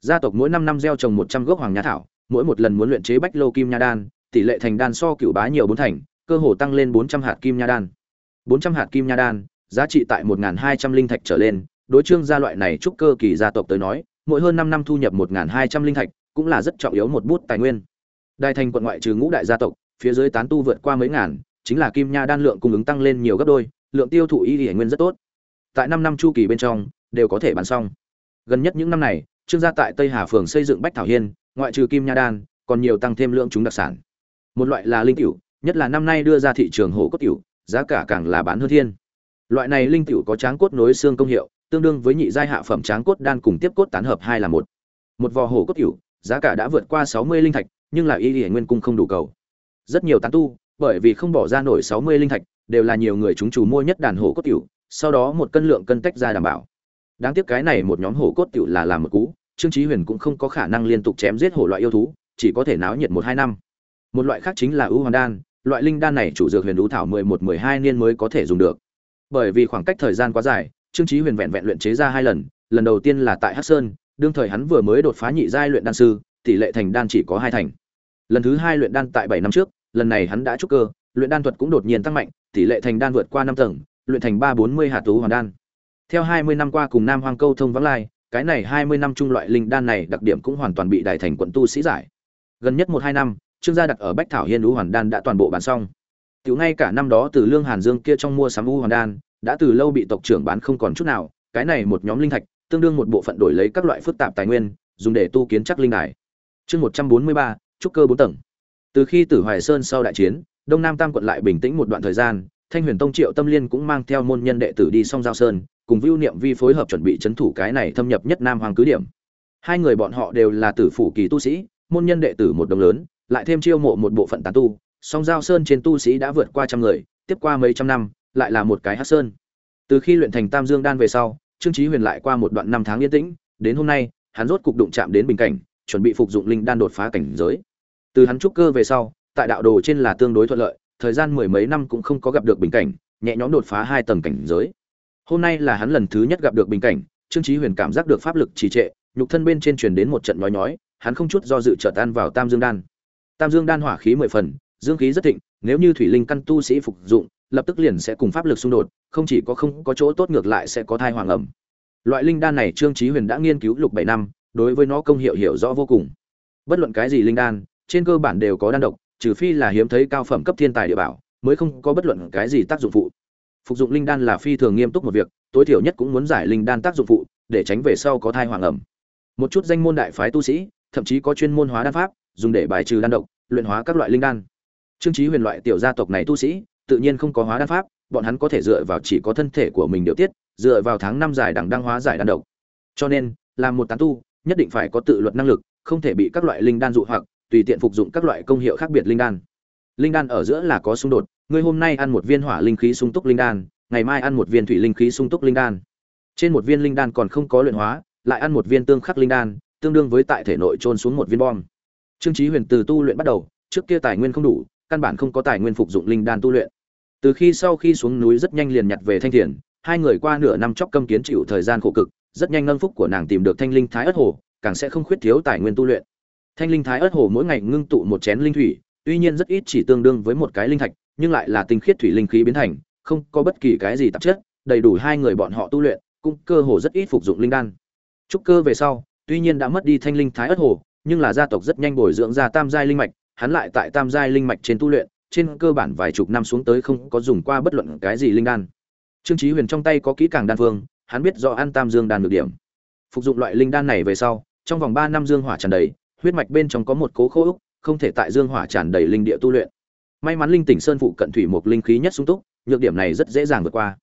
Gia tộc mỗi năm năm gieo trồng một trăm gốc hoàng nha thảo mỗi một lần muốn luyện chế bách lô kim nha đan, tỷ lệ thành đan so cựu bá nhiều bốn thành, cơ hồ tăng lên bốn trăm hạt kim nha đan. Bốn trăm hạt kim nha đan, giá trị tại một hai trăm linh thạch trở lên, đối trương gia loại này trúc cơ kỳ gia tộc tới nói, mỗi hơn năm năm thu nhập một hai trăm linh thạch cũng là rất trọng yếu một bút tài nguyên. Đại thành quận ngoại trừ ngũ đại gia tộc, phía dưới tán tu vượt qua mấy ngàn, chính là kim nha đan lượng cung ứng tăng lên nhiều gấp đôi, lượng tiêu thụ y hải nguyên rất tốt. Tại năm năm chu kỳ bên trong, đều có thể bán xong. Gần nhất những năm này, trương gia tại tây hà phường xây dựng bách thảo hiên ngoại trừ kim nha đan, còn nhiều tăng thêm lượng chúng đặc sản. Một loại là linh tiểu, nhất là năm nay đưa ra thị trường hổ cốt tiểu, giá cả càng là bán hơn thiên. Loại này linh tiểu có tráng cốt nối xương công hiệu, tương đương với nhị giai hạ phẩm tráng cốt đan cùng tiếp cốt tán hợp hai là một. Một vò hổ cốt tiểu, giá cả đã vượt qua sáu mươi linh thạch, nhưng là y hiển nguyên cung không đủ cầu. Rất nhiều tán tu, bởi vì không bỏ ra nổi sáu mươi linh thạch, đều là nhiều người chúng chủ mua nhất đàn hổ cốt tiểu, sau đó một cân lượng cân tách ra đảm bảo. Đáng tiếc cái này một nhóm hổ cốt tiểu là làm một cú trương chí huyền cũng không có khả năng liên tục chém giết hổ loại yêu thú, chỉ có thể náo nhiệt một hai năm. Một loại khác chính là ưu hoàn đan, loại linh đan này chủ dược huyền ưu thảo mười một, mười hai niên mới có thể dùng được. Bởi vì khoảng cách thời gian quá dài, trương chí huyền vẹn vẹn luyện chế ra hai lần lần đầu tiên là tại hắc sơn, đương thời hắn vừa mới đột phá nhị giai luyện đan sư, tỷ lệ thành đan chỉ có hai thành. Lần thứ hai luyện đan tại bảy năm trước, lần này hắn đã trúc cơ, luyện đan thuật cũng đột nhiên tăng mạnh, tỷ lệ thành đan vượt qua năm tầng, luyện thành ba bốn mươi hạt tú hoàn đan. Theo hai mươi năm qua cùng nam hoang câu thông vắng lai cái này hai mươi năm trung loại linh đan này đặc điểm cũng hoàn toàn bị đại thành quận tu sĩ giải. Gần nhất một hai năm, trương gia đặt ở bách thảo hiên u hoàn đan đã toàn bộ bán xong. Tiểu ngay cả năm đó từ lương hàn dương kia trong mua sắm u hoàn đan, đã từ lâu bị tộc trưởng bán không còn chút nào, cái này một nhóm linh thạch, tương đương một bộ phận đổi lấy các loại phức tạp tài nguyên, dùng để tu kiến chắc linh đài. Chương một trăm bốn mươi ba, trúc cơ bốn tầng. Từ khi tử hoài sơn sau đại chiến, đông nam tam quận lại bình tĩnh một đoạn thời gian, thanh huyền tông triệu tâm liên cũng mang theo môn nhân đệ tử đi song giao sơn cùng vưu niệm vi phối hợp chuẩn bị chấn thủ cái này thâm nhập nhất nam hoàng cứ điểm. Hai người bọn họ đều là tử phủ kỳ tu sĩ, môn nhân đệ tử một đồng lớn, lại thêm chiêu mộ một bộ phận tán tu, song giao sơn trên tu sĩ đã vượt qua trăm người, tiếp qua mấy trăm năm, lại là một cái hắc sơn. Từ khi luyện thành tam dương đan về sau, trương Chí huyền lại qua một đoạn năm tháng yên tĩnh, đến hôm nay, hắn rốt cục đụng chạm đến bình cảnh, chuẩn bị phục dụng linh đan đột phá cảnh giới. Từ hắn trúc cơ về sau, tại đạo đồ trên là tương đối thuận lợi, thời gian mười mấy năm cũng không có gặp được bình cảnh, nhẹ nhõm đột phá hai tầng cảnh giới hôm nay là hắn lần thứ nhất gặp được bình cảnh, trương chí huyền cảm giác được pháp lực trì trệ, nhục thân bên trên truyền đến một trận nhói nhói, hắn không chút do dự trở tan vào tam dương đan. Tam dương đan hỏa khí mười phần, dương khí rất thịnh, nếu như thủy linh căn tu sĩ phục dụng, lập tức liền sẽ cùng pháp lực xung đột, không chỉ có không có chỗ tốt ngược lại sẽ có thai hoàng ẩm. Loại linh đan này trương chí huyền đã nghiên cứu lục bảy năm, đối với nó công hiệu hiểu rõ vô cùng. Bất luận cái gì linh đan, trên cơ bản đều có đan độc, trừ phi là hiếm thấy cao phẩm cấp thiên tài địa bảo, mới không có bất luận cái gì tác dụng phụ phục dụng linh đan là phi thường nghiêm túc một việc, tối thiểu nhất cũng muốn giải linh đan tác dụng phụ, để tránh về sau có thai hoàng ẩm. Một chút danh môn đại phái tu sĩ, thậm chí có chuyên môn hóa đan pháp, dùng để bài trừ đan độc, luyện hóa các loại linh đan. Trương trí huyền loại tiểu gia tộc này tu sĩ, tự nhiên không có hóa đan pháp, bọn hắn có thể dựa vào chỉ có thân thể của mình điều tiết, dựa vào tháng năm giải đẳng đăng hóa giải đan độc. Cho nên, làm một tán tu, nhất định phải có tự luật năng lực, không thể bị các loại linh đan dụ hoặc, tùy tiện phục dụng các loại công hiệu khác biệt linh đan. Linh đan ở giữa là có xung đột ngươi hôm nay ăn một viên hỏa linh khí sung túc linh đan, ngày mai ăn một viên thủy linh khí sung túc linh đan. Trên một viên linh đan còn không có luyện hóa, lại ăn một viên tương khắc linh đan, tương đương với tại thể nội trôn xuống một viên bom. Trương chí huyền từ tu luyện bắt đầu, trước kia tài nguyên không đủ, căn bản không có tài nguyên phục dụng linh đan tu luyện. Từ khi sau khi xuống núi rất nhanh liền nhặt về thanh thiền, hai người qua nửa năm chóc câm kiến chịu thời gian khổ cực, rất nhanh ngân phúc của nàng tìm được thanh linh thái ất hồ, càng sẽ không khuyết thiếu tài nguyên tu luyện. Thanh linh thái ất hồ mỗi ngày ngưng tụ một chén linh thủy, tuy nhiên rất ít chỉ tương đương với một cái linh thạch nhưng lại là tinh khiết thủy linh khí biến thành không có bất kỳ cái gì tạp chất đầy đủ hai người bọn họ tu luyện cũng cơ hồ rất ít phục dụng linh đan. Trúc cơ về sau tuy nhiên đã mất đi thanh linh thái ất hồ nhưng là gia tộc rất nhanh bồi dưỡng ra tam giai linh mạch hắn lại tại tam giai linh mạch trên tu luyện trên cơ bản vài chục năm xuống tới không có dùng qua bất luận cái gì linh đan. Trương chí huyền trong tay có kỹ càng đan phương hắn biết rõ ăn tam dương đan được điểm. Phục dụng loại linh đan này về sau trong vòng ba năm dương hỏa tràn đầy huyết mạch bên trong có một cố khô ức, không thể tại dương hỏa tràn đầy linh địa tu luyện may mắn linh tỉnh sơn phụ cận thủy một linh khí nhất sung túc, nhược điểm này rất dễ dàng vượt qua.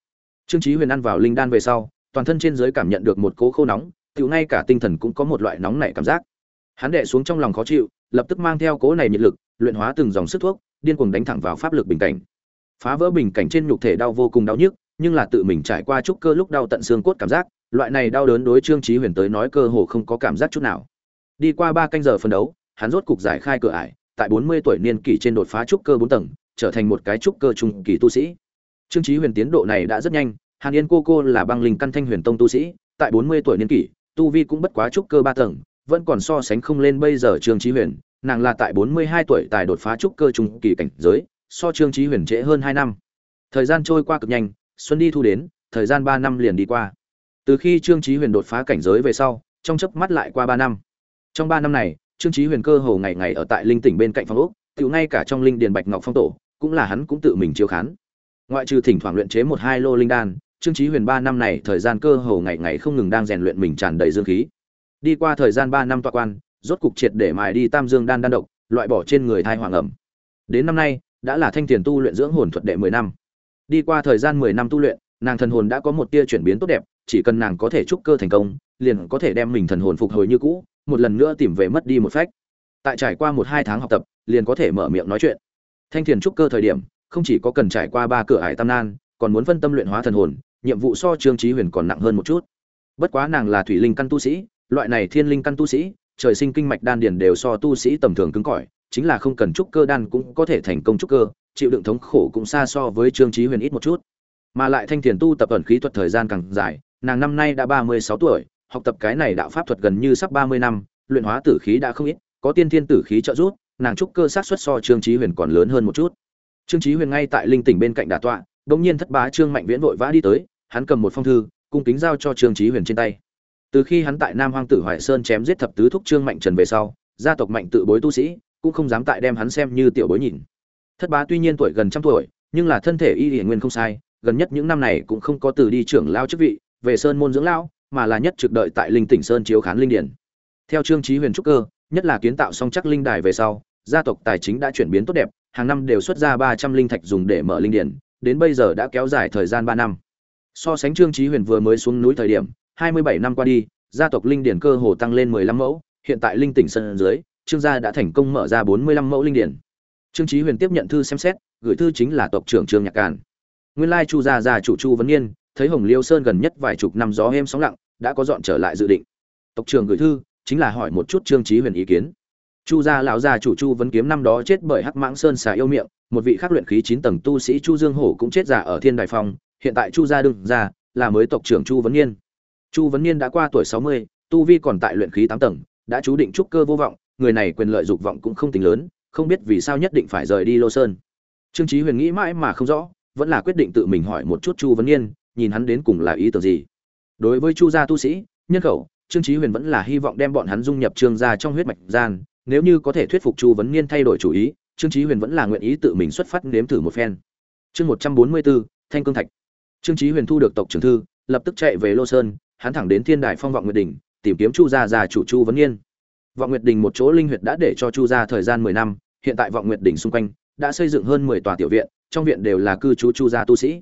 Trương chí huyền ăn vào linh đan về sau, toàn thân trên dưới cảm nhận được một cố khô nóng tự ngay cả tinh thần cũng có một loại nóng nảy cảm giác. Hắn đệ xuống trong lòng khó chịu, lập tức mang theo cố này nhiệt lực, luyện hóa từng dòng sức thuốc, điên cuồng đánh thẳng vào pháp lực bình cảnh. Phá vỡ bình cảnh trên nhục thể đau vô cùng đau nhức, nhưng là tự mình trải qua chút cơ lúc đau tận xương cốt cảm giác, loại này đau đớn đối trương chí huyền tới nói cơ hồ không có cảm giác chút nào. Đi qua ba canh giờ phân đấu, hắn rốt cục giải khai cửa ải tại 40 tuổi niên kỷ trên đột phá trúc cơ 4 tầng trở thành một cái trúc cơ trung kỳ tu sĩ trương chí huyền tiến độ này đã rất nhanh hàn yên cô cô là băng linh căn thanh huyền tông tu sĩ tại 40 tuổi niên kỷ tu vi cũng bất quá trúc cơ 3 tầng vẫn còn so sánh không lên bây giờ trương chí huyền nàng là tại 42 tuổi tài đột phá trúc cơ trung kỳ cảnh giới, so Trương Chí Huyền trễ hơn 2 năm. Thời gian trôi qua cực nhanh, xuân đi thu đến, thời gian 3 năm liền đi qua. Từ khi Trương Chí Huyền đột phá cảnh giới về sau, trong chớp mắt lại qua 3 năm. Trong 3 năm này, Trương Chí Huyền cơ hồ ngày ngày ở tại linh tỉnh bên cạnh Phong ốc, tiểu ngay cả trong linh điền Bạch Ngọc Phong tổ, cũng là hắn cũng tự mình chiếu khán. Ngoại trừ thỉnh thoảng luyện chế một hai lô linh đan, Trương Chí Huyền ba năm này thời gian cơ hồ ngày ngày không ngừng đang rèn luyện mình tràn đầy dương khí. Đi qua thời gian 3 năm tọa quan, rốt cục triệt để mài đi tam dương đan đan độc, loại bỏ trên người thai hoàng ẩm. Đến năm nay, đã là thanh tiền tu luyện dưỡng hồn thuật đệ 10 năm. Đi qua thời gian 10 năm tu luyện, nàng thần hồn đã có một tia chuyển biến tốt đẹp, chỉ cần nàng có thể trúc cơ thành công, liền có thể đem mình thần hồn phục hồi như cũ, một lần nữa tìm về mất đi một phách. Tại trải qua một hai tháng học tập, liền có thể mở miệng nói chuyện. Thanh tiền trúc cơ thời điểm, không chỉ có cần trải qua ba cửa ải tam nan, còn muốn phân tâm luyện hóa thần hồn, nhiệm vụ so Trương Chí Huyền còn nặng hơn một chút. Bất quá nàng là thủy linh căn tu sĩ, loại này thiên linh căn tu sĩ, trời sinh kinh mạch đan điền đều so tu sĩ tầm thường cứng cỏi, chính là không cần trúc cơ đan cũng có thể thành công trúc cơ, chịu đựng thống khổ cũng xa so với Trương Chí Huyền ít một chút. Mà lại thanh thiền tu tập ẩn khí thuật thời gian càng dài, nàng năm nay đã 36 tuổi, học tập cái này đạo pháp thuật gần như sắp 30 năm, luyện hóa tử khí đã không ít, có tiên thiên tử khí trợ giúp, nàng trúc cơ sát xuất so trương chí huyền còn lớn hơn một chút. Trương chí huyền ngay tại linh tỉnh bên cạnh đả tọa đống nhiên thất bá trương mạnh viễn vội vã đi tới hắn cầm một phong thư cung kính giao cho trương chí huyền trên tay. Từ khi hắn tại nam hoang tử hoài sơn chém giết thập tứ thúc trương mạnh trần về sau gia tộc mạnh tự bối tu sĩ cũng không dám tại đem hắn xem như tiểu bối nhìn. Thất bá tuy nhiên tuổi gần trăm tuổi nhưng là thân thể y hiển nguyên không sai gần nhất những năm này cũng không có từ đi trưởng lao chức vị về sơn môn dưỡng lao mà là nhất trực đợi tại linh tỉnh sơn chiếu khán linh điển. Theo trương chí huyền trúc cơ, nhất là kiến tạo song chắc linh đài về sau, gia tộc tài chính đã chuyển biến tốt đẹp, hàng năm đều xuất ra ba trăm linh thạch dùng để mở linh điển, đến bây giờ đã kéo dài thời gian ba năm. So sánh trương chí huyền vừa mới xuống núi thời điểm, hai mươi bảy năm qua đi, gia tộc linh điển cơ hồ tăng lên mười lăm mẫu, hiện tại linh tỉnh sơn dưới, trương gia đã thành công mở ra bốn mươi lăm mẫu linh điển. Trương chí huyền tiếp nhận thư xem xét, gửi thư chính là tộc trưởng trương nhạc càn. Nguyên lai chu gia gia chủ chu vấn niên thấy hồng liêu sơn gần nhất vài chục năm gió êm sóng lặng đã có dọn trở lại dự định. Tộc trưởng gửi thư chính là hỏi một chút trương chí huyền ý kiến. Chu gia lão gia chủ chu vấn kiếm năm đó chết bởi hắc mãng sơn xà yêu miệng một vị khắc luyện khí chín tầng tu sĩ chu dương hổ cũng chết giả ở thiên đài phong hiện tại chu gia đương gia là mới tộc trưởng chu vấn niên. Chu vấn niên đã qua tuổi sáu mươi, tu vi còn tại luyện khí tám tầng đã chú định trúc cơ vô vọng người này quyền lợi dục vọng cũng không tính lớn không biết vì sao nhất định phải rời đi lô sơn. Trương chí huyền nghĩ mãi mà không rõ vẫn là quyết định tự mình hỏi một chút chu vấn niên nhìn hắn đến cùng là ý tưởng gì. Đối với chu gia tu sĩ, nhân khẩu, trương chí huyền vẫn là hy vọng đem bọn hắn dung nhập trương gia trong huyết mạch gian, nếu như có thể thuyết phục chu vấn niên thay đổi chủ ý, trương chí huyền vẫn là nguyện ý tự mình xuất phát nếm thử một phen. Chương một trăm bốn mươi bốn thanh cương thạch. Trương chí huyền thu được tộc trưởng thư, lập tức chạy về lô sơn, hắn thẳng đến thiên đài phong vọng nguyệt đỉnh tìm kiếm chu gia già chủ chu vấn niên. Vọng nguyệt đỉnh một chỗ linh huyệt đã để cho chu gia thời gian mười năm, hiện tại vọng nguyệt đỉnh xung quanh đã xây dựng hơn mười tòa tiểu viện, trong viện đều là cư trú chu gia tu sĩ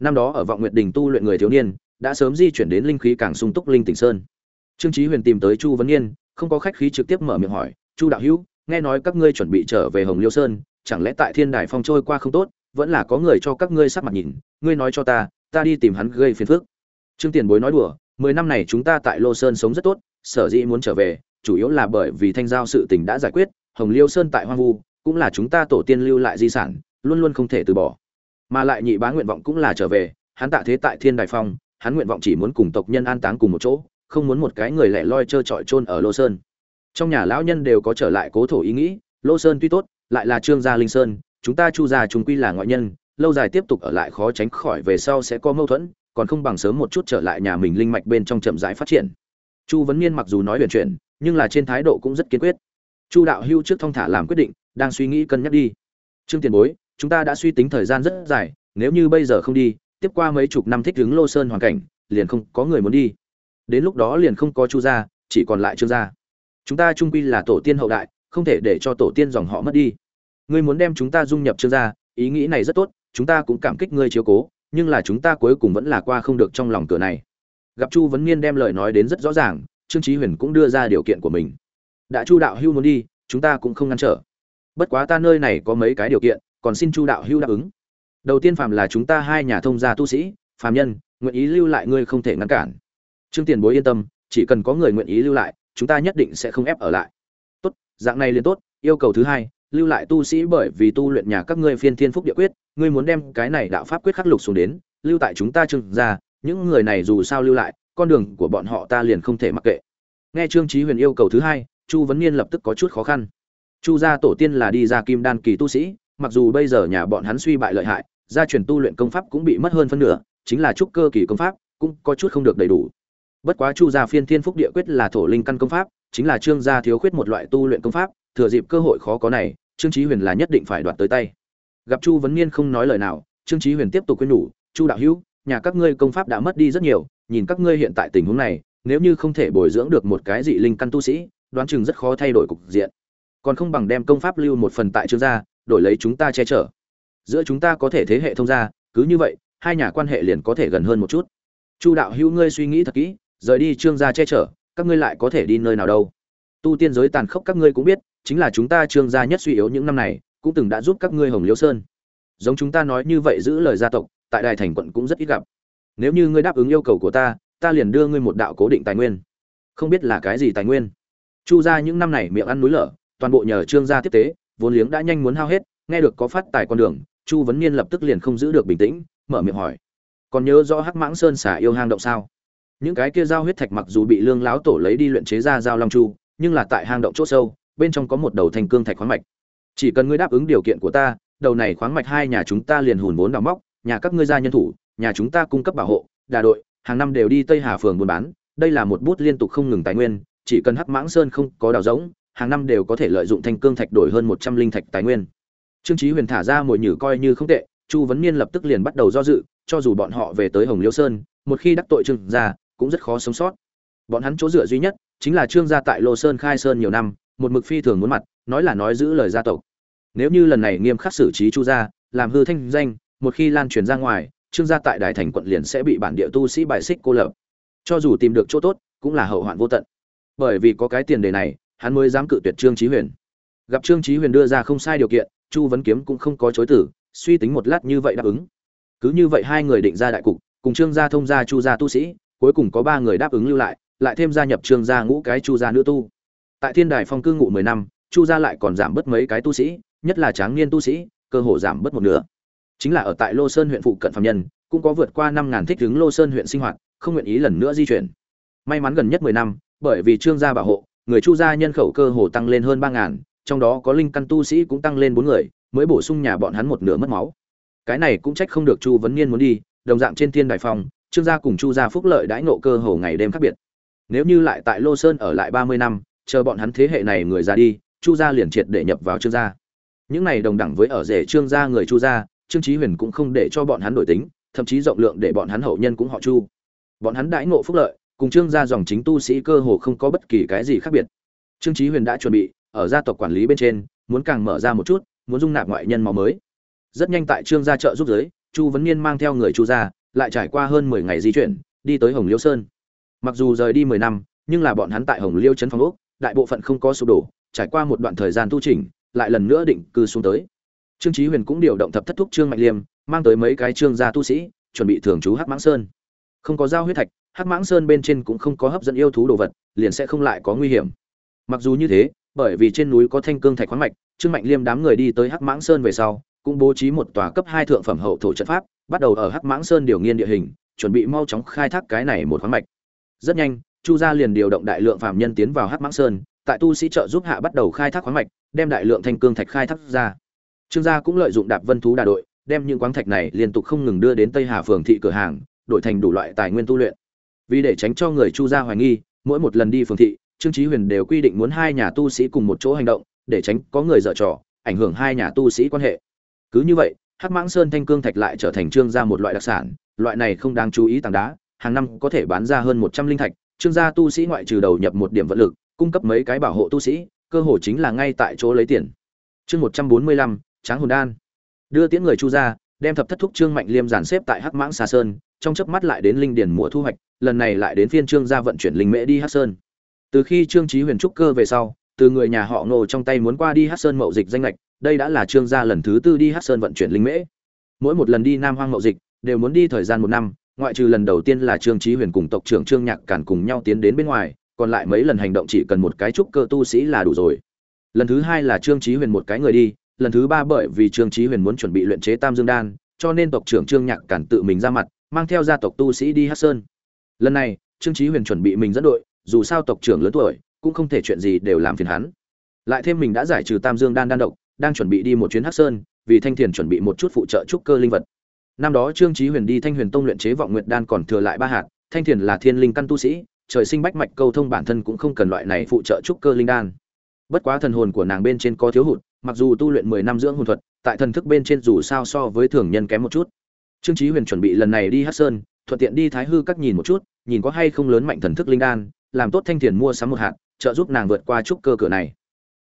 năm đó ở vọng nguyệt đình tu luyện người thiếu niên, đã sớm di chuyển đến linh khí càng sung túc linh tỉnh sơn. Trương chí huyền tìm tới chu vấn niên không có khách khí trực tiếp mở miệng hỏi, chu đạo hữu, nghe nói các ngươi chuẩn bị trở về hồng liêu sơn, chẳng lẽ tại thiên đài phong trôi qua không tốt, vẫn là có người cho các ngươi sắc mặt nhìn, ngươi nói cho ta ta đi tìm hắn gây phiền phức. Trương tiền bối nói đùa, mười năm này chúng ta tại lô sơn sống rất tốt, sở dĩ muốn trở về, chủ yếu là bởi vì thanh giao sự tình đã giải quyết, hồng liêu sơn tại hoang vu, cũng là chúng ta tổ tiên lưu lại di sản, luôn luôn không thể từ bỏ mà lại nhị bá nguyện vọng cũng là trở về, hắn tạ thế tại thiên đài phong, hắn nguyện vọng chỉ muốn cùng tộc nhân an táng cùng một chỗ, không muốn một cái người lẻ loi trơ trọi trôn ở lô sơn. Trong nhà lão nhân đều có trở lại cố thổ ý nghĩ, lô sơn tuy tốt, lại là trương gia linh sơn, chúng ta chu gia chúng quy là ngoại nhân, lâu dài tiếp tục ở lại khó tránh khỏi về sau sẽ có mâu thuẫn, còn không bằng sớm một chút trở lại nhà mình linh mạch bên trong chậm rãi phát triển. Chu vấn niên mặc dù nói huyền chuyển, nhưng là trên thái độ cũng rất kiên quyết. Chu đạo hưu trước thong thả làm quyết định, đang suy nghĩ cân nhắc đi. Trương tiền bối chúng ta đã suy tính thời gian rất dài, nếu như bây giờ không đi, tiếp qua mấy chục năm thích ứng lô sơn hoàn cảnh, liền không có người muốn đi. Đến lúc đó liền không có chu gia, chỉ còn lại trương gia. Chúng ta trung quy là tổ tiên hậu đại, không thể để cho tổ tiên dòng họ mất đi. Ngươi muốn đem chúng ta dung nhập trương gia, ý nghĩ này rất tốt, chúng ta cũng cảm kích ngươi chiếu cố, nhưng là chúng ta cuối cùng vẫn là qua không được trong lòng cửa này. Gặp chu vấn niên đem lời nói đến rất rõ ràng, trương chí huyền cũng đưa ra điều kiện của mình. Đã chu đạo hưu muốn đi, chúng ta cũng không ngăn trở. Bất quá ta nơi này có mấy cái điều kiện còn xin chu đạo hưu đáp ứng. Đầu tiên phàm là chúng ta hai nhà thông gia tu sĩ, phàm nhân, nguyện ý lưu lại ngươi không thể ngăn cản. Trương tiền bối yên tâm, chỉ cần có người nguyện ý lưu lại, chúng ta nhất định sẽ không ép ở lại. Tốt, dạng này liền tốt, yêu cầu thứ hai, lưu lại tu sĩ bởi vì tu luyện nhà các ngươi phiên thiên phúc địa quyết, ngươi muốn đem cái này đạo pháp quyết khắc lục xuống đến, lưu tại chúng ta trương gia, những người này dù sao lưu lại, con đường của bọn họ ta liền không thể mặc kệ. Nghe trương chí huyền yêu cầu thứ hai, chu vấn niên lập tức có chút khó khăn. Chu gia tổ tiên là đi ra kim đan kỳ tu sĩ mặc dù bây giờ nhà bọn hắn suy bại lợi hại, gia truyền tu luyện công pháp cũng bị mất hơn phân nửa, chính là trúc cơ kỳ công pháp cũng có chút không được đầy đủ. Bất quá chu gia phiên thiên phúc địa quyết là thổ linh căn công pháp, chính là trương gia thiếu khuyết một loại tu luyện công pháp, thừa dịp cơ hội khó có này, trương chí huyền là nhất định phải đoạt tới tay. Gặp chu vấn niên không nói lời nào, trương chí huyền tiếp tục khuyên nhủ, chu đạo hữu, nhà các ngươi công pháp đã mất đi rất nhiều, nhìn các ngươi hiện tại tình huống này, nếu như không thể bồi dưỡng được một cái dị linh căn tu sĩ, đoán chừng rất khó thay đổi cục diện. Còn không bằng đem công pháp lưu một phần tại trương gia đổi lấy chúng ta che chở. Giữa chúng ta có thể thế hệ thông gia, cứ như vậy, hai nhà quan hệ liền có thể gần hơn một chút. Chu đạo hữu ngươi suy nghĩ thật kỹ, rời đi trương gia che chở, các ngươi lại có thể đi nơi nào đâu? Tu tiên giới tàn khốc các ngươi cũng biết, chính là chúng ta trương gia nhất suy yếu những năm này, cũng từng đã giúp các ngươi hồng liễu sơn. Giống chúng ta nói như vậy giữ lời gia tộc, tại đài thành quận cũng rất ít gặp. Nếu như ngươi đáp ứng yêu cầu của ta ta liền đưa ngươi một đạo cố định tài nguyên. Không biết là cái gì tài nguyên? Chu gia những năm này miệng ăn núi lở, toàn bộ nhờ trương gia tiếp tế vốn liếng đã nhanh muốn hao hết, nghe được có phát tài con đường, chu vấn niên lập tức liền không giữ được bình tĩnh, mở miệng hỏi. Còn nhớ rõ hắc mãng sơn xả yêu hang động sao? Những cái kia giao huyết thạch mặc dù bị lương láo tổ lấy đi luyện chế ra giao long chu, nhưng là tại hang động chỗ sâu, bên trong có một đầu thành cương thạch khoáng mạch. Chỉ cần ngươi đáp ứng điều kiện của ta, đầu này khoáng mạch hai nhà chúng ta liền hùn vốn đào móc, nhà các ngươi gia nhân thủ, nhà chúng ta cung cấp bảo hộ, đà đội, hàng năm đều đi tây hà phường buôn bán, đây là một bút liên tục không ngừng tài nguyên, chỉ cần hắc mãng sơn không có đào rỗng hàng năm đều có thể lợi dụng thanh cương thạch đổi hơn một trăm linh thạch tài nguyên. Trương chí huyền thả ra mồi nhử coi như không tệ, chu vấn niên lập tức liền bắt đầu do dự, cho dù bọn họ về tới hồng liêu sơn, một khi đắc tội trương gia, cũng rất khó sống sót. Bọn hắn chỗ dựa duy nhất, chính là trương gia tại lô sơn khai sơn nhiều năm, một mực phi thường muốn mặt, nói là nói giữ lời gia tộc. Nếu như lần này nghiêm khắc xử trí chu gia, làm hư thanh danh, một khi lan truyền ra ngoài, trương gia tại đại thành quận liền sẽ bị bản địa tu sĩ bài xích cô lập. Cho dù tìm được chỗ tốt, cũng là hậu hoạn vô tận. Bởi vì có cái tiền đề này hắn mới dám cự tuyệt trương chí huyền. Gặp trương chí huyền đưa ra không sai điều kiện, chu vấn kiếm cũng không có chối tử suy tính một lát như vậy đáp ứng. Cứ như vậy hai người định ra đại cục, cùng trương gia thông gia chu gia tu sĩ, cuối cùng có ba người đáp ứng lưu lại lại thêm gia nhập trương gia ngũ cái chu gia nữ tu. Tại thiên đài phong cư ngụ mười năm, chu gia lại còn giảm bớt mấy cái tu sĩ, nhất là tráng niên tu sĩ, cơ hồ giảm bớt một nửa. Chính là ở tại lô sơn huyện phụ cận phạm nhân, cũng có vượt qua năm ngàn thích ứng lô sơn huyện sinh hoạt, không nguyện ý lần nữa di chuyển. May mắn gần nhất mười năm, bởi vì trương gia bảo hộ người chu gia nhân khẩu cơ hồ tăng lên hơn ba ngàn, trong đó có linh căn tu sĩ cũng tăng lên bốn người, mới bổ sung nhà bọn hắn một nửa mất máu. Cái này cũng trách không được chu vấn niên muốn đi, đồng dạng trên thiên đài phong trương gia cùng chu gia phúc lợi đãi ngộ cơ hồ ngày đêm khác biệt. Nếu như lại tại lô sơn ở lại ba mươi năm, chờ bọn hắn thế hệ này người ra đi, chu gia liền triệt để nhập vào trương gia. Những này đồng đẳng với ở rể trương gia người chu gia, trương chí huyền cũng không để cho bọn hắn đổi tính, thậm chí rộng lượng để bọn hắn hậu nhân cũng họ chu. Bọn hắn đãi ngộ phúc lợi cùng trương gia dòng chính tu sĩ cơ hồ không có bất kỳ cái gì khác biệt. Trương chí huyền đã chuẩn bị, ở gia tộc quản lý bên trên, muốn càng mở ra một chút, muốn dung nạp ngoại nhân máu mới. Rất nhanh tại trương gia chợ giúp giới, chu vấn niên mang theo người chu gia, lại trải qua hơn mười ngày di chuyển, đi tới hồng liêu sơn. Mặc dù rời đi mười năm, nhưng là bọn hắn tại hồng liêu trấn phong úc, đại bộ phận không có sụp đổ, trải qua một đoạn thời gian tu chỉnh, lại lần nữa định cư xuống tới. Trương chí huyền cũng điều động thập thất thúc trương mạnh liêm, mang tới mấy cái trương gia tu sĩ, chuẩn bị thường trú hắc mãng sơn. Không có giao huyết thạch hắc mãng sơn bên trên cũng không có hấp dẫn yêu thú đồ vật, liền sẽ không lại có nguy hiểm. Mặc dù như thế, bởi vì trên núi có thanh cương thạch khoáng mạch, trương mạnh liêm đám người đi tới hắc mãng sơn về sau, cũng bố trí một tòa cấp hai thượng phẩm hậu thổ trận pháp, bắt đầu ở hắc mãng sơn điều nghiên địa hình, chuẩn bị mau chóng khai thác cái này một khoáng mạch. Rất nhanh, chu gia liền điều động đại lượng phạm nhân tiến vào hắc mãng sơn, tại tu sĩ trợ giúp hạ bắt đầu khai thác khoáng mạch, đem đại lượng thanh cương thạch khai thác ra. Trương gia cũng lợi dụng đạp vân thú đà đội, đem những khoáng thạch này liên tục không ngừng đưa đến tây hà phường thị cửa hàng, đổi thành đủ loại tài nguyên tu luyện vì để tránh cho người chu gia hoài nghi, mỗi một lần đi phường thị, trương chí huyền đều quy định muốn hai nhà tu sĩ cùng một chỗ hành động, để tránh có người dở trò, ảnh hưởng hai nhà tu sĩ quan hệ. Cứ như vậy, hắc mãng sơn thanh cương thạch lại trở thành trương gia một loại đặc sản, loại này không đáng chú ý tảng đá, hàng năm có thể bán ra hơn một trăm linh thạch. Trương gia tu sĩ ngoại trừ đầu nhập một điểm vật lực, cung cấp mấy cái bảo hộ tu sĩ, cơ hội chính là ngay tại chỗ lấy tiền. Chương một trăm bốn mươi lăm, tráng hồn đan. Đưa tiễn người chu gia, đem thập thất thúc trương mạnh liêm dàn xếp tại hắc mãng xa sơn, trong chớp mắt lại đến linh điền mùa thu hoạch lần này lại đến phiên trương gia vận chuyển linh mễ đi hắc sơn. Từ khi trương trí huyền trúc cơ về sau, từ người nhà họ ngô trong tay muốn qua đi hắc sơn mậu dịch danh lệch, đây đã là trương gia lần thứ tư đi hắc sơn vận chuyển linh mễ. Mỗi một lần đi nam hoang mậu dịch, đều muốn đi thời gian một năm, ngoại trừ lần đầu tiên là trương trí huyền cùng tộc trưởng trương nhạc càn cùng nhau tiến đến bên ngoài, còn lại mấy lần hành động chỉ cần một cái trúc cơ tu sĩ là đủ rồi. Lần thứ hai là trương trí huyền một cái người đi, lần thứ ba bởi vì trương trí huyền muốn chuẩn bị luyện chế tam dương đan, cho nên tộc trưởng trương nhạc cản tự mình ra mặt, mang theo gia tộc tu sĩ đi hát sơn lần này, trương chí huyền chuẩn bị mình dẫn đội, dù sao tộc trưởng lớn tuổi, cũng không thể chuyện gì đều làm phiền hắn. Lại thêm mình đã giải trừ tam dương đan đan độc, đang chuẩn bị đi một chuyến hắc sơn, vì thanh thiền chuẩn bị một chút phụ trợ trúc cơ linh vật. Năm đó trương chí huyền đi thanh huyền tông luyện chế vọng nguyệt đan còn thừa lại ba hạt, thanh thiền là thiên linh căn tu sĩ, trời sinh bách mạch câu thông bản thân cũng không cần loại này phụ trợ trúc cơ linh đan. Bất quá thần hồn của nàng bên trên có thiếu hụt, mặc dù tu luyện mười năm dưỡng hồn thuật, tại thần thức bên trên dù sao so với thường nhân kém một chút. Trương chí huyền chuẩn bị lần này đi hắc sơn thuận tiện đi thái hư các nhìn một chút, nhìn có hay không lớn mạnh thần thức linh đan, làm tốt thanh tiền mua sắm một hạt, trợ giúp nàng vượt qua trúc cơ cửa này.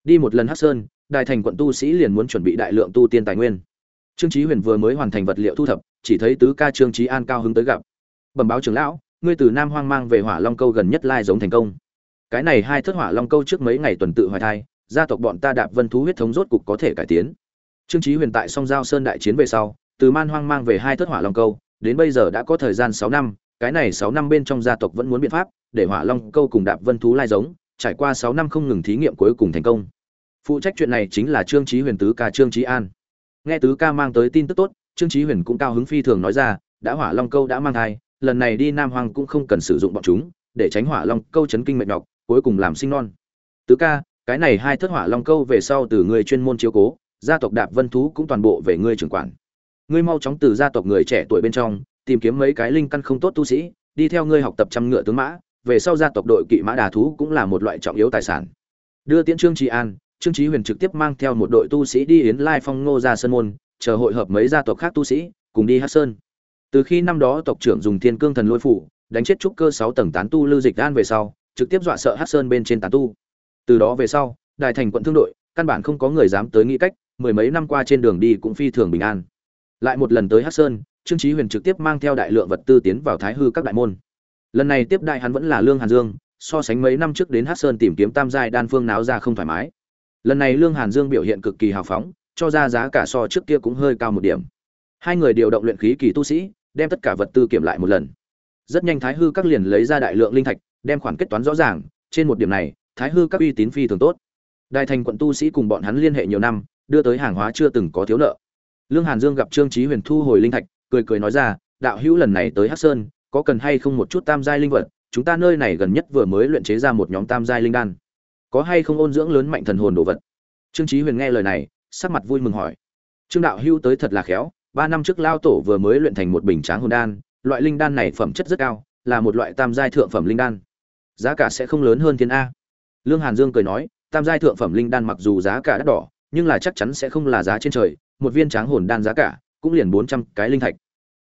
Đi một lần hắc sơn đại thành quận tu sĩ liền muốn chuẩn bị đại lượng tu tiên tài nguyên. Trương chí huyền vừa mới hoàn thành vật liệu thu thập, chỉ thấy tứ ca trương chí an cao hứng tới gặp. Bẩm báo trưởng lão, ngươi từ nam hoang mang về hỏa long câu gần nhất lai giống thành công. Cái này hai thất hỏa long câu trước mấy ngày tuần tự hoài thai, gia tộc bọn ta đạp vân thú huyết thống rốt cục có thể cải tiến. Trương chí huyền tại song giao sơn đại chiến về sau, từ man hoang mang về hai thất hỏa long câu đến bây giờ đã có thời gian sáu năm, cái này sáu năm bên trong gia tộc vẫn muốn biện pháp, để hỏa long câu cùng đạp vân thú lai giống, trải qua sáu năm không ngừng thí nghiệm cuối cùng thành công. Phụ trách chuyện này chính là trương chí huyền tứ ca trương chí an. Nghe tứ ca mang tới tin tức tốt, trương chí huyền cũng cao hứng phi thường nói ra, đã hỏa long câu đã mang thai, lần này đi nam hoàng cũng không cần sử dụng bọn chúng, để tránh hỏa long câu chấn kinh mệt nhọc, cuối cùng làm sinh non. Tứ ca, cái này hai thất hỏa long câu về sau từ người chuyên môn chiếu cố, gia tộc đạp vân thú cũng toàn bộ về ngươi trưởng quản ngươi mau chóng từ gia tộc người trẻ tuổi bên trong, tìm kiếm mấy cái linh căn không tốt tu sĩ, đi theo ngươi học tập trăm ngựa tướng mã, về sau gia tộc đội kỵ mã đà thú cũng là một loại trọng yếu tài sản. Đưa tiễn trương trí an, trương trí huyền trực tiếp mang theo một đội tu sĩ đi yến lai phong ngô ra sơn môn, chờ hội hợp mấy gia tộc khác tu sĩ, cùng đi hát sơn. Từ khi năm đó tộc trưởng dùng thiên cương thần lôi phủ, đánh chết trúc cơ sáu tầng tán tu lưu dịch an về sau, trực tiếp dọa sợ hát sơn bên trên tán tu. Từ đó về sau đại thành quận thương đội, căn bản không có người dám tới nghĩ cách, mười mấy năm qua trên đường đi cũng phi thường bình an lại một lần tới hát sơn, trương Chí huyền trực tiếp mang theo đại lượng vật tư tiến vào thái hư các đại môn. Lần này tiếp đại hắn vẫn là lương hàn dương, so sánh mấy năm trước đến hát sơn tìm kiếm tam giai đan phương náo ra không thoải mái. Lần này lương hàn dương biểu hiện cực kỳ hào phóng, cho ra giá cả so trước kia cũng hơi cao một điểm. Hai người điều động luyện khí kỳ tu sĩ, đem tất cả vật tư kiểm lại một lần. Rất nhanh thái hư các liền lấy ra đại lượng linh thạch, đem khoản kết toán rõ ràng, trên một điểm này, thái hư các uy tín phi thường tốt. Đại thành quận tu sĩ cùng bọn hắn liên hệ nhiều năm, đưa tới hàng hóa chưa từng có thiếu nợ lương hàn dương gặp trương Chí huyền thu hồi linh thạch, cười cười nói ra, đạo hữu lần này tới hắc sơn, có cần hay không một chút tam giai linh vật? Chúng ta nơi này gần nhất vừa mới luyện chế ra một nhóm tam giai linh đan. Có hay không ôn dưỡng lớn mạnh thần hồn đồ vật? Trương Chí huyền nghe lời này, sắc mặt vui mừng hỏi. Trương đạo hữu tới thật là khéo, ba năm trước lao tổ vừa mới luyện thành một bình tráng hồn đan, loại linh đan này phẩm chất rất cao, là một loại tam giai thượng phẩm linh đan. Giá cả sẽ không lớn hơn thiên a. Lương hàn dương cười nói, tam giai thượng phẩm linh đan mặc dù giá cả đắt đỏ, nhưng là chắc chắn sẽ không là giá trên trời một viên tráng hồn đan giá cả, cũng liền bốn trăm cái linh thạch.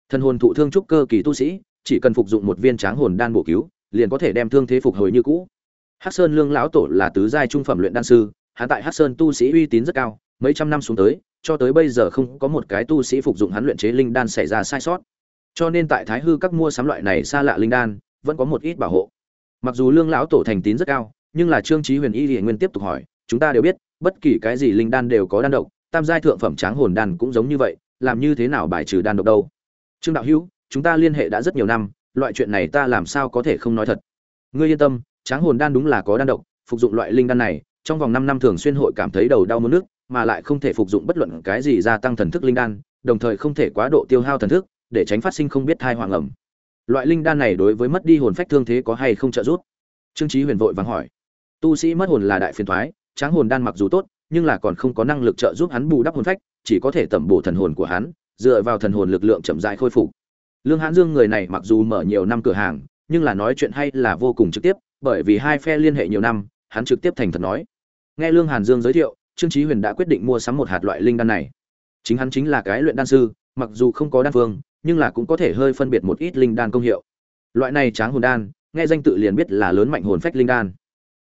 Thân hồn thụ thương trúc cơ kỳ tu sĩ, chỉ cần phục dụng một viên tráng hồn đan bổ cứu, liền có thể đem thương thế phục hồi như cũ. Hắc sơn lương lão tổ là tứ giai trung phẩm luyện đan sư, hắn tại hắc sơn tu sĩ uy tín rất cao, mấy trăm năm xuống tới, cho tới bây giờ không có một cái tu sĩ phục dụng hắn luyện chế linh đan xảy ra sai sót. Cho nên tại thái hư các mua sắm loại này xa lạ linh đan, vẫn có một ít bảo hộ. Mặc dù lương lão tổ thành tín rất cao, nhưng là trương trí huyền y liền nguyên tiếp tục hỏi, chúng ta đều biết, bất kỳ cái gì linh đan đều có đan độc tam giai thượng phẩm tráng hồn đan cũng giống như vậy làm như thế nào bài trừ đan độc đâu? Trương đạo hữu chúng ta liên hệ đã rất nhiều năm loại chuyện này ta làm sao có thể không nói thật? Ngươi yên tâm tráng hồn đan đúng là có đan độc phục dụng loại linh đan này trong vòng năm năm thường xuyên hội cảm thấy đầu đau muốn nước mà lại không thể phục dụng bất luận cái gì gia tăng thần thức linh đan đồng thời không thể quá độ tiêu hao thần thức để tránh phát sinh không biết thai hoàng ẩm. Loại linh đan này đối với mất đi hồn phách thương thế có hay không trợ giúp? Trương Chí huyền vội vàng hỏi. Tu sĩ mất hồn là đại phiền toái, tráng hồn đan mặc dù tốt nhưng là còn không có năng lực trợ giúp hắn bù đắp hồn phách, chỉ có thể tẩm bổ thần hồn của hắn, dựa vào thần hồn lực lượng chậm rãi khôi phục. Lương hãn dương người này mặc dù mở nhiều năm cửa hàng, nhưng là nói chuyện hay là vô cùng trực tiếp, bởi vì hai phe liên hệ nhiều năm, hắn trực tiếp thành thật nói. Nghe lương hàn dương giới thiệu, trương chí huyền đã quyết định mua sắm một hạt loại linh đan này. Chính hắn chính là cái luyện đan sư, mặc dù không có đan phương, nhưng là cũng có thể hơi phân biệt một ít linh đan công hiệu. Loại này tráng hồn đan, nghe danh tự liền biết là lớn mạnh hồn phách linh đan.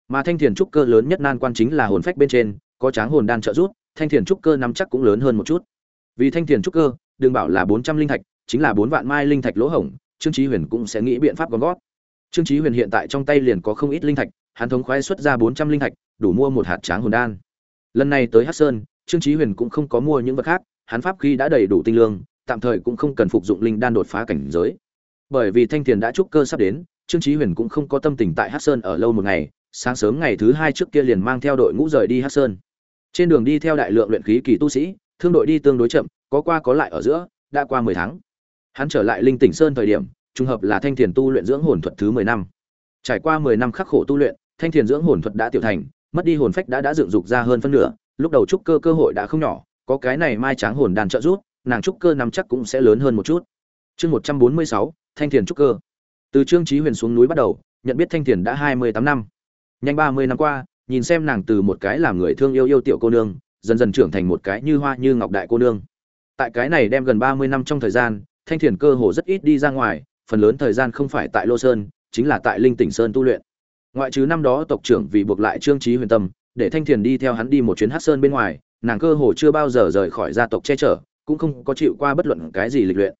Mà thanh thiền trúc cơ lớn nhất nan quan chính là hồn phách bên trên có tráng hồn đan trợ giúp, thanh thiền trúc cơ nắm chắc cũng lớn hơn một chút. Vì thanh thiền trúc cơ, đừng bảo là bốn trăm linh thạch, chính là bốn vạn mai linh thạch lỗ hổng, trương chí huyền cũng sẽ nghĩ biện pháp gom góp. trương chí huyền hiện tại trong tay liền có không ít linh thạch, hắn thống khoái xuất ra bốn trăm linh thạch, đủ mua một hạt tráng hồn đan. Lần này tới hắc sơn, trương chí huyền cũng không có mua những vật khác, hắn pháp khí đã đầy đủ tinh lương, tạm thời cũng không cần phục dụng linh đan đột phá cảnh giới. Bởi vì thanh thiền đã trúc cơ sắp đến, trương chí huyền cũng không có tâm tình tại hắc sơn ở lâu một ngày, sáng sớm ngày thứ hai trước kia liền mang theo đội ngũ rời đi hắc sơn trên đường đi theo đại lượng luyện khí kỳ tu sĩ, thương đội đi tương đối chậm, có qua có lại ở giữa, đã qua mười tháng. Hắn trở lại linh tỉnh sơn thời điểm, trùng hợp là thanh thiền tu luyện dưỡng hồn thuật thứ mười năm. Trải qua mười năm khắc khổ tu luyện, thanh thiền dưỡng hồn thuật đã tiểu thành, mất đi hồn phách đã đã dựng dục ra hơn phân nửa, lúc đầu trúc cơ cơ hội đã không nhỏ, có cái này mai tráng hồn đàn trợ giúp, nàng trúc cơ nắm chắc cũng sẽ lớn hơn một chút. Chương một trăm bốn mươi sáu, thanh thiền trúc cơ. Từ trương trí huyền xuống núi bắt đầu, nhận biết thanh thiền đã hai mươi tám năm. Nhanh ba mươi năm qua nhìn xem nàng từ một cái làm người thương yêu yêu tiểu cô nương, dần dần trưởng thành một cái như hoa như ngọc đại cô nương. Tại cái này đem gần ba mươi năm trong thời gian, thanh thiền cơ hồ rất ít đi ra ngoài, phần lớn thời gian không phải tại lô sơn, chính là tại linh tỉnh sơn tu luyện. Ngoại trừ năm đó tộc trưởng vì buộc lại trương trí huyền tâm, để thanh thiền đi theo hắn đi một chuyến hát sơn bên ngoài, nàng cơ hồ chưa bao giờ rời khỏi gia tộc che chở, cũng không có chịu qua bất luận cái gì lịch luyện.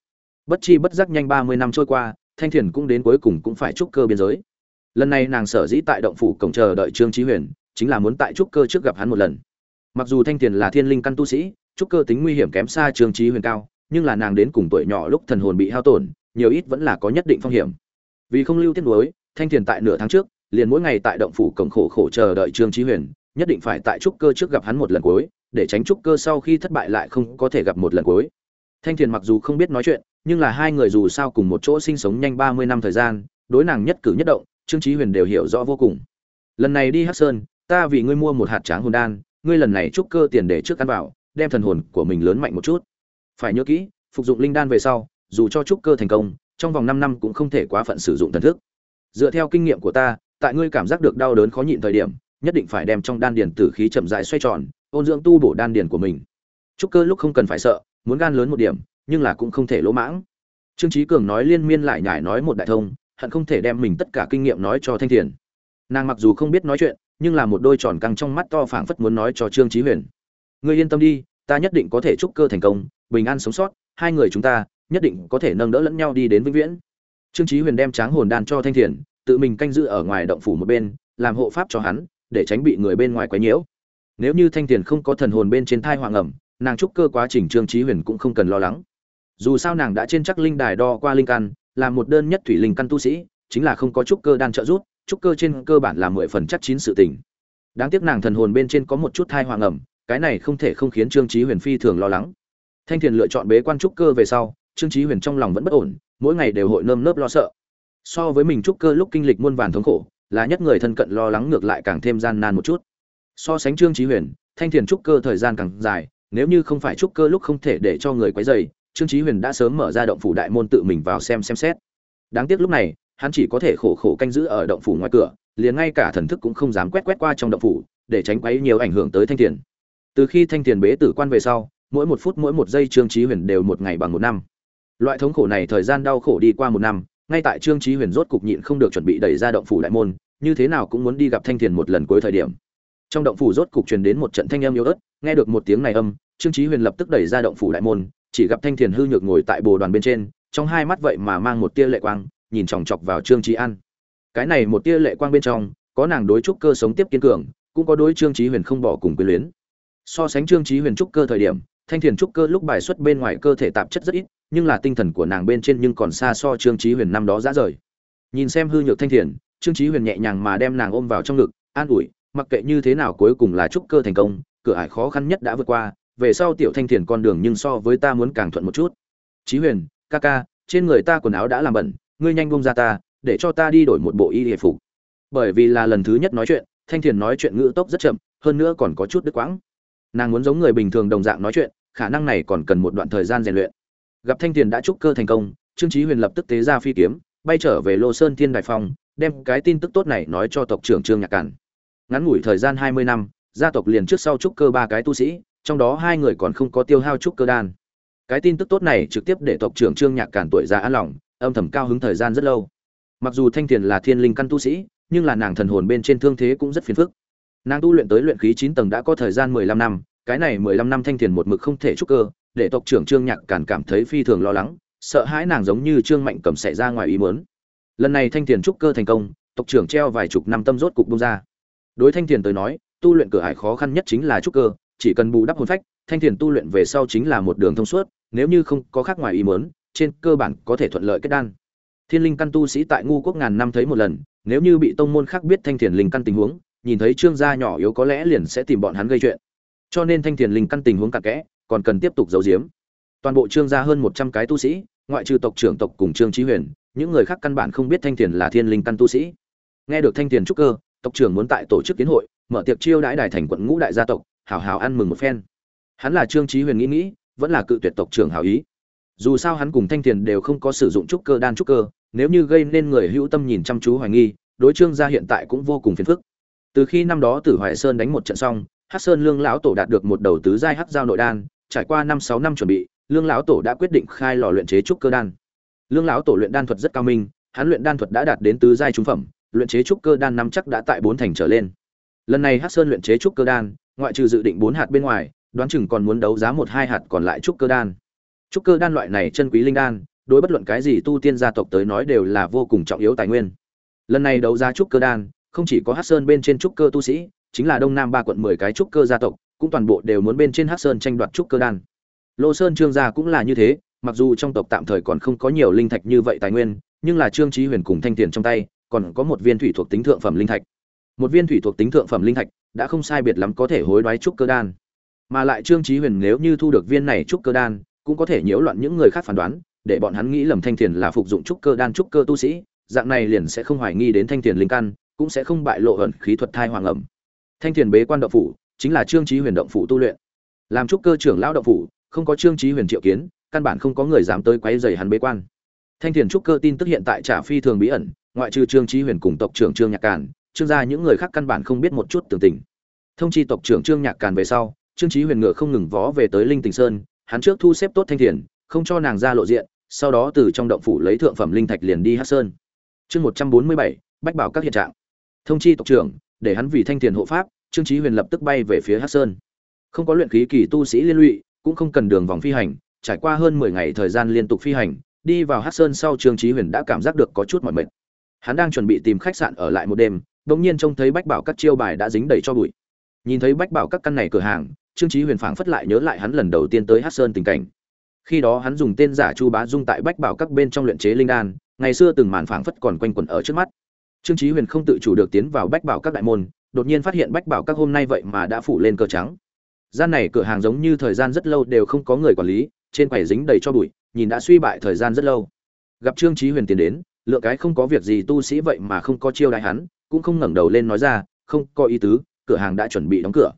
Bất chi bất giác nhanh ba mươi năm trôi qua, thanh thiền cũng đến cuối cùng cũng phải trúc cơ biên giới. Lần này nàng sở dĩ tại động phủ cổng chờ đợi trương trí huyền chính là muốn tại trúc cơ trước gặp hắn một lần. Mặc dù thanh tiền là thiên linh căn tu sĩ, trúc cơ tính nguy hiểm kém xa trương trí huyền cao, nhưng là nàng đến cùng tuổi nhỏ lúc thần hồn bị hao tổn, nhiều ít vẫn là có nhất định phong hiểm. Vì không lưu tiết đối thanh tiền tại nửa tháng trước, liền mỗi ngày tại động phủ cổng khổ khổ chờ đợi trương trí huyền, nhất định phải tại trúc cơ trước gặp hắn một lần cuối, để tránh trúc cơ sau khi thất bại lại không có thể gặp một lần cuối. Thanh thiền mặc dù không biết nói chuyện, nhưng là hai người dù sao cùng một chỗ sinh sống nhanh ba mươi năm thời gian, đối nàng nhất cử nhất động, trương trí huyền đều hiểu rõ vô cùng. Lần này đi hắc sơn ta vì ngươi mua một hạt tráng hồn đan, ngươi lần này trúc cơ tiền để trước ăn vào, đem thần hồn của mình lớn mạnh một chút. Phải nhớ kỹ, phục dụng linh đan về sau, dù cho trúc cơ thành công, trong vòng 5 năm cũng không thể quá phận sử dụng thần thức. Dựa theo kinh nghiệm của ta, tại ngươi cảm giác được đau đớn khó nhịn thời điểm, nhất định phải đem trong đan điền tử khí chậm rãi xoay tròn, ôn dưỡng tu bổ đan điền của mình. Trúc cơ lúc không cần phải sợ, muốn gan lớn một điểm, nhưng là cũng không thể lỗ mãng. Trương trí cường nói liên miên lại nhải nói một đại thông, hận không thể đem mình tất cả kinh nghiệm nói cho thanh thiền. Nàng mặc dù không biết nói chuyện nhưng là một đôi tròn căng trong mắt to phảng phất muốn nói cho trương chí huyền. Ngươi yên tâm đi, ta nhất định có thể chúc cơ thành công, bình an sống sót, hai người chúng ta nhất định có thể nâng đỡ lẫn nhau đi đến vĩnh viễn. Trương chí huyền đem tráng hồn đan cho thanh thiền, tự mình canh giữ ở ngoài động phủ một bên, làm hộ pháp cho hắn, để tránh bị người bên ngoài quấy nhiễu. Nếu như thanh thiền không có thần hồn bên trên thai hoàng ẩm, nàng trúc cơ quá trình trương chí huyền cũng không cần lo lắng. Dù sao nàng đã trên chắc linh đài đo qua linh căn, là một đơn nhất thủy linh căn tu sĩ, chính là không có trúc cơ đan trợ giúp trúc cơ trên cơ bản là mười phần chắc chín sự tình. Đáng tiếc nàng thần hồn bên trên có một chút thai hoàng ẩm, cái này không thể không khiến trương trí huyền phi thường lo lắng. Thanh thiền lựa chọn bế quan trúc cơ về sau, trương trí huyền trong lòng vẫn bất ổn, mỗi ngày đều hội nơm nớp lo sợ. So với mình trúc cơ lúc kinh lịch muôn vàn thống khổ, là nhất người thân cận lo lắng ngược lại càng thêm gian nan một chút. So sánh trương trí huyền, thanh thiền trúc cơ thời gian càng dài, nếu như không phải trúc cơ lúc không thể để cho người quấy dày trương trí huyền đã sớm mở ra động phủ đại môn tự mình vào xem xem xét. Đáng tiếc lúc này hắn chỉ có thể khổ khổ canh giữ ở động phủ ngoài cửa, liền ngay cả thần thức cũng không dám quét quét qua trong động phủ, để tránh quấy nhiều ảnh hưởng tới thanh Tiền. từ khi thanh Tiền bế tử quan về sau, mỗi một phút mỗi một giây trương trí huyền đều một ngày bằng một năm loại thống khổ này thời gian đau khổ đi qua một năm, ngay tại trương trí huyền rốt cục nhịn không được chuẩn bị đẩy ra động phủ đại môn, như thế nào cũng muốn đi gặp thanh thiền một lần cuối thời điểm trong động phủ rốt cục truyền đến một trận thanh âm yếu ớt, nghe được một tiếng này âm, trương trí huyền lập tức đẩy ra động phủ đại môn, chỉ gặp thanh thiền hư nhược ngồi tại bồ đoàn bên trên, trong hai mắt vậy mà mang một tia lệ quang nhìn chòng chọc vào trương trí an. Cái này một tia lệ quang bên trong, có nàng đối trúc cơ sống tiếp kiên cường, cũng có đối trương trí huyền không bỏ cùng quyền luyến. So sánh trương trí huyền trúc cơ thời điểm, thanh thiền trúc cơ lúc bài xuất bên ngoài cơ thể tạp chất rất ít, nhưng là tinh thần của nàng bên trên nhưng còn xa so trương trí huyền năm đó dã rời. Nhìn xem hư nhược thanh thiền, trương trí huyền nhẹ nhàng mà đem nàng ôm vào trong ngực, an ủi, mặc kệ như thế nào cuối cùng là trúc cơ thành công, cửa ải khó khăn nhất đã vượt qua, về sau tiểu thanh thiền con đường nhưng so với ta muốn càng thuận một chút. Trí huyền, ca ca, trên người ta quần áo đã làm bẩn ngươi nhanh bông ra ta, để cho ta đi đổi một bộ y hệ phục. Bởi vì là lần thứ nhất nói chuyện, thanh thiền nói chuyện ngữ tốc rất chậm, hơn nữa còn có chút đứt quãng. Nàng muốn giống người bình thường đồng dạng nói chuyện, khả năng này còn cần một đoạn thời gian rèn luyện. Gặp thanh thiền đã trúc cơ thành công, trương trí huyền lập tức tế ra phi kiếm, bay trở về lô sơn thiên đại phong, đem cái tin tức tốt này nói cho tộc trưởng trương nhạc cản ngắn ngủi thời gian hai mươi năm, gia tộc liền trước sau trúc cơ ba cái tu sĩ, trong đó hai người còn không có tiêu hao trúc cơ đan. Cái tin tức tốt này trực tiếp để tộc trưởng trương nhạc cản tuổi già an lòng âm thầm cao hứng thời gian rất lâu. Mặc dù thanh thiền là thiên linh căn tu sĩ, nhưng là nàng thần hồn bên trên thương thế cũng rất phiền phức. Nàng tu luyện tới luyện khí chín tầng đã có thời gian mười lăm năm, cái này mười lăm năm thanh thiền một mực không thể trúc cơ, để tộc trưởng trương nhạc càng cảm thấy phi thường lo lắng, sợ hãi nàng giống như trương mạnh cầm xảy ra ngoài ý muốn. Lần này thanh thiền trúc cơ thành công, tộc trưởng treo vài chục năm tâm rốt cục bung ra. Đối thanh thiền tới nói, tu luyện cửa hải khó khăn nhất chính là trúc cơ, chỉ cần bù đắp hồn phách, thanh thiền tu luyện về sau chính là một đường thông suốt, nếu như không có khác ngoài ý muốn trên cơ bản có thể thuận lợi kết đan. Thiên linh căn tu sĩ tại ngu quốc ngàn năm thấy một lần, nếu như bị tông môn khác biết thanh thiền linh căn tình huống, nhìn thấy trương gia nhỏ yếu có lẽ liền sẽ tìm bọn hắn gây chuyện. Cho nên thanh thiền linh căn tình huống cặn kẽ, còn cần tiếp tục giấu giếm. Toàn bộ trương gia hơn một trăm cái tu sĩ, ngoại trừ tộc trưởng tộc cùng trương chí huyền, những người khác căn bản không biết thanh thiền là thiên linh căn tu sĩ. Nghe được thanh thiền trúc cơ, tộc trưởng muốn tại tổ chức kiến hội, mở tiệc chiêu đãi đại thành quận ngũ đại gia tộc hào hào ăn mừng một phen. Hắn là trương chí huyền nghĩ nghĩ, vẫn là cự tuyệt tộc trưởng hảo ý dù sao hắn cùng thanh thiền đều không có sử dụng trúc cơ, đan trúc cơ, nếu như gây nên người hữu tâm nhìn chăm chú hoài nghi, đối trương gia hiện tại cũng vô cùng phiền phức. Từ khi năm đó tử hoài sơn đánh một trận xong hát sơn lương lão tổ đạt được một đầu tứ giai hát giao nội đan, trải qua năm sáu năm chuẩn bị, lương lão tổ đã quyết định khai lò luyện chế trúc cơ đan. Lương lão tổ luyện đan thuật rất cao minh, hắn luyện đan thuật đã đạt đến tứ giai trung phẩm, luyện chế trúc cơ đan năm chắc đã tại bốn thành trở lên. Lần này hát sơn luyện chế trúc cơ đan, ngoại trừ dự định bốn hạt bên ngoài, đoán chừng còn muốn đấu giá một hai hạt còn lại trúc cơ đan trúc cơ đan loại này chân quý linh đan, đối bất luận cái gì tu tiên gia tộc tới nói đều là vô cùng trọng yếu tài nguyên. Lần này đấu giá trúc cơ đan, không chỉ có hát sơn bên trên trúc cơ tu sĩ, chính là đông nam ba quận mười cái trúc cơ gia tộc, cũng toàn bộ đều muốn bên trên hát sơn tranh đoạt trúc cơ đan. Lô sơn trương gia cũng là như thế, mặc dù trong tộc tạm thời còn không có nhiều linh thạch như vậy tài nguyên, nhưng là trương trí huyền cùng thanh tiền trong tay, còn có một viên thủy thuộc tính thượng phẩm linh thạch. Một viên thủy thuộc tính thượng phẩm linh thạch, đã không sai biệt lắm có thể hối đoái trúc cơ đan. Mà lại trương trí huyền nếu như thu được viên này trúc cơ đan cũng có thể nhiễu loạn những người khác phán đoán, để bọn hắn nghĩ lầm thanh thiền là phục dụng trúc cơ đan trúc cơ tu sĩ, dạng này liền sẽ không hoài nghi đến thanh thiền linh căn, cũng sẽ không bại lộ ẩn khí thuật thai hoàng ẩm. Thanh thiền bế quan động phủ, chính là trương trí huyền động phủ tu luyện. Làm trúc cơ trưởng lão động phủ, không có trương trí huyền triệu kiến, căn bản không có người dám tới quấy rầy hắn bế quan. Thanh thiền trúc cơ tin tức hiện tại trả phi thường bí ẩn, ngoại trừ trương trí huyền cùng tộc trưởng trương nhạc càn, trương gia những người khác căn bản không biết một chút tường tình. Thông chi tộc trưởng trương nhạc càn về sau, trương trí huyền ngựa không ngừng vó về tới linh tình sơn hắn trước thu xếp tốt thanh thiền, không cho nàng ra lộ diện, sau đó từ trong động phủ lấy thượng phẩm linh thạch liền đi hát sơn. Chương một trăm bốn mươi bảy, bách bảo các hiện trạng. Thông chi tộc trưởng, để hắn vì thanh thiền hộ pháp, trương trí huyền lập tức bay về phía hát sơn. Không có luyện khí kỳ tu sĩ liên lụy, cũng không cần đường vòng phi hành, trải qua hơn mười ngày thời gian liên tục phi hành, đi vào hát sơn sau trương trí huyền đã cảm giác được có chút mỏi mệt. Hắn đang chuẩn bị tìm khách sạn ở lại một đêm đ ỗ n g nhiên trông thấy bách bảo các chiêu bài đã dính đầy cho bụi. Nhìn thấy bách bảo các căn này cửa hàng trương Chí huyền phảng phất lại nhớ lại hắn lần đầu tiên tới hát sơn tình cảnh. Khi đó hắn dùng tên giả chu bá dung tại bách bảo các bên trong luyện chế linh đan, ngày xưa từng màn phảng phất còn quanh quẩn ở trước mắt. Trương Chí huyền không tự chủ được tiến vào bách bảo các đại môn, đột nhiên phát hiện bách bảo các hôm nay vậy mà đã phủ lên cờ trắng. Gian này cửa hàng giống như thời gian rất lâu đều không có người quản lý, trên quầy dính đầy cho bụi, nhìn đã suy bại thời gian rất lâu. Gặp trương Chí huyền tiến đến, lựa cái không có việc gì tu sĩ vậy mà không có chiêu đại hắn, cũng không ngẩng đầu lên nói ra, không có ý tứ, cửa hàng đã chuẩn bị đóng cửa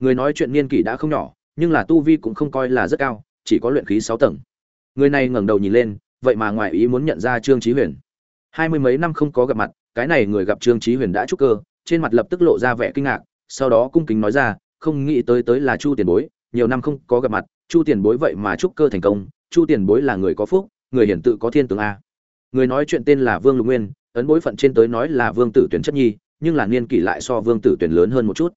người nói chuyện niên kỷ đã không nhỏ, nhưng là tu vi cũng không coi là rất cao, chỉ có luyện khí sáu tầng. Người này ngẩng đầu nhìn lên, vậy mà ngoài ý muốn nhận ra trương trí huyền. Hai mươi mấy năm không có gặp mặt, cái này người gặp trương trí huyền đã trúc cơ, trên mặt lập tức lộ ra vẻ kinh ngạc, sau đó cung kính nói ra, không nghĩ tới tới là chu tiền bối, nhiều năm không có gặp mặt, chu tiền bối vậy mà trúc cơ thành công, chu tiền bối là người có phúc, người hiển tự có thiên tướng a. Người nói chuyện tên là vương lục nguyên, ấn bối phận trên tới nói là vương tử tuyển chất nhi, nhưng là niên kỷ lại so vương tử tuyển lớn hơn một chút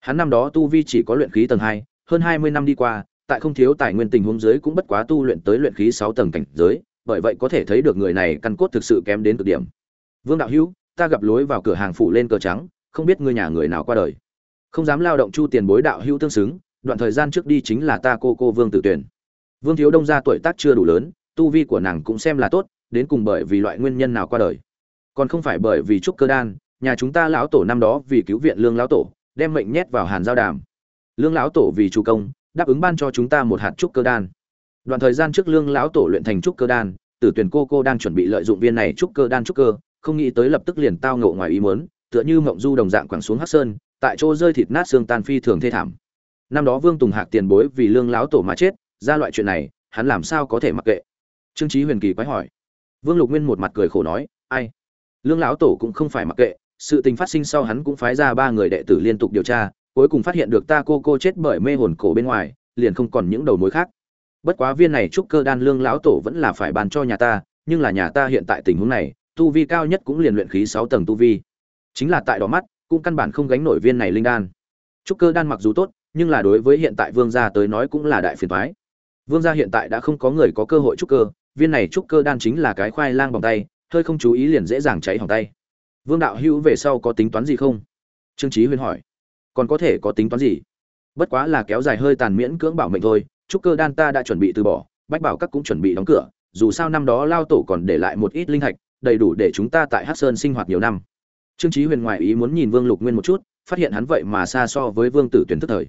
hắn năm đó tu vi chỉ có luyện khí tầng hai, hơn hai mươi năm đi qua, tại không thiếu tài nguyên tình huống dưới cũng bất quá tu luyện tới luyện khí sáu tầng cảnh giới, bởi vậy có thể thấy được người này căn cốt thực sự kém đến cực điểm. Vương đạo hữu, ta gặp lối vào cửa hàng phụ lên cờ trắng, không biết ngươi nhà người nào qua đời. Không dám lao động chu tiền bối đạo hữu tương xứng, đoạn thời gian trước đi chính là ta cô cô vương tử tuyển. Vương thiếu đông gia tuổi tác chưa đủ lớn, tu vi của nàng cũng xem là tốt, đến cùng bởi vì loại nguyên nhân nào qua đời. Còn không phải bởi vì trúc cơ đan, nhà chúng ta lão tổ năm đó vì cứu viện lương lão tổ đem mệnh nhét vào hàn giao đàm. Lương lão tổ vì chủ công, đáp ứng ban cho chúng ta một hạt trúc cơ đan. Đoạn thời gian trước lương lão tổ luyện thành trúc cơ đan, tử tuyển cô cô đang chuẩn bị lợi dụng viên này trúc cơ đan trúc cơ, không nghĩ tới lập tức liền tao ngộ ngoài ý muốn, tựa như mộng du đồng dạng quẳng xuống hắc sơn, tại chỗ rơi thịt nát xương tan phi thường thê thảm. Năm đó vương tùng hạc tiền bối vì lương lão tổ mà chết, ra loại chuyện này, hắn làm sao có thể mặc kệ? Trương trí huyền kỳ quái hỏi. Vương lục nguyên một mặt cười khổ nói, ai? Lương lão tổ cũng không phải mặc kệ sự tình phát sinh sau hắn cũng phái ra ba người đệ tử liên tục điều tra, cuối cùng phát hiện được ta cô cô chết bởi mê hồn cổ bên ngoài, liền không còn những đầu mối khác. Bất quá viên này trúc cơ đan lương lão tổ vẫn là phải bàn cho nhà ta, nhưng là nhà ta hiện tại tình huống này, tu vi cao nhất cũng liền luyện khí sáu tầng tu vi. Chính là tại đó mắt, cũng căn bản không gánh nổi viên này linh đan. Trúc cơ đan mặc dù tốt, nhưng là đối với hiện tại vương gia tới nói cũng là đại phiền thoái vương gia hiện tại đã không có người có cơ hội trúc cơ, viên này trúc cơ đan chính là cái khoai lang bằng tay, hơi không chú ý liền dễ dàng cháy hỏng tay vương đạo hữu về sau có tính toán gì không? Trương trí huyên hỏi. Còn có thể có tính toán gì? Bất quá là kéo dài hơi tàn miễn cưỡng bảo mệnh thôi. Trúc cơ đan ta đã chuẩn bị từ bỏ, bách bảo các cũng chuẩn bị đóng cửa. Dù sao năm đó lao tổ còn để lại một ít linh thạch đầy đủ để chúng ta tại hát sơn sinh hoạt nhiều năm. Trương trí huyền ngoại ý muốn nhìn vương lục nguyên một chút, phát hiện hắn vậy mà xa so với vương tử tuyển tức thời.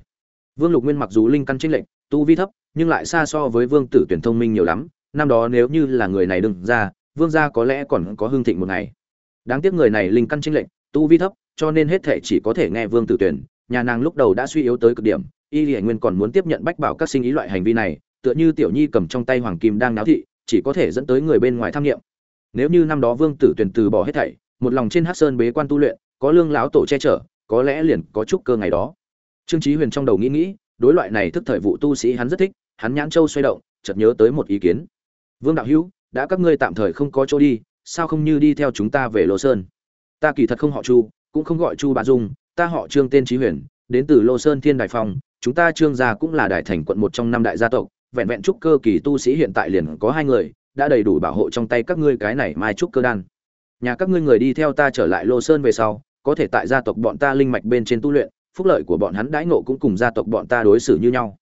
Vương lục nguyên mặc dù linh căn trinh lệnh tu vi thấp, nhưng lại xa so với vương tử tuyển thông minh nhiều lắm. Năm đó nếu như là người này đừng ra, vương gia có lẽ còn có hưng thịnh một ngày đáng tiếc người này linh căn chính lệnh tu vi thấp, cho nên hết thể chỉ có thể nghe vương tử tuyển. Nhà nàng lúc đầu đã suy yếu tới cực điểm, y hải nguyên còn muốn tiếp nhận bách bảo các sinh ý loại hành vi này, tựa như tiểu nhi cầm trong tay hoàng kim đang náo thị, chỉ có thể dẫn tới người bên ngoài tham nghiệm. Nếu như năm đó vương tử tuyển từ bỏ hết thảy, một lòng trên hát sơn bế quan tu luyện, có lương láo tổ che chở, có lẽ liền có chút cơ ngày đó. Trương trí huyền trong đầu nghĩ nghĩ, đối loại này thức thời vụ tu sĩ hắn rất thích, hắn nhãn châu xoay động, chợt nhớ tới một ý kiến. Vương đạo hữu, đã các ngươi tạm thời không có chỗ đi sao không như đi theo chúng ta về lô sơn? Ta kỳ thật không họ chu, cũng không gọi chu bà dung, ta họ trương tên trí huyền, đến từ lô sơn thiên đại phong, chúng ta trương gia cũng là đại thành quận một trong năm đại gia tộc, vẹn vẹn trúc cơ kỳ tu sĩ hiện tại liền có hai người, đã đầy đủ bảo hộ trong tay các ngươi cái này mai trúc cơ đan. Nhà các ngươi người đi theo ta trở lại lô sơn về sau, có thể tại gia tộc bọn ta linh mạch bên trên tu luyện, phúc lợi của bọn hắn đãi ngộ cũng cùng gia tộc bọn ta đối xử như nhau.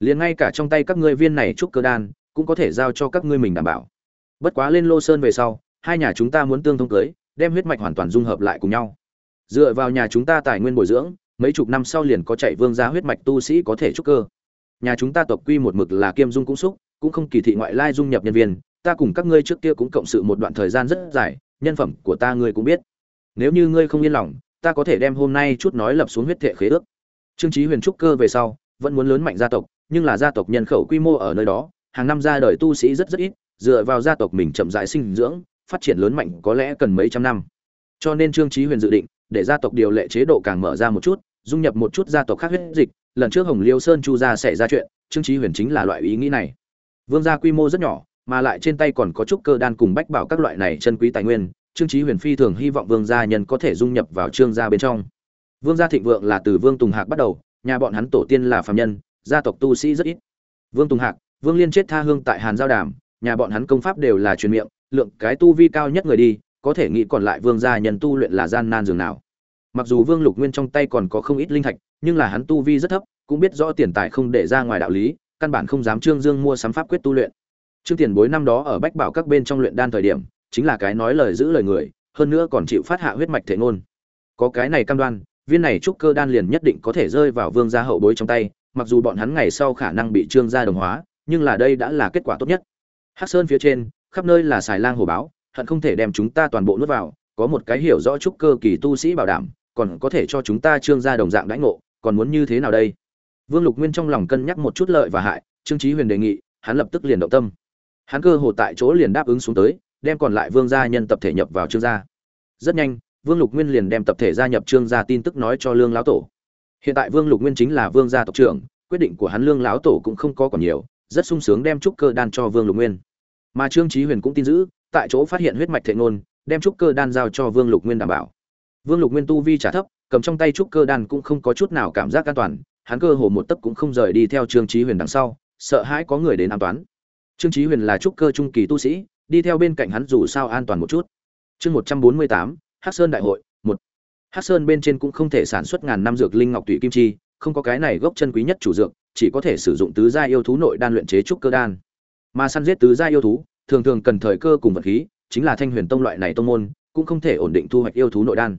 Liền ngay cả trong tay các ngươi viên này trúc cơ đan, cũng có thể giao cho các ngươi mình đảm bảo. Bất quá lên lô sơn về sau hai nhà chúng ta muốn tương thông cưới, đem huyết mạch hoàn toàn dung hợp lại cùng nhau. Dựa vào nhà chúng ta tài nguyên bồi dưỡng, mấy chục năm sau liền có chạy vương gia huyết mạch tu sĩ có thể trúc cơ. Nhà chúng ta tộc quy một mực là kiêm dung cũng xúc, cũng không kỳ thị ngoại lai dung nhập nhân viên, ta cùng các ngươi trước kia cũng cộng sự một đoạn thời gian rất dài, nhân phẩm của ta ngươi cũng biết. Nếu như ngươi không yên lòng, ta có thể đem hôm nay chút nói lập xuống huyết thể khế ước. Trương chí huyền trúc cơ về sau, vẫn muốn lớn mạnh gia tộc, nhưng là gia tộc nhân khẩu quy mô ở nơi đó, hàng năm ra đời tu sĩ rất rất ít, dựa vào gia tộc mình chậm rãi sinh dưỡng phát triển lớn mạnh có lẽ cần mấy trăm năm. Cho nên trương chí huyền dự định, để gia tộc điều lệ chế độ càng mở ra một chút, dung nhập một chút gia tộc khác huyết dịch. Lần trước hồng liêu sơn chu gia xảy ra chuyện, trương chí huyền chính là loại ý nghĩ này. Vương gia quy mô rất nhỏ, mà lại trên tay còn có chút cơ đan cùng bách bảo các loại này chân quý tài nguyên. Trương chí huyền phi thường hy vọng vương gia nhân có thể dung nhập vào trương gia bên trong. Vương gia thịnh vượng là từ vương tùng hạc bắt đầu, nhà bọn hắn tổ tiên là phàm nhân, gia tộc tu sĩ rất ít. Vương tùng hạc, vương liên chết tha hương tại hàn giao đàm, nhà bọn hắn công pháp đều là truyền miệng lượng cái tu vi cao nhất người đi, có thể nghĩ còn lại vương gia nhân tu luyện là gian nan dường nào. Mặc dù vương lục nguyên trong tay còn có không ít linh thạch, nhưng là hắn tu vi rất thấp, cũng biết rõ tiền tài không để ra ngoài đạo lý, căn bản không dám trương dương mua sắm pháp quyết tu luyện. Trương tiền bối năm đó ở bách bảo các bên trong luyện đan thời điểm, chính là cái nói lời giữ lời người, hơn nữa còn chịu phát hạ huyết mạch thể ngôn. Có cái này cam đoan, viên này trúc cơ đan liền nhất định có thể rơi vào vương gia hậu bối trong tay, mặc dù bọn hắn ngày sau khả năng bị trương gia đồng hóa, nhưng là đây đã là kết quả tốt nhất. Hắc sơn phía trên khắp nơi là xài lang hồ báo, hận không thể đem chúng ta toàn bộ nuốt vào, có một cái hiểu rõ trúc cơ kỳ tu sĩ bảo đảm, còn có thể cho chúng ta trương gia đồng dạng đãi ngộ, còn muốn như thế nào đây? Vương lục nguyên trong lòng cân nhắc một chút lợi và hại, trương chí huyền đề nghị, hắn lập tức liền động tâm. Hắn cơ hồ tại chỗ liền đáp ứng xuống tới, đem còn lại vương gia nhân tập thể nhập vào trương gia. Rất nhanh, vương lục nguyên liền đem tập thể gia nhập trương gia tin tức nói cho lương lão tổ. Hiện tại vương lục nguyên chính là vương gia tộc trưởng, quyết định của hắn lương lão tổ cũng không có còn nhiều, rất sung sướng đem trúc cơ đan cho vương lục nguyên mà trương chí huyền cũng tin giữ, tại chỗ phát hiện huyết mạch thể ngôn, đem trúc cơ đan giao cho vương lục nguyên đảm bảo. Vương lục nguyên tu vi trả thấp, cầm trong tay trúc cơ đan cũng không có chút nào cảm giác an toàn, hắn cơ hồ một tấc cũng không rời đi theo trương chí huyền đằng sau, sợ hãi có người đến an toán. Trương chí huyền là trúc cơ trung kỳ tu sĩ, đi theo bên cạnh hắn dù sao an toàn một chút. Chương một trăm bốn mươi tám, hắc sơn đại hội, một. Hắc sơn bên trên cũng không thể sản xuất ngàn năm dược linh ngọc tụy kim chi, không có cái này gốc chân quý nhất chủ dược, chỉ có thể sử dụng tứ gia yêu thú nội đan luyện chế trúc cơ đan mà săn giết tứ gia yêu thú, thường thường cần thời cơ cùng vật khí, chính là thanh huyền tông loại này tông môn, cũng không thể ổn định thu hoạch yêu thú nội đan.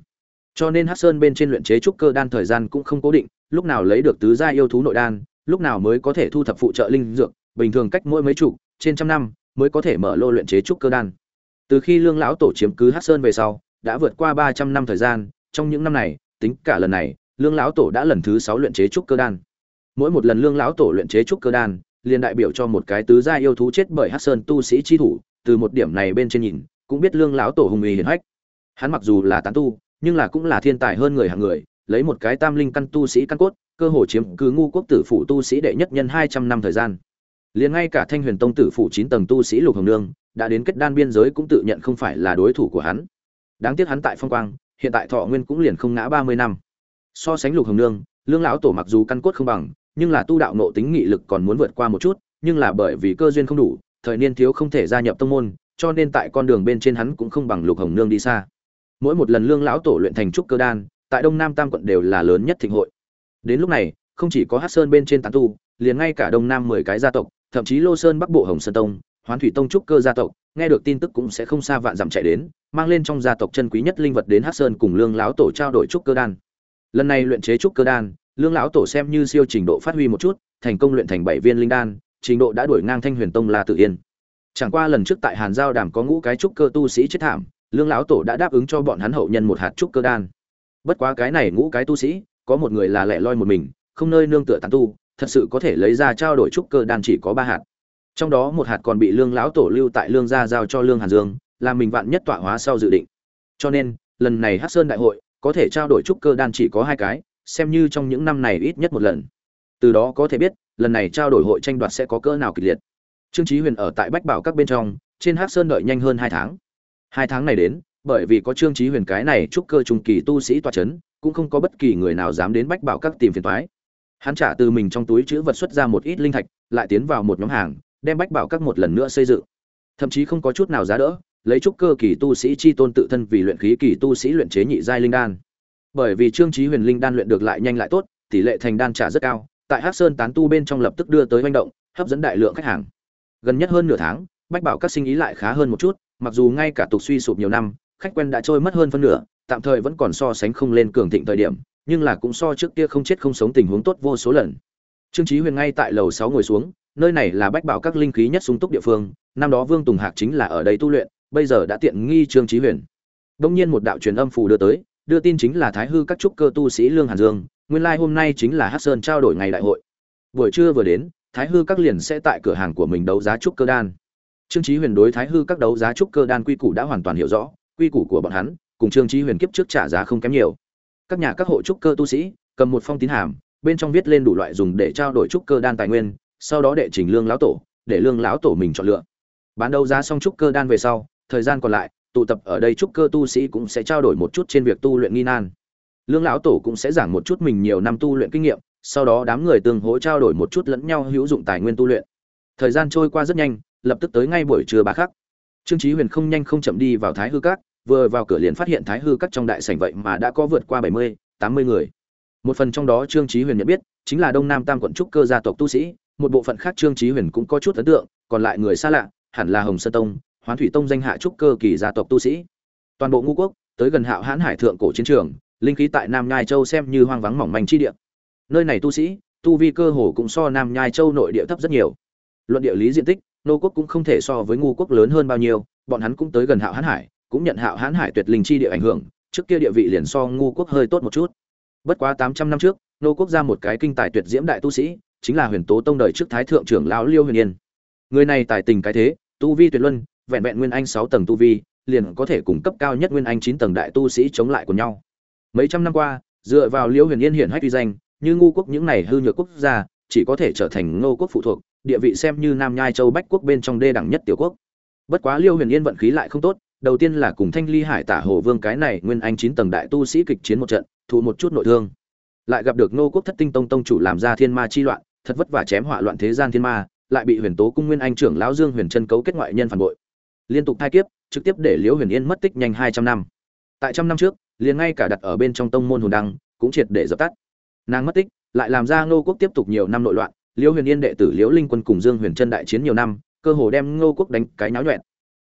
Cho nên hắc sơn bên trên luyện chế trúc cơ đan thời gian cũng không cố định, lúc nào lấy được tứ gia yêu thú nội đan, lúc nào mới có thể thu thập phụ trợ linh dược, bình thường cách mỗi mấy chục, trên trăm năm mới có thể mở lô luyện chế trúc cơ đan. Từ khi lương lão tổ chiếm cứ hắc sơn về sau, đã vượt qua ba trăm năm thời gian, trong những năm này, tính cả lần này, lương lão tổ đã lần thứ sáu luyện chế trúc cơ đan. Mỗi một lần lương lão tổ luyện chế trúc cơ đan liền đại biểu cho một cái tứ gia yêu thú chết bởi hắc sơn tu sĩ chi thủ, từ một điểm này bên trên nhìn, cũng biết lương lão tổ hùng uy hiển hách. Hắn mặc dù là tán tu, nhưng là cũng là thiên tài hơn người hạng người, lấy một cái tam linh căn tu sĩ căn cốt, cơ hồ chiếm cứ ngu quốc tử phủ tu sĩ đệ nhất nhân hai trăm năm thời gian. Liền ngay cả thanh huyền tông tử phủ chín tầng tu sĩ lục hồng nương, đã đến kết đan biên giới cũng tự nhận không phải là đối thủ của hắn. Đáng tiếc hắn tại phong quang, hiện tại thọ nguyên cũng liền không ngã ba mươi năm. So sánh lục hồng nương, lương lão tổ mặc dù căn cốt không bằng nhưng là tu đạo nộ tính nghị lực còn muốn vượt qua một chút, nhưng là bởi vì cơ duyên không đủ, thời niên thiếu không thể gia nhập tông môn, cho nên tại con đường bên trên hắn cũng không bằng lục hồng nương đi xa. Mỗi một lần lương lão tổ luyện thành trúc cơ đan, tại đông nam tam quận đều là lớn nhất thịnh hội. Đến lúc này, không chỉ có hát sơn bên trên tán tu, liền ngay cả đông nam mười cái gia tộc, thậm chí lô sơn bắc bộ hồng sơn tông, hoán thủy tông trúc cơ gia tộc, nghe được tin tức cũng sẽ không xa vạn dặm chạy đến, mang lên trong gia tộc chân quý nhất linh vật đến hát sơn cùng lương lão tổ trao đổi trúc cơ đan. Lần này luyện chế trúc cơ đan lương lão tổ xem như siêu trình độ phát huy một chút, thành công luyện thành bảy viên linh đan, trình độ đã đuổi ngang thanh huyền tông la tự yên. Chẳng qua lần trước tại hàn giao đàm có ngũ cái trúc cơ tu sĩ chết thảm, lương lão tổ đã đáp ứng cho bọn hắn hậu nhân một hạt trúc cơ đan. Bất quá cái này ngũ cái tu sĩ, có một người là lẻ loi một mình, không nơi nương tựa tán tu, thật sự có thể lấy ra trao đổi trúc cơ đan chỉ có ba hạt. Trong đó một hạt còn bị lương lão tổ lưu tại lương gia giao cho lương hàn dương, làm mình vạn nhất tọa hóa sau dự định. Cho nên, lần này hát sơn đại hội, có thể trao đổi trúc cơ đan chỉ có hai cái xem như trong những năm này ít nhất một lần. Từ đó có thể biết, lần này trao đổi hội tranh đoạt sẽ có cỡ nào kịch liệt. Trương chí huyền ở tại bách bảo các bên trong, trên hắc sơn đợi nhanh hơn hai tháng. Hai tháng này đến, bởi vì có trương chí huyền cái này trúc cơ trung kỳ tu sĩ toa chấn, cũng không có bất kỳ người nào dám đến bách bảo các tìm phiền toái. Hắn trả từ mình trong túi chữ vật xuất ra một ít linh thạch, lại tiến vào một nhóm hàng, đem bách bảo các một lần nữa xây dựng. Thậm chí không có chút nào giá đỡ, lấy trúc cơ kỳ tu sĩ chi tôn tự thân vì luyện khí kỳ tu sĩ luyện chế nhị giai linh đan bởi vì trương chí huyền linh đan luyện được lại nhanh lại tốt, tỷ lệ thành đan trả rất cao, tại hắc sơn tán tu bên trong lập tức đưa tới manh động, hấp dẫn đại lượng khách hàng. Gần nhất hơn nửa tháng, bách bảo các sinh ý lại khá hơn một chút, mặc dù ngay cả tục suy sụp nhiều năm, khách quen đã trôi mất hơn phân nửa, tạm thời vẫn còn so sánh không lên cường thịnh thời điểm, nhưng là cũng so trước kia không chết không sống tình huống tốt vô số lần. Trương chí huyền ngay tại lầu sáu ngồi xuống, nơi này là bách bảo các linh khí nhất sung túc địa phương, năm đó vương tùng hạc chính là ở đây tu luyện, bây giờ đã tiện nghi trương chí huyền. Đông nhiên một đạo truyền âm phù đưa tới đưa tin chính là thái hư các trúc cơ tu sĩ lương hàn dương, nguyên lai hôm nay chính là hát sơn trao đổi ngày đại hội. Buổi trưa vừa đến, thái hư các liền sẽ tại cửa hàng của mình đấu giá trúc cơ đan. Trương trí huyền đối thái hư các đấu giá trúc cơ đan quy củ đã hoàn toàn hiểu rõ, quy củ của bọn hắn cùng trương trí huyền kiếp trước trả giá không kém nhiều. Các nhà các hộ trúc cơ tu sĩ cầm một phong tín hàm, bên trong viết lên đủ loại dùng để trao đổi trúc cơ đan tài nguyên, sau đó đệ trình lương lão tổ, để lương lão tổ mình chọn lựa. Bán đấu giá xong trúc cơ đan về sau, thời gian còn lại tụ tập ở đây trúc cơ tu sĩ cũng sẽ trao đổi một chút trên việc tu luyện nghi nan. Lương lão tổ cũng sẽ giảng một chút mình nhiều năm tu luyện kinh nghiệm sau đó đám người tương hỗ trao đổi một chút lẫn nhau hữu dụng tài nguyên tu luyện. Thời gian trôi qua rất nhanh lập tức tới ngay buổi trưa ba khắc. Trương chí huyền không nhanh không chậm đi vào thái hư các vừa vào cửa liền phát hiện thái hư các trong đại sảnh vậy mà đã có vượt qua bảy mươi, tám mươi người. Một phần trong đó trương chí huyền nhận biết chính là đông nam tam quận trúc cơ gia tộc tu sĩ một bộ phận khác trương chí huyền cũng có chút ấn tượng còn lại người xa lạ hẳn là hồng sơn tông hoán thủy tông danh hạ trúc cơ kỳ gia tộc tu sĩ. Toàn bộ ngũ quốc, tới gần hạo hãn hải thượng cổ chiến trường, linh khí tại nam nhai châu xem như hoang vắng mỏng manh chi địa. Nơi này tu sĩ, tu vi cơ hồ cũng so nam nhai châu nội địa thấp rất nhiều. Luận địa lý diện tích, nô quốc cũng không thể so với ngu quốc lớn hơn bao nhiêu, bọn hắn cũng tới gần hạo hãn hải, cũng nhận hạo hãn hải tuyệt linh chi địa ảnh hưởng, trước kia địa vị liền so ngu quốc hơi tốt một chút. Bất quá tám trăm năm trước, nô quốc ra một cái kinh tài tuyệt diễm đại tu sĩ, chính là huyền tố tông đời trước thái thượng trưởng lão liêu huyền yên. Người này tài tình cái thế, tu vi tuyệt luân vẹn vẹn nguyên anh sáu tầng tu vi, liền có thể cung cấp cao nhất nguyên anh chín tầng đại tu sĩ chống lại của nhau. Mấy trăm năm qua, dựa vào liêu huyền yên hiển hách uy danh, như ngu quốc những này hư nhược quốc gia, chỉ có thể trở thành ngô quốc phụ thuộc, địa vị xem như nam nhai châu bách quốc bên trong đê đẳng nhất tiểu quốc. Bất quá liêu huyền yên vận khí lại không tốt, đầu tiên là cùng thanh ly hải tả hồ vương cái này nguyên anh chín tầng đại tu sĩ kịch chiến một trận, thụ một chút nội thương. Lại gặp được ngô quốc thất tinh tông tông chủ làm ra thiên ma chi loạn, thật vất vả chém họa loạn thế gian thiên ma, lại bị huyền tố cung nguyên anh trưởng lão dương huyền chân cấu kết ngoại nhân phản bội liên tục thai kiếp, trực tiếp để liễu huyền yên mất tích nhanh hai trăm năm. Tại trăm năm trước, liền ngay cả đặt ở bên trong tông môn hồn đăng, cũng triệt để dập tắt. Nàng mất tích, lại làm ra ngô quốc tiếp tục nhiều năm nội loạn, liễu huyền yên đệ tử liễu linh quân cùng dương huyền Trân đại chiến nhiều năm, cơ hồ đem ngô quốc đánh cái náo nhuẹn.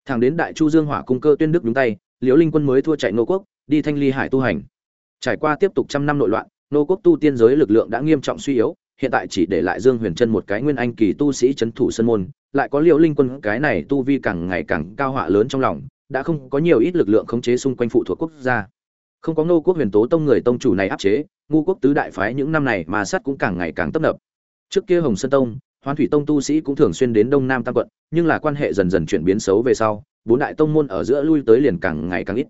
Thẳng đến đại chu dương hỏa cung cơ tuyên đức đúng tay, liễu linh quân mới thua chạy ngô quốc, đi thanh ly hải tu hành. Trải qua tiếp tục trăm năm nội loạn, ngô quốc tu tiên giới lực lượng đã nghiêm trọng suy yếu, hiện tại chỉ để lại dương huyền Trân một cái nguyên anh kỳ tu sĩ c thủ sân môn lại có liễu linh quân, cái này tu vi càng ngày càng cao họa lớn trong lòng, đã không có nhiều ít lực lượng khống chế xung quanh phụ thuộc quốc gia. Không có ngô quốc huyền tố tông người tông chủ này áp chế, ngô quốc tứ đại phái những năm này mà sát cũng càng ngày càng tấp nập. Trước kia hồng sơn tông, hoán thủy tông tu sĩ cũng thường xuyên đến đông nam tam quận, nhưng là quan hệ dần dần chuyển biến xấu về sau, bốn đại tông môn ở giữa lui tới liền càng ngày càng ít.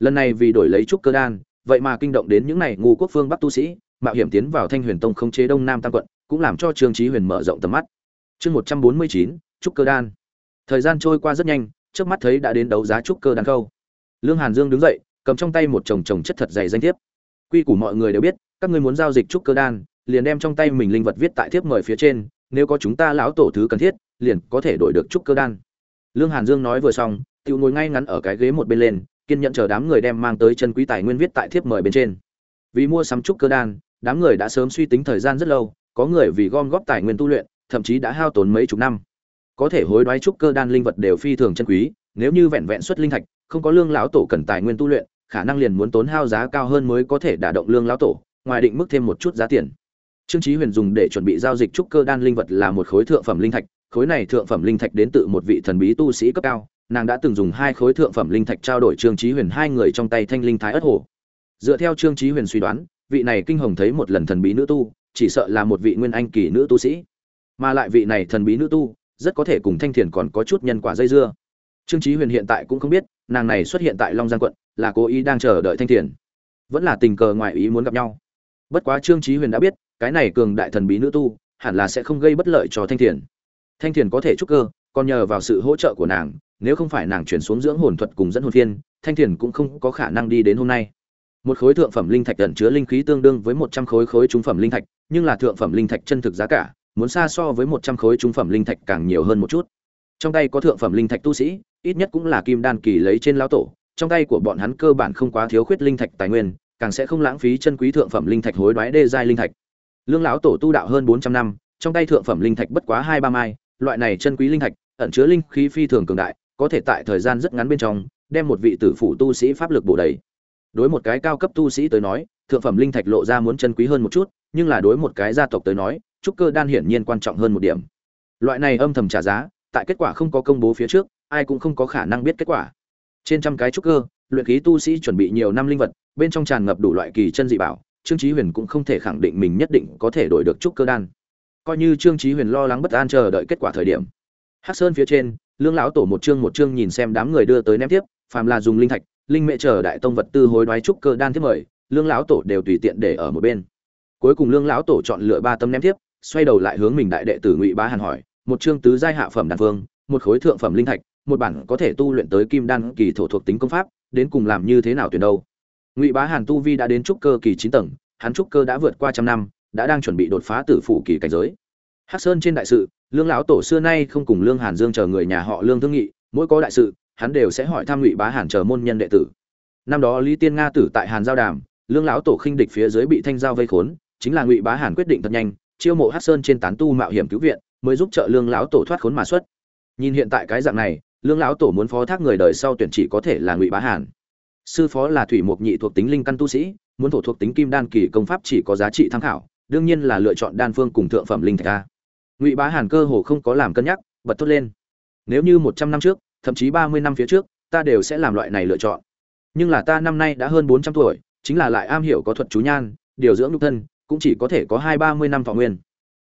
Lần này vì đổi lấy trúc cơ đan, vậy mà kinh động đến những này ngô quốc phương bắc tu sĩ, mạo hiểm tiến vào thanh huyền tông khống chế đông nam tam quận, cũng làm cho trương trí huyền mở rộng tầm mắt chương một trăm bốn mươi chín, trúc cơ đan. Thời gian trôi qua rất nhanh, trước mắt thấy đã đến đấu giá trúc cơ đan câu lương hàn dương đứng dậy, cầm trong tay một chồng chồng chất thật dày danh thiếp. Quy củ mọi người đều biết, các ngươi muốn giao dịch trúc cơ đan, liền đem trong tay mình linh vật viết tại thiếp mời phía trên, nếu có chúng ta lão tổ thứ cần thiết, liền có thể đổi được trúc cơ đan. Lương hàn dương nói vừa xong tự ngồi ngay ngắn ở cái ghế một bên lên, kiên nhẫn chờ đám người đem mang tới chân quý tài nguyên viết tại thiếp mời bên trên. Vì mua sắm trúc cơ đan, đám người đã sớm suy tính thời gian rất lâu, có người vì gom góp tài nguyên tu luyện thậm chí đã hao tốn mấy chục năm. Có thể hối đoái trúc cơ đan linh vật đều phi thường chân quý, nếu như vẹn vẹn xuất linh thạch, không có lương lão tổ cần tài nguyên tu luyện, khả năng liền muốn tốn hao giá cao hơn mới có thể đả động lương lão tổ, ngoài định mức thêm một chút giá tiền. Trương chí huyền dùng để chuẩn bị giao dịch trúc cơ đan linh vật là một khối thượng phẩm linh thạch, khối này thượng phẩm linh thạch đến từ một vị thần bí tu sĩ cấp cao, nàng đã từng dùng hai khối thượng phẩm linh thạch trao đổi trương chí huyền hai người trong tay thanh linh thái ất hồ. Dựa theo trương chí huyền suy đoán, vị này kinh hồng thấy một lần thần bí nữ tu, chỉ sợ là một vị nguyên anh kỳ nữ tu sĩ mà lại vị này thần bí nữ tu, rất có thể cùng thanh thiền còn có chút nhân quả dây dưa. Trương chí huyền hiện tại cũng không biết, nàng này xuất hiện tại long giang quận, là cố ý đang chờ đợi thanh thiền. Vẫn là tình cờ ngoại ý muốn gặp nhau. Bất quá trương chí huyền đã biết, cái này cường đại thần bí nữ tu, hẳn là sẽ không gây bất lợi cho thanh thiền. Thanh thiền có thể trúc cơ, còn nhờ vào sự hỗ trợ của nàng, nếu không phải nàng chuyển xuống dưỡng hồn thuật cùng dẫn hồn phiên, thanh thiền cũng không có khả năng đi đến hôm nay. Một khối thượng phẩm linh thạch ẩn chứa linh khí tương đương với một trăm khối khối trung phẩm linh thạch, nhưng là thượng phẩm linh thạch chân thực giá cả muốn xa so với một trăm khối trung phẩm linh thạch càng nhiều hơn một chút. Trong tay có thượng phẩm linh thạch tu sĩ, ít nhất cũng là kim đan kỳ lấy trên lão tổ. Trong tay của bọn hắn cơ bản không quá thiếu khuyết linh thạch tài nguyên, càng sẽ không lãng phí chân quý thượng phẩm linh thạch hối đoái đê giai linh thạch. Lương lão tổ tu đạo hơn bốn trăm năm, trong tay thượng phẩm linh thạch bất quá hai ba mai, loại này chân quý linh thạch ẩn chứa linh khí phi thường cường đại, có thể tại thời gian rất ngắn bên trong, đem một vị tử phụ tu sĩ pháp lực bổ đầy. Đối một cái cao cấp tu sĩ tới nói, thượng phẩm linh thạch lộ ra muốn chân quý hơn một chút, nhưng là đối một cái gia tộc tới nói trúc cơ đan hiển nhiên quan trọng hơn một điểm. Loại này âm thầm trả giá, tại kết quả không có công bố phía trước, ai cũng không có khả năng biết kết quả. Trên trăm cái trúc cơ, luyện khí tu sĩ chuẩn bị nhiều năm linh vật, bên trong tràn ngập đủ loại kỳ chân dị bảo, trương chí huyền cũng không thể khẳng định mình nhất định có thể đổi được trúc cơ đan. Coi như trương chí huyền lo lắng bất an chờ đợi kết quả thời điểm. Hắc sơn phía trên, lương lão tổ một chương một chương nhìn xem đám người đưa tới ném tiếp, phàm là dùng linh thạch, linh mẹ chờ đại tông vật tư hối đoái trúc cơ đan tiếp mời, lương lão tổ đều tùy tiện để ở một bên. Cuối cùng lương lão tổ chọn lựa ba tấm ném tiếp xoay đầu lại hướng mình đại đệ tử ngụy bá hàn hỏi, một chương tứ giai hạ phẩm đan phương một khối thượng phẩm linh thạch, một bản có thể tu luyện tới kim đan kỳ thổ thuộc tính công pháp, đến cùng làm như thế nào tuyển đâu? Ngụy bá hàn tu vi đã đến trúc cơ kỳ chín tầng, hắn trúc cơ đã vượt qua trăm năm, đã đang chuẩn bị đột phá tử phủ kỳ cảnh giới. Hắc sơn trên đại sự, lương lão tổ xưa nay không cùng lương hàn dương chờ người nhà họ lương thương nghị, mỗi có đại sự, hắn đều sẽ hỏi thăm ngụy bá hàn chờ môn nhân đệ tử. Năm đó lý tiên nga tử tại hàn giao đàm, lương lão tổ khinh địch phía dưới bị thanh giao vây khốn, chính là ngụy bá hàn quyết định thật nhanh chiêu mộ hắc sơn trên tán tu mạo hiểm cứu viện, mới giúp trợ lương lão tổ thoát khốn mà xuất. Nhìn hiện tại cái dạng này, lương lão tổ muốn phó thác người đời sau tuyển chỉ có thể là ngụy bá hàn. Sư phó là thủy mục nhị thuộc tính linh căn tu sĩ, muốn thổ thuộc tính kim đan kỳ công pháp chỉ có giá trị tham khảo, đương nhiên là lựa chọn đan phương cùng thượng phẩm linh thạch a. Ngụy bá hàn cơ hồ không có làm cân nhắc, bật thốt lên. Nếu như một trăm năm trước, thậm chí ba mươi năm phía trước, ta đều sẽ làm loại này lựa chọn. Nhưng là ta năm nay đã hơn bốn trăm tuổi, chính là lại am hiểu có thuật chú nhan, điều dưỡng nhục thân cũng chỉ có thể có hai ba mươi năm thọ nguyên.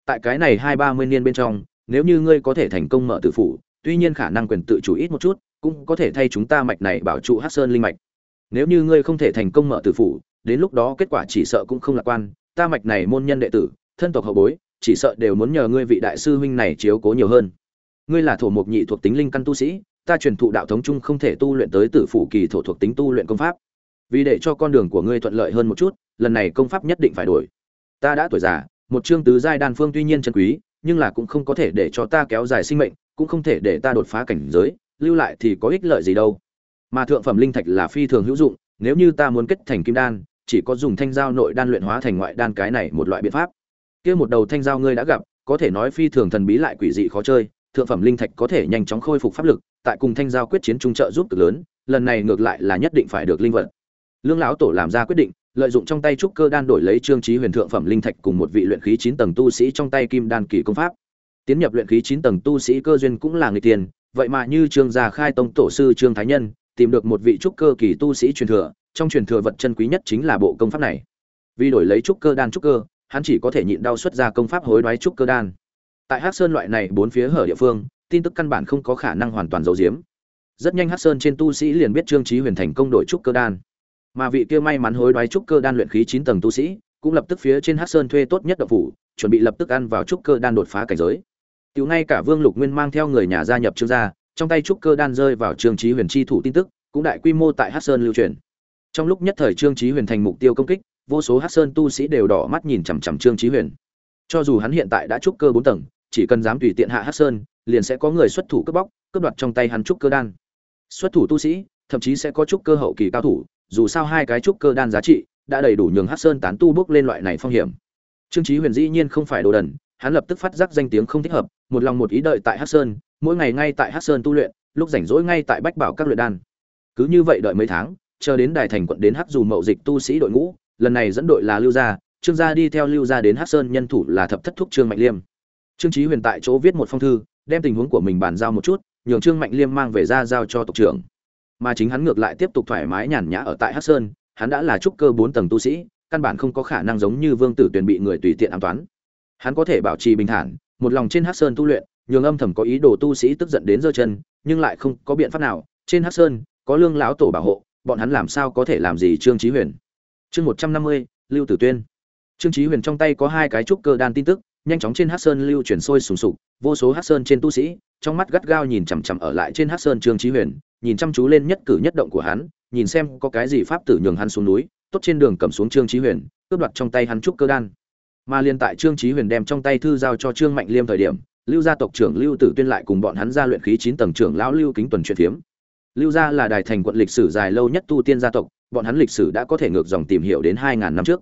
Tại cái này hai ba mươi niên bên trong, nếu như ngươi có thể thành công mở tử phủ, tuy nhiên khả năng quyền tự chủ ít một chút, cũng có thể thay chúng ta mạch này bảo trụ hát sơn linh mạch. Nếu như ngươi không thể thành công mở tử phủ, đến lúc đó kết quả chỉ sợ cũng không lạc quan. Ta mạch này môn nhân đệ tử, thân tộc hậu bối, chỉ sợ đều muốn nhờ ngươi vị đại sư huynh này chiếu cố nhiều hơn. Ngươi là thổ mộc nhị thuộc tính linh căn tu sĩ, ta truyền thụ đạo thống chung không thể tu luyện tới tử phủ kỳ thổ thuộc tính tu luyện công pháp. Vì để cho con đường của ngươi thuận lợi hơn một chút, lần này công pháp nhất định phải đổi ta đã tuổi già, một chương tứ giai đan phương tuy nhiên chân quý, nhưng là cũng không có thể để cho ta kéo dài sinh mệnh, cũng không thể để ta đột phá cảnh giới, lưu lại thì có ích lợi gì đâu. Mà thượng phẩm linh thạch là phi thường hữu dụng, nếu như ta muốn kết thành kim đan, chỉ có dùng thanh giao nội đan luyện hóa thành ngoại đan cái này một loại biện pháp. Kia một đầu thanh giao ngươi đã gặp, có thể nói phi thường thần bí lại quỷ dị khó chơi, thượng phẩm linh thạch có thể nhanh chóng khôi phục pháp lực, tại cùng thanh giao quyết chiến trung trợ giúp cực lớn, lần này ngược lại là nhất định phải được linh vật. Lương lão tổ làm ra quyết định lợi dụng trong tay trúc cơ đan đổi lấy trương trí huyền thượng phẩm linh thạch cùng một vị luyện khí chín tầng tu sĩ trong tay kim đan kỳ công pháp. Tiến nhập luyện khí chín tầng tu sĩ cơ duyên cũng là người tiền, vậy mà như trương gia khai tông tổ sư trương thái nhân, tìm được một vị trúc cơ kỳ tu sĩ truyền thừa, trong truyền thừa vật chân quý nhất chính là bộ công pháp này. Vì đổi lấy trúc cơ đan trúc cơ, hắn chỉ có thể nhịn đau xuất ra công pháp hối đoái trúc cơ đan. Tại hắc sơn loại này bốn phía hở địa phương, tin tức căn bản không có khả năng hoàn toàn giấu giếm. Rất nhanh hắc sơn trên tu sĩ liền biết trương trí huyền thành công đổi trúc cơ đan mà vị kia may mắn hối đoái trúc cơ đan luyện khí chín tầng tu sĩ, cũng lập tức phía trên hắc sơn thuê tốt nhất đậu phủ, chuẩn bị lập tức ăn vào trúc cơ đan đột phá cảnh giới. Tiểu ngay cả vương lục nguyên mang theo người nhà gia nhập trương gia, trong tay trúc cơ đan rơi vào trương trí huyền chi thủ tin tức, cũng đại quy mô tại hắc sơn lưu truyền. Trong lúc nhất thời trương trí huyền thành mục tiêu công kích, vô số hắc sơn tu sĩ đều đỏ mắt nhìn chằm chằm trương trí huyền. Cho dù hắn hiện tại đã trúc cơ bốn tầng, chỉ cần dám tùy tiện hạ hắc sơn, liền sẽ có người xuất thủ cướp bóc, cướp đoạt trong tay hắn trúc cơ đan. Xuất thủ tu sĩ, thậm chí sẽ có trúc cơ hậu kỳ cao thủ dù sao hai cái trúc cơ đan giá trị đã đầy đủ nhường hắc sơn tán tu bước lên loại này phong hiểm. Trương Chí huyền dĩ nhiên không phải đồ đần, hắn lập tức phát giác danh tiếng không thích hợp, một lòng một ý đợi tại hắc sơn, mỗi ngày ngay tại hắc sơn tu luyện, lúc rảnh rỗi ngay tại bách bảo các luyện đan. Cứ như vậy đợi mấy tháng, chờ đến đài thành quận đến hắc dù mậu dịch tu sĩ đội ngũ, lần này dẫn đội là lưu gia, trương gia đi theo lưu gia đến hắc sơn nhân thủ là thập thất thúc trương mạnh liêm. Trương Chí huyền tại chỗ viết một phong thư, đem tình huống của mình bàn giao một chút, nhường trương mạnh liêm mang về ra giao cho tộc trưởng mà chính hắn ngược lại tiếp tục thoải mái nhàn nhã ở tại hắc sơn, hắn đã là trúc cơ bốn tầng tu sĩ, căn bản không có khả năng giống như vương tử Tuyền bị người tùy tiện ám toán. Hắn có thể bảo trì bình thản, một lòng trên hắc sơn tu luyện, nhường âm thầm có ý đồ tu sĩ tức giận đến giơ chân, nhưng lại không có biện pháp nào. Trên hắc sơn, có lương lão tổ bảo hộ, bọn hắn làm sao có thể làm gì trương chí huyền? Chương một trăm năm mươi, lưu tử tuyên. Trương chí huyền trong tay có hai cái trúc cơ đan tin tức, nhanh chóng trên hắc sơn lưu chuyển sôi sùng sục, vô số hắc sơn trên tu sĩ, trong mắt gắt gao nhìn chằm chằm ở lại trên hắc sơn trương chí huyền nhìn chăm chú lên nhất cử nhất động của hắn, nhìn xem có cái gì pháp tử nhường hắn xuống núi, tốt trên đường cầm xuống trương chí huyền, cướp đoạt trong tay hắn trúc cơ đan. Mà liên tại trương chí huyền đem trong tay thư giao cho trương mạnh liêm thời điểm, lưu gia tộc trưởng lưu tử tuyên lại cùng bọn hắn ra luyện khí chín tầng trưởng lão lưu kính tuần chuyện thiếm. lưu gia là đài thành quận lịch sử dài lâu nhất tu tiên gia tộc, bọn hắn lịch sử đã có thể ngược dòng tìm hiểu đến hai ngàn năm trước.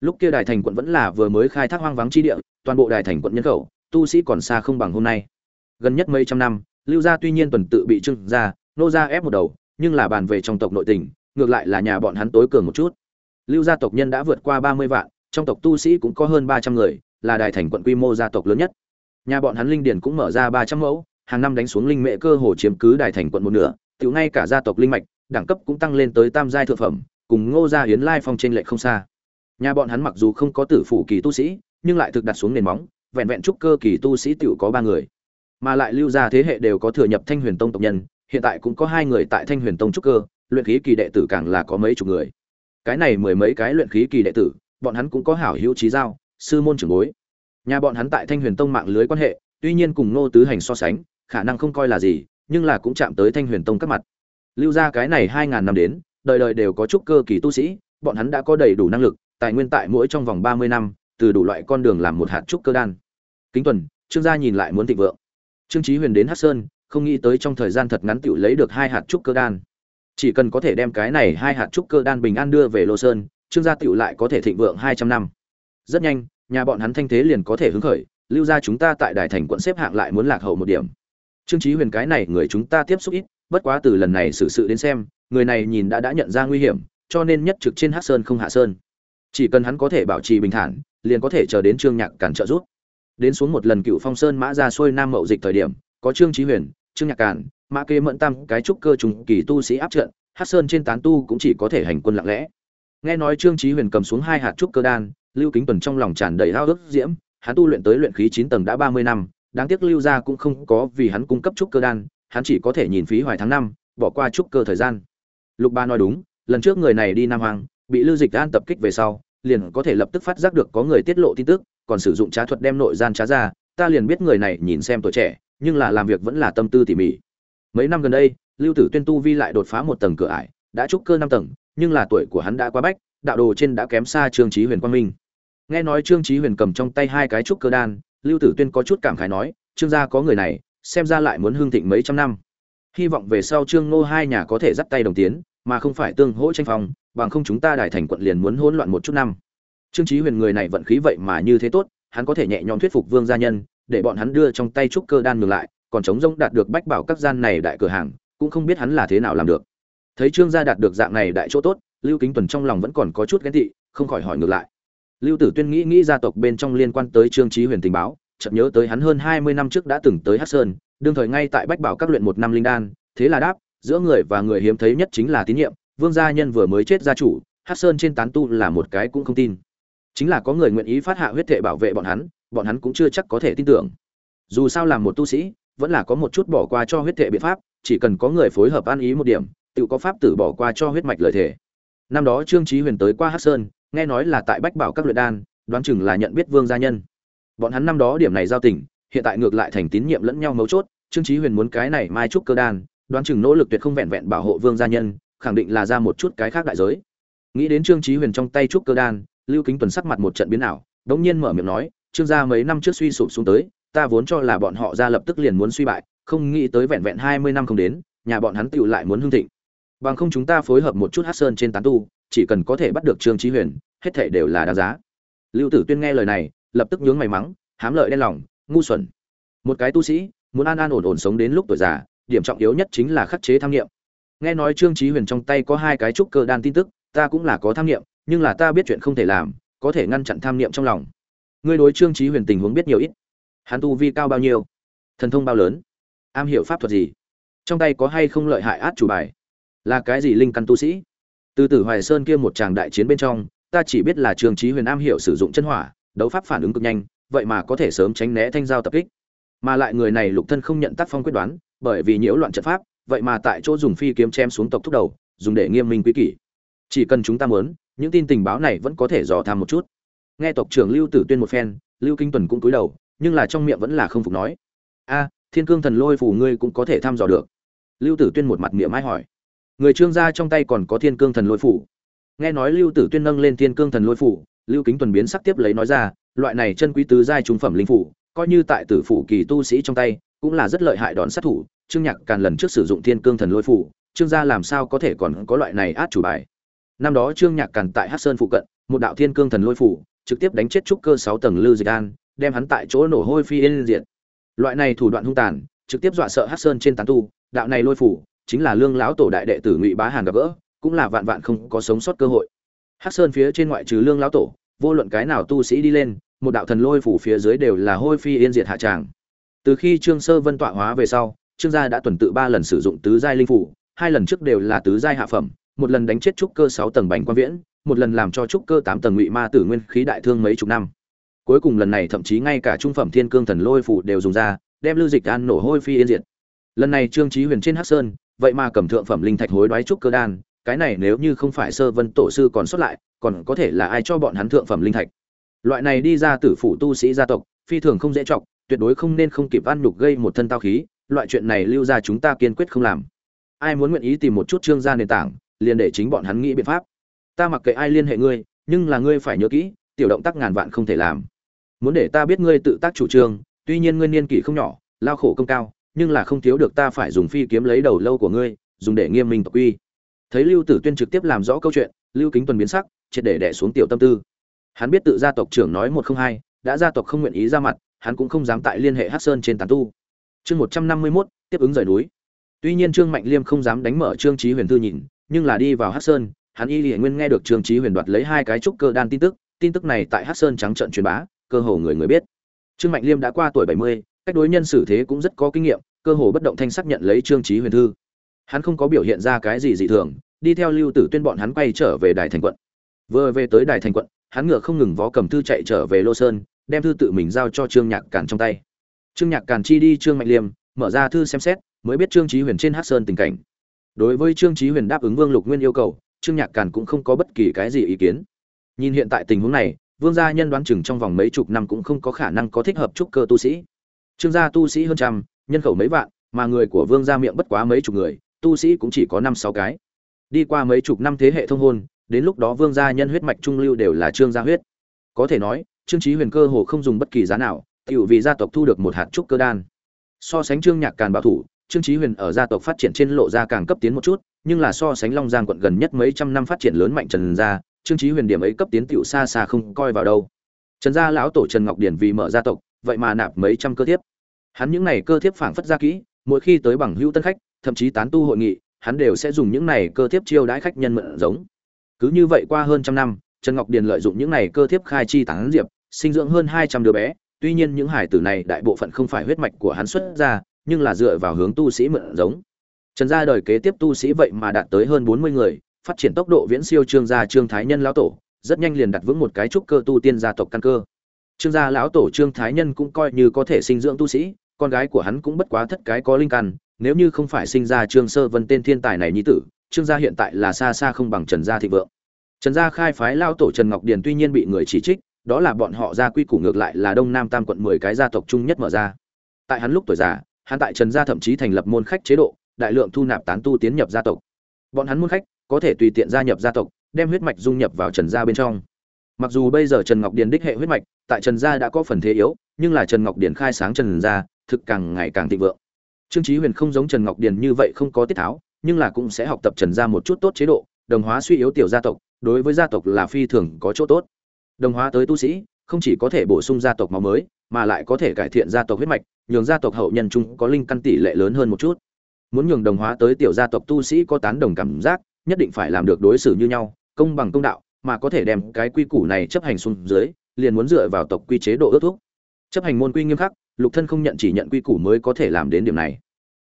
Lúc kia đài thành quận vẫn là vừa mới khai thác hoang vắng chi địa, toàn bộ đài thành quận nhân khẩu, tu sĩ còn xa không bằng hôm nay. Gần nhất mấy trăm năm, lưu gia tuy nhiên tuần tự bị trương ra nô gia ép một đầu, nhưng là bàn về trong tộc nội tình, ngược lại là nhà bọn hắn tối cường một chút. Lưu gia tộc nhân đã vượt qua ba mươi vạn, trong tộc tu sĩ cũng có hơn ba trăm người, là đài thành quận quy mô gia tộc lớn nhất. Nhà bọn hắn linh điển cũng mở ra ba trăm mẫu, hàng năm đánh xuống linh mệ cơ hồ chiếm cứ đài thành quận một nửa tiểu ngay cả gia tộc linh mạch, đẳng cấp cũng tăng lên tới tam giai thượng phẩm, cùng ngô gia hiến lai phong trên lệ không xa. Nhà bọn hắn mặc dù không có tử phủ kỳ tu sĩ, nhưng lại thực đặt xuống nền móng, vẹn vẹn trúc cơ kỳ tu sĩ tiểu có ba người. Mà lại lưu gia thế hệ đều có thừa nhập thanh huyền tông tộc nhân hiện tại cũng có hai người tại thanh huyền tông trúc cơ, luyện khí kỳ đệ tử càng là có mấy chục người. Cái này mười mấy cái luyện khí kỳ đệ tử, bọn hắn cũng có hảo hữu trí giao, sư môn trưởng bối. Nhà bọn hắn tại thanh huyền tông mạng lưới quan hệ, tuy nhiên cùng nô tứ hành so sánh, khả năng không coi là gì, nhưng là cũng chạm tới thanh huyền tông các mặt. Lưu ra cái này hai ngàn năm đến, đời đời đều có trúc cơ kỳ tu sĩ, bọn hắn đã có đầy đủ năng lực, tài nguyên tại mỗi trong vòng ba mươi năm, từ đủ loại con đường làm một hạt trúc cơ đan. Kính tuần, trương gia nhìn lại muốn thịnh vượng. Trương trí huyền đến hát sơn không nghĩ tới trong thời gian thật ngắn tựu lấy được hai hạt trúc cơ đan. Chỉ cần có thể đem cái này hai hạt trúc cơ đan bình an đưa về lô sơn, trương gia tựu lại có thể thịnh vượng hai trăm năm. Rất nhanh, nhà bọn hắn thanh thế liền có thể hứng khởi, lưu ra chúng ta tại đài thành quận xếp hạng lại muốn lạc hậu một điểm. Trương trí huyền cái này người chúng ta tiếp xúc ít, bất quá từ lần này xử sự đến xem, người này nhìn đã đã nhận ra nguy hiểm, cho nên nhất trực trên hát sơn không hạ sơn. Chỉ cần hắn có thể bảo trì bình thản, liền có thể chờ đến trương nhạc cản trợ giúp đến xuống một lần cựu phong sơn mã ra xuôi nam mậu dịch thời điểm, có trương trí huyền trương nhạc càn, mã kê mẫn tam, cái trúc cơ trùng kỳ tu sĩ áp trận hát sơn trên tán tu cũng chỉ có thể hành quân lặng lẽ. Nghe nói trương trí huyền cầm xuống hai hạt trúc cơ đan, lưu kính tuần trong lòng tràn đầy hao ước diễm, hắn tu luyện tới luyện khí chín tầng đã ba mươi năm, đáng tiếc lưu gia cũng không có vì hắn cung cấp trúc cơ đan, hắn chỉ có thể nhìn phí hoài tháng năm, bỏ qua trúc cơ thời gian. Lục ba nói đúng, lần trước người này đi nam hoàng bị lưu dịch an tập kích về sau, liền có thể lập tức phát giác được có người tiết lộ tin tức, còn sử dụng trá thuật đem nội gian trá ra, ta liền biết người này nhìn xem tuổi trẻ nhưng là làm việc vẫn là tâm tư tỉ mỉ. Mấy năm gần đây, lưu tử tuyên tu vi lại đột phá một tầng cửa ải, đã trúc cơ năm tầng, nhưng là tuổi của hắn đã quá bách, đạo đồ trên đã kém xa trương trí huyền quang minh. Nghe nói trương trí huyền cầm trong tay hai cái trúc cơ đan, lưu tử tuyên có chút cảm khái nói, trương gia có người này, xem ra lại muốn hương thịnh mấy trăm năm. Hy vọng về sau trương ngô hai nhà có thể dắt tay đồng tiến, mà không phải tương hỗ tranh phòng bằng không chúng ta đại thành quận liền muốn hỗn loạn một chút năm. Trương trí huyền người này vận khí vậy mà như thế tốt, hắn có thể nhẹ nhõm thuyết phục vương gia nhân để bọn hắn đưa trong tay trúc cơ đan ngược lại, còn chống rông đạt được bách bảo các gian này đại cửa hàng, cũng không biết hắn là thế nào làm được. Thấy trương gia đạt được dạng này đại chỗ tốt, lưu kính tuần trong lòng vẫn còn có chút ghen tị, không khỏi hỏi ngược lại. Lưu tử tuyên nghĩ nghĩ gia tộc bên trong liên quan tới trương trí huyền tình báo, chợt nhớ tới hắn hơn hai mươi năm trước đã từng tới hắc sơn, đương thời ngay tại bách bảo các luyện một năm linh đan, thế là đáp, giữa người và người hiếm thấy nhất chính là tín nhiệm, vương gia nhân vừa mới chết gia chủ, hắc sơn trên tán tu là một cái cũng không tin. Chính là có người nguyện ý phát hạ huyết thệ bảo vệ bọn hắn bọn hắn cũng chưa chắc có thể tin tưởng. Dù sao làm một tu sĩ, vẫn là có một chút bỏ qua cho huyết thệ biện pháp, chỉ cần có người phối hợp an ý một điểm, tự có pháp tử bỏ qua cho huyết mạch lời thể năm đó trương trí huyền tới qua hắc sơn, nghe nói là tại bách bảo các luyện đan, đoán chừng là nhận biết vương gia nhân. Bọn hắn năm đó điểm này giao tình, hiện tại ngược lại thành tín nhiệm lẫn nhau mấu chốt, trương trí huyền muốn cái này mai trúc cơ đan, đoán chừng nỗ lực tuyệt không vẹn vẹn bảo hộ vương gia nhân, khẳng định là ra một chút cái khác đại giới. Nghĩ đến trương trí huyền trong tay trúc cơ đan, lưu kính tuần sắc mặt một trận biến ảo, đống nhiên mở miệng nói trương gia mấy năm trước suy sụp xuống tới, ta vốn cho là bọn họ ra lập tức liền muốn suy bại, không nghĩ tới vẹn vẹn hai mươi năm không đến, nhà bọn hắn tựu lại muốn hưng thịnh. Bằng không chúng ta phối hợp một chút hát sơn trên tán tu, chỉ cần có thể bắt được trương trí huyền, hết thể đều là đáng giá. Lưu tử tuyên nghe lời này, lập tức nhướng mày mắng, hám lợi đen lòng, ngu xuẩn. Một cái tu sĩ, muốn an an ổn ổn sống đến lúc tuổi già, điểm trọng yếu nhất chính là khắc chế tham nghiệm nghe nói trương trí huyền trong tay có hai cái trúc cơ đan tin tức, ta cũng là có tham nghiệm nhưng là ta biết chuyện không thể làm, có thể ngăn chặn tham nghiệm trong lòng ngươi đối trương trí huyền tình huống biết nhiều ít. Hắn tu vi cao bao nhiêu? Thần thông bao lớn? Am hiểu pháp thuật gì? Trong tay có hay không lợi hại át chủ bài? Là cái gì linh căn tu sĩ? Từ tử hoài sơn kia một tràng đại chiến bên trong, ta chỉ biết là trương trí huyền am hiểu sử dụng chân hỏa, đấu pháp phản ứng cực nhanh, vậy mà có thể sớm tránh né thanh giao tập kích. Mà lại người này lục thân không nhận tác phong quyết đoán, bởi vì nhiễu loạn trận pháp, vậy mà tại chỗ dùng phi kiếm chém xuống tộc thúc đầu, dùng để nghiêm minh quý kỷ. Chỉ cần chúng ta muốn, những tin tình báo này vẫn có thể dò tham một chút nghe tộc trưởng lưu tử tuyên một phen, lưu kinh tuần cũng cúi đầu, nhưng là trong miệng vẫn là không phục nói. A, thiên cương thần lôi phủ ngươi cũng có thể thăm dò được. Lưu tử tuyên một mặt miệng mai hỏi. Người trương gia trong tay còn có thiên cương thần lôi phủ? Nghe nói lưu tử tuyên nâng lên thiên cương thần lôi phủ, lưu kính tuần biến sắc tiếp lấy nói ra, loại này chân quý tứ giai trung phẩm linh phủ, coi như tại tử phủ kỳ tu sĩ trong tay, cũng là rất lợi hại đòn sát thủ, trương nhạc càn lần trước sử dụng thiên cương thần lôi phủ, trương gia làm sao có thể còn có loại này át chủ bài? Năm đó trương nhạc càn tại hát sơn phụ cận, một đạo thiên cương thần lôi phủ trực tiếp đánh chết trúc cơ sáu tầng lư dịch an đem hắn tại chỗ nổ hôi phi yên diệt. Loại này thủ đoạn hung tàn, trực tiếp dọa sợ hát sơn trên tán tu, đạo này lôi phủ, chính là lương lão tổ đại đệ tử ngụy bá hàn gặp gỡ, cũng là vạn vạn không có sống sót cơ hội. Hát sơn phía trên ngoại trừ lương lão tổ, vô luận cái nào tu sĩ đi lên, một đạo thần lôi phủ phía dưới đều là hôi phi yên diệt hạ tràng. Từ khi trương sơ vân tọa hóa về sau, trương gia đã tuần tự ba lần sử dụng tứ giai linh phủ, hai lần trước đều là tứ giai hạ phẩm, một lần đánh chết trúc cơ sáu tầng bành quan viễn một lần làm cho trúc cơ tám tầng ngụy ma tử nguyên khí đại thương mấy chục năm. Cuối cùng lần này thậm chí ngay cả trung phẩm thiên cương thần lôi phủ đều dùng ra, đem lưu dịch an nổ hôi phi yên diệt. Lần này trương trí huyền trên hắc sơn, vậy mà cầm thượng phẩm linh thạch hối đoái trúc cơ đan, cái này nếu như không phải sơ vân tổ sư còn xuất lại, còn có thể là ai cho bọn hắn thượng phẩm linh thạch? Loại này đi ra tử phủ tu sĩ gia tộc, phi thường không dễ chọc, tuyệt đối không nên không kịp ăn nhục gây một thân tao khí, loại chuyện này lưu ra chúng ta kiên quyết không làm. Ai muốn nguyện ý tìm một chút trương gia nền tảng, liền để chính bọn hắn nghĩ biện pháp ta mặc kệ ai liên hệ ngươi, nhưng là ngươi phải nhớ kỹ, tiểu động tác ngàn vạn không thể làm. Muốn để ta biết ngươi tự tác chủ trương, tuy nhiên ngươi niên kỷ không nhỏ, lao khổ công cao, nhưng là không thiếu được ta phải dùng phi kiếm lấy đầu lâu của ngươi, dùng để nghiêm minh tộc quy. Thấy lưu tử tuyên trực tiếp làm rõ câu chuyện, lưu kính tuần biến sắc, triệt để đẻ xuống tiểu tâm tư. Hắn biết tự gia tộc trưởng nói một không hai, đã gia tộc không nguyện ý ra mặt, hắn cũng không dám tại liên hệ hát sơn trên tán tu. Chương một trăm năm mươi mốt, tiếp ứng rời núi. Tuy nhiên trương mạnh liêm không dám đánh mở trương trí huyền thư nhìn, nhưng là đi vào hát sơn hắn y hiển nguyên nghe được trương trí huyền đoạt lấy hai cái trúc cơ đan tin tức tin tức này tại hát sơn trắng trận truyền bá, cơ hồ người người biết. Trương mạnh liêm đã qua tuổi bảy mươi, cách đối nhân xử thế cũng rất có kinh nghiệm, cơ hồ bất động thanh xác nhận lấy trương trí huyền thư. Hắn không có biểu hiện ra cái gì dị thường, đi theo lưu tử tuyên bọn hắn quay trở về đài thành quận. Vừa về tới đài thành quận, hắn ngựa không ngừng vó cầm thư chạy trở về lô sơn, đem thư tự mình giao cho trương nhạc càn trong tay. Trương nhạc càn chi đi trương mạnh liêm, mở ra thư xem xét, mới biết trương trí huyền trên hát sơn tình cảnh. Đối với trương trí huyền đáp ứng vương lục nguyên yêu cầu trương nhạc càn cũng không có bất kỳ cái gì ý kiến. Nhìn hiện tại tình huống này, vương gia nhân đoán chừng trong vòng mấy chục năm cũng không có khả năng có thích hợp trúc cơ tu sĩ. Trương gia tu sĩ hơn trăm, nhân khẩu mấy vạn, mà người của vương gia miệng bất quá mấy chục người, tu sĩ cũng chỉ có năm sáu cái. Đi qua mấy chục năm thế hệ thông hôn, đến lúc đó vương gia nhân huyết mạch trung lưu đều là trương gia huyết. Có thể nói, trương trí huyền cơ hồ không dùng bất kỳ giá nào, tiểu vì gia tộc thu được một hạt trúc cơ đan. So sánh trương nhạc càn bảo thủ, trương trí huyền ở gia tộc phát triển trên lộ ra càng cấp tiến một chút nhưng là so sánh long giang quận gần nhất mấy trăm năm phát triển lớn mạnh trần gia, trương chí huyền điểm ấy cấp tiến tiểu xa xa không coi vào đâu. Trần gia lão tổ trần ngọc điển vì mở gia tộc, vậy mà nạp mấy trăm cơ thiếp. Hắn những này cơ thiếp phảng phất ra kỹ, mỗi khi tới bằng hữu tân khách, thậm chí tán tu hội nghị, hắn đều sẽ dùng những này cơ thiếp chiêu đãi khách nhân mượn giống. Cứ như vậy qua hơn trăm năm, trần ngọc điền lợi dụng những này cơ thiếp khai chi tán diệp, sinh dưỡng hơn hai trăm đứa bé. Tuy nhiên những hải tử này đại bộ phận không phải huyết mạch của hắn xuất ra, nhưng là dựa vào hướng tu sĩ mượn giống trần gia đời kế tiếp tu sĩ vậy mà đạt tới hơn bốn mươi người, phát triển tốc độ viễn siêu trương gia trương thái nhân lão tổ, rất nhanh liền đặt vững một cái trúc cơ tu tiên gia tộc căn cơ. Trương gia lão tổ trương thái nhân cũng coi như có thể sinh dưỡng tu sĩ, con gái của hắn cũng bất quá thất cái có linh căn, nếu như không phải sinh ra trương sơ vân tên thiên tài này nhi tử, trương gia hiện tại là xa xa không bằng trần gia thị vượng. Trần gia khai phái lão tổ trần ngọc điền tuy nhiên bị người chỉ trích, đó là bọn họ gia quy củ ngược lại là đông nam tam quận mười cái gia tộc chung nhất mở ra. Tại hắn lúc tuổi già, hắn tại trần gia thậm chí thành lập môn khách chế độ đại lượng thu nạp tán tu tiến nhập gia tộc. Bọn hắn muốn khách, có thể tùy tiện gia nhập gia tộc, đem huyết mạch dung nhập vào trần gia bên trong. Mặc dù bây giờ trần ngọc điền đích hệ huyết mạch, tại trần gia đã có phần thế yếu, nhưng là trần ngọc điền khai sáng trần gia, thực càng ngày càng thịnh vượng. Trương chí huyền không giống trần ngọc điền như vậy không có tiết tháo, nhưng là cũng sẽ học tập trần gia một chút tốt chế độ, đồng hóa suy yếu tiểu gia tộc, đối với gia tộc là phi thường có chỗ tốt. Đồng hóa tới tu sĩ, không chỉ có thể bổ sung gia tộc máu mới, mà lại có thể cải thiện gia tộc huyết mạch, nhường gia tộc hậu nhân chung có linh căn tỷ lệ lớn hơn một chút muốn nhường đồng hóa tới tiểu gia tộc tu sĩ có tán đồng cảm giác, nhất định phải làm được đối xử như nhau, công bằng công đạo, mà có thể đem cái quy củ này chấp hành xuống dưới, liền muốn dựa vào tộc quy chế độ ước thúc. Chấp hành môn quy nghiêm khắc, lục thân không nhận chỉ nhận quy củ mới có thể làm đến điểm này.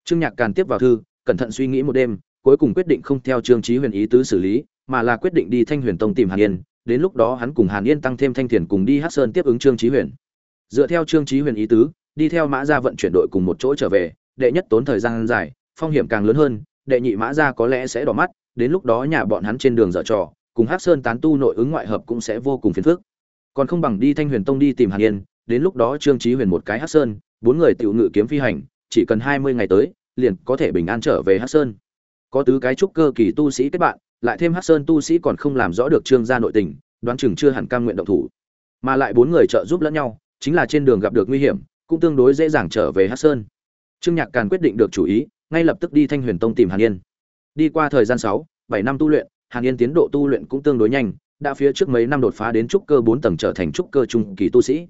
Trương nhạc càn tiếp vào thư, cẩn thận suy nghĩ một đêm, cuối cùng quyết định không theo trương trí huyền ý tứ xử lý, mà là quyết định đi thanh huyền tông tìm hàn yên, đến lúc đó hắn cùng hàn yên tăng thêm thanh thiền cùng đi hát sơn tiếp ứng trương trí huyền. Dựa theo trương trí huyền ý tứ, đi theo mã gia vận chuyển đội cùng một chỗ trở về, đệ nhất tốn thời gian dài phong hiểm càng lớn hơn, đệ nhị mã gia có lẽ sẽ đỏ mắt, đến lúc đó nhà bọn hắn trên đường dở trò, cùng hát sơn tán tu nội ứng ngoại hợp cũng sẽ vô cùng phiền phức. Còn không bằng đi thanh huyền tông đi tìm hàn yên, đến lúc đó trương trí huyền một cái hát sơn, bốn người tiểu ngự kiếm phi hành, chỉ cần hai mươi ngày tới, liền có thể bình an trở về hát sơn. Có tứ cái trúc cơ kỳ tu sĩ kết bạn, lại thêm hát sơn tu sĩ còn không làm rõ được trương gia nội tình, đoán chừng chưa hẳn cam nguyện động thủ. Mà lại bốn người trợ giúp lẫn nhau, chính là trên đường gặp được nguy hiểm, cũng tương đối dễ dàng trở về hát sơn. Trương nhạc càn quyết định được chủ ý ngay lập tức đi thanh huyền tông tìm hàn yên. Đi qua thời gian sáu, bảy năm tu luyện, hàn yên tiến độ tu luyện cũng tương đối nhanh, đã phía trước mấy năm đột phá đến trúc cơ bốn tầng trở thành trúc cơ trung kỳ tu sĩ.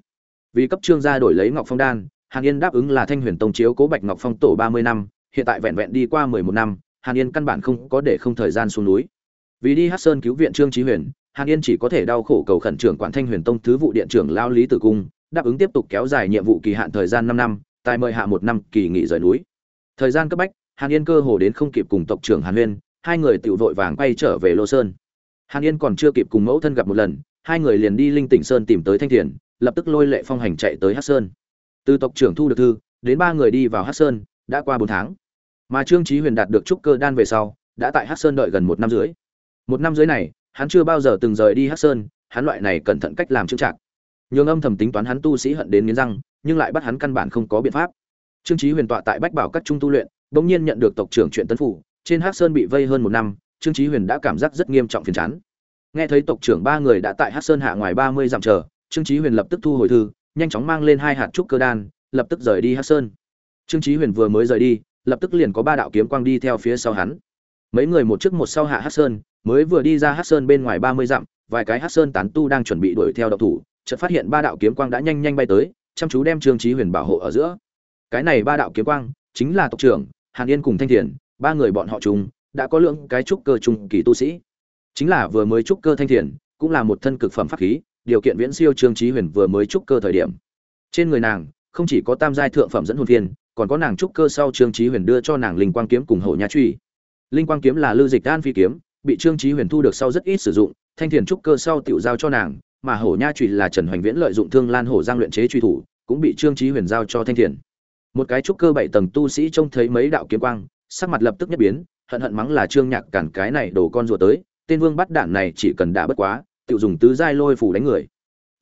Vì cấp trương gia đổi lấy ngọc phong đan, hàn yên đáp ứng là thanh huyền tông chiếu cố bạch ngọc phong tổ ba mươi năm, hiện tại vẹn vẹn đi qua mười một năm, hàn yên căn bản không có để không thời gian xuống núi. Vì đi hát sơn cứu viện trương trí huyền, hàn yên chỉ có thể đau khổ cầu khẩn trưởng quản thanh huyền tông thứ vụ điện trưởng lao lý tử cung, đáp ứng tiếp tục kéo dài nhiệm vụ kỳ hạn thời gian năm năm tại mời hạ một năm kỳ nghỉ rời núi thời gian cấp bách, hàn yên cơ hồ đến không kịp cùng tộc trưởng hàn huyên hai người tự vội vàng quay trở về lô sơn. Hàn yên còn chưa kịp cùng mẫu thân gặp một lần, hai người liền đi linh tỉnh sơn tìm tới thanh thiền, lập tức lôi lệ phong hành chạy tới hát sơn. Từ tộc trưởng thu được thư, đến ba người đi vào hát sơn, đã qua bốn tháng. Mà trương trí huyền đạt được trúc cơ đan về sau, đã tại hát sơn đợi gần một năm dưới một năm dưới này, hắn chưa bao giờ từng rời đi hát sơn, hắn loại này cẩn thận cách làm trưng chạc. Nhường âm thầm tính toán hắn tu sĩ hận đến nghiến răng, nhưng lại bắt hắn căn bản không có biện pháp trương Chí huyền tọa tại bách bảo các trung tu luyện, bỗng nhiên nhận được tộc trưởng chuyện tấn phủ, trên Hắc sơn bị vây hơn một năm, trương Chí huyền đã cảm giác rất nghiêm trọng phiền chán. Nghe thấy tộc trưởng ba người đã tại Hắc sơn hạ ngoài ba mươi dặm chờ, trương Chí huyền lập tức thu hồi thư, nhanh chóng mang lên hai hạt trúc cơ đan, lập tức rời đi Hắc sơn. Trương Chí huyền vừa mới rời đi, lập tức liền có ba đạo kiếm quang đi theo phía sau hắn. Mấy người một trước một sau hạ Hắc sơn, mới vừa đi ra Hắc sơn bên ngoài ba mươi dặm, vài cái Hắc sơn tán tu đang chuẩn bị đuổi theo độc thủ, chợt phát hiện ba đạo kiếm quang đã nhanh nhanh bay tới, chăm chú đem trương Chí huyền bảo hộ ở giữa cái này ba đạo kiếm quang, chính là tộc trưởng, hàn yên cùng thanh thiền, ba người bọn họ chúng đã có lượng cái trúc cơ trung kỳ tu sĩ. Chính là vừa mới trúc cơ thanh thiền, cũng là một thân cực phẩm pháp khí, điều kiện viễn siêu trương trí huyền vừa mới trúc cơ thời điểm. Trên người nàng, không chỉ có tam giai thượng phẩm dẫn hồn thiên còn có nàng trúc cơ sau trương trí huyền đưa cho nàng linh quang kiếm cùng hậu nha truy. Linh quang kiếm là lưu dịch đan phi kiếm, bị trương trí huyền thu được sau rất ít sử dụng, thanh thiền trúc cơ sau tiểu giao cho nàng, mà hổ nha truy là trần hoành viễn lợi dụng thương lan hổ giang luyện chế truy thủ, cũng bị trương trí huyền giao cho thanh thiền một cái trúc cơ bảy tầng tu sĩ trông thấy mấy đạo kiếm quang, sắc mặt lập tức nhất biến, hận hận mắng là trương nhạc cản cái này đổ con rùa tới, tên vương bắt đạn này chỉ cần đả bất quá, tự dùng tứ giai lôi phủ đánh người.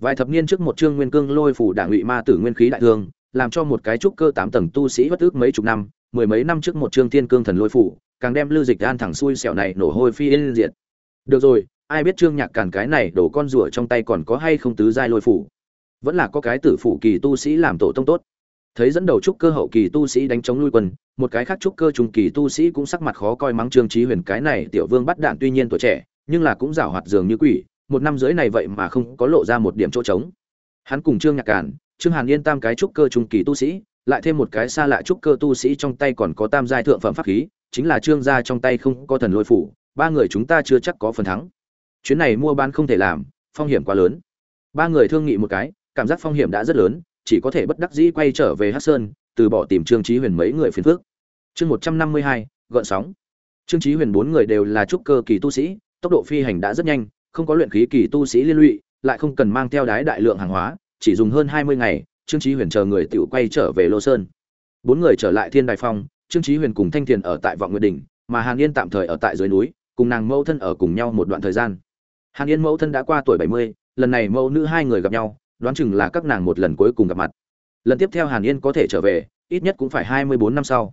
Vài thập niên trước một trương nguyên cương lôi phủ đảng ngụy ma tử nguyên khí đại thương, làm cho một cái trúc cơ tám tầng tu sĩ bất ước mấy chục năm, mười mấy năm trước một trương thiên cương thần lôi phủ, càng đem lưu dịch an thẳng xuôi sẹo này nổ hôi phi yên diệt. Được rồi, ai biết trương nhạc cản cái này đổ con rùa trong tay còn có hay không tứ giai lôi phủ? Vẫn là có cái tử phủ kỳ tu sĩ làm tổ tông tốt thấy dẫn đầu trúc cơ hậu kỳ tu sĩ đánh chống lui quân, một cái khác trúc cơ trung kỳ tu sĩ cũng sắc mặt khó coi mắng trương trí huyền, cái này tiểu vương bắt đạn tuy nhiên tuổi trẻ, nhưng là cũng rảo hoạt dường như quỷ, một năm dưới này vậy mà không có lộ ra một điểm chỗ trống. Hắn cùng trương nhạc cản trương hàn yên tam cái trúc cơ trung kỳ tu sĩ, lại thêm một cái xa lạ trúc cơ tu sĩ trong tay còn có tam giai thượng phẩm pháp khí, chính là trương gia trong tay không có thần lôi phủ, ba người chúng ta chưa chắc có phần thắng. Chuyến này mua bán không thể làm, phong hiểm quá lớn. Ba người thương nghị một cái, cảm giác phong hiểm đã rất lớn chỉ có thể bất đắc dĩ quay trở về hát sơn, từ bỏ tìm trương trí huyền mấy người phiền phước chương một trăm năm mươi hai, gợn sóng. Trương trí huyền bốn người đều là trúc cơ kỳ tu sĩ, tốc độ phi hành đã rất nhanh, không có luyện khí kỳ tu sĩ liên lụy, lại không cần mang theo đái đại lượng hàng hóa, chỉ dùng hơn hai mươi ngày, trương trí huyền chờ người tự quay trở về lô sơn. Bốn người trở lại thiên đài phong, trương trí huyền cùng thanh thiền ở tại vọng nguyệt đình mà hàn yên tạm thời ở tại dưới núi, cùng nàng mẫu thân ở cùng nhau một đoạn thời gian. Hàn yên mẫu thân đã qua tuổi bảy mươi, lần này mẫu nữ hai người gặp nhau đoán chừng là các nàng một lần cuối cùng gặp mặt. Lần tiếp theo hàn yên có thể trở về, ít nhất cũng phải hai mươi bốn năm sau.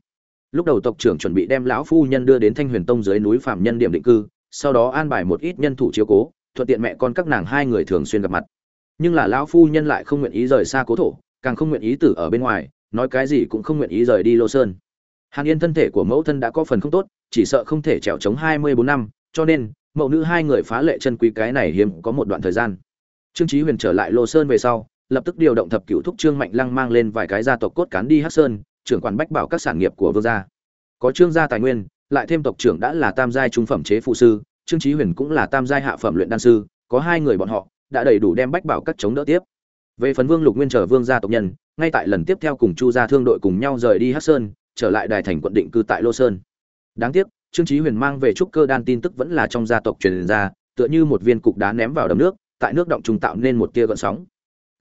Lúc đầu tộc trưởng chuẩn bị đem lão phu nhân đưa đến thanh huyền tông dưới núi phạm nhân điểm định cư, sau đó an bài một ít nhân thủ chiếu cố, thuận tiện mẹ con các nàng hai người thường xuyên gặp mặt. Nhưng là lão phu nhân lại không nguyện ý rời xa cố thổ, càng không nguyện ý tử ở bên ngoài, nói cái gì cũng không nguyện ý rời đi lô sơn. Hàn yên thân thể của mẫu thân đã có phần không tốt, chỉ sợ không thể trèo chống hai mươi bốn năm, cho nên, mẫu nữ hai người phá lệ chân quý cái này hiếm có một đoạn thời gian trương chí huyền trở lại lô sơn về sau, lập tức điều động thập cửu thúc trương mạnh lăng mang lên vài cái gia tộc cốt cán đi hắc sơn, trưởng quản bách bảo các sản nghiệp của vương gia. Có trương gia tài nguyên, lại thêm tộc trưởng đã là tam giai trung phẩm chế phụ sư, trương chí huyền cũng là tam giai hạ phẩm luyện đan sư, có hai người bọn họ đã đầy đủ đem bách bảo các chống đỡ tiếp. Về phần vương lục nguyên trở vương gia tộc nhân, ngay tại lần tiếp theo cùng chu gia thương đội cùng nhau rời đi hắc sơn, trở lại đài thành quận định cư tại lô sơn. Đáng tiếc, trương chí huyền mang về trúc cơ đan tin tức vẫn là trong gia tộc truyền ra, tựa như một viên cục đá ném vào đầm nước tại nước động trùng tạo nên một tia gợn sóng.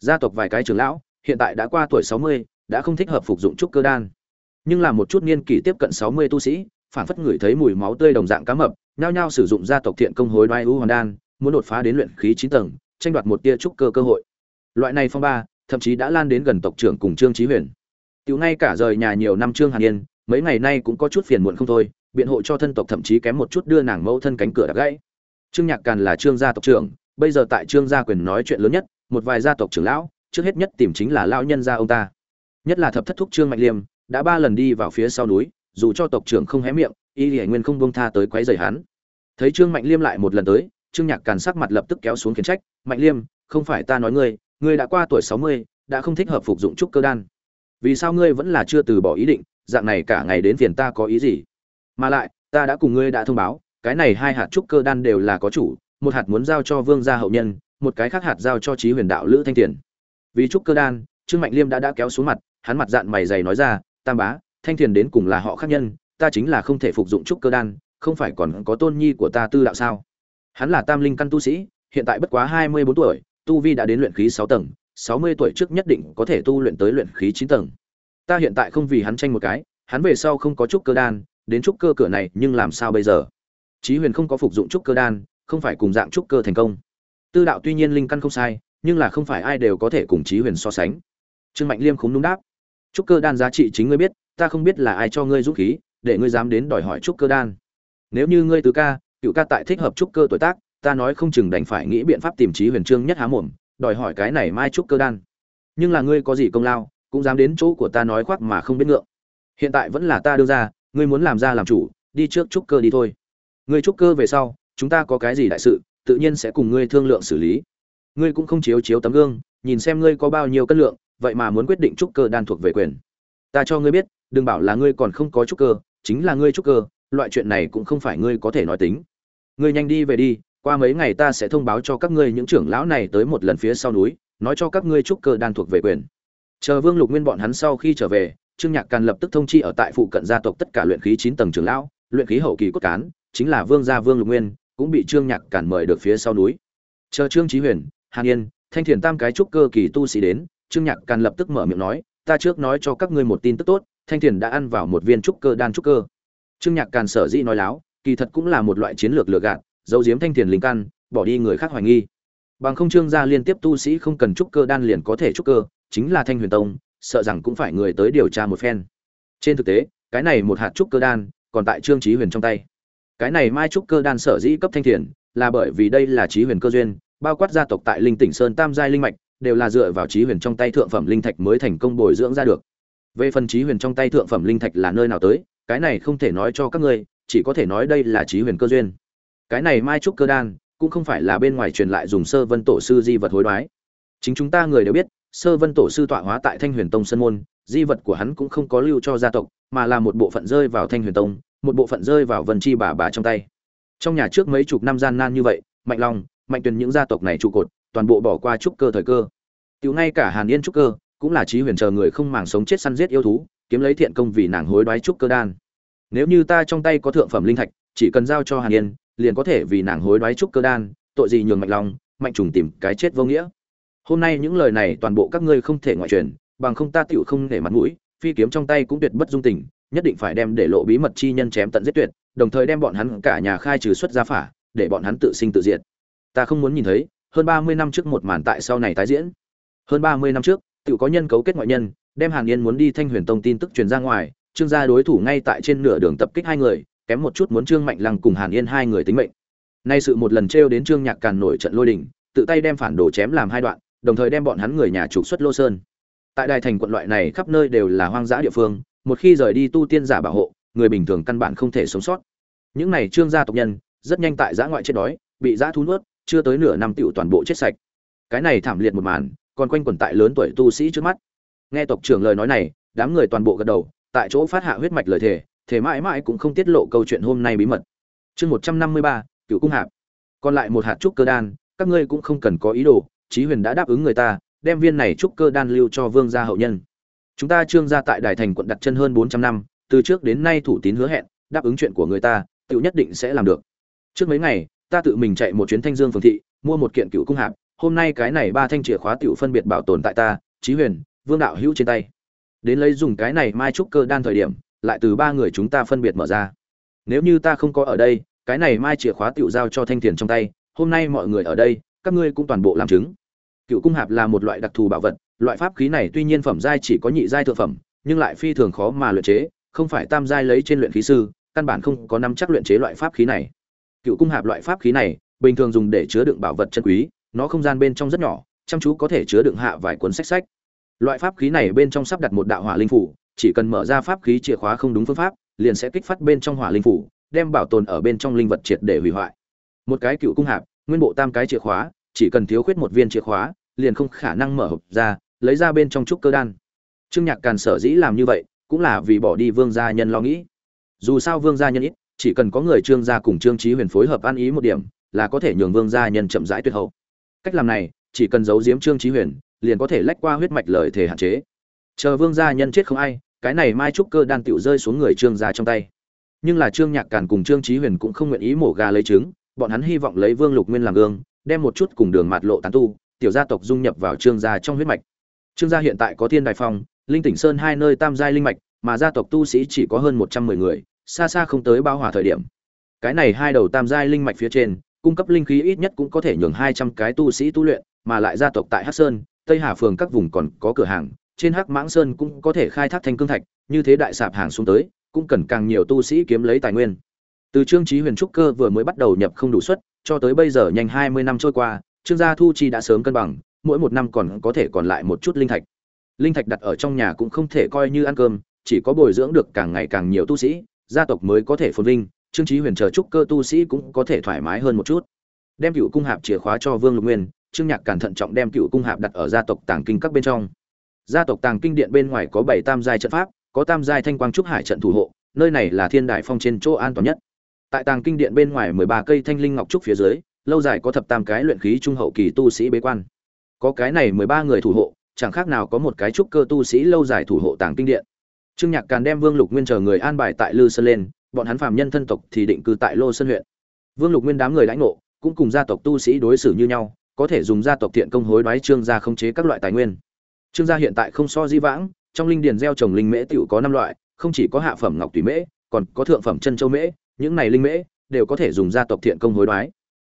Gia tộc vài cái trưởng lão hiện tại đã qua tuổi sáu mươi, đã không thích hợp phục dụng trúc cơ đan. Nhưng là một chút niên kỷ tiếp cận sáu mươi tu sĩ phản phất người thấy mùi máu tươi đồng dạng cá mập nhao nhao sử dụng gia tộc thiện công hối đoái u hoàn đan muốn đột phá đến luyện khí chín tầng tranh đoạt một tia trúc cơ cơ hội. Loại này phong ba thậm chí đã lan đến gần tộc trưởng cùng trương chí huyền. Tiểu ngay cả rời nhà nhiều năm trương hàn yên mấy ngày nay cũng có chút phiền muộn không thôi biện hộ cho thân tộc thậm chí kém một chút đưa nàng mẫu thân cánh cửa đã gãy. Trương nhạc càn là trương gia tộc trưởng bây giờ tại trương gia quyền nói chuyện lớn nhất, một vài gia tộc trưởng lão, trước hết nhất tìm chính là lão nhân gia ông ta. Nhất là thập thất thúc trương mạnh liêm, đã ba lần đi vào phía sau núi, dù cho tộc trưởng không hé miệng, y hải nguyên không buông tha tới quấy rầy hắn. Thấy trương mạnh liêm lại một lần tới, trương nhạc càn sắc mặt lập tức kéo xuống khiển trách, mạnh liêm, không phải ta nói ngươi ngươi đã qua tuổi sáu mươi, đã không thích hợp phục dụng trúc cơ đan. Vì sao ngươi vẫn là chưa từ bỏ ý định, dạng này cả ngày đến phiền ta có ý gì? Mà lại, ta đã cùng ngươi đã thông báo, cái này hai hạt trúc cơ đan đều là có chủ một hạt muốn giao cho vương gia hậu nhân, một cái khác hạt giao cho trí huyền đạo lữ thanh tiền. Vì trúc cơ đan, trương mạnh liêm đã đã kéo xuống mặt, hắn mặt dạng mày dày nói ra, tam bá, thanh thiền đến cùng là họ khác nhân, ta chính là không thể phục dụng trúc cơ đan, không phải còn có tôn nhi của ta tư đạo sao? Hắn là tam linh căn tu sĩ, hiện tại bất quá hai mươi bốn tuổi, tu vi đã đến luyện khí sáu tầng, sáu mươi tuổi trước nhất định có thể tu luyện tới luyện khí chín tầng. Ta hiện tại không vì hắn tranh một cái, hắn về sau không có trúc cơ đan, đến trúc cơ cửa này nhưng làm sao bây giờ? Chí huyền không có phục dụng trúc cơ đan không phải cùng dạng trúc cơ thành công. Tư đạo tuy nhiên linh căn không sai, nhưng là không phải ai đều có thể cùng chí huyền so sánh. Trương mạnh liêm khúng đúng đáp. Trúc cơ đan giá trị chính ngươi biết, ta không biết là ai cho ngươi dũng khí, để ngươi dám đến đòi hỏi trúc cơ đan. Nếu như ngươi tứ ca, cựu ca tại thích hợp trúc cơ tuổi tác, ta nói không chừng đành phải nghĩ biện pháp tìm chí huyền trương nhất há mồm, đòi hỏi cái này mai trúc cơ đan. Nhưng là ngươi có gì công lao, cũng dám đến chỗ của ta nói khoác mà không biết ngượng. Hiện tại vẫn là ta đưa ra, ngươi muốn làm ra làm chủ, đi trước trúc cơ đi thôi. Ngươi trúc cơ về sau chúng ta có cái gì đại sự, tự nhiên sẽ cùng ngươi thương lượng xử lý. Ngươi cũng không chiếu chiếu tấm gương, nhìn xem ngươi có bao nhiêu cân lượng, vậy mà muốn quyết định trúc cơ đan thuộc về quyền. Ta cho ngươi biết, đừng bảo là ngươi còn không có trúc cơ, chính là ngươi trúc cơ, loại chuyện này cũng không phải ngươi có thể nói tính. Ngươi nhanh đi về đi, qua mấy ngày ta sẽ thông báo cho các ngươi những trưởng lão này tới một lần phía sau núi, nói cho các ngươi trúc cơ đan thuộc về quyền. Chờ vương lục nguyên bọn hắn sau khi trở về, trương nhạc càn lập tức thông chi ở tại phụ cận gia tộc tất cả luyện khí chín tầng trưởng lão, luyện khí hậu kỳ cốt cán, chính là vương gia vương lục nguyên cũng bị trương nhạc cản mời được phía sau núi. Chờ trương trí huyền, hàn yên, thanh thiền tam cái trúc cơ kỳ tu sĩ đến, trương nhạc càn lập tức mở miệng nói, ta trước nói cho các ngươi một tin tức tốt, thanh thiền đã ăn vào một viên trúc cơ đan trúc cơ. Trương nhạc càn sở dĩ nói láo, kỳ thật cũng là một loại chiến lược lừa gạt, giấu giếm thanh thiền linh căn, bỏ đi người khác hoài nghi. Bằng không trương gia liên tiếp tu sĩ không cần trúc cơ đan liền có thể trúc cơ, chính là thanh huyền tông, sợ rằng cũng phải người tới điều tra một phen. Trên thực tế, cái này một hạt trúc cơ đan, còn tại trương trí huyền trong tay cái này mai trúc cơ đan sở dĩ cấp thanh thiền, là bởi vì đây là trí huyền cơ duyên, bao quát gia tộc tại linh tỉnh sơn tam giai linh mạch, đều là dựa vào trí huyền trong tay thượng phẩm linh thạch mới thành công bồi dưỡng ra được. Về phần trí huyền trong tay thượng phẩm linh thạch là nơi nào tới, cái này không thể nói cho các ngươi, chỉ có thể nói đây là trí huyền cơ duyên. Cái này mai trúc cơ đan, cũng không phải là bên ngoài truyền lại dùng sơ vân tổ sư di vật hối đoái. Chính chúng ta người đều biết, sơ vân tổ sư tọa hóa tại thanh huyền tông Sơn môn, di vật của hắn cũng không có lưu cho gia tộc, mà là một bộ phận rơi vào thanh huyền tông một bộ phận rơi vào vân chi bà bà trong tay. Trong nhà trước mấy chục năm gian nan như vậy, mạnh long, mạnh tuyền những gia tộc này trụ cột, toàn bộ bỏ qua trúc cơ thời cơ. Tiểu ngay cả hàn yên trúc cơ, cũng là trí huyền chờ người không màng sống chết săn giết yêu thú, kiếm lấy thiện công vì nàng hối đoái trúc cơ đan. Nếu như ta trong tay có thượng phẩm linh thạch, chỉ cần giao cho hàn yên, liền có thể vì nàng hối đoái trúc cơ đan, tội gì nhường mạnh long, mạnh trùng tìm cái chết vô nghĩa. Hôm nay những lời này toàn bộ các ngươi không thể ngoại truyền, bằng không ta tựu không để mặt mũi, phi kiếm trong tay cũng tuyệt bất dung tình nhất định phải đem để lộ bí mật chi nhân chém tận giết tuyệt, đồng thời đem bọn hắn cả nhà khai trừ xuất gia phả, để bọn hắn tự sinh tự diệt. Ta không muốn nhìn thấy, hơn ba mươi năm trước một màn tại sau này tái diễn. Hơn ba mươi năm trước, tự có nhân cấu kết ngoại nhân, đem hàn yên muốn đi thanh huyền tông tin tức truyền ra ngoài, trương gia đối thủ ngay tại trên nửa đường tập kích hai người, kém một chút muốn trương mạnh lăng cùng hàn yên hai người tính mệnh. Nay sự một lần trêu đến trương nhạc càn nổi trận lôi đình, tự tay đem phản đồ chém làm hai đoạn, đồng thời đem bọn hắn người nhà trục xuất lô sơn. Tại đài thành quận loại này khắp nơi đều là hoang dã địa phương một khi rời đi tu tiên giả bảo hộ, người bình thường căn bản không thể sống sót. Những này trương gia tộc nhân, rất nhanh tại giã ngoại chết đói, bị giã thú nuốt, chưa tới nửa năm tựu toàn bộ chết sạch. Cái này thảm liệt một màn, còn quanh quẩn tại lớn tuổi tu sĩ trước mắt. Nghe tộc trưởng lời nói này, đám người toàn bộ gật đầu, tại chỗ phát hạ huyết mạch lời thề thể mãi mãi cũng không tiết lộ câu chuyện hôm nay bí mật. Chương một trăm năm mươi ba, cựu cung hạp. Còn lại một hạt trúc cơ đan, các ngươi cũng không cần có ý đồ, chí huyền đã đáp ứng người ta, đem viên này trúc cơ đan lưu cho vương gia hậu nhân chúng ta trương gia tại đài thành quận đặt chân hơn bốn trăm năm, từ trước đến nay thủ tín hứa hẹn, đáp ứng chuyện của người ta tự nhất định sẽ làm được. Trước mấy ngày, ta tự mình chạy một chuyến thanh dương phường thị, mua một kiện cựu cung hạp, hôm nay cái này ba thanh chìa khóa tiểu phân biệt bảo tồn tại ta, chí huyền, vương đạo hữu trên tay. Đến lấy dùng cái này mai trúc cơ đan thời điểm, lại từ ba người chúng ta phân biệt mở ra. Nếu như ta không có ở đây, cái này mai chìa khóa tiểu giao cho thanh thiền trong tay, hôm nay mọi người ở đây, các ngươi cũng toàn bộ làm chứng. Cựu cung hạp là một loại đặc thù bảo vật loại pháp khí này tuy nhiên phẩm giai chỉ có nhị giai thượng phẩm, nhưng lại phi thường khó mà luyện chế, không phải tam giai lấy trên luyện khí sư, căn bản không có nắm chắc luyện chế loại pháp khí này. Cựu cung hạp loại pháp khí này, bình thường dùng để chứa đựng bảo vật chân quý, nó không gian bên trong rất nhỏ, chăm chú có thể chứa đựng hạ vài cuốn sách sách. Loại pháp khí này bên trong sắp đặt một đạo hỏa linh phủ, chỉ cần mở ra pháp khí chìa khóa không đúng phương pháp, liền sẽ kích phát bên trong hỏa linh phủ, đem bảo tồn ở bên trong linh vật triệt để hủy hoại. Một cái cựu cung hạp, nguyên bộ tam cái chìa khóa, chỉ cần thiếu khuyết một viên chìa khóa, liền không khả năng mở hộp ra lấy ra bên trong trúc cơ đan. Trương nhạc càn sở dĩ làm như vậy, cũng là vì bỏ đi vương gia nhân lo nghĩ. Dù sao vương gia nhân ít, chỉ cần có người trương gia cùng trương trí huyền phối hợp ăn ý một điểm, là có thể nhường vương gia nhân chậm rãi tuyệt hậu. Cách làm này, chỉ cần giấu giếm trương trí huyền, liền có thể lách qua huyết mạch lời thể hạn chế. Chờ vương gia nhân chết không ai, cái này mai trúc cơ đan tựu rơi xuống người trương gia trong tay. Nhưng là trương nhạc càn cùng trương trí huyền cũng không nguyện ý mổ gà lấy trứng, bọn hắn hy vọng lấy vương lục nguyên làm gương, đem một chút cùng đường mạt lộ tán tu, tiểu gia tộc dung nhập vào trương gia trong huyết mạch trương gia hiện tại có thiên đại phong linh tỉnh sơn hai nơi tam giai linh mạch, mà gia tộc tu sĩ chỉ có hơn một trăm mười người, xa xa không tới bao hòa thời điểm. Cái này hai đầu tam giai linh mạch phía trên, cung cấp linh khí ít nhất cũng có thể nhường hai trăm cái tu sĩ tu luyện, mà lại gia tộc tại hắc sơn, tây hà phường các vùng còn có cửa hàng, trên hắc mãng sơn cũng có thể khai thác thanh cương thạch, như thế đại sạp hàng xuống tới, cũng cần càng nhiều tu sĩ kiếm lấy tài nguyên. Từ trương trí huyền trúc cơ vừa mới bắt đầu nhập không đủ suất, cho tới bây giờ nhanh hai mươi năm trôi qua, trương gia thu chi đã sớm cân bằng mỗi một năm còn có thể còn lại một chút linh thạch. Linh thạch đặt ở trong nhà cũng không thể coi như ăn cơm, chỉ có bồi dưỡng được càng ngày càng nhiều tu sĩ, gia tộc mới có thể phồn vinh, trương trí huyền chờ trúc cơ tu sĩ cũng có thể thoải mái hơn một chút. Đem cựu cung hạp chìa khóa cho vương lục nguyên, trương nhạc cẩn thận trọng đem cựu cung hạp đặt ở gia tộc tàng kinh các bên trong. Gia tộc tàng kinh điện bên ngoài có bảy tam giai trận pháp, có tam giai thanh quang trúc hải trận thủ hộ, nơi này là thiên đại phong trên chỗ an toàn nhất. Tại tàng kinh điện bên ngoài mười ba cây thanh linh ngọc trúc phía dưới, lâu dài có thập tam cái luyện khí trung hậu kỳ tu sĩ bế quan có cái này mười ba người thủ hộ, chẳng khác nào có một cái trúc cơ tu sĩ lâu dài thủ hộ tàng kinh điện. Trương nhạc càn đem vương lục nguyên chờ người an bài tại lư sơn lên, bọn hắn phàm nhân thân tộc thì định cư tại lô sơn huyện. Vương lục nguyên đám người lãnh ngộ, cũng cùng gia tộc tu sĩ đối xử như nhau, có thể dùng gia tộc thiện công hối đoái trương gia khống chế các loại tài nguyên. Trương gia hiện tại không so di vãng, trong linh điền gieo trồng linh mễ tiểu có năm loại, không chỉ có hạ phẩm ngọc tùy mễ, còn có thượng phẩm chân châu mễ, những này linh mễ đều có thể dùng gia tộc thiện công hối đoái.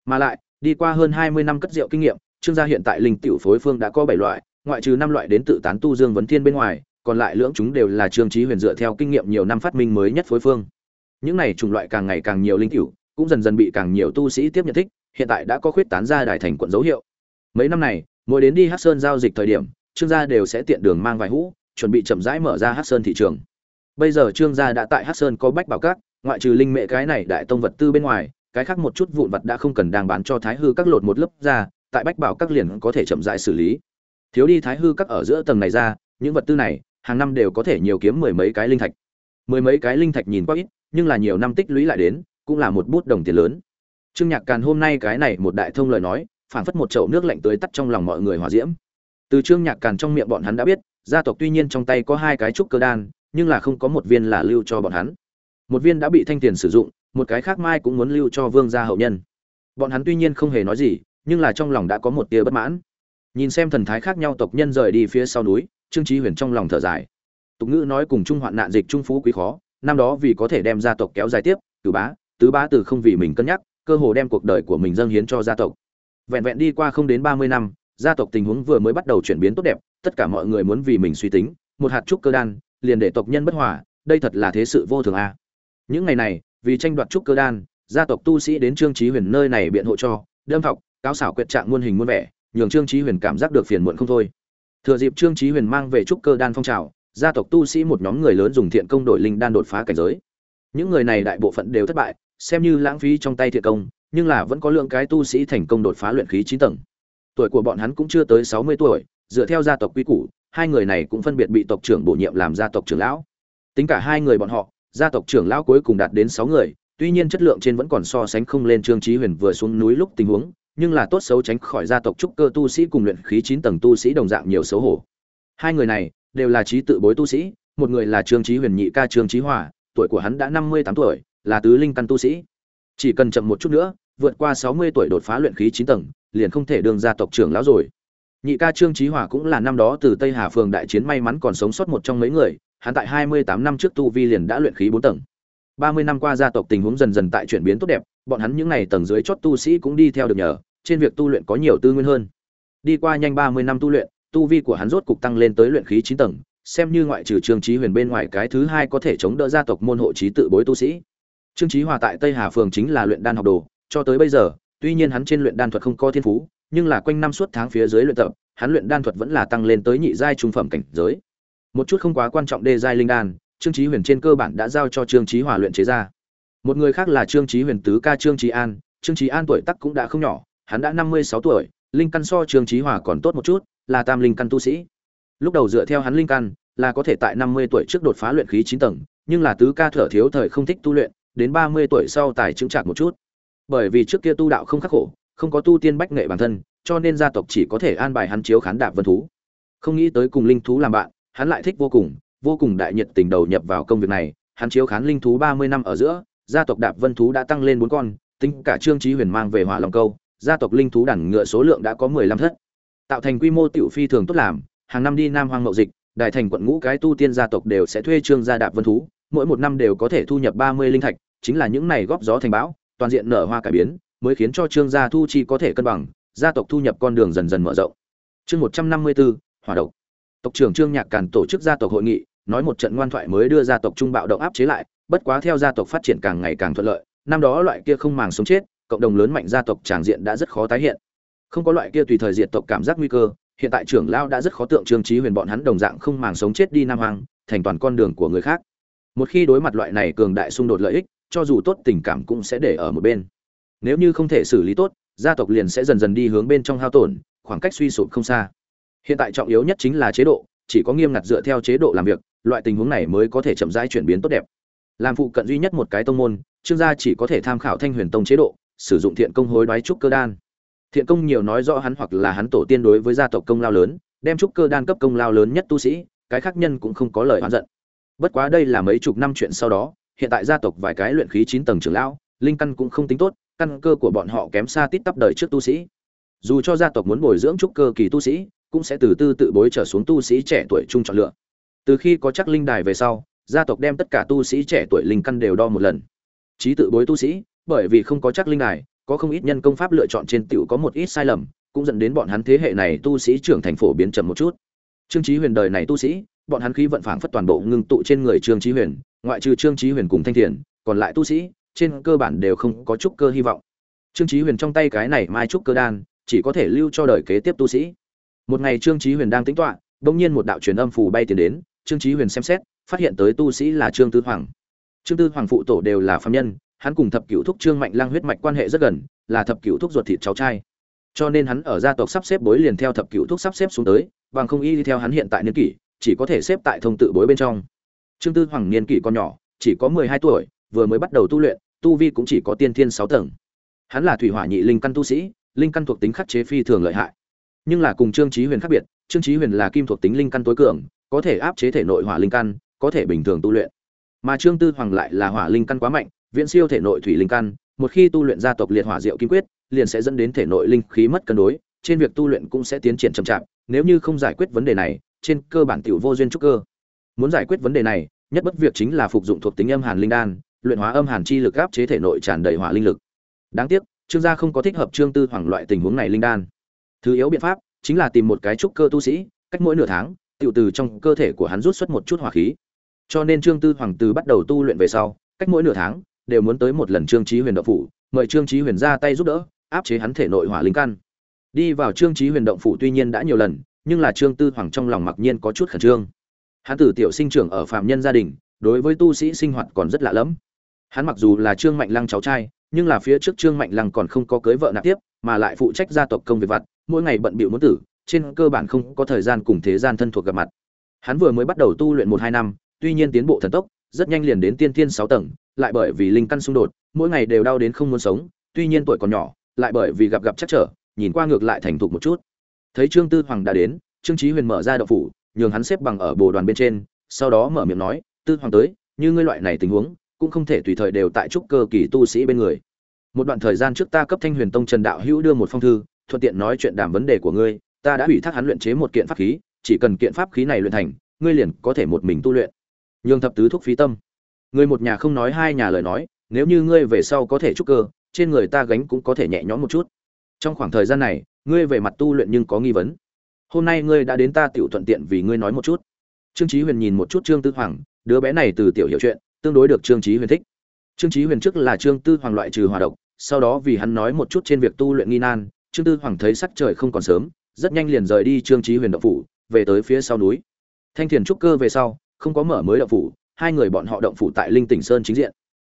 Mà lại, đi qua hơn hai mươi năm cất rượu kinh nghiệm trương gia hiện tại linh tiểu phối phương đã có bảy loại, ngoại trừ năm loại đến tự tán tu dương vấn thiên bên ngoài, còn lại lưỡng chúng đều là trương trí huyền dựa theo kinh nghiệm nhiều năm phát minh mới nhất phối phương. Những này chủng loại càng ngày càng nhiều linh tiểu, cũng dần dần bị càng nhiều tu sĩ tiếp nhận thích, hiện tại đã có khuyết tán ra đại thành quận dấu hiệu. Mấy năm này, mỗi đến đi hắc sơn giao dịch thời điểm, trương gia đều sẽ tiện đường mang vài hũ, chuẩn bị chậm rãi mở ra hắc sơn thị trường. Bây giờ trương gia đã tại hắc sơn có bách bảo các, ngoại trừ linh mẹ cái này đại tông vật tư bên ngoài, cái khác một chút vụn vật đã không cần đang bán cho thái hư các lột một lớp ra tại bách bảo các liền có thể chậm rãi xử lý. Thiếu đi thái hư các ở giữa tầng này ra, những vật tư này, hàng năm đều có thể nhiều kiếm mười mấy cái linh thạch. Mười mấy cái linh thạch nhìn quá ít, nhưng là nhiều năm tích lũy lại đến, cũng là một bút đồng tiền lớn. Trương nhạc càn hôm nay cái này một đại thông lời nói, phảng phất một chậu nước lạnh tới tắt trong lòng mọi người hòa diễm. Từ trương nhạc càn trong miệng bọn hắn đã biết, gia tộc tuy nhiên trong tay có hai cái trúc cơ đan, nhưng là không có một viên là lưu cho bọn hắn. Một viên đã bị thanh tiền sử dụng, một cái khác mai cũng muốn lưu cho vương gia hậu nhân. Bọn hắn tuy nhiên không hề nói gì nhưng là trong lòng đã có một tia bất mãn. Nhìn xem thần thái khác nhau tộc nhân rời đi phía sau núi, trương trí huyền trong lòng thở dài. Tục ngữ nói cùng chung hoạn nạn dịch trung phú quý khó, năm đó vì có thể đem gia tộc kéo dài tiếp cử bá, tứ bá từ không vì mình cân nhắc, cơ hồ đem cuộc đời của mình dâng hiến cho gia tộc. Vẹn vẹn đi qua không đến ba mươi năm, gia tộc tình huống vừa mới bắt đầu chuyển biến tốt đẹp, tất cả mọi người muốn vì mình suy tính, một hạt trúc cơ đan, liền để tộc nhân bất hòa, đây thật là thế sự vô thường a. Những ngày này, vì tranh đoạt trúc cơ đan, gia tộc tu sĩ đến trương trí huyền nơi này biện hộ cho đâm thọc cáo xảo quyệt trạng muôn hình muôn vẻ, nhường trương trí huyền cảm giác được phiền muộn không thôi. Thừa dịp trương trí huyền mang về trúc cơ đan phong trào, gia tộc tu sĩ một nhóm người lớn dùng thiện công đổi linh đan đột phá cảnh giới. Những người này đại bộ phận đều thất bại, xem như lãng phí trong tay thiện công, nhưng là vẫn có lượng cái tu sĩ thành công đột phá luyện khí chín tầng. Tuổi của bọn hắn cũng chưa tới sáu mươi tuổi, dựa theo gia tộc quy củ, hai người này cũng phân biệt bị tộc trưởng bổ nhiệm làm gia tộc trưởng lão. Tính cả hai người bọn họ, gia tộc trưởng lão cuối cùng đạt đến sáu người tuy nhiên chất lượng trên vẫn còn so sánh không lên trương trí huyền vừa xuống núi lúc tình huống, nhưng là tốt xấu tránh khỏi gia tộc trúc cơ tu sĩ cùng luyện khí chín tầng tu sĩ đồng dạng nhiều xấu hổ. Hai người này đều là trí tự bối tu sĩ, một người là trương trí huyền nhị ca trương trí hòa, tuổi của hắn đã năm mươi tám tuổi, là tứ linh căn tu sĩ. Chỉ cần chậm một chút nữa, vượt qua sáu mươi tuổi đột phá luyện khí chín tầng, liền không thể đương gia tộc trưởng lão rồi. Nhị ca trương trí hòa cũng là năm đó từ tây hà phường đại chiến may mắn còn sống sót một trong mấy người, hắn tại hai mươi tám năm trước tu vi liền đã luyện khí bốn tầng ba mươi năm qua gia tộc tình huống dần dần tại chuyển biến tốt đẹp, bọn hắn những n à y tầng dưới chót tu sĩ cũng đi theo được nhờ, trên việc tu luyện có nhiều tư nguyên hơn. Đi qua nhanh ba mươi năm tu luyện, tu vi của hắn rốt cục tăng lên tới luyện khí chín tầng, xem như ngoại trừ trương trí huyền bên ngoài cái thứ hai có thể chống đỡ gia tộc môn hộ trí tự bối tu sĩ. Trương trí hòa tại tây hà phường chính là luyện đan học đồ, cho tới bây giờ, tuy nhiên hắn trên luyện đan thuật không có thiên phú, nhưng là quanh năm suốt tháng phía dưới luyện tập, hắn luyện đan thuật vẫn là tăng lên tới nhị giai trung phẩm cảnh giới. Một chút không quá quan trọng đê giai linh đan trương Chí huyền trên cơ bản đã giao cho trương Chí hòa luyện chế ra. Một người khác là trương Chí huyền tứ ca trương Chí an. Trương Chí an tuổi tác cũng đã không nhỏ, hắn đã năm mươi sáu tuổi, linh căn so trương Chí hòa còn tốt một chút, là tam linh căn tu sĩ. Lúc đầu dựa theo hắn linh căn, là có thể tại năm mươi tuổi trước đột phá luyện khí chín tầng, nhưng là tứ ca thở thiếu thời không thích tu luyện, đến ba mươi tuổi sau tài chứng chạc một chút. Bởi vì trước kia tu đạo không khắc khổ, không có tu tiên bách nghệ bản thân, cho nên gia tộc chỉ có thể an bài hắn chiếu khán đạp vân thú. Không nghĩ tới cùng linh thú làm bạn, hắn lại thích vô cùng vô cùng đại nhiệt tình đầu nhập vào công việc này, hắn chiếu khán linh thú ba mươi năm ở giữa, gia tộc đạp vân thú đã tăng lên bốn con, tính cả trương trí huyền mang về hỏa long câu, gia tộc linh thú đàn ngựa số lượng đã có mười lăm thất. Tạo thành quy mô tiểu phi thường tốt làm, hàng năm đi nam hoang mậu dịch đại thành quận ngũ cái tu tiên gia tộc đều sẽ thuê trương gia đạp vân thú, mỗi một năm đều có thể thu nhập ba mươi linh thạch, chính là những này góp gió thành bão, toàn diện nở hoa cải biến, mới khiến cho trương gia thu chi có thể cân bằng, gia tộc thu nhập con đường dần dần mở rộng. Chương một trăm năm mươi bốn hỏa độc. Tộc trưởng trương nhạc càn tổ chức gia tộc hội nghị nói một trận ngoan thoại mới đưa gia tộc trung bạo động áp chế lại, bất quá theo gia tộc phát triển càng ngày càng thuận lợi, năm đó loại kia không màng sống chết, cộng đồng lớn mạnh gia tộc tràng diện đã rất khó tái hiện. Không có loại kia tùy thời diệt tộc cảm giác nguy cơ, hiện tại trưởng lão đã rất khó tượng trương trí huyền bọn hắn đồng dạng không màng sống chết đi nam hoàng thành toàn con đường của người khác. Một khi đối mặt loại này cường đại xung đột lợi ích, cho dù tốt tình cảm cũng sẽ để ở một bên. Nếu như không thể xử lý tốt, gia tộc liền sẽ dần dần đi hướng bên trong hao tổn, khoảng cách suy sụp không xa. Hiện tại trọng yếu nhất chính là chế độ chỉ có nghiêm ngặt dựa theo chế độ làm việc, loại tình huống này mới có thể chậm rãi chuyển biến tốt đẹp. Làm phụ cận duy nhất một cái tông môn, trương gia chỉ có thể tham khảo thanh huyền tông chế độ, sử dụng thiện công hối đoái trúc cơ đan. Thiện công nhiều nói rõ hắn hoặc là hắn tổ tiên đối với gia tộc công lao lớn, đem trúc cơ đan cấp công lao lớn nhất tu sĩ, cái khác nhân cũng không có lời oán giận. Bất quá đây là mấy chục năm chuyện sau đó, hiện tại gia tộc vài cái luyện khí chín tầng trưởng lão, linh căn cũng không tính tốt, căn cơ của bọn họ kém xa tít tắp đời trước tu sĩ. Dù cho gia tộc muốn bồi dưỡng trúc cơ kỳ tu sĩ cũng sẽ từ từ tự bối trở xuống tu sĩ trẻ tuổi trung chọn lựa. Từ khi có chắc linh đài về sau, gia tộc đem tất cả tu sĩ trẻ tuổi linh căn đều đo một lần. Trí tự bối tu sĩ, bởi vì không có chắc linh đài, có không ít nhân công pháp lựa chọn trên tiểu có một ít sai lầm, cũng dẫn đến bọn hắn thế hệ này tu sĩ trưởng thành phổ biến chậm một chút. Trương Chí huyền đời này tu sĩ, bọn hắn khí vận phảng phất toàn bộ ngưng tụ trên người trương Chí huyền, ngoại trừ trương Chí huyền cùng thanh thiền, còn lại tu sĩ, trên cơ bản đều không có chút cơ hy vọng. Trương Chí huyền trong tay cái này mai trúc cơ đan, chỉ có thể lưu cho đời kế tiếp tu sĩ một ngày trương chí huyền đang tính toạ bỗng nhiên một đạo truyền âm phù bay tiền đến, trương chí huyền xem xét, phát hiện tới tu sĩ là trương tư hoàng. Trương tư hoàng phụ tổ đều là phàm nhân, hắn cùng thập cửu thúc trương mạnh lang huyết mạch quan hệ rất gần, là thập cửu thúc ruột thịt cháu trai. Cho nên hắn ở gia tộc sắp xếp bối liền theo thập cửu thúc sắp xếp xuống tới, bằng không y đi theo hắn hiện tại niên kỷ, chỉ có thể xếp tại thông tự bối bên trong. Trương tư hoàng niên kỷ còn nhỏ, chỉ có mười hai tuổi, vừa mới bắt đầu tu luyện, tu vi cũng chỉ có tiên thiên sáu tầng. Hắn là thủy hỏa nhị linh căn tu sĩ, linh căn thuộc tính khắc chế phi thường lợi hại nhưng là cùng trương chí huyền khác biệt, trương chí huyền là kim thuộc tính linh căn tối cường, có thể áp chế thể nội hỏa linh căn, có thể bình thường tu luyện. Mà trương tư hoàng lại là hỏa linh căn quá mạnh, viễn siêu thể nội thủy linh căn, một khi tu luyện gia tộc liệt hỏa diệu kim quyết, liền sẽ dẫn đến thể nội linh khí mất cân đối, trên việc tu luyện cũng sẽ tiến triển chậm chạp, nếu như không giải quyết vấn đề này, trên cơ bản tiểu vô duyên trúc cơ. Muốn giải quyết vấn đề này, nhất bất việc chính là phục dụng thuộc tính âm hàn linh đan, luyện hóa âm hàn chi lực áp chế thể nội tràn đầy hỏa linh lực. Đáng tiếc, trương gia không có thích hợp trương tư hoàng loại tình huống này linh đan thứ yếu biện pháp chính là tìm một cái trúc cơ tu sĩ, cách mỗi nửa tháng, tiểu từ trong cơ thể của hắn rút xuất một chút hỏa khí. Cho nên trương tư hoàng từ bắt đầu tu luyện về sau, cách mỗi nửa tháng, đều muốn tới một lần trương trí huyền động phủ, mời trương trí huyền ra tay giúp đỡ, áp chế hắn thể nội hỏa linh căn. Đi vào trương trí huyền động phủ tuy nhiên đã nhiều lần, nhưng là trương tư hoàng trong lòng mặc nhiên có chút khẩn trương. Hắn tử tiểu sinh trưởng ở phạm nhân gia đình, đối với tu sĩ sinh hoạt còn rất lạ lẫm. Hắn mặc dù là trương mạnh lăng cháu trai, nhưng là phía trước trương mạnh lăng còn không có cưới vợ nạp tiếp, mà lại phụ trách gia tộc công việc vặt mỗi ngày bận bịu muốn tử, trên cơ bản không có thời gian cùng thế gian thân thuộc gặp mặt. Hắn vừa mới bắt đầu tu luyện một hai năm, tuy nhiên tiến bộ thần tốc, rất nhanh liền đến tiên thiên sáu tầng, lại bởi vì linh căn xung đột, mỗi ngày đều đau đến không muốn sống, tuy nhiên tuổi còn nhỏ, lại bởi vì gặp gặp chắc trở, nhìn qua ngược lại thành thục một chút. Thấy trương tư hoàng đã đến, trương chí huyền mở ra đậu phủ, nhường hắn xếp bằng ở bồ đoàn bên trên, sau đó mở miệng nói, tư hoàng tới, như ngươi loại này tình huống, cũng không thể tùy thời đều tại trúc cơ kỳ tu sĩ bên người. Một đoạn thời gian trước ta cấp thanh huyền tông trần đạo hữu đưa một phong thư thuận tiện nói chuyện đàm vấn đề của ngươi, ta đã ủy thác hắn luyện chế một kiện pháp khí, chỉ cần kiện pháp khí này luyện thành, ngươi liền có thể một mình tu luyện. Nhường thập tứ thuốc phí tâm. Ngươi một nhà không nói hai nhà lời nói, nếu như ngươi về sau có thể trúc cơ, trên người ta gánh cũng có thể nhẹ nhõm một chút. Trong khoảng thời gian này, ngươi về mặt tu luyện nhưng có nghi vấn. Hôm nay ngươi đã đến ta tiểu thuận tiện vì ngươi nói một chút. Trương chí huyền nhìn một chút trương tư hoàng, đứa bé này từ tiểu hiểu chuyện, tương đối được trương chí huyền thích. Trương chí huyền trước là trương tư hoàng loại trừ hòa độc, sau đó vì hắn nói một chút trên việc tu luyện nghi nan trương tư hoàng thấy sắc trời không còn sớm, rất nhanh liền rời đi trương chí huyền động phủ, về tới phía sau núi. Thanh thiền trúc cơ về sau, không có mở mới động phủ, hai người bọn họ động phủ tại linh tỉnh sơn chính diện.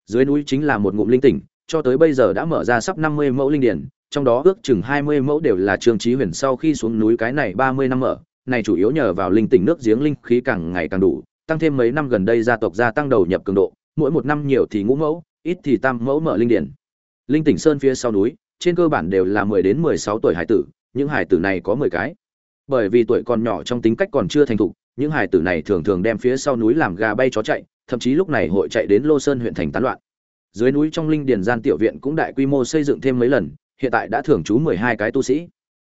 Dưới núi chính là một ngụm linh tỉnh, cho tới bây giờ đã mở ra sắp năm mươi mẫu linh điển, trong đó ước chừng hai mươi mẫu đều là trương chí huyền sau khi xuống núi cái này ba mươi năm mở, này chủ yếu nhờ vào linh tỉnh nước giếng linh khí càng ngày càng đủ, tăng thêm mấy năm gần đây gia tộc gia tăng đầu nhập cường độ, mỗi một năm nhiều thì ngũ mẫu, ít thì tam mẫu mở linh điển. Linh tỉnh sơn phía sau núi trên cơ bản đều là mười đến mười sáu tuổi hải tử, những hải tử này có mười cái. Bởi vì tuổi còn nhỏ trong tính cách còn chưa thành thục, những hải tử này thường thường đem phía sau núi làm gà bay chó chạy, thậm chí lúc này hội chạy đến lô sơn huyện thành tán loạn. Dưới núi trong linh điền gian tiểu viện cũng đại quy mô xây dựng thêm mấy lần, hiện tại đã thưởng chú mười hai cái tu sĩ.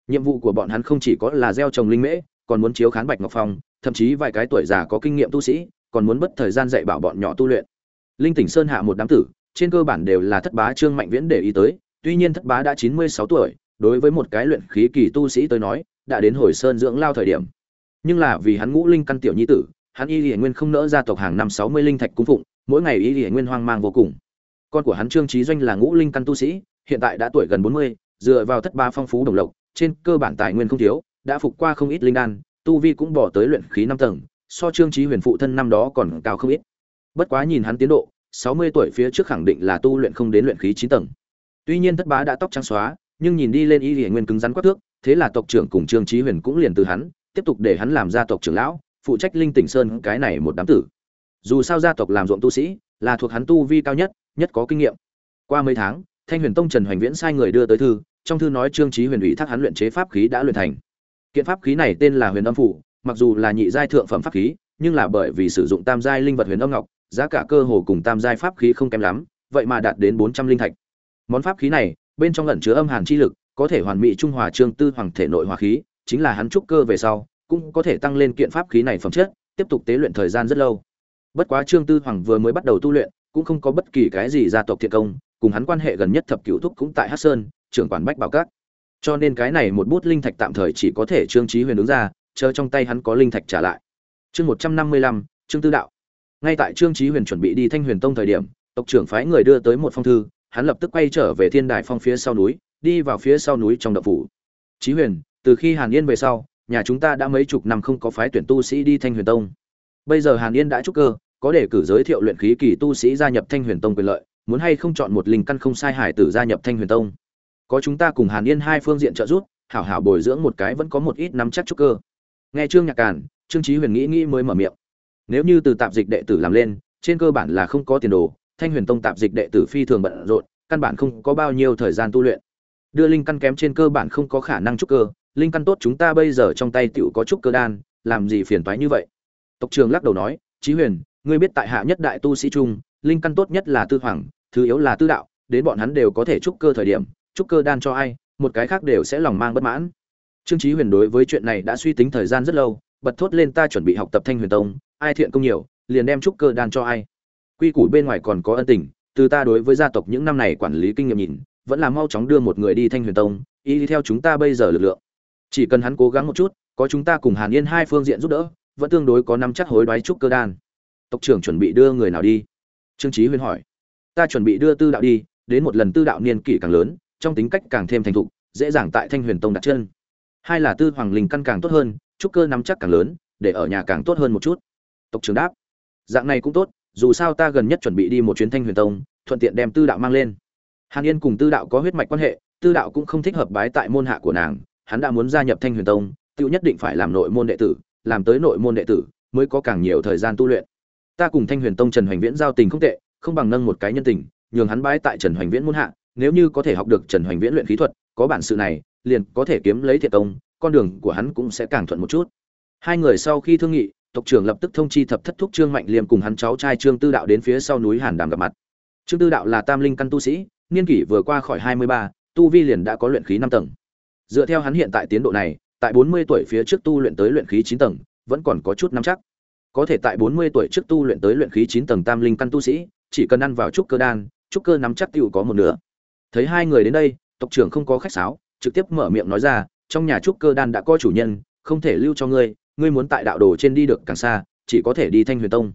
Nhiệm vụ của bọn hắn không chỉ có là gieo trồng linh mễ, còn muốn chiếu khán bạch ngọc phong, thậm chí vài cái tuổi già có kinh nghiệm tu sĩ, còn muốn mất thời gian dạy bảo bọn nhỏ tu luyện. Linh tỉnh sơn hạ một đám tử, trên cơ bản đều là thất bá trương mạnh viễn để ý tới tuy nhiên thất bá đã chín mươi sáu tuổi, đối với một cái luyện khí kỳ tu sĩ tới nói, đã đến hồi sơn dưỡng lao thời điểm. Nhưng là vì hắn ngũ linh căn tiểu nhi tử, hắn y hiển nguyên không nỡ gia tộc hàng năm sáu mươi linh thạch cung phụng, mỗi ngày y hiển nguyên hoang mang vô cùng. Con của hắn trương trí doanh là ngũ linh căn tu sĩ, hiện tại đã tuổi gần bốn mươi, dựa vào thất ba phong phú đồng lộc, trên cơ bản tài nguyên không thiếu, đã phục qua không ít linh đan, tu vi cũng bỏ tới luyện khí năm tầng, so trương trí huyền phụ thân năm đó còn cao không ít. Bất quá nhìn hắn tiến độ, sáu mươi tuổi phía trước khẳng định là tu luyện không đến luyện khí chín tầng tuy nhiên thất bá đã tóc trắng xóa, nhưng nhìn đi lên y hiển nguyên cứng rắn quắc thước, thế là tộc trưởng cùng trương trí huyền cũng liền từ hắn, tiếp tục để hắn làm gia tộc trưởng lão, phụ trách linh tỉnh sơn cái này một đám tử. Dù sao gia tộc làm ruộng tu sĩ, là thuộc hắn tu vi cao nhất nhất có kinh nghiệm. Qua mấy tháng, thanh huyền tông trần hoành viễn sai người đưa tới thư, trong thư nói trương trí huyền ủy thác hắn luyện chế pháp khí đã luyện thành. Kiện pháp khí này tên là huyền âm phủ, mặc dù là nhị giai thượng phẩm pháp khí, nhưng là bởi vì sử dụng tam giai linh vật huyền âm ngọc, giá cả cơ hồ cùng tam giai pháp khí không kém lắm, vậy mà đạt đến bốn trăm linh thạch món pháp khí này, bên trong ẩn chứa âm hàn chi lực, có thể hoàn mỹ trung hòa trương tư hoàng thể nội hòa khí, chính là hắn trúc cơ về sau, cũng có thể tăng lên kiện pháp khí này phẩm chất, tiếp tục tế luyện thời gian rất lâu. Bất quá trương tư hoàng vừa mới bắt đầu tu luyện, cũng không có bất kỳ cái gì gia tộc thiện công, cùng hắn quan hệ gần nhất thập cửu thúc cũng tại hát sơn, trưởng quản bách bảo các. Cho nên cái này một bút linh thạch tạm thời chỉ có thể trương trí huyền đứng ra, chờ trong tay hắn có linh thạch trả lại. Chương một trăm năm mươi lăm, trương tư đạo. Ngay tại trương trí huyền chuẩn bị đi thanh huyền tông thời điểm, tộc trưởng phái người đưa tới một phong thư hắn lập tức quay trở về thiên đài phong phía sau núi, đi vào phía sau núi trong đậu phủ. Chí huyền, từ khi hàn yên về sau, nhà chúng ta đã mấy chục năm không có phái tuyển tu sĩ đi thanh huyền tông. Bây giờ hàn yên đã trúc cơ, có để cử giới thiệu luyện khí kỳ tu sĩ gia nhập thanh huyền tông quyền lợi, muốn hay không chọn một linh căn không sai hải tử gia nhập thanh huyền tông. Có chúng ta cùng hàn yên hai phương diện trợ giúp, hảo hảo bồi dưỡng một cái vẫn có một ít nắm chắc trúc cơ. Nghe trương nhạc càn, trương trí huyền nghĩ nghĩ mới mở miệng. Nếu như từ tạp dịch đệ tử làm lên, trên cơ bản là không có tiền đồ thanh huyền tông tạp dịch đệ tử phi thường bận rộn, căn bản không có bao nhiêu thời gian tu luyện. Đưa linh căn kém trên cơ bản không có khả năng trúc cơ, linh căn tốt chúng ta bây giờ trong tay tựu có trúc cơ đan, làm gì phiền toái như vậy? Tộc trường lắc đầu nói, Chí huyền, ngươi biết tại hạ nhất đại tu sĩ trung, linh căn tốt nhất là tư hoàng, thứ yếu là tư đạo, đến bọn hắn đều có thể trúc cơ thời điểm, trúc cơ đan cho ai, một cái khác đều sẽ lòng mang bất mãn. Trương Chí huyền đối với chuyện này đã suy tính thời gian rất lâu, bật thốt lên, ta chuẩn bị học tập thanh huyền tông, ai thiện công nhiều, liền đem trúc cơ đan cho ai quy củ bên ngoài còn có ân tình, từ ta đối với gia tộc những năm này quản lý kinh nghiệm nhìn, vẫn là mau chóng đưa một người đi thanh huyền tông, y đi theo chúng ta bây giờ lực lượng. Chỉ cần hắn cố gắng một chút, có chúng ta cùng hàn yên hai phương diện giúp đỡ, vẫn tương đối có năm chắc hối đoái trúc cơ đan. Tộc trưởng chuẩn bị đưa người nào đi? Trương trí huyên hỏi. Ta chuẩn bị đưa tư đạo đi, đến một lần tư đạo niên kỷ càng lớn, trong tính cách càng thêm thành thục, dễ dàng tại thanh huyền tông đặt chân. Hai là tư hoàng linh căn càng tốt hơn, trúc cơ nắm chắc càng lớn, để ở nhà càng tốt hơn một chút. Tộc trưởng đáp. Dạng này cũng tốt dù sao ta gần nhất chuẩn bị đi một chuyến thanh huyền tông, thuận tiện đem tư đạo mang lên. Hàn yên cùng tư đạo có huyết mạch quan hệ, tư đạo cũng không thích hợp bái tại môn hạ của nàng, hắn đã muốn gia nhập thanh huyền tông tự nhất định phải làm nội môn đệ tử, làm tới nội môn đệ tử, mới có càng nhiều thời gian tu luyện. Ta cùng thanh huyền tông trần hoành viễn giao tình không tệ, không bằng nâng một cái nhân tình, nhường hắn bái tại trần hoành viễn môn hạ, nếu như có thể học được trần hoành viễn luyện khí thuật, có bản sự này, liền có thể kiếm lấy thiệt công, con đường của hắn cũng sẽ càng thuận một chút. Hai người sau khi thương nghị tộc trưởng lập tức thông chi thập thất thúc trương mạnh liêm cùng hắn cháu trai trương tư đạo đến phía sau núi hàn đàm gặp mặt. Trương tư đạo là tam linh căn tu sĩ, niên kỷ vừa qua khỏi hai mươi ba, tu vi liền đã có luyện khí năm tầng. Dựa theo hắn hiện tại tiến độ này, tại bốn mươi tuổi phía trước tu luyện tới luyện khí chín tầng, vẫn còn có chút nắm chắc. Có thể tại bốn mươi tuổi trước tu luyện tới luyện khí chín tầng tam linh căn tu sĩ, chỉ cần ăn vào trúc cơ đan, trúc cơ nắm chắc tựu có một nửa. Thấy hai người đến đây, tộc trưởng không có khách sáo, trực tiếp mở miệng nói ra, trong nhà trúc cơ đan đã có chủ nhân, không thể lưu cho ngươi ngươi muốn tại đạo đồ trên đi được càng xa, chỉ có thể đi thanh huyền tông.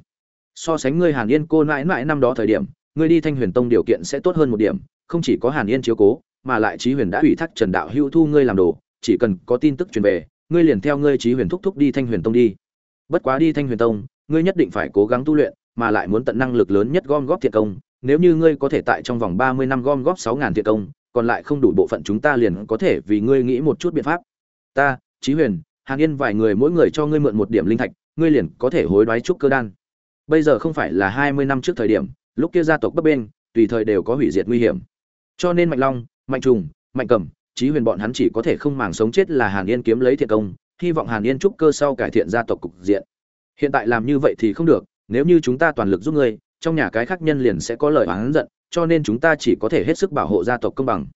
So sánh ngươi hàn yên cô mãi mãi năm đó thời điểm, ngươi đi thanh huyền tông điều kiện sẽ tốt hơn một điểm, không chỉ có hàn yên chiếu cố, mà lại trí huyền đã ủy thác trần đạo hữu thu ngươi làm đồ, chỉ cần có tin tức truyền về, ngươi liền theo ngươi trí huyền thúc thúc đi thanh huyền tông đi. Bất quá đi thanh huyền tông, ngươi nhất định phải cố gắng tu luyện, mà lại muốn tận năng lực lớn nhất gom góp thiệt công, nếu như ngươi có thể tại trong vòng ba mươi năm gom góp sáu ngàn thiệt công, còn lại không đủ bộ phận chúng ta liền có thể vì ngươi nghĩ một chút biện pháp. Ta trí huyền hàn yên vài người mỗi người cho ngươi mượn một điểm linh thạch ngươi liền có thể hối đoái trúc cơ đan. Bây giờ không phải là hai mươi năm trước thời điểm lúc kia gia tộc bấp bên tùy thời đều có hủy diệt nguy hiểm. Cho nên mạnh long mạnh trùng mạnh cẩm, trí huyền bọn hắn chỉ có thể không màng sống chết là hàn yên kiếm lấy thiện công hy vọng hàn yên trúc cơ sau cải thiện gia tộc cục diện. Hiện tại làm như vậy thì không được nếu như chúng ta toàn lực giúp ngươi trong nhà cái khác nhân liền sẽ có lời oán giận cho nên chúng ta chỉ có thể hết sức bảo hộ gia tộc công bằng.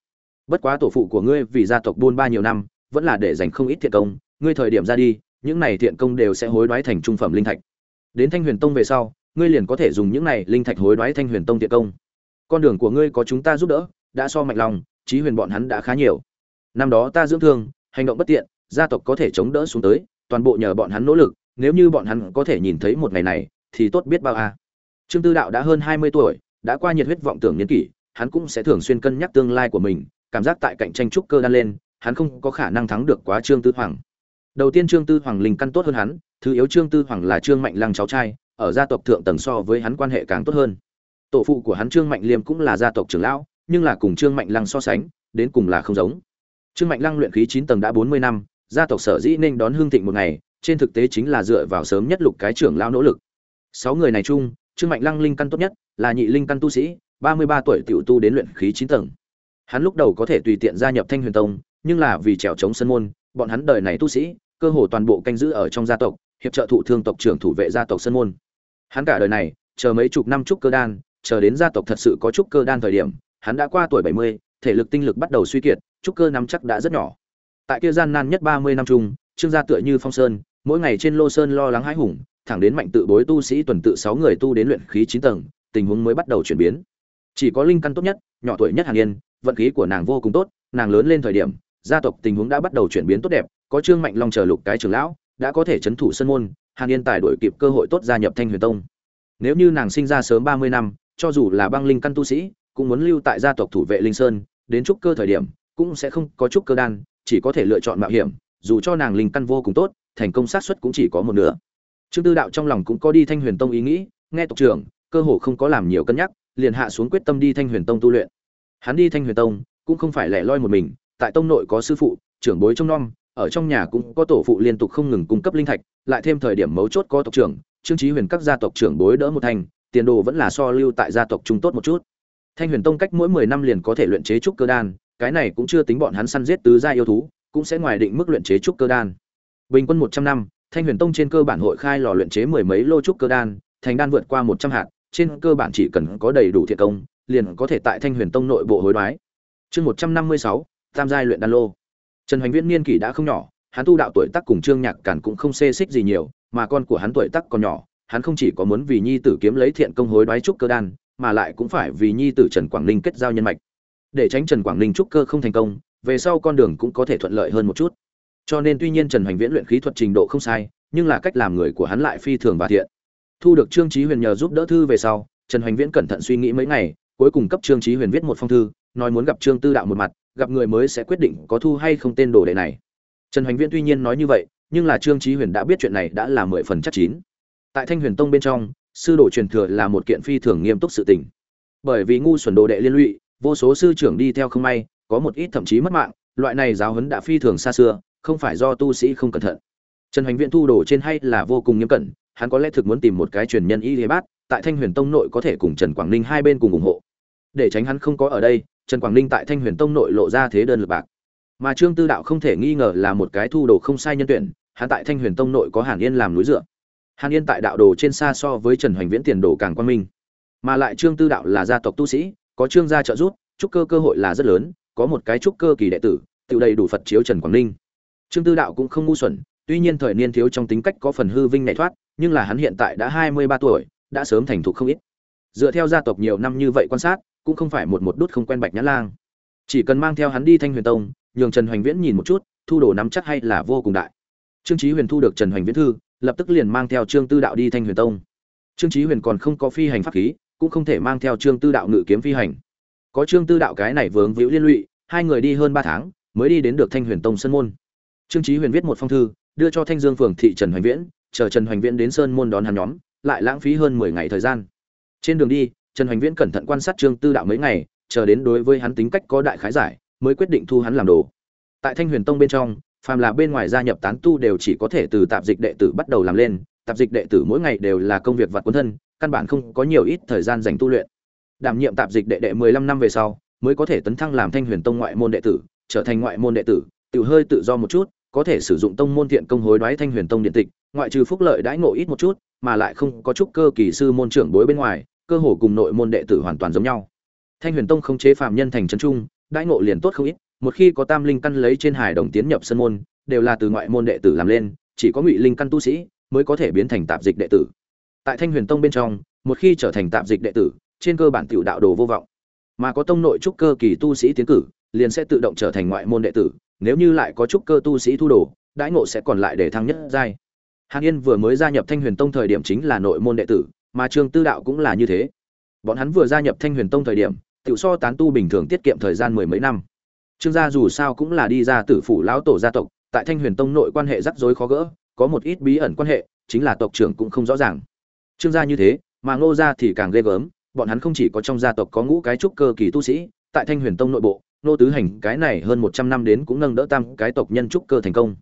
Bất quá tổ phụ của ngươi vì gia tộc buôn ba nhiều năm vẫn là để dành không ít thiện công ngươi thời điểm ra đi, những này thiện công đều sẽ hối đoái thành trung phẩm linh thạch. Đến thanh huyền tông về sau, ngươi liền có thể dùng những này linh thạch hối đoái thanh huyền tông thiện công. Con đường của ngươi có chúng ta giúp đỡ, đã so mạnh lòng trí huyền bọn hắn đã khá nhiều. Năm đó ta dưỡng thương, hành động bất tiện, gia tộc có thể chống đỡ xuống tới, toàn bộ nhờ bọn hắn nỗ lực, nếu như bọn hắn có thể nhìn thấy một ngày này, thì tốt biết bao a. Trương tư đạo đã hơn hai mươi tuổi, đã qua nhiệt huyết vọng tưởng niên kỷ, hắn cũng sẽ thường xuyên cân nhắc tương lai của mình, cảm giác tại cạnh tranh trúc cơ đan lên, hắn không có khả năng thắng được quá trương tư hoàng đầu tiên trương tư hoàng linh căn tốt hơn hắn, thứ yếu trương tư hoàng là trương mạnh lăng cháu trai, ở gia tộc thượng tầng so với hắn quan hệ càng tốt hơn. Tổ phụ của hắn trương mạnh liêm cũng là gia tộc trưởng lão, nhưng là cùng trương mạnh lăng so sánh, đến cùng là không giống. Trương mạnh lăng luyện khí chín tầng đã bốn mươi năm, gia tộc sở dĩ nên đón hương thịnh một ngày, trên thực tế chính là dựa vào sớm nhất lục cái trưởng lão nỗ lực. Sáu người này chung, trương mạnh lăng linh căn tốt nhất, là nhị linh căn tu sĩ, ba mươi ba tuổi tiểu tu đến luyện khí chín tầng. Hắn lúc đầu có thể tùy tiện gia nhập thanh huyền tông, nhưng là vì trèo chống sân môn bọn hắn đời này tu sĩ, cơ hồ toàn bộ canh giữ ở trong gia tộc, hiệp trợ thụ thương tộc trưởng thủ vệ gia tộc sân môn. Hắn cả đời này, chờ mấy chục năm trúc cơ đan, chờ đến gia tộc thật sự có trúc cơ đan thời điểm, hắn đã qua tuổi bảy mươi, thể lực tinh lực bắt đầu suy kiệt, trúc cơ nắm chắc đã rất nhỏ. Tại kia gian nan nhất ba mươi năm chung, trương gia tựa như phong sơn, mỗi ngày trên lô sơn lo lắng hãi hùng, thẳng đến mạnh tự bối tu sĩ tuần tự sáu người tu đến luyện khí chín tầng, tình huống mới bắt đầu chuyển biến. Chỉ có linh căn tốt nhất, nhỏ tuổi nhất hàn yên, vận khí của nàng vô cùng tốt, nàng lớn lên thời điểm gia tộc tình huống đã bắt đầu chuyển biến tốt đẹp, có trương mạnh long chờ lục cái trưởng lão, đã có thể chấn thủ sân môn, hàn yên tài đổi kịp cơ hội tốt gia nhập thanh huyền tông. Nếu như nàng sinh ra sớm ba mươi năm, cho dù là băng linh căn tu sĩ, cũng muốn lưu tại gia tộc thủ vệ linh sơn, đến trúc cơ thời điểm, cũng sẽ không có trúc cơ đan, chỉ có thể lựa chọn mạo hiểm, dù cho nàng linh căn vô cùng tốt, thành công sát suất cũng chỉ có một nửa. Trương tư đạo trong lòng cũng có đi thanh huyền tông ý nghĩ, nghe tộc trưởng, cơ hồ không có làm nhiều cân nhắc, liền hạ xuống quyết tâm đi thanh huyền tông tu luyện. Hắn đi thanh huyền tông, cũng không phải lẻ loi một mình tại tông nội có sư phụ, trưởng bối trông nom, ở trong nhà cũng có tổ phụ liên tục không ngừng cung cấp linh thạch, lại thêm thời điểm mấu chốt có tộc trưởng, trương trí huyền các gia tộc trưởng bối đỡ một thành, tiền đồ vẫn là so lưu tại gia tộc trung tốt một chút. Thanh huyền tông cách mỗi mười năm liền có thể luyện chế trúc cơ đan, cái này cũng chưa tính bọn hắn săn giết tứ gia yêu thú, cũng sẽ ngoài định mức luyện chế trúc cơ đan. Bình quân một trăm năm, thanh huyền tông trên cơ bản hội khai lò luyện chế mười mấy lô trúc cơ đan, thành đan vượt qua một trăm hạt, trên cơ bản chỉ cần có đầy đủ thiện công, liền có thể tại thanh huyền tông nội bộ hối đoái. Chương một trăm năm mươi sáu tam giai luyện đan lô. Trần hoành viễn niên kỷ đã không nhỏ, hắn tu đạo tuổi tác cùng trương nhạc cản cũng không xê xích gì nhiều, mà con của hắn tuổi tác còn nhỏ, hắn không chỉ có muốn vì nhi tử kiếm lấy thiện công hối đoái trúc cơ đan, mà lại cũng phải vì nhi tử trần quảng ninh kết giao nhân mạch. Để tránh trần quảng ninh trúc cơ không thành công, về sau con đường cũng có thể thuận lợi hơn một chút. Cho nên tuy nhiên trần hoành viễn luyện khí thuật trình độ không sai, nhưng là cách làm người của hắn lại phi thường và thiện. Thu được trương trí huyền nhờ giúp đỡ thư về sau, trần hoành viễn cẩn thận suy nghĩ mấy ngày, cuối cùng cấp trương trí huyền viết một phong thư, nói muốn gặp trương tư đạo một mặt gặp người mới sẽ quyết định có thu hay không tên đồ đệ này. Trần hoành viễn tuy nhiên nói như vậy, nhưng là trương trí huyền đã biết chuyện này đã là mười phần chắc chín. Tại thanh huyền tông bên trong, sư đồ truyền thừa là một kiện phi thường nghiêm túc sự tình. Bởi vì ngu xuẩn đồ đệ liên lụy, vô số sư trưởng đi theo không may, có một ít thậm chí mất mạng, loại này giáo huấn đã phi thường xa xưa, không phải do tu sĩ không cẩn thận. Trần hoành viễn thu đồ trên hay là vô cùng nghiêm cẩn, hắn có lẽ thực muốn tìm một cái truyền nhân y thế bát, tại thanh huyền tông nội có thể cùng trần quảng ninh hai bên cùng ủng hộ. Để tránh hắn không có ở đây trần quảng ninh tại thanh huyền tông nội lộ ra thế đơn lực bạc. Mà trương tư đạo không thể nghi ngờ là một cái thu đồ không sai nhân tuyển, hắn tại thanh huyền tông nội có hàn yên làm núi dựa. Hàn yên tại đạo đồ trên xa so với trần hoành viễn tiền đồ càng quan minh. Mà lại trương tư đạo là gia tộc tu sĩ, có trương gia trợ giúp, trúc cơ cơ hội là rất lớn, có một cái trúc cơ kỳ đệ tử tiểu đầy đủ phật chiếu trần quảng ninh. Trương tư đạo cũng không ngu xuẩn, tuy nhiên thời niên thiếu trong tính cách có phần hư vinh nhảy thoát, nhưng là hắn hiện tại đã hai mươi ba tuổi, đã sớm thành thục không ít. Dựa theo gia tộc nhiều năm như vậy quan sát cũng không phải một một đút không quen bạch nhã lang. Chỉ cần mang theo hắn đi thanh huyền tông, nhường trần hoành viễn nhìn một chút, thu đồ nắm chắc hay là vô cùng đại. Trương chí huyền thu được trần hoành viễn thư, lập tức liền mang theo trương tư đạo đi thanh huyền tông. Trương chí huyền còn không có phi hành pháp khí, cũng không thể mang theo trương tư đạo ngự kiếm phi hành. Có trương tư đạo cái này vướng víu liên lụy, hai người đi hơn ba tháng, mới đi đến được thanh huyền tông sơn môn. Trương chí huyền viết một phong thư, đưa cho thanh dương phường thị trần hoành viễn, chờ trần hoành viễn đến sơn môn đón hắn nhóm, lại lãng phí hơn mười ngày thời gian. Trên đường đi trần hoành viễn cẩn thận quan sát trương tư đạo mấy ngày, chờ đến đối với hắn tính cách có đại khái giải, mới quyết định thu hắn làm đồ. Tại thanh huyền tông bên trong, phàm là bên ngoài gia nhập tán tu đều chỉ có thể từ tạp dịch đệ tử bắt đầu làm lên, tạp dịch đệ tử mỗi ngày đều là công việc vặt quân thân, căn bản không có nhiều ít thời gian dành tu luyện. Đảm nhiệm tạp dịch đệ đệ mười lăm năm về sau, mới có thể tấn thăng làm thanh huyền tông ngoại môn đệ tử, trở thành ngoại môn đệ tử, tự hơi tự do một chút, có thể sử dụng tông môn thiện công hối đoái thanh huyền tông điện tịch, ngoại trừ phúc lợi đãi ngộ ít một chút, mà lại không có chút cơ kỳ sư môn trưởng bối bên ngoài cơ hồ cùng nội môn đệ tử hoàn toàn giống nhau. Thanh huyền tông không chế phạm nhân thành trấn trung, đãi ngộ liền tốt không ít, một khi có tam linh căn lấy trên hải đồng tiến nhập sân môn, đều là từ ngoại môn đệ tử làm lên, chỉ có ngụy linh căn tu sĩ mới có thể biến thành tạp dịch đệ tử. Tại thanh huyền tông bên trong, một khi trở thành tạp dịch đệ tử, trên cơ bản tiểu đạo đồ vô vọng. Mà có tông nội trúc cơ kỳ tu sĩ tiến cử, liền sẽ tự động trở thành ngoại môn đệ tử, nếu như lại có trúc cơ tu sĩ thu đồ, đãi ngộ sẽ còn lại để thăng nhất giai. Hàn yên vừa mới gia nhập thanh huyền tông thời điểm chính là nội môn đệ tử mà trường tư đạo cũng là như thế. Bọn hắn vừa gia nhập thanh huyền tông thời điểm tự so tán tu bình thường tiết kiệm thời gian mười mấy năm. Trương gia dù sao cũng là đi ra tử phủ lão tổ gia tộc, tại thanh huyền tông nội quan hệ rắc rối khó gỡ, có một ít bí ẩn quan hệ, chính là tộc trưởng cũng không rõ ràng. Trương gia như thế, mà ngô gia thì càng ghê gớm, bọn hắn không chỉ có trong gia tộc có ngũ cái trúc cơ kỳ tu sĩ, tại thanh huyền tông nội bộ nô tứ hành cái này hơn một trăm năm đến cũng nâng đỡ tam cái tộc nhân trúc cơ thành công.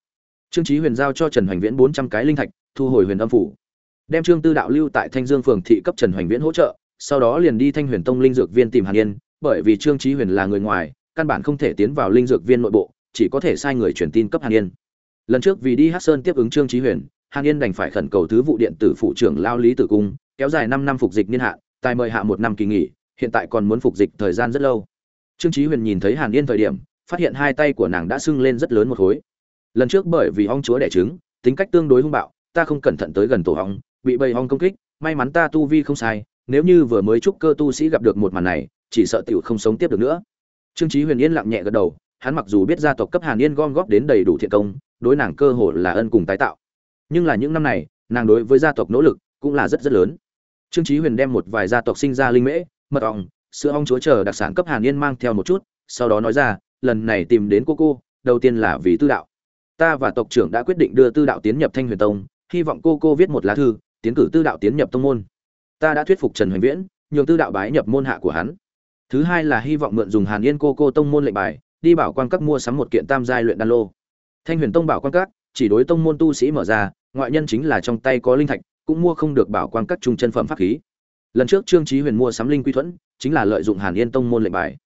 Trương trí huyền giao cho trần hoành viễn bốn trăm cái linh thạch, thu hồi huyền âm phủ đem trương tư đạo lưu tại thanh dương phường thị cấp trần hoành viễn hỗ trợ, sau đó liền đi thanh huyền tông linh dược viên tìm hàn yên, bởi vì trương trí huyền là người ngoài, căn bản không thể tiến vào linh dược viên nội bộ, chỉ có thể sai người truyền tin cấp hàn yên. Lần trước vì đi hát sơn tiếp ứng trương trí huyền, hàn yên đành phải khẩn cầu thứ vụ điện tử phụ trưởng lao lý tử cung, kéo dài năm năm phục dịch niên hạn, tài mời hạ một năm kỳ nghỉ, hiện tại còn muốn phục dịch thời gian rất lâu. Trương trí huyền nhìn thấy hàn yên thời điểm, phát hiện hai tay của nàng đã sưng lên rất lớn một khối. Lần trước bởi vì ong chúa đẻ trứng, tính cách tương đối hung bạo, ta không cẩn thận tới gần tổ hóng bị bầy ong công kích, may mắn ta tu vi không sai, nếu như vừa mới chúc cơ tu sĩ gặp được một màn này, chỉ sợ tiểu không sống tiếp được nữa. Trương trí huyền yên lặng nhẹ gật đầu, hắn mặc dù biết gia tộc cấp hàn yên gom góp đến đầy đủ thiện công, đối nàng cơ hồ là ân cùng tái tạo. Nhưng là những năm này, nàng đối với gia tộc nỗ lực cũng là rất rất lớn. Trương trí huyền đem một vài gia tộc sinh ra linh mễ, mật ong, sữa ong chúa chờ đặc sản cấp hàn yên mang theo một chút, sau đó nói ra, lần này tìm đến cô cô, đầu tiên là vì tư đạo. Ta và tộc trưởng đã quyết định đưa tư đạo tiến nhập thanh huyền tông, hy vọng cô cô viết một lá thư tiến cử tư đạo tiến nhập tông môn. Ta đã thuyết phục trần hoành viễn, nhường tư đạo bái nhập môn hạ của hắn. Thứ hai là hy vọng mượn dùng hàn yên cô cô tông môn lệnh bài, đi bảo quan các mua sắm một kiện tam giai luyện đan lô. Thanh huyền tông bảo quan các, chỉ đối tông môn tu sĩ mở ra, ngoại nhân chính là trong tay có linh thạch, cũng mua không được bảo quan các trung chân phẩm pháp khí. Lần trước trương trí huyền mua sắm linh quy thuẫn, chính là lợi dụng hàn yên tông môn lệnh bài.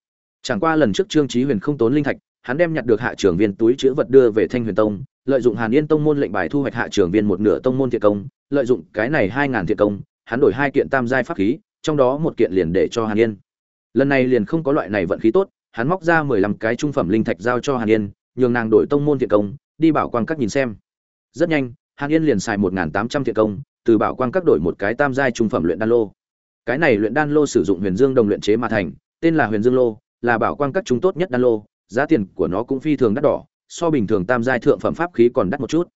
Chẳng qua lần trước trương trí huyền không tốn linh thạch, hắn đem nhặt được hạ trưởng viên túi chứa vật đưa về thanh huyền tông lợi dụng hàn yên tông môn lệnh bài thu hoạch hạ trưởng viên một nửa tông môn thiệt công, lợi dụng cái này hai ngàn công, hắn đổi hai kiện tam giai pháp khí, trong đó một kiện liền để cho hàn yên. Lần này liền không có loại này vận khí tốt, hắn móc ra mười lăm cái trung phẩm linh thạch giao cho hàn yên, nhường nàng đổi tông môn thiệt công, đi bảo quang các nhìn xem. Rất nhanh, hàn yên liền xài một tám trăm công, từ bảo quang các đổi một cái tam giai trung phẩm luyện đan lô. Cái này luyện đan lô sử dụng huyền dương đồng luyện chế mà thành, tên là huyền dương lô, là bảo quang các chúng tốt nhất đan lô, giá tiền của nó cũng phi thường đắt đỏ so bình thường tam giai thượng phẩm pháp khí còn đắt một chút.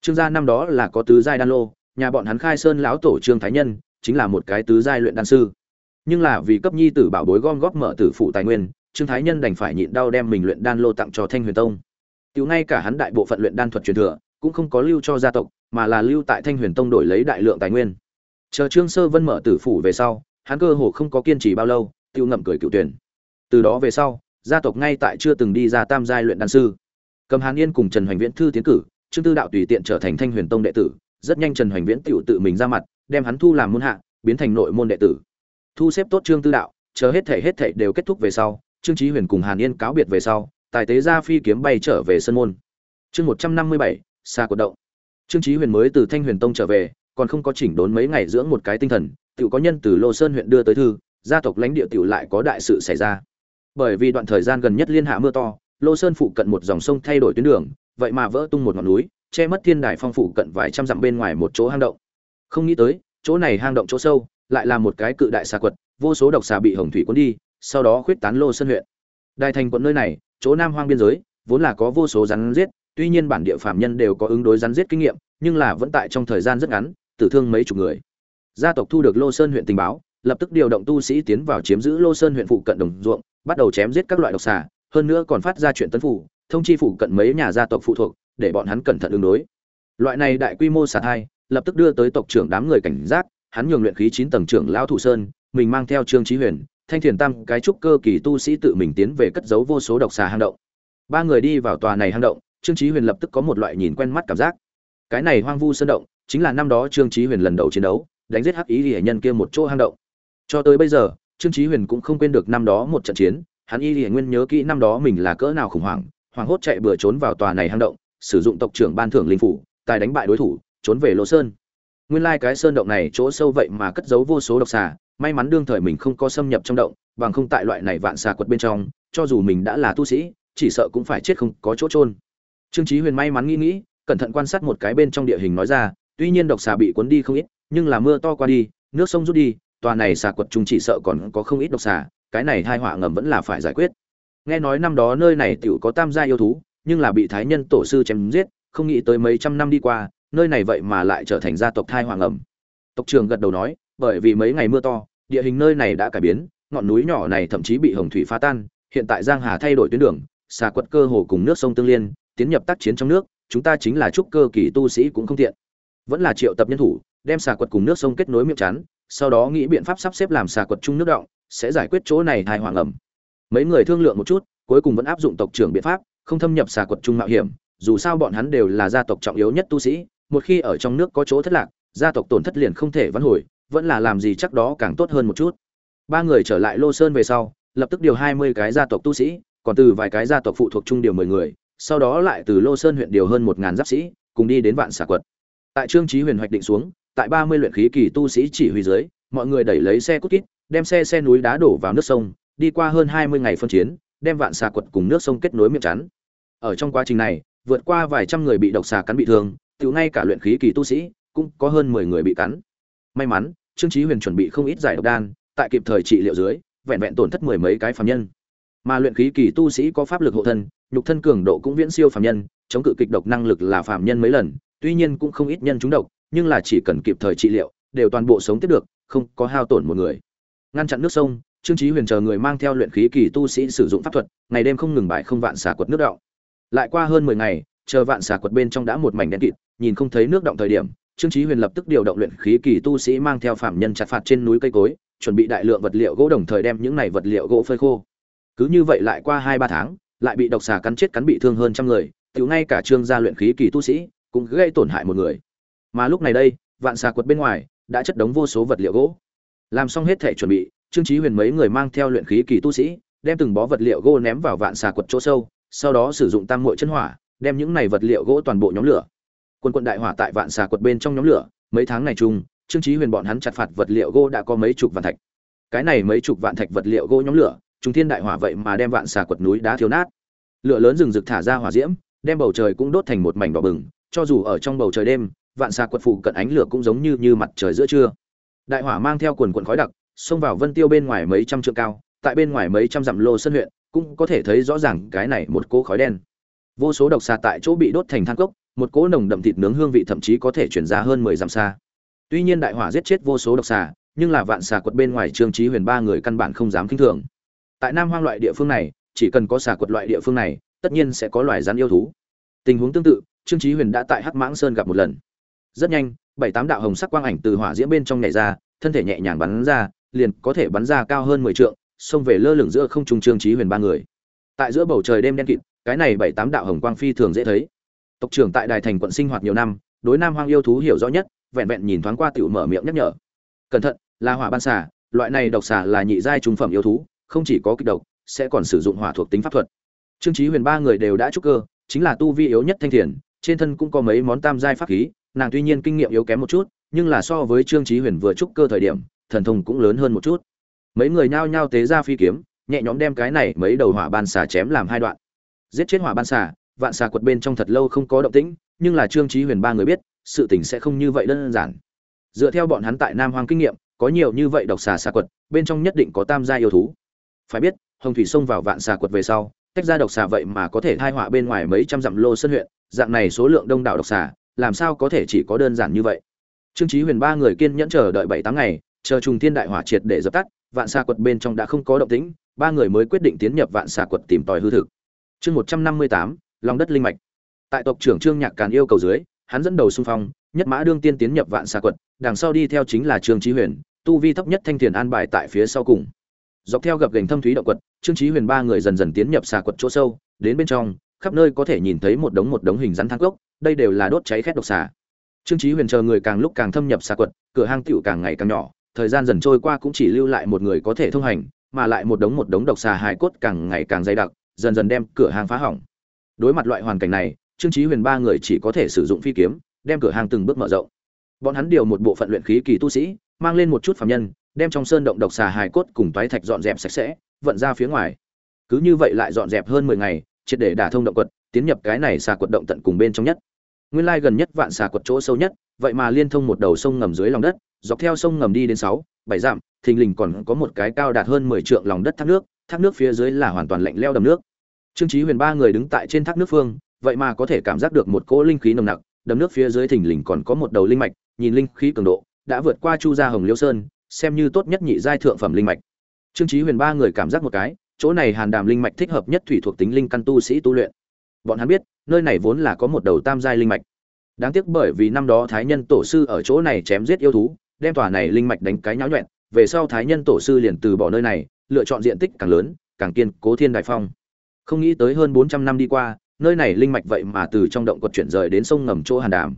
Trương gia năm đó là có tứ giai đan lô, nhà bọn hắn khai sơn lão tổ trương thái nhân, chính là một cái tứ giai luyện đan sư. Nhưng là vì cấp nhi tử bảo bối gom góp mở tử phụ tài nguyên, trương thái nhân đành phải nhịn đau đem mình luyện đan lô tặng cho thanh huyền tông. Tiểu ngay cả hắn đại bộ phận luyện đan thuật truyền thừa, cũng không có lưu cho gia tộc, mà là lưu tại thanh huyền tông đổi lấy đại lượng tài nguyên. Chờ trương sơ vân mở tử phủ về sau, hắn cơ hồ không có kiên trì bao lâu tiêu ngậm cười cựu tuyển. Từ đó về sau, gia tộc ngay tại chưa từng đi ra tam giai luyện đan sư cầm hàn yên cùng trần hoành viễn thư tiến cử, trương tư đạo tùy tiện trở thành thanh huyền tông đệ tử, rất nhanh trần hoành viễn tiểu tự mình ra mặt, đem hắn thu làm môn hạ, biến thành nội môn đệ tử. Thu xếp tốt trương tư đạo, chờ hết thể hết thể đều kết thúc về sau, trương trí huyền cùng hàn yên cáo biệt về sau, tài tế ra phi kiếm bay trở về sân môn. Chương một trăm năm mươi bảy xa cột động. Trương trí huyền mới từ thanh huyền tông trở về, còn không có chỉnh đốn mấy ngày dưỡng một cái tinh thần tự có nhân từ lô sơn huyện đưa tới thư, gia tộc lãnh địa tiểu lại có đại sự xảy ra. Bởi vì đoạn thời gian gần nhất liên hạ mưa to lô sơn phụ cận một dòng sông thay đổi tuyến đường, vậy mà vỡ tung một ngọn núi, che mất thiên đài phong phụ cận vài trăm dặm bên ngoài một chỗ hang động. Không nghĩ tới, chỗ này hang động chỗ sâu, lại là một cái cự đại xà quật, vô số độc xà bị hồng thủy cuốn đi, sau đó khuyết tán lô sơn huyện. Đài thành quận nơi này, chỗ nam hoang biên giới, vốn là có vô số rắn giết, tuy nhiên bản địa phạm nhân đều có ứng đối rắn giết kinh nghiệm, nhưng là vẫn tại trong thời gian rất ngắn, tử thương mấy chục người. Gia tộc thu được lô sơn huyện tình báo, lập tức điều động tu sĩ tiến vào chiếm giữ lô sơn huyện phụ cận đồng ruộng, bắt đầu chém giết các loại độc xà hơn nữa còn phát ra chuyện tấn phủ, thông chi phủ cận mấy nhà gia tộc phụ thuộc, để bọn hắn cẩn thận ứng đối. Loại này đại quy mô xả thai, lập tức đưa tới tộc trưởng đám người cảnh giác, hắn nhường luyện khí chín tầng trưởng lão thủ sơn, mình mang theo trương trí huyền, thanh thiền tam, cái trúc cơ kỳ tu sĩ tự mình tiến về cất giấu vô số độc xà hang động. Ba người đi vào tòa này hang động, trương trí huyền lập tức có một loại nhìn quen mắt cảm giác. Cái này hoang vu sơn động, chính là năm đó trương trí huyền lần đầu chiến đấu, đánh giết hắc ý hệ nhân kia một chỗ hang động. Cho tới bây giờ, trương trí huyền cũng không quên được năm đó một trận chiến hắn y hiển nguyên nhớ kỹ năm đó mình là cỡ nào khủng hoảng hoảng hốt chạy bừa trốn vào tòa này hang động, sử dụng tộc trưởng ban thưởng linh phủ, tài đánh bại đối thủ, trốn về lô sơn. Nguyên lai cái sơn động này chỗ sâu vậy mà cất giấu vô số độc xà, may mắn đương thời mình không có xâm nhập trong động, bằng không tại loại này vạn xà quật bên trong, cho dù mình đã là tu sĩ, chỉ sợ cũng phải chết không có chỗ trôn trương chí huyền may mắn nghĩ nghĩ, cẩn thận quan sát một cái bên trong địa hình nói ra, tuy nhiên độc xà bị cuốn đi không ít, nhưng là mưa to qua đi, nước sông rút đi, tòa này xà quật chúng chỉ sợ còn có không ít độc xà cái này tai họa ngầm vẫn là phải giải quyết. Nghe nói năm đó nơi này tiểu có tam gia yêu thú, nhưng là bị thái nhân tổ sư chém giết, không nghĩ tới mấy trăm năm đi qua, nơi này vậy mà lại trở thành gia tộc thai hoàng ẩm tộc trưởng gật đầu nói, bởi vì mấy ngày mưa to, địa hình nơi này đã cải biến, ngọn núi nhỏ này thậm chí bị hồng thủy phá tan, hiện tại giang hà thay đổi tuyến đường, xà quật cơ hồ cùng nước sông tương liên, tiến nhập tác chiến trong nước, chúng ta chính là trúc cơ kỳ tu sĩ cũng không tiện. Vẫn là triệu tập nhân thủ, đem xà quật cùng nước sông kết nối miệng chắn sau đó nghĩ biện pháp sắp xếp làm xà quật chung nước động, sẽ giải quyết chỗ này thai hoàng ẩm. Mấy người thương lượng một chút, cuối cùng vẫn áp dụng tộc trưởng biện pháp, không thâm nhập xà quật chung mạo hiểm, dù sao bọn hắn đều là gia tộc trọng yếu nhất tu sĩ, một khi ở trong nước có chỗ thất lạc, gia tộc tổn thất liền không thể vãn hồi, vẫn là làm gì chắc đó càng tốt hơn một chút. Ba người trở lại lô sơn về sau, lập tức điều hai mươi cái gia tộc tu sĩ, còn từ vài cái gia tộc phụ thuộc trung điều mười người, sau đó lại từ lô sơn huyện điều hơn một ngàn giáp sĩ, cùng đi đến vạn xà quật. Tại trương trí huyền hoạch định xuống tại ba mươi luyện khí kỳ tu sĩ chỉ huy dưới, mọi người đẩy lấy xe cút kít, đem xe xe núi đá đổ vào nước sông, đi qua hơn hai mươi ngày phân chiến, đem vạn xà quật cùng nước sông kết nối miệng chắn. Ở trong quá trình này, vượt qua vài trăm người bị độc xà cắn bị thương tiểu ngay cả luyện khí kỳ tu sĩ, cũng có hơn mười người bị cắn. May mắn, trương chí huyền chuẩn bị không ít giải độc đan, tại kịp thời trị liệu dưới, vẹn vẹn tổn thất mười mấy cái phàm nhân. Mà luyện khí kỳ tu sĩ có pháp lực hộ thân, nhục thân cường độ cũng viễn siêu phàm nhân, chống cự kịch độc năng lực là phàm nhân mấy lần, tuy nhiên cũng không ít nhân trúng độc nhưng là chỉ cần kịp thời trị liệu, đều toàn bộ sống tiếp được, không có hao tổn một người. Ngăn chặn nước sông, trương chí huyền chờ người mang theo luyện khí kỳ tu sĩ sử dụng pháp thuật, ngày đêm không ngừng bài không vạn xả quật nước động lại qua hơn mười ngày, chờ vạn xà quật bên trong đã một mảnh đen kịt, nhìn không thấy nước động thời điểm, trương chí huyền lập tức điều động luyện khí kỳ tu sĩ mang theo phạm nhân chặt phạt trên núi cây cối, chuẩn bị đại lượng vật liệu gỗ đồng thời đem những này vật liệu gỗ phơi khô. Cứ như vậy lại qua hai ba tháng, lại bị độc xà cắn chết cắn bị thương hơn trăm người, tiểu ngay cả trương gia luyện khí kỳ tu sĩ cũng gây tổn hại một người mà lúc này đây, vạn xà quật bên ngoài, đã chất đống vô số vật liệu gỗ. Làm xong hết thể chuẩn bị, trương chí huyền mấy người mang theo luyện khí kỳ tu sĩ, đem từng bó vật liệu gỗ ném vào vạn xà quật chỗ sâu, sau đó sử dụng tam muội chân hỏa, đem những này vật liệu gỗ toàn bộ nhóm lửa. Quân quận đại hỏa tại vạn xà quật bên trong nhóm lửa, mấy tháng này chung, trương chí huyền bọn hắn chặt phạt vật liệu gỗ đã có mấy chục vạn thạch. Cái này mấy chục vạn thạch vật liệu gỗ nhóm lửa, trung thiên đại hỏa vậy mà đem vạn xà quật núi đá thiếu nát. Lửa lớn rừng rực thả ra hỏa diễm, đem bầu trời cũng đốt thành một mảnh đỏ bừng, cho dù ở trong bầu trời đêm vạn xà quật phụ cận ánh lửa cũng giống như như mặt trời giữa trưa. Đại hỏa mang theo quần quần khói đặc, xông vào vân tiêu bên ngoài mấy trăm trượng cao, tại bên ngoài mấy trăm dặm lô sân huyện, cũng có thể thấy rõ ràng cái này một cỗ khói đen. Vô số độc xà tại chỗ bị đốt thành than cốc, một cỗ nồng đậm thịt nướng hương vị thậm chí có thể chuyển ra hơn mười dặm xa. Tuy nhiên đại hỏa giết chết vô số độc xà, nhưng là vạn xà quật bên ngoài trương trí huyền ba người căn bản không dám kinh thường. Tại nam hoang loại địa phương này, chỉ cần có xà quật loại địa phương này, tất nhiên sẽ có loài rắn yêu thú. Tình huống tương tự, trương trí huyền đã tại hắc mãng sơn gặp một lần rất nhanh, bảy tám đạo hồng sắc quang ảnh từ hỏa diễm bên trong nhảy ra, thân thể nhẹ nhàng bắn ra, liền có thể bắn ra cao hơn mười trượng, xông về lơ lửng giữa không trung trương trí huyền ba người. Tại giữa bầu trời đêm đen kịt, cái này bảy tám đạo hồng quang phi thường dễ thấy. Tộc trưởng tại đài thành quận sinh hoạt nhiều năm, đối nam hoang yêu thú hiểu rõ nhất, vẹn vẹn nhìn thoáng qua tiểu mở miệng nhắc nhở. Cẩn thận, là hỏa ban xà, loại này độc xà là nhị giai trung phẩm yêu thú, không chỉ có kịch độc, sẽ còn sử dụng hỏa thuộc tính pháp thuật. Trương trí huyền ba người đều đã trúc cơ, chính là tu vi yếu nhất thanh thiền, trên thân cũng có mấy món tam giai pháp khí nàng tuy nhiên kinh nghiệm yếu kém một chút, nhưng là so với trương trí huyền vừa trúc cơ thời điểm, thần thông cũng lớn hơn một chút. Mấy người nhao nhao tế ra phi kiếm, nhẹ nhõm đem cái này mấy đầu hỏa ban xà chém làm hai đoạn. Giết chết hỏa ban xà, vạn xà quật bên trong thật lâu không có động tĩnh, nhưng là trương trí huyền ba người biết, sự tình sẽ không như vậy đơn giản. Dựa theo bọn hắn tại nam hoang kinh nghiệm, có nhiều như vậy độc xà xà quật, bên trong nhất định có tam gia yêu thú. Phải biết, hồng thủy xông vào vạn xà quật về sau, tách ra độc xà vậy mà có thể thai họa bên ngoài mấy trăm dặm lô sân huyện, dạng này số lượng đông đảo độc xà làm sao có thể chỉ có đơn giản như vậy? Trương Chí huyền ba người kiên nhẫn chờ đợi bảy tám ngày, chờ trùng thiên đại hỏa triệt để dập tắt, vạn xà quật bên trong đã không có động tĩnh, ba người mới quyết định tiến nhập vạn xà quật tìm tòi hư thực. Chương một trăm năm mươi tám lòng đất linh mạch. Tại tộc trưởng trương nhạc càn yêu cầu dưới, hắn dẫn đầu xung phong, nhất mã đương tiên tiến nhập vạn xà quật, đằng sau đi theo chính là trương Chí huyền, tu vi thấp nhất thanh thiền an bài tại phía sau cùng. Dọc theo gập gành thâm thúy động quật, trương Chí huyền ba người dần dần tiến nhập xà quật chỗ sâu, đến bên trong, khắp nơi có thể nhìn thấy một đống một đống hình rắn thang gốc đây đều là đốt cháy khét độc xà. Trương trí huyền chờ người càng lúc càng thâm nhập xà quật, cửa hang tiểu càng ngày càng nhỏ, thời gian dần trôi qua cũng chỉ lưu lại một người có thể thông hành, mà lại một đống một đống độc xà hài cốt càng ngày càng dày đặc, dần dần đem cửa hang phá hỏng. Đối mặt loại hoàn cảnh này, trương chí huyền ba người chỉ có thể sử dụng phi kiếm, đem cửa hàng từng bước mở rộng. Bọn hắn điều một bộ phận luyện khí kỳ tu sĩ, mang lên một chút phạm nhân, đem trong sơn động độc xà hài cốt cùng toái thạch dọn dẹp sạch sẽ, vận ra phía ngoài. Cứ như vậy lại dọn dẹp hơn mười ngày, triệt để đả thông động quật, tiến nhập cái này xà quật động tận cùng bên trong nhất nguyên lai gần nhất vạn xà quật chỗ sâu nhất, vậy mà liên thông một đầu sông ngầm dưới lòng đất, dọc theo sông ngầm đi đến sáu, bảy dặm, thình lình còn có một cái cao đạt hơn mười trượng lòng đất thác nước thác nước phía dưới là hoàn toàn lạnh leo đầm nước. Trương chí huyền ba người đứng tại trên thác nước phương, vậy mà có thể cảm giác được một cỗ linh khí nồng nặc, đầm nước phía dưới thình lình còn có một đầu linh mạch, nhìn linh khí cường độ, đã vượt qua chu gia hồng liêu sơn, xem như tốt nhất nhị giai thượng phẩm linh mạch. Trương chí huyền ba người cảm giác một cái, chỗ này hàn đàm linh mạch thích hợp nhất thủy thuộc tính linh căn tu sĩ tu luyện bọn hắn biết, nơi này vốn là có một đầu tam giai linh mạch. Đáng tiếc bởi vì năm đó thái nhân tổ sư ở chỗ này chém giết yêu thú, đem tòa này linh mạch đánh cái nháo nhuẹn về sau thái nhân tổ sư liền từ bỏ nơi này, lựa chọn diện tích càng lớn, càng kiên cố thiên đại phong. Không nghĩ tới hơn bốn trăm năm đi qua, nơi này linh mạch vậy mà từ trong động quật chuyển rời đến sông ngầm chỗ hàn đàm.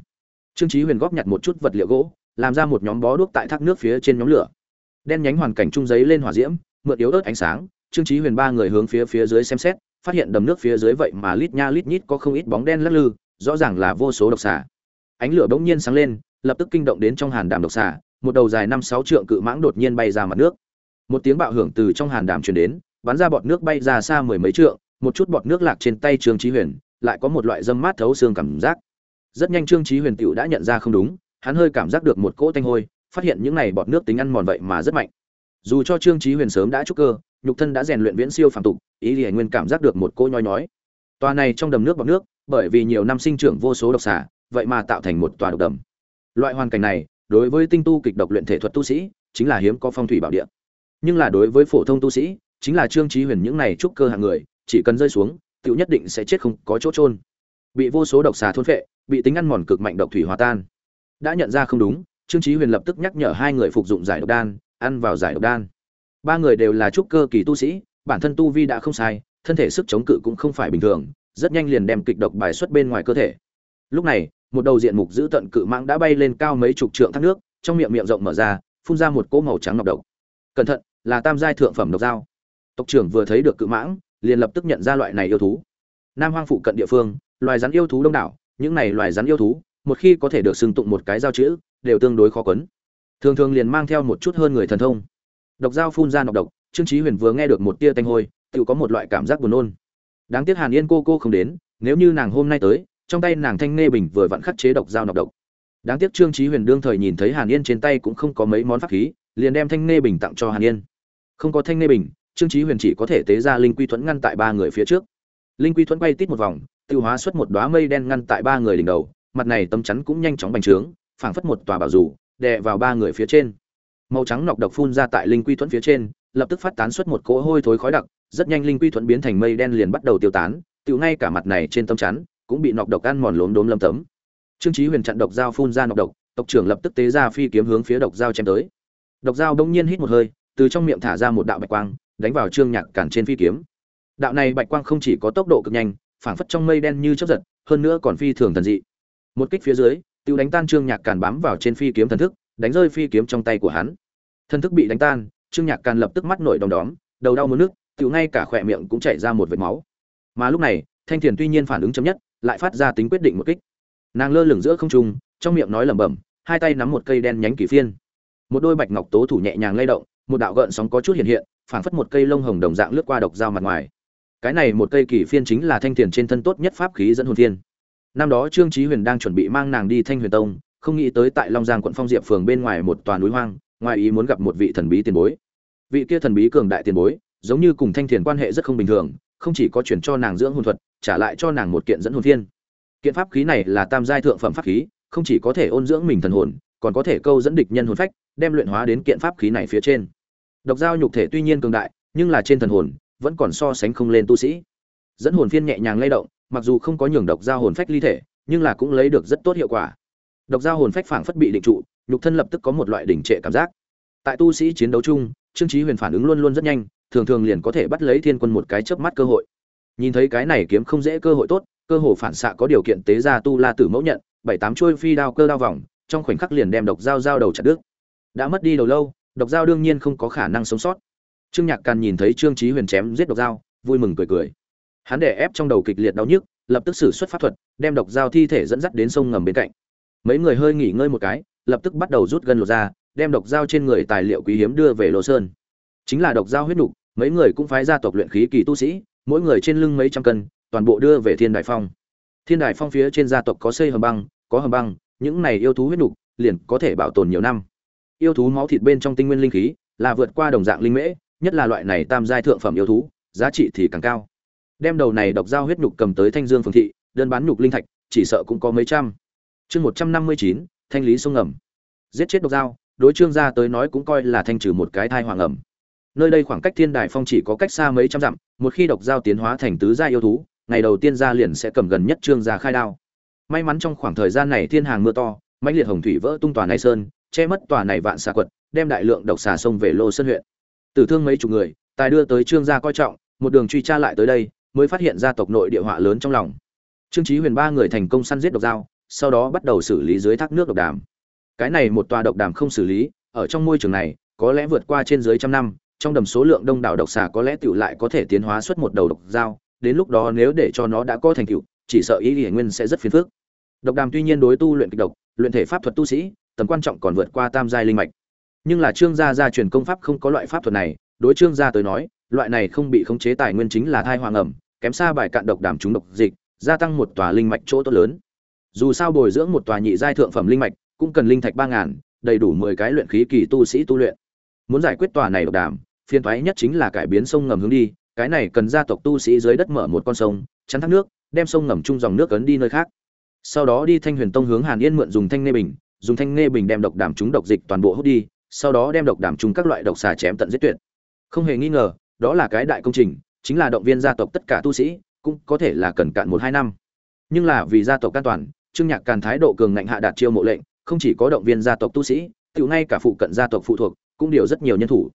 Trương chí huyền góp nhặt một chút vật liệu gỗ, làm ra một nhóm bó đuốc tại thác nước phía trên nhóm lửa. Đen nhánh hoàn cảnh trung giấy lên hỏa diễm mượn yếu ớt ánh sáng, trương chí huyền ba người hướng phía phía dưới xem xét phát hiện đầm nước phía dưới vậy mà lít nha lít nhít có không ít bóng đen lắc lư, rõ ràng là vô số độc xà. Ánh lửa bỗng nhiên sáng lên, lập tức kinh động đến trong hàn đàm độc xà, một đầu dài năm sáu trượng cự mãng đột nhiên bay ra mặt nước. Một tiếng bạo hưởng từ trong hàn đàm truyền đến, bắn ra bọt nước bay ra xa mười mấy trượng, một chút bọt nước lạc trên tay trương chí huyền, lại có một loại dâm mát thấu xương cảm giác. Rất nhanh trương chí huyền tiểu đã nhận ra không đúng, hắn hơi cảm giác được một cỗ tanh hôi, phát hiện những này bọt nước tính ăn mòn vậy mà rất mạnh. Dù cho trương chí huyền sớm đã trúc cơ, nhục thân đã rèn luyện viễn siêu phàm tục ý liền nguyên cảm giác được một cỗ nhoi nhói. Tòa này trong đầm nước bọc nước, bởi vì nhiều năm sinh trưởng vô số độc xà, vậy mà tạo thành một tòa độc đầm. Loại hoàn cảnh này, đối với tinh tu kịch độc luyện thể thuật tu sĩ, chính là hiếm có phong thủy bảo địa. Nhưng là đối với phổ thông tu sĩ, chính là trương chí huyền những này trúc cơ hạng người, chỉ cần rơi xuống, tiểu nhất định sẽ chết không có chỗ trôn bị vô số độc xà thôn phệ, bị tính ăn mòn cực mạnh độc thủy hòa tan. Đã nhận ra không đúng, trương chí huyền lập tức nhắc nhở hai người phục dụng giải độc đan, ăn vào giải độc đan. Ba người đều là trúc cơ kỳ tu sĩ bản thân tu vi đã không sai, thân thể sức chống cự cũng không phải bình thường, rất nhanh liền đem kịch độc bài xuất bên ngoài cơ thể. Lúc này, một đầu diện mục giữ tận cự mãng đã bay lên cao mấy chục trượng thác nước, trong miệng miệng rộng mở ra, phun ra một cỗ màu trắng nọc độc. Cẩn thận, là tam giai thượng phẩm độc dao. Tộc trưởng vừa thấy được cự mãng, liền lập tức nhận ra loại này yêu thú. Nam hoang phụ cận địa phương, loài rắn yêu thú đông đảo, những này loài rắn yêu thú, một khi có thể được xưng tụng một cái giao chữ, đều tương đối khó quấn. Thường thường liền mang theo một chút hơn người thần thông. Độc dao phun ra nọc độc trương chí huyền vừa nghe được một tia tanh hôi, tự có một loại cảm giác buồn nôn. Đáng tiếc hàn yên cô cô không đến, nếu như nàng hôm nay tới, trong tay nàng thanh nê bình vừa vặn khắc chế độc dao nọc độc. Đáng tiếc trương chí huyền đương thời nhìn thấy hàn yên trên tay cũng không có mấy món pháp khí, liền đem thanh nê bình tặng cho hàn yên. Không có thanh nê bình, trương chí huyền chỉ có thể tế ra linh quy thuẫn ngăn tại ba người phía trước. Linh quy thuẫn bay tít một vòng, tiêu hóa xuất một đóa mây đen ngăn tại ba người đỉnh đầu, mặt này tấm chắn cũng nhanh chóng bành trướng, phảng phất một tòa bảo dù, đè vào ba người phía trên. Màu trắng nọc độc phun ra tại linh quy thuẫn phía trên lập tức phát tán xuất một cỗ hôi thối khói đặc, rất nhanh linh quy thuẫn biến thành mây đen liền bắt đầu tiêu tán tiêu ngay cả mặt này trên tấm chắn, cũng bị nọc độc ăn mòn lốm đốm lâm tấm. Trương chí huyền chặn độc dao phun ra nọc độc, tộc trưởng lập tức tế ra phi kiếm hướng phía độc dao chém tới. Độc dao bỗng nhiên hít một hơi, từ trong miệng thả ra một đạo bạch quang, đánh vào trương nhạc cản trên phi kiếm. Đạo này bạch quang không chỉ có tốc độ cực nhanh, phảng phất trong mây đen như chớp giật, hơn nữa còn phi thường thần dị. Một kích phía dưới tiêu đánh tan trương nhạc cản bám vào trên phi kiếm thần thức, đánh rơi phi kiếm trong tay của hắn. Thần thức bị đánh tan trương nhạc càn lập tức mắt nổi đom đóm, đầu đau muốn nước tự ngay cả khỏe miệng cũng chảy ra một vệt máu. Mà lúc này, thanh thiền tuy nhiên phản ứng chấm nhất, lại phát ra tính quyết định một kích. Nàng lơ lửng giữa không trung, trong miệng nói lẩm bẩm, hai tay nắm một cây đen nhánh kỳ phiên. Một đôi bạch ngọc tố thủ nhẹ nhàng lay động, một đạo gợn sóng có chút hiện hiện, phảng phất một cây lông hồng đồng dạng lướt qua độc dao mặt ngoài. Cái này một cây kỳ phiên chính là thanh thiền trên thân tốt nhất pháp khí dẫn hồn phiên. Năm đó trương chí huyền đang chuẩn bị mang nàng đi thanh huyền tông, không nghĩ tới tại long giang quận phong diệp phường bên ngoài một tòa núi hoang, ngoài ý muốn gặp một vị thần bí tiền bối vị kia thần bí cường đại tiền bối, giống như cùng thanh thiền quan hệ rất không bình thường, không chỉ có chuyển cho nàng dưỡng hồn thuật, trả lại cho nàng một kiện dẫn hồn thiên. Kiện pháp khí này là tam giai thượng phẩm pháp khí, không chỉ có thể ôn dưỡng mình thần hồn, còn có thể câu dẫn địch nhân hồn phách, đem luyện hóa đến kiện pháp khí này phía trên. Độc giao nhục thể tuy nhiên cường đại, nhưng là trên thần hồn, vẫn còn so sánh không lên tu sĩ. Dẫn hồn phiên nhẹ nhàng lay động, mặc dù không có nhường độc giao hồn phách ly thể, nhưng là cũng lấy được rất tốt hiệu quả. Độc giao hồn phách phảng phất bị định trụ, nhục thân lập tức có một loại đỉnh trệ cảm giác. Tại tu sĩ chiến đấu chung trương Chí huyền phản ứng luôn luôn rất nhanh, thường thường liền có thể bắt lấy thiên quân một cái chớp mắt cơ hội. Nhìn thấy cái này kiếm không dễ cơ hội tốt, cơ hồ phản xạ có điều kiện tế ra tu la tử mẫu nhận, bảy tám chuôi phi đao cơ đao vòng, trong khoảnh khắc liền đem độc dao dao đầu chặt đứt. Đã mất đi đầu lâu, độc dao đương nhiên không có khả năng sống sót. Trương nhạc càn nhìn thấy trương Chí huyền chém giết độc dao vui mừng cười cười. Hắn đè ép trong đầu kịch liệt đau nhức, lập tức sử xuất pháp thuật, đem độc dao thi thể dẫn dắt đến sông ngầm bên cạnh. Mấy người hơi nghỉ ngơi một cái, lập tức bắt đầu rút gân lột ra đem độc dao trên người tài liệu quý hiếm đưa về lô sơn. Chính là độc dao huyết nục, mấy người cũng phái gia tộc luyện khí kỳ tu sĩ, mỗi người trên lưng mấy trăm cân, toàn bộ đưa về thiên đại phong. Thiên đại phong phía trên gia tộc có xây hầm băng, có hầm băng, những này yêu thú huyết nục liền có thể bảo tồn nhiều năm. Yêu thú máu thịt bên trong tinh nguyên linh khí là vượt qua đồng dạng linh mễ, nhất là loại này tam giai thượng phẩm yêu thú, giá trị thì càng cao. Đem đầu này độc dao huyết nhục cầm tới thanh dương phường thị, đơn bán nhục linh thạch, chỉ sợ cũng có mấy trăm. Chương một trăm năm mươi chín, thanh lý sông ngầm. Giết chết độc dao đối trương gia tới nói cũng coi là thanh trừ một cái thai hoàng ẩm. Nơi đây khoảng cách thiên đài phong chỉ có cách xa mấy trăm dặm, một khi độc dao tiến hóa thành tứ gia yêu thú, ngày đầu tiên gia liền sẽ cầm gần nhất trương gia khai đao. May mắn trong khoảng thời gian này thiên hàng mưa to, mãnh liệt hồng thủy vỡ tung tòa này sơn, che mất tòa này vạn xà quật, đem đại lượng độc xà sông về lô sơn huyện. Tử thương mấy chục người, tài đưa tới trương gia coi trọng, một đường truy tra lại tới đây, mới phát hiện gia tộc nội địa họa lớn trong lòng. Trương chí huyền ba người thành công săn giết độc dao sau đó bắt đầu xử lý dưới thác nước độc đàm cái này một tòa độc đàm không xử lý, ở trong môi trường này, có lẽ vượt qua trên dưới trăm năm, trong đầm số lượng đông đảo độc xà có lẽ tiểu lại có thể tiến hóa xuất một đầu độc dao, đến lúc đó nếu để cho nó đã có thành tựu, chỉ sợ ý hiển nguyên sẽ rất phiền phức. Độc đàm tuy nhiên đối tu luyện kịch độc, luyện thể pháp thuật tu sĩ, tầm quan trọng còn vượt qua tam giai linh mạch. Nhưng là trương gia gia truyền công pháp không có loại pháp thuật này, đối trương gia tới nói, loại này không bị khống chế tài nguyên chính là thai hoàng ẩm, kém xa bài cạn độc đàm chúng độc dịch, gia tăng một tòa linh mạch chỗ tốt lớn. Dù sao bồi dưỡng một tòa nhị giai thượng phẩm linh mạch cũng cần linh thạch ba ngàn, đầy đủ mười cái luyện khí kỳ tu sĩ tu luyện. Muốn giải quyết tòa này độc đàm phiên thoái nhất chính là cải biến sông ngầm hướng đi, cái này cần gia tộc tu sĩ dưới đất mở một con sông, chắn thác nước, đem sông ngầm chung dòng nước ấn đi nơi khác. Sau đó đi thanh huyền tông hướng hàn yên mượn dùng thanh nê bình, dùng thanh nê bình đem độc đàm chúng độc dịch toàn bộ hút đi, sau đó đem độc đàm chúng các loại độc xà chém tận giết tuyệt. Không hề nghi ngờ, đó là cái đại công trình, chính là động viên gia tộc tất cả tu sĩ, cũng có thể là cần cạn một hai năm. Nhưng là vì gia tộc an toàn, trương nhạc càn thái độ cường ngạnh hạ đạt chiêu mộ lệnh không chỉ có động viên gia tộc tu sĩ tiểu ngay cả phụ cận gia tộc phụ thuộc cũng điều rất nhiều nhân thủ.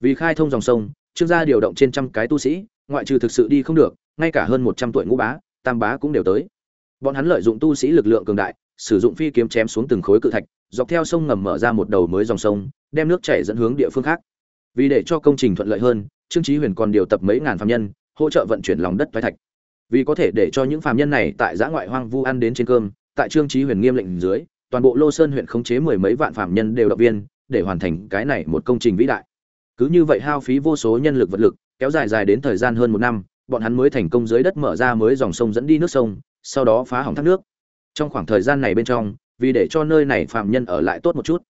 Vì khai thông dòng sông, trương gia điều động trên trăm cái tu sĩ, ngoại trừ thực sự đi không được, ngay cả hơn một trăm tuổi ngũ bá, tam bá cũng đều tới. Bọn hắn lợi dụng tu sĩ lực lượng cường đại, sử dụng phi kiếm chém xuống từng khối cự thạch, dọc theo sông ngầm mở ra một đầu mới dòng sông, đem nước chảy dẫn hướng địa phương khác. Vì để cho công trình thuận lợi hơn, trương chí huyền còn điều tập mấy ngàn phàm nhân, hỗ trợ vận chuyển lòng đất phái thạch. Vì có thể để cho những phàm nhân này tại giã ngoại hoang vu ăn đến trên cơm, tại trương chí huyền nghiêm lệnh dưới toàn bộ lô sơn huyện khống chế mười mấy vạn phạm nhân đều động viên, để hoàn thành cái này một công trình vĩ đại. Cứ như vậy hao phí vô số nhân lực vật lực, kéo dài dài đến thời gian hơn một năm, bọn hắn mới thành công dưới đất mở ra mới dòng sông dẫn đi nước sông, sau đó phá hỏng thác nước. Trong khoảng thời gian này bên trong, vì để cho nơi này phạm nhân ở lại tốt một chút,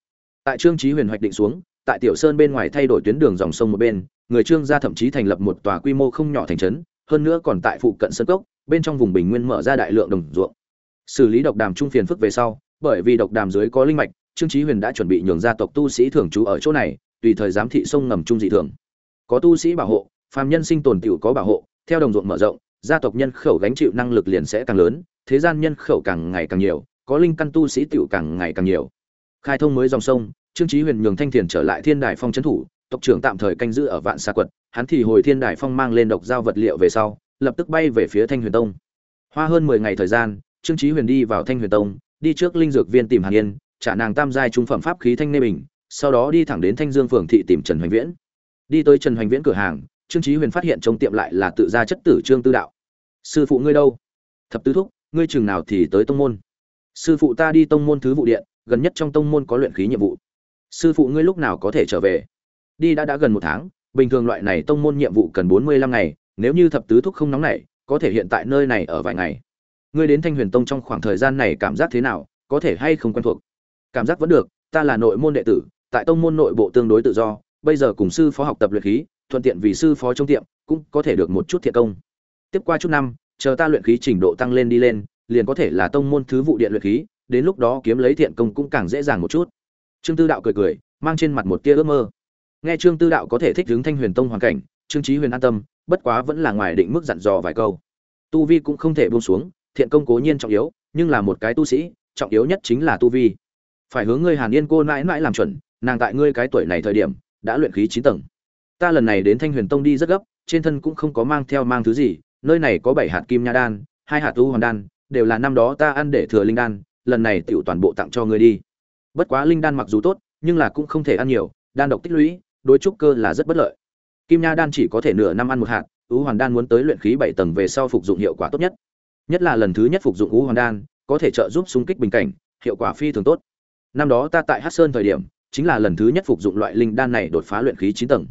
tại trương chí huyền hoạch định xuống, tại tiểu sơn bên ngoài thay đổi tuyến đường dòng sông một bên, người trương gia thậm chí thành lập một tòa quy mô không nhỏ thành trấn, hơn nữa còn tại phụ cận sơn cốc, bên trong vùng bình nguyên mở ra đại lượng đồng ruộng. Xử lý độc đàm trung phiền phức về sau bởi vì độc đàm dưới có linh mạch, trương chí huyền đã chuẩn bị nhường gia tộc tu sĩ thường trú ở chỗ này, tùy thời giám thị sông ngầm trung dị thường. Có tu sĩ bảo hộ, phàm nhân sinh tồn tiểu có bảo hộ, theo đồng ruộng mở rộng, gia tộc nhân khẩu gánh chịu năng lực liền sẽ càng lớn, thế gian nhân khẩu càng ngày càng nhiều, có linh căn tu sĩ tiểu càng ngày càng nhiều. Khai thông mới dòng sông, trương chí huyền nhường thanh thiền trở lại thiên đài phong trấn thủ, tộc trưởng tạm thời canh giữ ở vạn xa quật, hắn thì hồi thiên đài phong mang lên độc giao vật liệu về sau, lập tức bay về phía thanh huyền tông. Hoa hơn mười ngày thời gian, trương chí huyền đi vào thanh huyền tông đi trước linh dược viên tìm hàn yên, trả nàng tam giai trung phẩm pháp khí thanh nê bình, sau đó đi thẳng đến thanh dương phường thị tìm trần hoành viễn. Đi tới trần hoành viễn cửa hàng, trương chí huyền phát hiện trong tiệm lại là tự gia chất tử trương tư đạo. Sư phụ ngươi đâu? Thập tứ thúc, ngươi chừng nào thì tới tông môn? Sư phụ ta đi tông môn thứ vụ điện, gần nhất trong tông môn có luyện khí nhiệm vụ. Sư phụ ngươi lúc nào có thể trở về? Đi đã đã gần một tháng, bình thường loại này tông môn nhiệm vụ cần bốn mươi lăm ngày, nếu như thập tứ thúc không nóng nảy, có thể hiện tại nơi này ở vài ngày ngươi đến thanh huyền tông trong khoảng thời gian này cảm giác thế nào? Có thể hay không quen thuộc? Cảm giác vẫn được, ta là nội môn đệ tử, tại tông môn nội bộ tương đối tự do, bây giờ cùng sư phó học tập luyện khí, thuận tiện vì sư phó trong tiệm, cũng có thể được một chút thiện công. Tiếp qua chút năm, chờ ta luyện khí trình độ tăng lên đi lên, liền có thể là tông môn thứ vụ điện luyện khí, đến lúc đó kiếm lấy thiện công cũng càng dễ dàng một chút. Trương tư đạo cười cười, mang trên mặt một tia ước mơ. Nghe trương tư đạo có thể thích ứng thanh huyền tông hoàn cảnh, trương trí huyền an tâm, bất quá vẫn là ngoài định mức dặn dò vài câu. Tu vi cũng không thể buông xuống thiện công cố nhiên trọng yếu, nhưng là một cái tu sĩ, trọng yếu nhất chính là tu vi. Phải hướng ngươi hàn yên cô mãi mãi làm chuẩn, nàng tại ngươi cái tuổi này thời điểm, đã luyện khí chín tầng. Ta lần này đến thanh huyền tông đi rất gấp, trên thân cũng không có mang theo mang thứ gì, nơi này có bảy hạt kim nha đan, hai hạt tu hoàn đan, đều là năm đó ta ăn để thừa linh đan, lần này tựu toàn bộ tặng cho ngươi đi. Bất quá linh đan mặc dù tốt, nhưng là cũng không thể ăn nhiều, đan độc tích lũy, đối trúc cơ là rất bất lợi. Kim nha đan chỉ có thể nửa năm ăn một hạt, U hoàn đan muốn tới luyện khí bảy tầng về sau phục dụng hiệu quả tốt nhất nhất là lần thứ nhất phục dụng ngũ hoàn đan, có thể trợ giúp xung kích bình cảnh, hiệu quả phi thường tốt. Năm đó ta tại hát sơn thời điểm, chính là lần thứ nhất phục dụng loại linh đan này đột phá luyện khí chín tầng.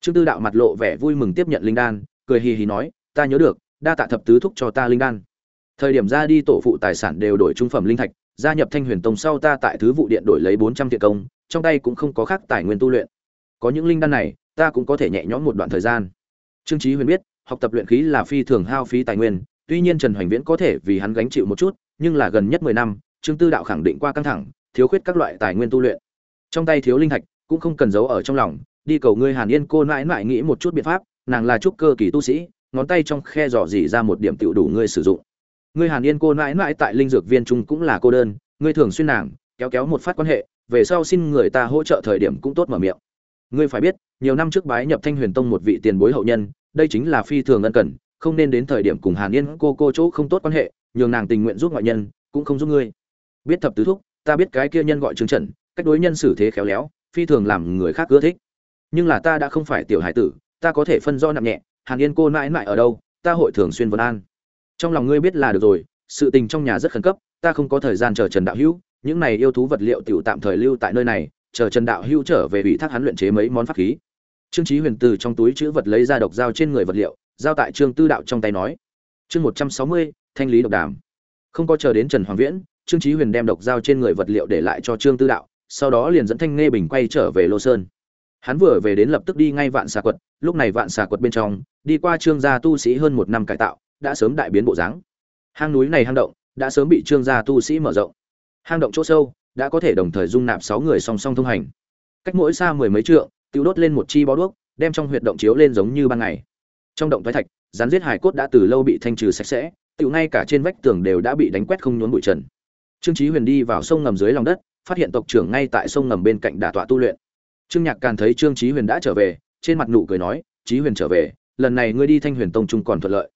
Trương tư đạo mặt lộ vẻ vui mừng tiếp nhận linh đan, cười hì hì nói, ta nhớ được, đa tạ thập tứ thúc cho ta linh đan. Thời điểm ra đi tổ phụ tài sản đều đổi trung phẩm linh thạch, gia nhập thanh huyền tông sau ta tại thứ vụ điện đổi lấy bốn trăm thiện công, trong tay cũng không có khác tài nguyên tu luyện. Có những linh đan này, ta cũng có thể nhẹ nhõm một đoạn thời gian. Trương trí huyền biết, học tập luyện khí là phi thường hao phí tài nguyên tuy nhiên trần hoành viễn có thể vì hắn gánh chịu một chút, nhưng là gần nhất mười năm, trương tư đạo khẳng định qua căng thẳng, thiếu khuyết các loại tài nguyên tu luyện. Trong tay thiếu linh thạch, cũng không cần giấu ở trong lòng, đi cầu ngươi hàn yên cô mãi mãi nghĩ một chút biện pháp, nàng là trúc cơ kỳ tu sĩ, ngón tay trong khe dò rỉ ra một điểm tiểu đủ ngươi sử dụng. Ngươi hàn yên cô mãi mãi tại linh dược viên trung cũng là cô đơn, ngươi thường xuyên nàng, kéo kéo một phát quan hệ, về sau xin người ta hỗ trợ thời điểm cũng tốt mở miệng. Ngươi phải biết, nhiều năm trước bái nhập thanh huyền tông một vị tiền bối hậu nhân, đây chính là phi thường ân cần không nên đến thời điểm cùng hàn yên, cô cô chỗ không tốt quan hệ, nhường nàng tình nguyện giúp ngoại nhân, cũng không giúp ngươi. Biết thập tứ thúc, ta biết cái kia nhân gọi trương trần, cách đối nhân xử thế khéo léo, phi thường làm người khác ưa thích. Nhưng là ta đã không phải tiểu hải tử, ta có thể phân do nặng nhẹ, hàn yên cô mãi mãi ở đâu, ta hội thường xuyên vân an. Trong lòng ngươi biết là được rồi, sự tình trong nhà rất khẩn cấp, ta không có thời gian chờ trần đạo hữu, những này yêu thú vật liệu tiểu tạm thời lưu tại nơi này, chờ trần đạo hữu trở về ủy thác hắn luyện chế mấy món pháp khí. Trương trí huyền từ trong túi chữ vật lấy ra độc dao trên người vật liệu giao tại trương tư đạo trong tay nói. Chương một trăm sáu mươi, thanh lý độc đàm. Không có chờ đến trần hoàng viễn, trương trí huyền đem độc dao trên người vật liệu để lại cho trương tư đạo, sau đó liền dẫn thanh nghe bình quay trở về lô sơn. Hắn vừa về đến lập tức đi ngay vạn xà quật, lúc này vạn xà quật bên trong, đi qua trương gia tu sĩ hơn một năm cải tạo, đã sớm đại biến bộ dáng. Hang núi này hang động, đã sớm bị trương gia tu sĩ mở rộng. Hang động chỗ sâu, đã có thể đồng thời dung nạp sáu người song song thông hành. Cách mỗi xa mười mấy trượng, tiêu đốt lên một chi bó đuốc, đem trong huyệt động chiếu lên giống như ban ngày trong động thoái thạch, rắn giết hải cốt đã từ lâu bị thanh trừ sạch sẽ tự ngay cả trên vách tường đều đã bị đánh quét không nhốn bụi trần. Trương chí huyền đi vào sông ngầm dưới lòng đất, phát hiện tộc trưởng ngay tại sông ngầm bên cạnh đả tọa tu luyện. Trương nhạc càn thấy trương chí huyền đã trở về, trên mặt nụ cười nói, chí huyền trở về, lần này ngươi đi thanh huyền tông trung còn thuận lợi.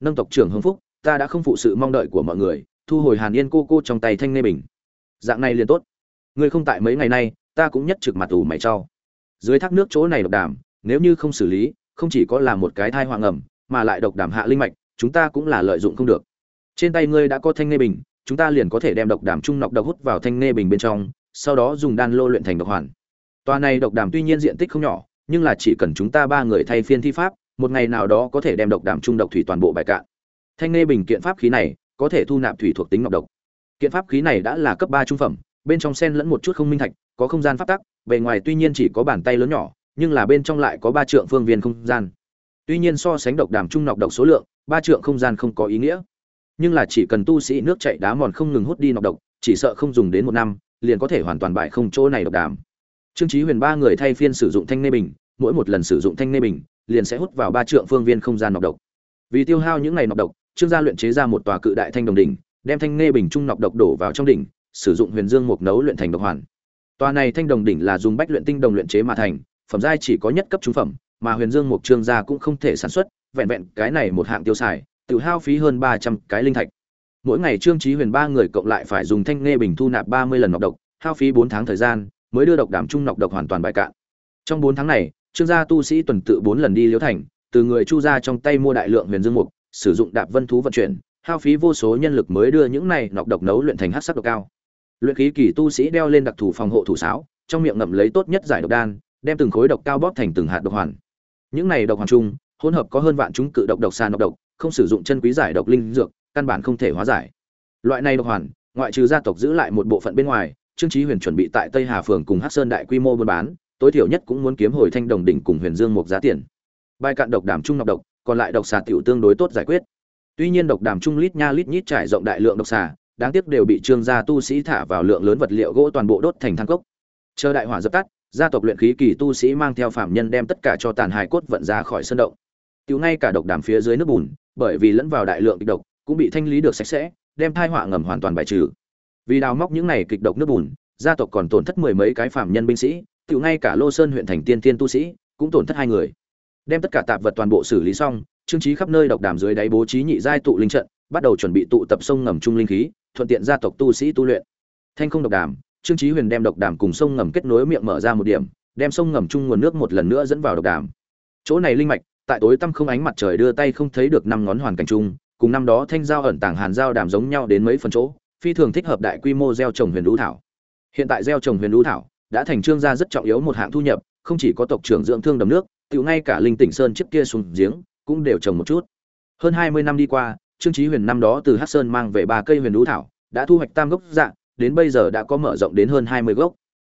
Nâng tộc trưởng hưng phúc, ta đã không phụ sự mong đợi của mọi người, thu hồi hàn yên cô cô trong tay thanh nê bình. Dạng này liền tốt. Ngươi không tại mấy ngày nay, ta cũng nhất trực mặt ủ mày cho. Dưới thác nước chỗ này độc đàm, nếu như không xử lý không chỉ có là một cái thai hoàng ẩm mà lại độc đảm hạ linh mạch chúng ta cũng là lợi dụng không được trên tay ngươi đã có thanh nê bình chúng ta liền có thể đem độc đảm trung nọc độc hút vào thanh nê bình bên trong sau đó dùng đan lô luyện thành độc hoàn Toa này độc đảm tuy nhiên diện tích không nhỏ, nhưng là chỉ cần chúng ta ba người thay phiên thi pháp, một ngày nào đó có thể đem độc đảm trung độc thủy toàn bộ bài cạn. Thanh Nê bình kiện pháp khí này, có thể thu nạp thủy thuộc tính ngọc độc. Kiện pháp khí này đã là cấp ba trung phẩm, bên trong xen lẫn một chút không minh thạch, có không gian pháp tắc, bề ngoài tuy nhiên chỉ có bàn tay lớn nhỏ, nhưng là bên trong lại có ba trượng phương viên không gian. Tuy nhiên so sánh độc đàm trung nọc độc số lượng, ba trượng không gian không có ý nghĩa. Nhưng là chỉ cần tu sĩ nước chảy đá mòn không ngừng hút đi nọc độc, chỉ sợ không dùng đến một năm, liền có thể hoàn toàn bại không chỗ này độc đàm trương trí huyền ba người thay phiên sử dụng thanh nê bình mỗi một lần sử dụng thanh nê bình liền sẽ hút vào ba trượng phương viên không gian nọc độc vì tiêu hao những ngày nọc độc trương gia luyện chế ra một tòa cự đại thanh đồng đỉnh đem thanh nê bình trung nọc độc đổ vào trong đỉnh sử dụng huyền dương mục nấu luyện thành độc hoàn tòa này thanh đồng đỉnh là dùng bách luyện tinh đồng luyện chế mà thành phẩm giai chỉ có nhất cấp trung phẩm, mà huyền dương mục trương gia cũng không thể sản xuất, vẹn vẹn cái này một hạng tiêu xài, tự hao phí hơn ba trăm cái linh thạch. Mỗi ngày trương chí huyền ba người cộng lại phải dùng thanh nê bình thu nạp ba mươi lần nọc độc, hao phí bốn tháng thời gian, mới đưa độc đảm trung nọc độc hoàn toàn bại cạn. Trong bốn tháng này, trương gia tu sĩ tuần tự bốn lần đi liễu thành, từ người chu gia trong tay mua đại lượng huyền dương mục sử dụng đạp vân thú vận chuyển, hao phí vô số nhân lực mới đưa những này nọc độc nấu luyện thành hắc sắc độc cao. Luyện khí kỳ tu sĩ đeo lên đặc thù phòng hộ thủ sáo, trong miệng ngậm lấy tốt nhất giải độc đan đem từng khối độc cao bóp thành từng hạt độc hoàn. Những này độc hoàn chung, hỗn hợp có hơn vạn chúng cự độc độc sàn độc độc, không sử dụng chân quý giải độc linh dược, căn bản không thể hóa giải. Loại này độc hoàn, ngoại trừ gia tộc giữ lại một bộ phận bên ngoài, trương chí huyền chuẩn bị tại tây hà phường cùng hắc sơn đại quy mô buôn bán, tối thiểu nhất cũng muốn kiếm hồi thanh đồng đỉnh cùng huyền dương một giá tiền. Bài cạn độc đàm trung nọc độc, còn lại độc xà tiểu tương đối tốt giải quyết. Tuy nhiên độc đàm trung lít nha lít nhít trải rộng đại lượng độc xà, đáng tiếc đều bị trương gia tu sĩ thả vào lượng lớn vật liệu gỗ toàn bộ đốt thành than cốc. Chờ đại hỏa dập tắt gia tộc luyện khí kỳ tu sĩ mang theo phạm nhân đem tất cả cho tàn hài cốt vận ra khỏi sân động. Tiểu ngay cả độc đàm phía dưới nước bùn, bởi vì lẫn vào đại lượng kịch độc, cũng bị thanh lý được sạch sẽ, đem thai họa ngầm hoàn toàn bài trừ. Vì đào móc những này kịch độc nước bùn, gia tộc còn tổn thất mười mấy cái phạm nhân binh sĩ tự ngay cả lô sơn huyện thành tiên tiên tu sĩ, cũng tổn thất hai người. Đem tất cả tạp vật toàn bộ xử lý xong, trương trí khắp nơi độc đàm dưới đáy bố trí nhị giai tụ linh trận, bắt đầu chuẩn bị tụ tập sông ngầm trung linh khí, thuận tiện gia tộc tu sĩ tu luyện. Thanh không độc đàm trương Chí huyền đem độc đàm cùng sông ngầm kết nối miệng mở ra một điểm, đem sông ngầm chung nguồn nước một lần nữa dẫn vào độc đàm. Chỗ này linh mạch, tại tối tăm không ánh mặt trời đưa tay không thấy được năm ngón hoàn cảnh chung, cùng năm đó thanh giao ẩn tàng hàn giao đàm giống nhau đến mấy phần chỗ, phi thường thích hợp đại quy mô gieo trồng huyền đũ thảo. Hiện tại gieo trồng huyền đũ thảo, đã thành trương gia rất trọng yếu một hạng thu nhập, không chỉ có tộc trưởng dưỡng thương đầm nước, tự ngay cả linh tỉnh sơn trước kia xuống giếng, cũng đều trồng một chút. Hơn hai mươi năm đi qua, trương chí huyền năm đó từ hắc sơn mang về ba cây huyền đũ thảo, đã thu hoạch tam gốc dạng đến bây giờ đã có mở rộng đến hơn hai mươi gốc.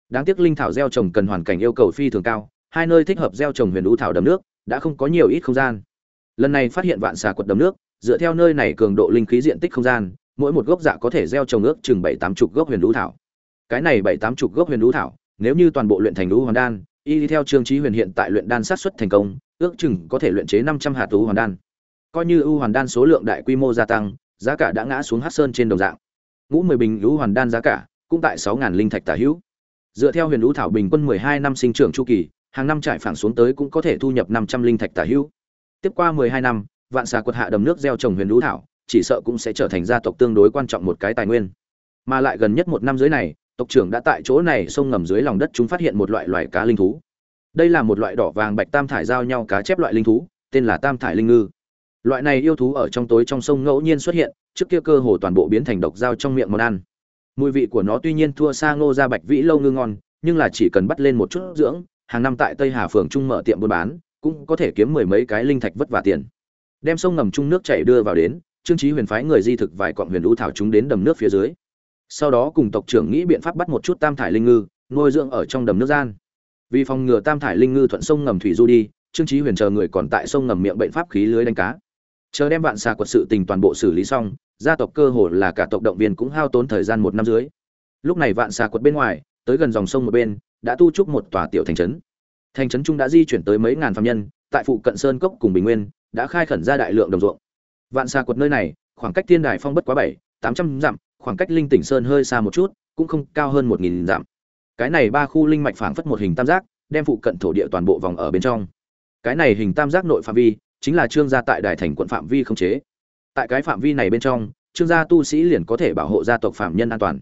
Đáng tiếc linh thảo gieo trồng cần hoàn cảnh yêu cầu phi thường cao, hai nơi thích hợp gieo trồng huyền lũ thảo đầm nước, đã không có nhiều ít không gian. Lần này phát hiện vạn xà quật đầm nước, dựa theo nơi này cường độ linh khí diện tích không gian, mỗi một gốc dạ có thể gieo trồng ước chừng bảy tám chục gốc huyền lũ thảo. Cái này bảy tám chục gốc huyền lũ thảo, nếu như toàn bộ luyện thành lũ hoàn đan, y đi theo trương trí huyền hiện tại luyện đan sát xuất thành công, ước chừng có thể luyện chế năm trăm hạt tú hoàn đan. Coi như ưu hoàn đan số lượng đại quy mô gia tăng, giá cả đã ngã xuống hắc sơn trên đồng dạng ngũ mười bình lũ hoàn đan giá cả, cũng tại sáu ngàn linh thạch tả hữu. Dựa theo huyền lũ thảo bình quân mười hai năm sinh trưởng chu kỳ, hàng năm trải phẳng xuống tới cũng có thể thu nhập năm trăm linh thạch tả hữu. Tiếp qua mười hai năm, vạn xà quật hạ đầm nước gieo trồng huyền lũ thảo, chỉ sợ cũng sẽ trở thành gia tộc tương đối quan trọng một cái tài nguyên. Mà lại gần nhất một năm dưới này, tộc trưởng đã tại chỗ này sông ngầm dưới lòng đất chúng phát hiện một loại loài cá linh thú. Đây là một loại đỏ vàng bạch tam thải giao nhau cá chép loại linh thú, tên là tam thải linh ngư loại này yêu thú ở trong tối trong sông ngẫu nhiên xuất hiện, trước kia cơ hồ toàn bộ biến thành độc dao trong miệng món ăn. Mùi vị của nó tuy nhiên thua xa ngô ra bạch vĩ lâu ngư ngon, nhưng là chỉ cần bắt lên một chút dưỡng, hàng năm tại tây hà phường trung mở tiệm buôn bán, cũng có thể kiếm mười mấy cái linh thạch vất vả tiền. Đem sông ngầm trung nước chảy đưa vào đến, trương trí huyền phái người di thực vài cọng huyền lũ thảo chúng đến đầm nước phía dưới. Sau đó cùng tộc trưởng nghĩ biện pháp bắt một chút tam thải linh ngư, nuôi dưỡng ở trong đầm nước gian. Vì phòng ngừa tam thải linh ngư thuận sông ngầm thủy du đi, trương trí huyền chờ người còn tại sông ngầm miệng bệnh pháp khí lưới đánh cá chờ đem vạn xà quật sự tình toàn bộ xử lý xong, gia tộc cơ hồ là cả tộc động viên cũng hao tốn thời gian một năm dưới. Lúc này vạn xà quật bên ngoài, tới gần dòng sông một bên, đã tu trúc một tòa tiểu thành trấn. Thành trấn trung đã di chuyển tới mấy ngàn phạm nhân, tại phụ cận sơn cốc cùng bình nguyên, đã khai khẩn ra đại lượng đồng ruộng. Vạn xà quật nơi này, khoảng cách thiên đài phong bất quá bảy, tám trăm dặm, khoảng cách linh tỉnh sơn hơi xa một chút, cũng không cao hơn một nghìn dặm. Cái này ba khu linh mạch phảng phất một hình tam giác, đem phụ cận thổ địa toàn bộ vòng ở bên trong. Cái này hình tam giác nội phạm vi chính là trương gia tại đài thành quận phạm vi không chế. Tại cái phạm vi này bên trong, trương gia tu sĩ liền có thể bảo hộ gia tộc phạm nhân an toàn.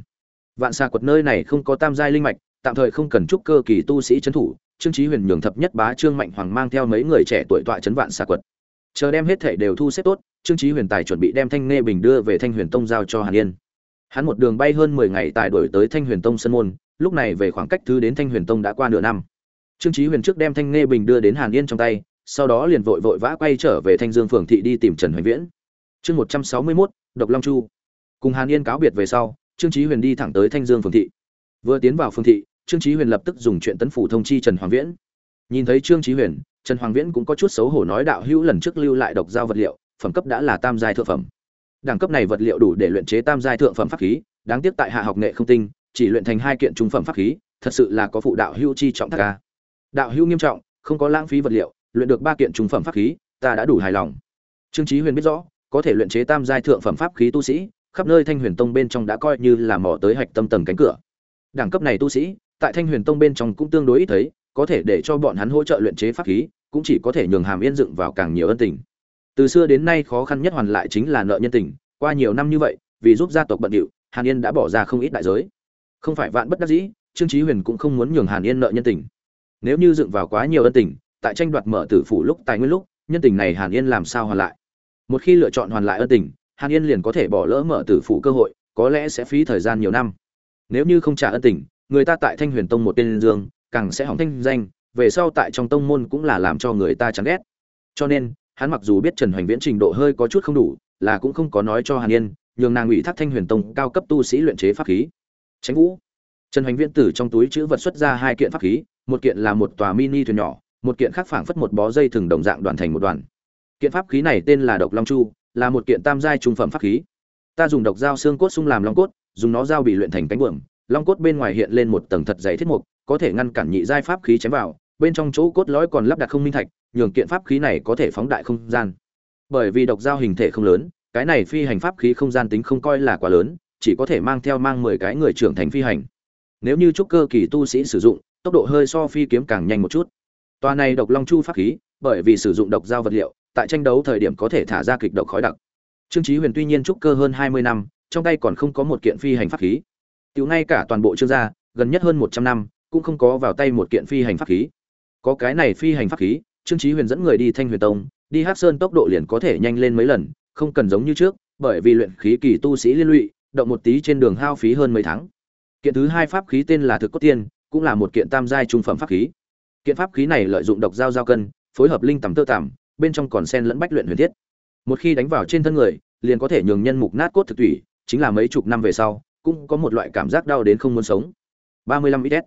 Vạn xa quật nơi này không có tam giai linh mạch, tạm thời không cần trúc cơ kỳ tu sĩ trấn thủ, trương trí huyền nhường thập nhất bá trương mạnh hoàng mang theo mấy người trẻ tuổi tọa trấn vạn xa quật chờ đem hết thể đều thu xếp tốt, trương trí huyền tài chuẩn bị đem thanh nghe bình đưa về thanh huyền tông giao cho hàn yên. Hắn một đường bay hơn mười ngày tài đổi tới thanh huyền tông sân môn, lúc này về khoảng cách thứ đến thanh huyền tông đã qua nửa năm. Trương trí huyền trước đem thanh nghe bình đưa đến hàn yên trong tay sau đó liền vội vội vã quay trở về thanh dương phường thị đi tìm trần hoành viễn. Chương một trăm sáu mươi mốt, độc long chu. Cùng hàn yên cáo biệt về sau, trương trí huyền đi thẳng tới thanh dương phường thị. Vừa tiến vào phường thị, trương trí huyền lập tức dùng chuyện tấn phủ thông chi trần hoàng viễn. Nhìn thấy trương trí huyền, trần hoàng viễn cũng có chút xấu hổ nói đạo hữu lần trước lưu lại độc giao vật liệu, phẩm cấp đã là tam giai thượng phẩm. Đẳng cấp này vật liệu đủ để luyện chế tam giai thượng phẩm pháp khí, đáng tiếc tại hạ học nghệ không tinh, chỉ luyện thành hai kiện trung phẩm pháp khí, thật sự là có phụ đạo hữu chi trọng thác ca. Đạo hữu nghiêm trọng, không có lãng phí vật liệu luyện được ba kiện trung phẩm pháp khí, ta đã đủ hài lòng. Trương chí huyền biết rõ, có thể luyện chế tam giai thượng phẩm pháp khí tu sĩ, khắp nơi thanh huyền tông bên trong đã coi như là mò tới hạch tâm tầng cánh cửa. Đẳng cấp này tu sĩ, tại thanh huyền tông bên trong cũng tương đối ít thấy, có thể để cho bọn hắn hỗ trợ luyện chế pháp khí, cũng chỉ có thể nhường hàm yên dựng vào càng nhiều ân tình. Từ xưa đến nay khó khăn nhất hoàn lại chính là nợ nhân tình, qua nhiều năm như vậy, vì giúp gia tộc bận điệu, hàn yên đã bỏ ra không ít đại giới. Không phải vạn bất đắc dĩ, trương chí huyền cũng không muốn nhường hàn yên nợ nhân tình. Nếu như dựng vào quá nhiều ân tình tại tranh đoạt mở tử phủ lúc tài nguyên lúc, nhân tình này hàn yên làm sao hoàn lại? Một khi lựa chọn hoàn lại ân tình, hàn yên liền có thể bỏ lỡ mở tử phủ cơ hội, có lẽ sẽ phí thời gian nhiều năm. Nếu như không trả ân tình, người ta tại thanh huyền tông một tên dương, càng sẽ hỏng thanh danh, về sau tại trong tông môn cũng là làm cho người ta chán ghét. Cho nên, hắn mặc dù biết trần hoành viễn trình độ hơi có chút không đủ, là cũng không có nói cho hàn yên, nhường nàng ủy thác thanh huyền tông cao cấp tu sĩ luyện chế pháp khí. Tránh vũ. Trần hoành viễn từ trong túi chữ vật xuất ra hai kiện pháp khí, một kiện là một tòa mini thuyền nhỏ một kiện khác phảng phất một bó dây thừng đồng dạng đoàn thành một đoàn. Kiện pháp khí này tên là độc long chu, là một kiện tam giai trung phẩm pháp khí. Ta dùng độc dao xương cốt xung làm long cốt, dùng nó dao bị luyện thành cánh buồm. Long cốt bên ngoài hiện lên một tầng thật dày thiết mục, có thể ngăn cản nhị giai pháp khí chém vào, bên trong chỗ cốt lõi còn lắp đặt không minh thạch, nhường kiện pháp khí này có thể phóng đại không gian. Bởi vì độc dao hình thể không lớn, cái này phi hành pháp khí không gian tính không coi là quá lớn, chỉ có thể mang theo mang mười cái người trưởng thành phi hành. Nếu như trúc cơ kỳ tu sĩ sử dụng, tốc độ hơi so phi kiếm càng nhanh một chút. Tòa này độc long chu pháp khí, bởi vì sử dụng độc giao vật liệu, tại tranh đấu thời điểm có thể thả ra kịch độc khói đặc. Trương Chí Huyền tuy nhiên trúc cơ hơn 20 năm, trong tay còn không có một kiện phi hành pháp khí. Tiểu ngay cả toàn bộ trương gia, gần nhất hơn 100 năm, cũng không có vào tay một kiện phi hành pháp khí. Có cái này phi hành pháp khí, Trương Chí Huyền dẫn người đi Thanh Huyền Tông, đi Hắc Sơn tốc độ liền có thể nhanh lên mấy lần, không cần giống như trước, bởi vì luyện khí kỳ tu sĩ liên lụy, động một tí trên đường hao phí hơn mấy tháng. kiện thứ hai pháp khí tên là thực cốt tiên cũng là một kiện tam giai trung phẩm pháp khí kiện pháp khí này lợi dụng độc dao giao cân, phối hợp linh tầm tơ tằm, bên trong còn sen lẫn bách luyện huyền thiết. Một khi đánh vào trên thân người, liền có thể nhường nhân mục nát cốt thực thủy chính là mấy chục năm về sau, cũng có một loại cảm giác đau đến không muốn sống. 35 ít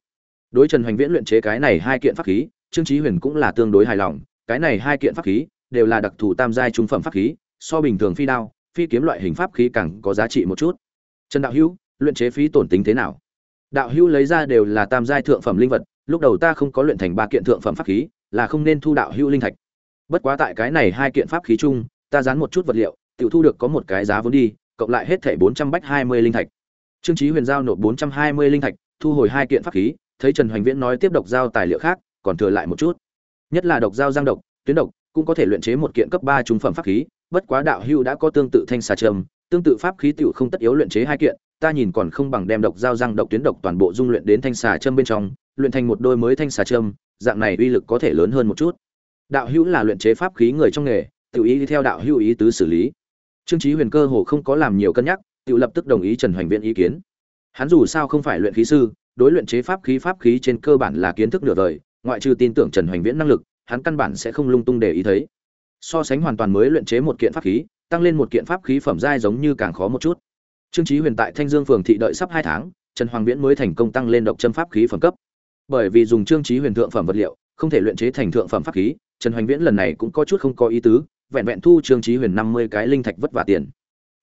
đối trần hoành viễn luyện chế cái này hai kiện pháp khí, trương chí huyền cũng là tương đối hài lòng, cái này hai kiện pháp khí đều là đặc thù tam giai trung phẩm pháp khí, so bình thường phi đao, phi kiếm loại hình pháp khí càng có giá trị một chút. Trần đạo hữu, luyện chế phí tổn tính thế nào? Đạo hữu lấy ra đều là tam giai thượng phẩm linh vật lúc đầu ta không có luyện thành ba kiện thượng phẩm pháp khí, là không nên thu đạo hữu linh thạch. Bất quá tại cái này hai kiện pháp khí chung, ta dán một chút vật liệu tự thu được có một cái giá vốn đi, cộng lại hết thẻ bốn trăm bách hai mươi linh thạch. Trương trí huyền giao nộp bốn trăm hai mươi linh thạch, thu hồi hai kiện pháp khí, thấy trần hoành viễn nói tiếp độc giao tài liệu khác, còn thừa lại một chút. Nhất là độc giao giang độc, tuyến độc, cũng có thể luyện chế một kiện cấp ba trung phẩm pháp khí, bất quá đạo hữu đã có tương tự thanh xà trầm, tương tự pháp khí tiểu không tất yếu luyện chế hai kiện ta nhìn còn không bằng đem độc giao răng độc tuyến độc toàn bộ dung luyện đến thanh xà châm bên trong, luyện thành một đôi mới thanh xà châm, dạng này uy lực có thể lớn hơn một chút. Đạo hữu là luyện chế pháp khí người trong nghề, tự ý theo đạo hữu ý tứ xử lý. Trương Chí Huyền cơ hồ không có làm nhiều cân nhắc, tự lập tức đồng ý Trần Hoành Viễn ý kiến. Hắn dù sao không phải luyện khí sư, đối luyện chế pháp khí pháp khí trên cơ bản là kiến thức nửa đời, ngoại trừ tin tưởng Trần Hoành Viễn năng lực, hắn căn bản sẽ không lung tung để ý thấy. So sánh hoàn toàn mới luyện chế một kiện pháp khí, tăng lên một kiện pháp khí phẩm giai giống như càng khó một chút. Trương Chí Huyền tại Thanh Dương phường thị đợi sắp 2 tháng, Trần Hoàng Viễn mới thành công tăng lên độc châm pháp khí phẩm cấp. Bởi vì dùng Trương Chí Huyền thượng phẩm vật liệu, không thể luyện chế thành thượng phẩm pháp khí, Trần Hoàng Viễn lần này cũng có chút không có ý tứ, vẹn vẹn thu Trương Chí Huyền 50 cái linh thạch vất vả tiền.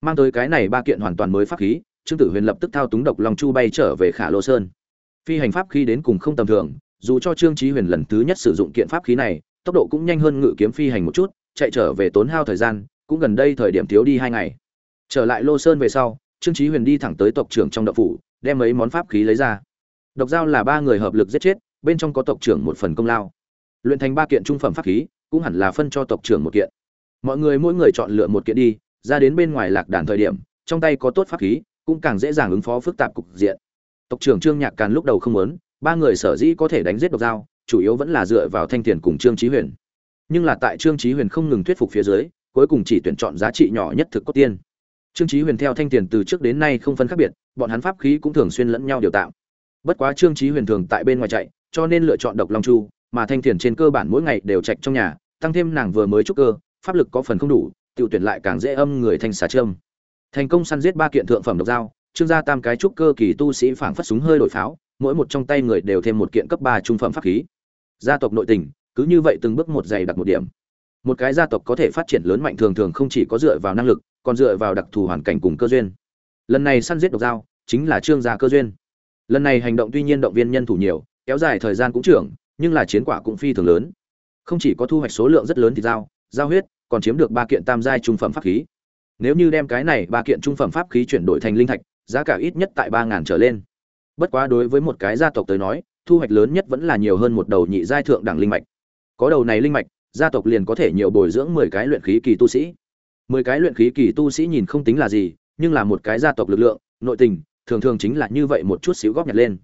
Mang tới cái này ba kiện hoàn toàn mới pháp khí, Trương Tử Huyền lập tức thao túng độc long chu bay trở về Khả Lô Sơn. Phi hành pháp khí đến cùng không tầm thường, dù cho Trương Chí Huyền lần thứ nhất sử dụng kiện pháp khí này, tốc độ cũng nhanh hơn ngự kiếm phi hành một chút, chạy trở về tốn hao thời gian, cũng gần đây thời điểm thiếu đi 2 ngày. Trở lại Lô Sơn về sau, trương chí huyền đi thẳng tới tộc trưởng trong động phủ, đem mấy món pháp khí lấy ra. Độc giao là ba người hợp lực giết chết, bên trong có tộc trưởng một phần công lao. Luyện thành ba kiện trung phẩm pháp khí, cũng hẳn là phân cho tộc trưởng một kiện. Mọi người mỗi người chọn lựa một kiện đi, ra đến bên ngoài lạc đàn thời điểm, trong tay có tốt pháp khí, cũng càng dễ dàng ứng phó phức tạp cục diện. Tộc trưởng trương nhạc càn lúc đầu không muốn, ba người sở dĩ có thể đánh giết độc giao chủ yếu vẫn là dựa vào thanh tiền cùng trương chí huyền. Nhưng là tại trương chí huyền không ngừng thuyết phục phía dưới, cuối cùng chỉ tuyển chọn giá trị nhỏ nhất thực cốt tiên. Trương Chí Huyền theo Thanh Tiền từ trước đến nay không phân khác biệt, bọn hắn pháp khí cũng thường xuyên lẫn nhau điều tạo. Bất quá Trương Chí Huyền thường tại bên ngoài chạy, cho nên lựa chọn độc long chu, mà Thanh Tiền trên cơ bản mỗi ngày đều chạy trong nhà, tăng thêm nàng vừa mới trúc cơ, pháp lực có phần không đủ, tiểu tuyển lại càng dễ âm người thanh xà trâm. Thành công săn giết ba kiện thượng phẩm độc dao, Trương gia tam cái trúc cơ kỳ tu sĩ phảng phất súng hơi đổi pháo, mỗi một trong tay người đều thêm một kiện cấp 3 trung phẩm pháp khí. Gia tộc nội tình, cứ như vậy từng bước một dày đặt một điểm. Một cái gia tộc có thể phát triển lớn mạnh thường thường không chỉ có dựa vào năng lực, còn dựa vào đặc thù hoàn cảnh cùng cơ duyên. Lần này săn giết độc dao chính là trương gia cơ duyên. Lần này hành động tuy nhiên động viên nhân thủ nhiều, kéo dài thời gian cũng trưởng, nhưng là chiến quả cũng phi thường lớn. Không chỉ có thu hoạch số lượng rất lớn thì dao dao huyết, còn chiếm được ba kiện tam giai trung phẩm pháp khí. Nếu như đem cái này ba kiện trung phẩm pháp khí chuyển đổi thành linh thạch, giá cả ít nhất tại ba ngàn trở lên. Bất quá đối với một cái gia tộc tới nói, thu hoạch lớn nhất vẫn là nhiều hơn một đầu nhị giai thượng đẳng linh mạch. Có đầu này linh mạch, gia tộc liền có thể nhiều bồi dưỡng mười cái luyện khí kỳ tu sĩ mười cái luyện khí kỳ tu sĩ nhìn không tính là gì, nhưng là một cái gia tộc lực lượng, nội tình, thường thường chính là như vậy một chút xíu góp nhặt lên.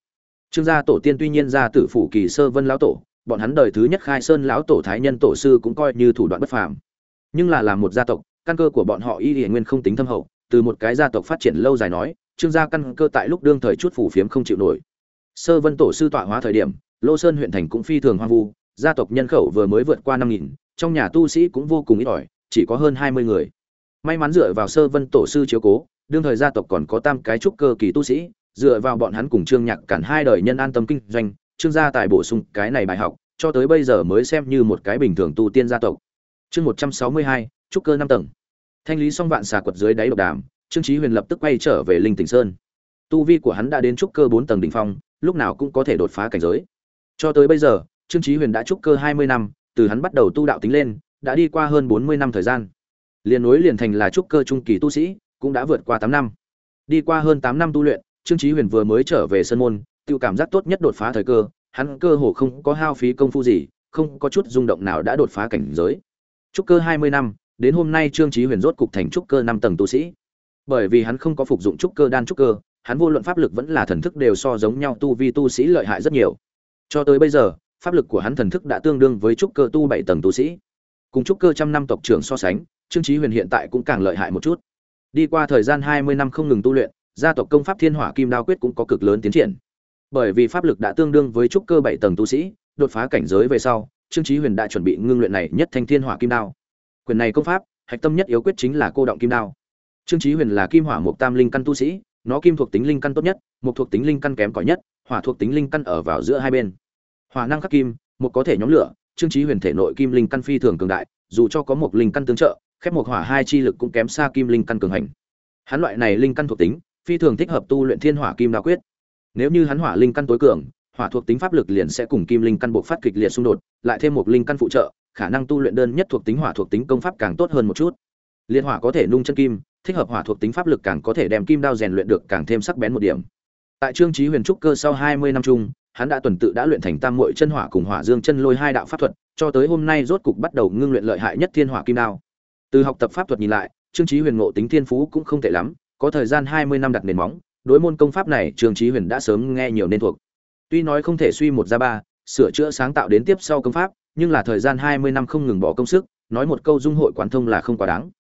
Trương gia tổ tiên tuy nhiên gia tử phủ kỳ sơ vân lão tổ, bọn hắn đời thứ nhất khai sơn lão tổ thái nhân tổ sư cũng coi như thủ đoạn bất phàm. Nhưng là làm một gia tộc, căn cơ của bọn họ y hiển nguyên không tính thâm hậu, từ một cái gia tộc phát triển lâu dài nói, trương gia căn cơ tại lúc đương thời chút phủ phiếm không chịu nổi. Sơ vân tổ sư tọa hóa thời điểm, lô sơn huyện thành cũng phi thường hoang vu, gia tộc nhân khẩu vừa mới vượt qua năm nghìn, trong nhà tu sĩ cũng vô cùng ít ỏi chỉ có hơn hai mươi người. May mắn dựa vào Sơ Vân tổ sư chiếu cố, đương thời gia tộc còn có tam cái trúc cơ kỳ tu sĩ, dựa vào bọn hắn cùng Trương Nhạc cản hai đời nhân an tâm kinh doanh, Trương gia tài bổ sung cái này bài học, cho tới bây giờ mới xem như một cái bình thường tu tiên gia tộc. Chương một trăm sáu mươi hai, trúc cơ năm tầng. Thanh lý xong vạn xà quật dưới đáy độc đàm, Trương Chí Huyền lập tức quay trở về Linh Tỉnh Sơn. Tu vi của hắn đã đến trúc cơ bốn tầng đỉnh phong, lúc nào cũng có thể đột phá cảnh giới. Cho tới bây giờ, Trương Chí Huyền đã trúc cơ hai mươi năm, từ hắn bắt đầu tu đạo tính lên, đã đi qua hơn bốn mươi năm thời gian. Liên nối liền thành là trúc cơ trung kỳ tu sĩ, cũng đã vượt qua tám năm. Đi qua hơn tám năm tu luyện, Trương Chí Huyền vừa mới trở về sân môn, tiêu cảm giác tốt nhất đột phá thời cơ, hắn cơ hồ không có hao phí công phu gì, không có chút rung động nào đã đột phá cảnh giới. Trúc cơ hai mươi năm, đến hôm nay Trương Chí Huyền rốt cục thành trúc cơ năm tầng tu sĩ. Bởi vì hắn không có phục dụng trúc cơ đan trúc cơ, hắn vô luận pháp lực vẫn là thần thức đều so giống nhau tu vi tu sĩ lợi hại rất nhiều. Cho tới bây giờ, pháp lực của hắn thần thức đã tương đương với trúc cơ tu bảy tầng tu sĩ cùng trúc cơ trăm năm tộc trưởng so sánh, trương chí huyền hiện tại cũng càng lợi hại một chút. Đi qua thời gian hai mươi năm không ngừng tu luyện, gia tộc công pháp thiên hỏa kim đao quyết cũng có cực lớn tiến triển. Bởi vì pháp lực đã tương đương với trúc cơ bảy tầng tu sĩ, đột phá cảnh giới về sau, trương chí huyền đã chuẩn bị ngưng luyện này nhất thanh thiên hỏa kim đao. Quyền này công pháp, hạch tâm nhất yếu quyết chính là cô động kim đao. Trương chí huyền là kim hỏa một tam linh căn tu sĩ, nó kim thuộc tính linh căn tốt nhất một thuộc tính linh căn kém cỏi nhất, hỏa thuộc tính linh căn ở vào giữa hai bên. Hỏa năng khắc kim một có thể nhóm lửa trương chí huyền thể nội kim linh căn phi thường cường đại, dù cho có một linh căn tương trợ, khép một hỏa hai chi lực cũng kém xa kim linh căn cường hành. Hắn loại này linh căn thuộc tính, phi thường thích hợp tu luyện thiên hỏa kim đao quyết. Nếu như hắn hỏa linh căn tối cường, hỏa thuộc tính pháp lực liền sẽ cùng kim linh căn buộc phát kịch liệt xung đột, lại thêm một linh căn phụ trợ, khả năng tu luyện đơn nhất thuộc tính hỏa thuộc tính công pháp càng tốt hơn một chút. Liên hỏa có thể nung chân kim, thích hợp hỏa thuộc tính pháp lực càng có thể đem kim đao rèn luyện được càng thêm sắc bén một điểm. Tại trương chí huyền trúc cơ sau 20 năm chung hắn đã tuần tự đã luyện thành tam muội chân hỏa cùng hỏa dương chân lôi hai đạo pháp thuật, cho tới hôm nay rốt cục bắt đầu ngưng luyện lợi hại nhất thiên hỏa kim đao. Từ học tập pháp thuật nhìn lại, trương chí huyền ngộ tính thiên phú cũng không tệ lắm, có thời gian 20 năm đặt nền móng, đối môn công pháp này trương chí huyền đã sớm nghe nhiều nên thuộc. Tuy nói không thể suy một ra ba, sửa chữa sáng tạo đến tiếp sau công pháp, nhưng là thời gian 20 năm không ngừng bỏ công sức, nói một câu dung hội quán thông là không quá đáng.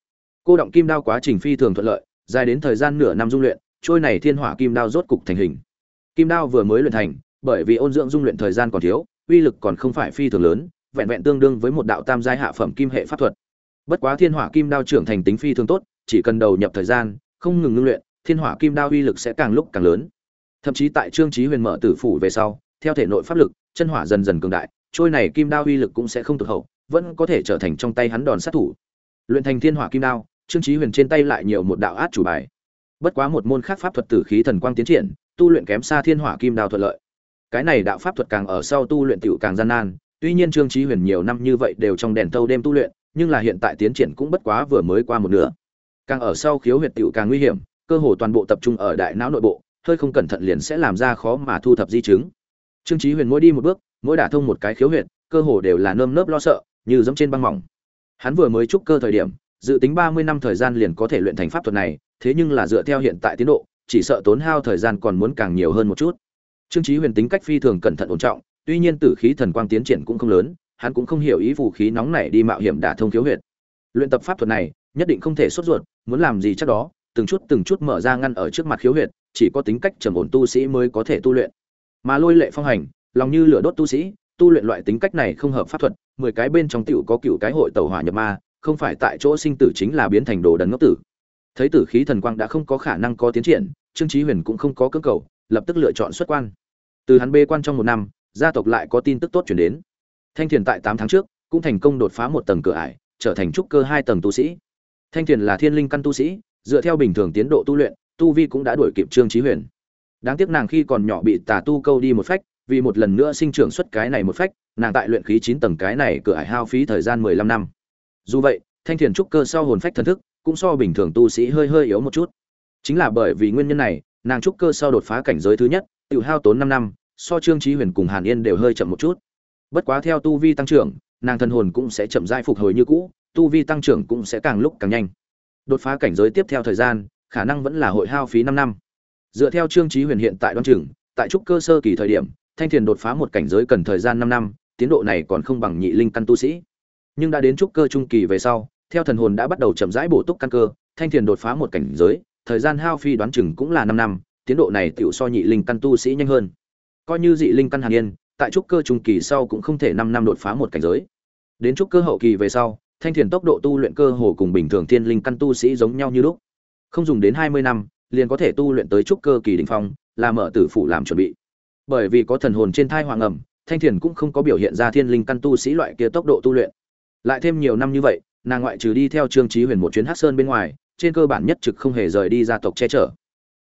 Cô động kim đao quá trình phi thường thuận lợi, dài đến thời gian nửa năm dung luyện, trôi này thiên hỏa kim đao rốt cục thành hình. Kim đao vừa mới luyện thành bởi vì ôn dưỡng dung luyện thời gian còn thiếu, uy lực còn không phải phi thường lớn, vẹn vẹn tương đương với một đạo tam giai hạ phẩm kim hệ pháp thuật. Bất quá thiên hỏa kim đao trưởng thành tính phi thường tốt, chỉ cần đầu nhập thời gian, không ngừng ngưng luyện, thiên hỏa kim đao uy lực sẽ càng lúc càng lớn. Thậm chí tại trương chí huyền mở tử phủ về sau, theo thể nội pháp lực, chân hỏa dần dần cường đại, trôi này kim đao uy lực cũng sẽ không tụt hậu, vẫn có thể trở thành trong tay hắn đòn sát thủ. Luyện thành thiên hỏa kim đao, trương chí huyền trên tay lại nhiều một đạo át chủ bài. Bất quá một môn khác pháp thuật tử khí thần quang tiến triển, tu luyện kém xa thiên hỏa kim đao thuận lợi cái này đạo pháp thuật càng ở sau tu luyện tiểu càng gian nan, tuy nhiên trương chí huyền nhiều năm như vậy đều trong đèn tâu đêm tu luyện, nhưng là hiện tại tiến triển cũng bất quá vừa mới qua một nửa. Càng ở sau khiếu huyệt tiểu càng nguy hiểm, cơ hồ toàn bộ tập trung ở đại não nội bộ, hơi không cẩn thận liền sẽ làm ra khó mà thu thập di chứng. Trương chí huyền mỗi đi một bước, mỗi đả thông một cái khiếu huyệt, cơ hồ đều là nơm nớp lo sợ, như giống trên băng mỏng. Hắn vừa mới trúc cơ thời điểm, dự tính 30 năm thời gian liền có thể luyện thành pháp thuật này, thế nhưng là dựa theo hiện tại tiến độ, chỉ sợ tốn hao thời gian còn muốn càng nhiều hơn một chút trương chí huyền tính cách phi thường cẩn thận ổn trọng, tuy nhiên tử khí thần quang tiến triển cũng không lớn, hắn cũng không hiểu ý phù khí nóng này đi mạo hiểm đả thông thiếu huyệt. Luyện tập pháp thuật này, nhất định không thể sốt ruột, muốn làm gì chắc đó, từng chút từng chút mở ra ngăn ở trước mặt khiếu huyệt, chỉ có tính cách trầm ổn tu sĩ mới có thể tu luyện. Mà lôi lệ phong hành, lòng như lửa đốt tu sĩ, tu luyện loại tính cách này không hợp pháp thuật, mười cái bên trong tiểu có cựu cái hội tẩu hỏa nhập ma, không phải tại chỗ sinh tử chính là biến thành đồ đần ngốc tử. Thấy tử khí thần quang đã không có khả năng có tiến triển, trương chí huyền cũng không có cưỡng cầu, lập tức lựa chọn xuất quan từ hắn bê quan trong một năm, gia tộc lại có tin tức tốt chuyển đến. Thanh thiền tại tám tháng trước, cũng thành công đột phá một tầng cửa ải, trở thành trúc cơ hai tầng tu sĩ. Thanh thiền là thiên linh căn tu sĩ, dựa theo bình thường tiến độ tu luyện, tu vi cũng đã đuổi kịp trương chí huyền. Đáng tiếc nàng khi còn nhỏ bị tà tu câu đi một phách, vì một lần nữa sinh trưởng xuất cái này một phách, nàng tại luyện khí chín tầng cái này cửa ải hao phí thời gian mười lăm năm. Dù vậy, thanh thiền trúc cơ sau hồn phách thần thức, cũng so bình thường tu sĩ hơi hơi yếu một chút. Chính là bởi vì nguyên nhân này, nàng trúc cơ sau đột phá cảnh giới thứ nhất tự hao tốn năm năm, so trương chí huyền cùng hàn yên đều hơi chậm một chút. Bất quá theo tu vi tăng trưởng, nàng thần hồn cũng sẽ chậm rãi phục hồi như cũ, tu vi tăng trưởng cũng sẽ càng lúc càng nhanh. Đột phá cảnh giới tiếp theo thời gian, khả năng vẫn là hội hao phí năm năm. Dựa theo trương chí huyền hiện tại đoan trưởng tại trúc cơ sơ kỳ thời điểm, thanh thiền đột phá một cảnh giới cần thời gian năm năm, tiến độ này còn không bằng nhị linh căn tu sĩ. Nhưng đã đến trúc cơ trung kỳ về sau, theo thần hồn đã bắt đầu chậm rãi bổ túc căn cơ, thanh thiền đột phá một cảnh giới, thời gian hao phí đoán chừng cũng là năm năm tiến độ này tiểu so nhị linh căn tu sĩ nhanh hơn. Coi như dị linh căn hàn yên, tại trúc cơ trung kỳ sau cũng không thể năm năm đột phá một cảnh giới. Đến trúc cơ hậu kỳ về sau, thanh thiền tốc độ tu luyện cơ hồ cùng bình thường thiên linh căn tu sĩ giống nhau như lúc. Không dùng đến hai mươi năm, liền có thể tu luyện tới trúc cơ kỳ đỉnh phong, là mở tử phủ làm chuẩn bị. Bởi vì có thần hồn trên thai hoàng ẩm, thanh thiền cũng không có biểu hiện ra thiên linh căn tu sĩ loại kia tốc độ tu luyện. Lại thêm nhiều năm như vậy, nàng ngoại trừ đi theo trương trí huyền một chuyến hát sơn bên ngoài, trên cơ bản nhất trực không hề rời đi gia tộc che chở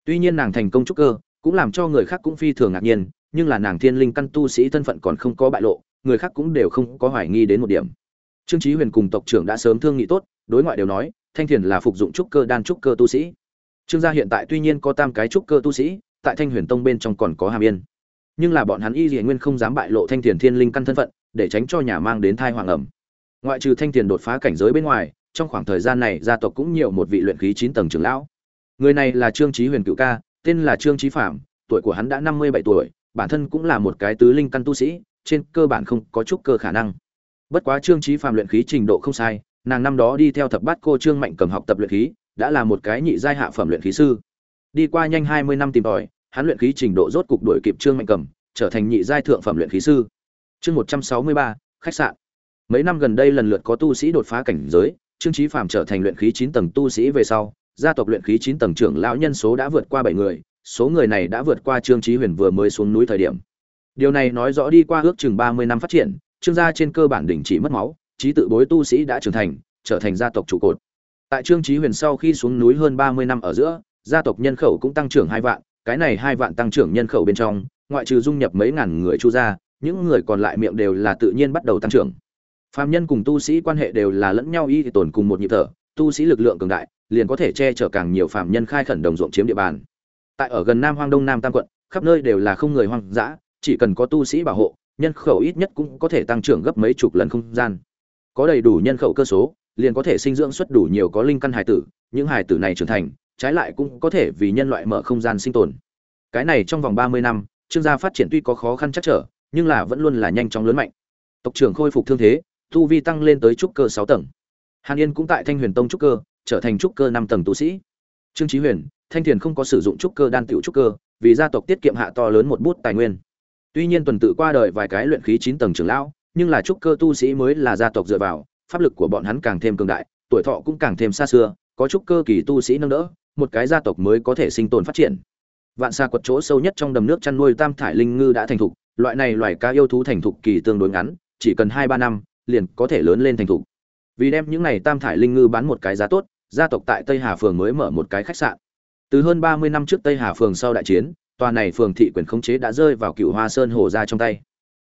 tuy nhiên nàng thành công trúc cơ, cũng làm cho người khác cũng phi thường ngạc nhiên, nhưng là nàng thiên linh căn tu sĩ thân phận còn không có bại lộ, người khác cũng đều không có hoài nghi đến một điểm. Trương chí huyền cùng tộc trưởng đã sớm thương nghị tốt, đối ngoại đều nói, thanh thiền là phục dụng trúc cơ đan trúc cơ tu sĩ. Trương gia hiện tại tuy nhiên có tam cái trúc cơ tu sĩ, tại thanh huyền tông bên trong còn có hàm yên. Nhưng là bọn hắn y dĩ nguyên không dám bại lộ thanh thiền thiên linh căn thân phận, để tránh cho nhà mang đến thai hoàng ẩm. Ngoại trừ thanh thiền đột phá cảnh giới bên ngoài, trong khoảng thời gian này gia tộc cũng nhiều một vị luyện khí chín tầng trưởng lão người này là trương chí huyền cựu ca tên là trương chí phạm tuổi của hắn đã năm mươi bảy tuổi bản thân cũng là một cái tứ linh căn tu sĩ trên cơ bản không có chút cơ khả năng bất quá trương chí phạm luyện khí trình độ không sai nàng năm đó đi theo thập bát cô trương mạnh cầm học tập luyện khí đã là một cái nhị giai hạ phẩm luyện khí sư Đi qua nhanh 20 năm tìm tòi, hắn luyện khí trình độ rốt cục đuổi kịp Trương Mạnh Cầm, trở thành nhị giai thượng phẩm luyện khí sư. Chương 163, khách sạn. Mấy năm gần đây lần lượt có tu sĩ đột phá cảnh giới, Trương Chí phạm trở thành luyện khí 9 tầng tu sĩ về sau, gia tộc luyện khí 9 tầng trưởng lão nhân số đã vượt qua 7 người, số người này đã vượt qua Trương Chí Huyền vừa mới xuống núi thời điểm. Điều này nói rõ đi qua ước chừng 30 năm phát triển, Trương gia trên cơ bản đỉnh chỉ mất máu, trí tự bối tu sĩ đã trưởng thành, trở thành gia tộc trụ cột. Tại Trương Chí Huyền sau khi xuống núi hơn 30 năm ở giữa, gia tộc nhân khẩu cũng tăng trưởng hai vạn, cái này hai vạn tăng trưởng nhân khẩu bên trong, ngoại trừ dung nhập mấy ngàn người chu gia, những người còn lại miệng đều là tự nhiên bắt đầu tăng trưởng. Phàm nhân cùng tu sĩ quan hệ đều là lẫn nhau y thì tồn cùng một nhịp thở, tu sĩ lực lượng cường đại, liền có thể che chở càng nhiều phạm nhân khai khẩn đồng ruộng chiếm địa bàn. Tại ở gần Nam Hoang Đông Nam Tam quận, khắp nơi đều là không người hoang dã, chỉ cần có tu sĩ bảo hộ, nhân khẩu ít nhất cũng có thể tăng trưởng gấp mấy chục lần không gian. Có đầy đủ nhân khẩu cơ số, liền có thể sinh dưỡng xuất đủ nhiều có linh căn hải tử, những hải tử này trưởng thành, trái lại cũng có thể vì nhân loại mở không gian sinh tồn. Cái này trong vòng 30 năm, Trương gia phát triển tuy có khó khăn chắc trở, nhưng là vẫn luôn là nhanh chóng lớn mạnh. Tộc trưởng khôi phục thương thế, tu vi tăng lên tới trúc cơ 6 tầng. Hàn Yên cũng tại Thanh Huyền Tông trúc cơ, trở thành trúc cơ năm tầng tu sĩ. Trương Chí Huyền, Thanh Thiền không có sử dụng trúc cơ đan tiểu trúc cơ, vì gia tộc tiết kiệm hạ to lớn một bút tài nguyên. Tuy nhiên tuần tự qua đời vài cái luyện khí chín tầng trưởng lão, nhưng là trúc cơ tu sĩ mới là gia tộc dựa vào, pháp lực của bọn hắn càng thêm cường đại, tuổi thọ cũng càng thêm xa xưa, có trúc cơ kỳ tu sĩ nâng đỡ, một cái gia tộc mới có thể sinh tồn phát triển. Vạn xa quật chỗ sâu nhất trong đầm nước chăn nuôi tam thải linh ngư đã thành thục, loại này loài cá yêu thú thành thục kỳ tương đối ngắn, chỉ cần 2 3 năm, liền có thể lớn lên thành thục. Vì đem những này tam thải linh ngư bán một cái giá tốt, gia tộc tại Tây Hà phường mới mở một cái khách sạn. Từ hơn 30 năm trước Tây Hà phường sau đại chiến, tòa này phường thị quyền khống chế đã rơi vào Cựu Hoa Sơn hồ gia trong tay.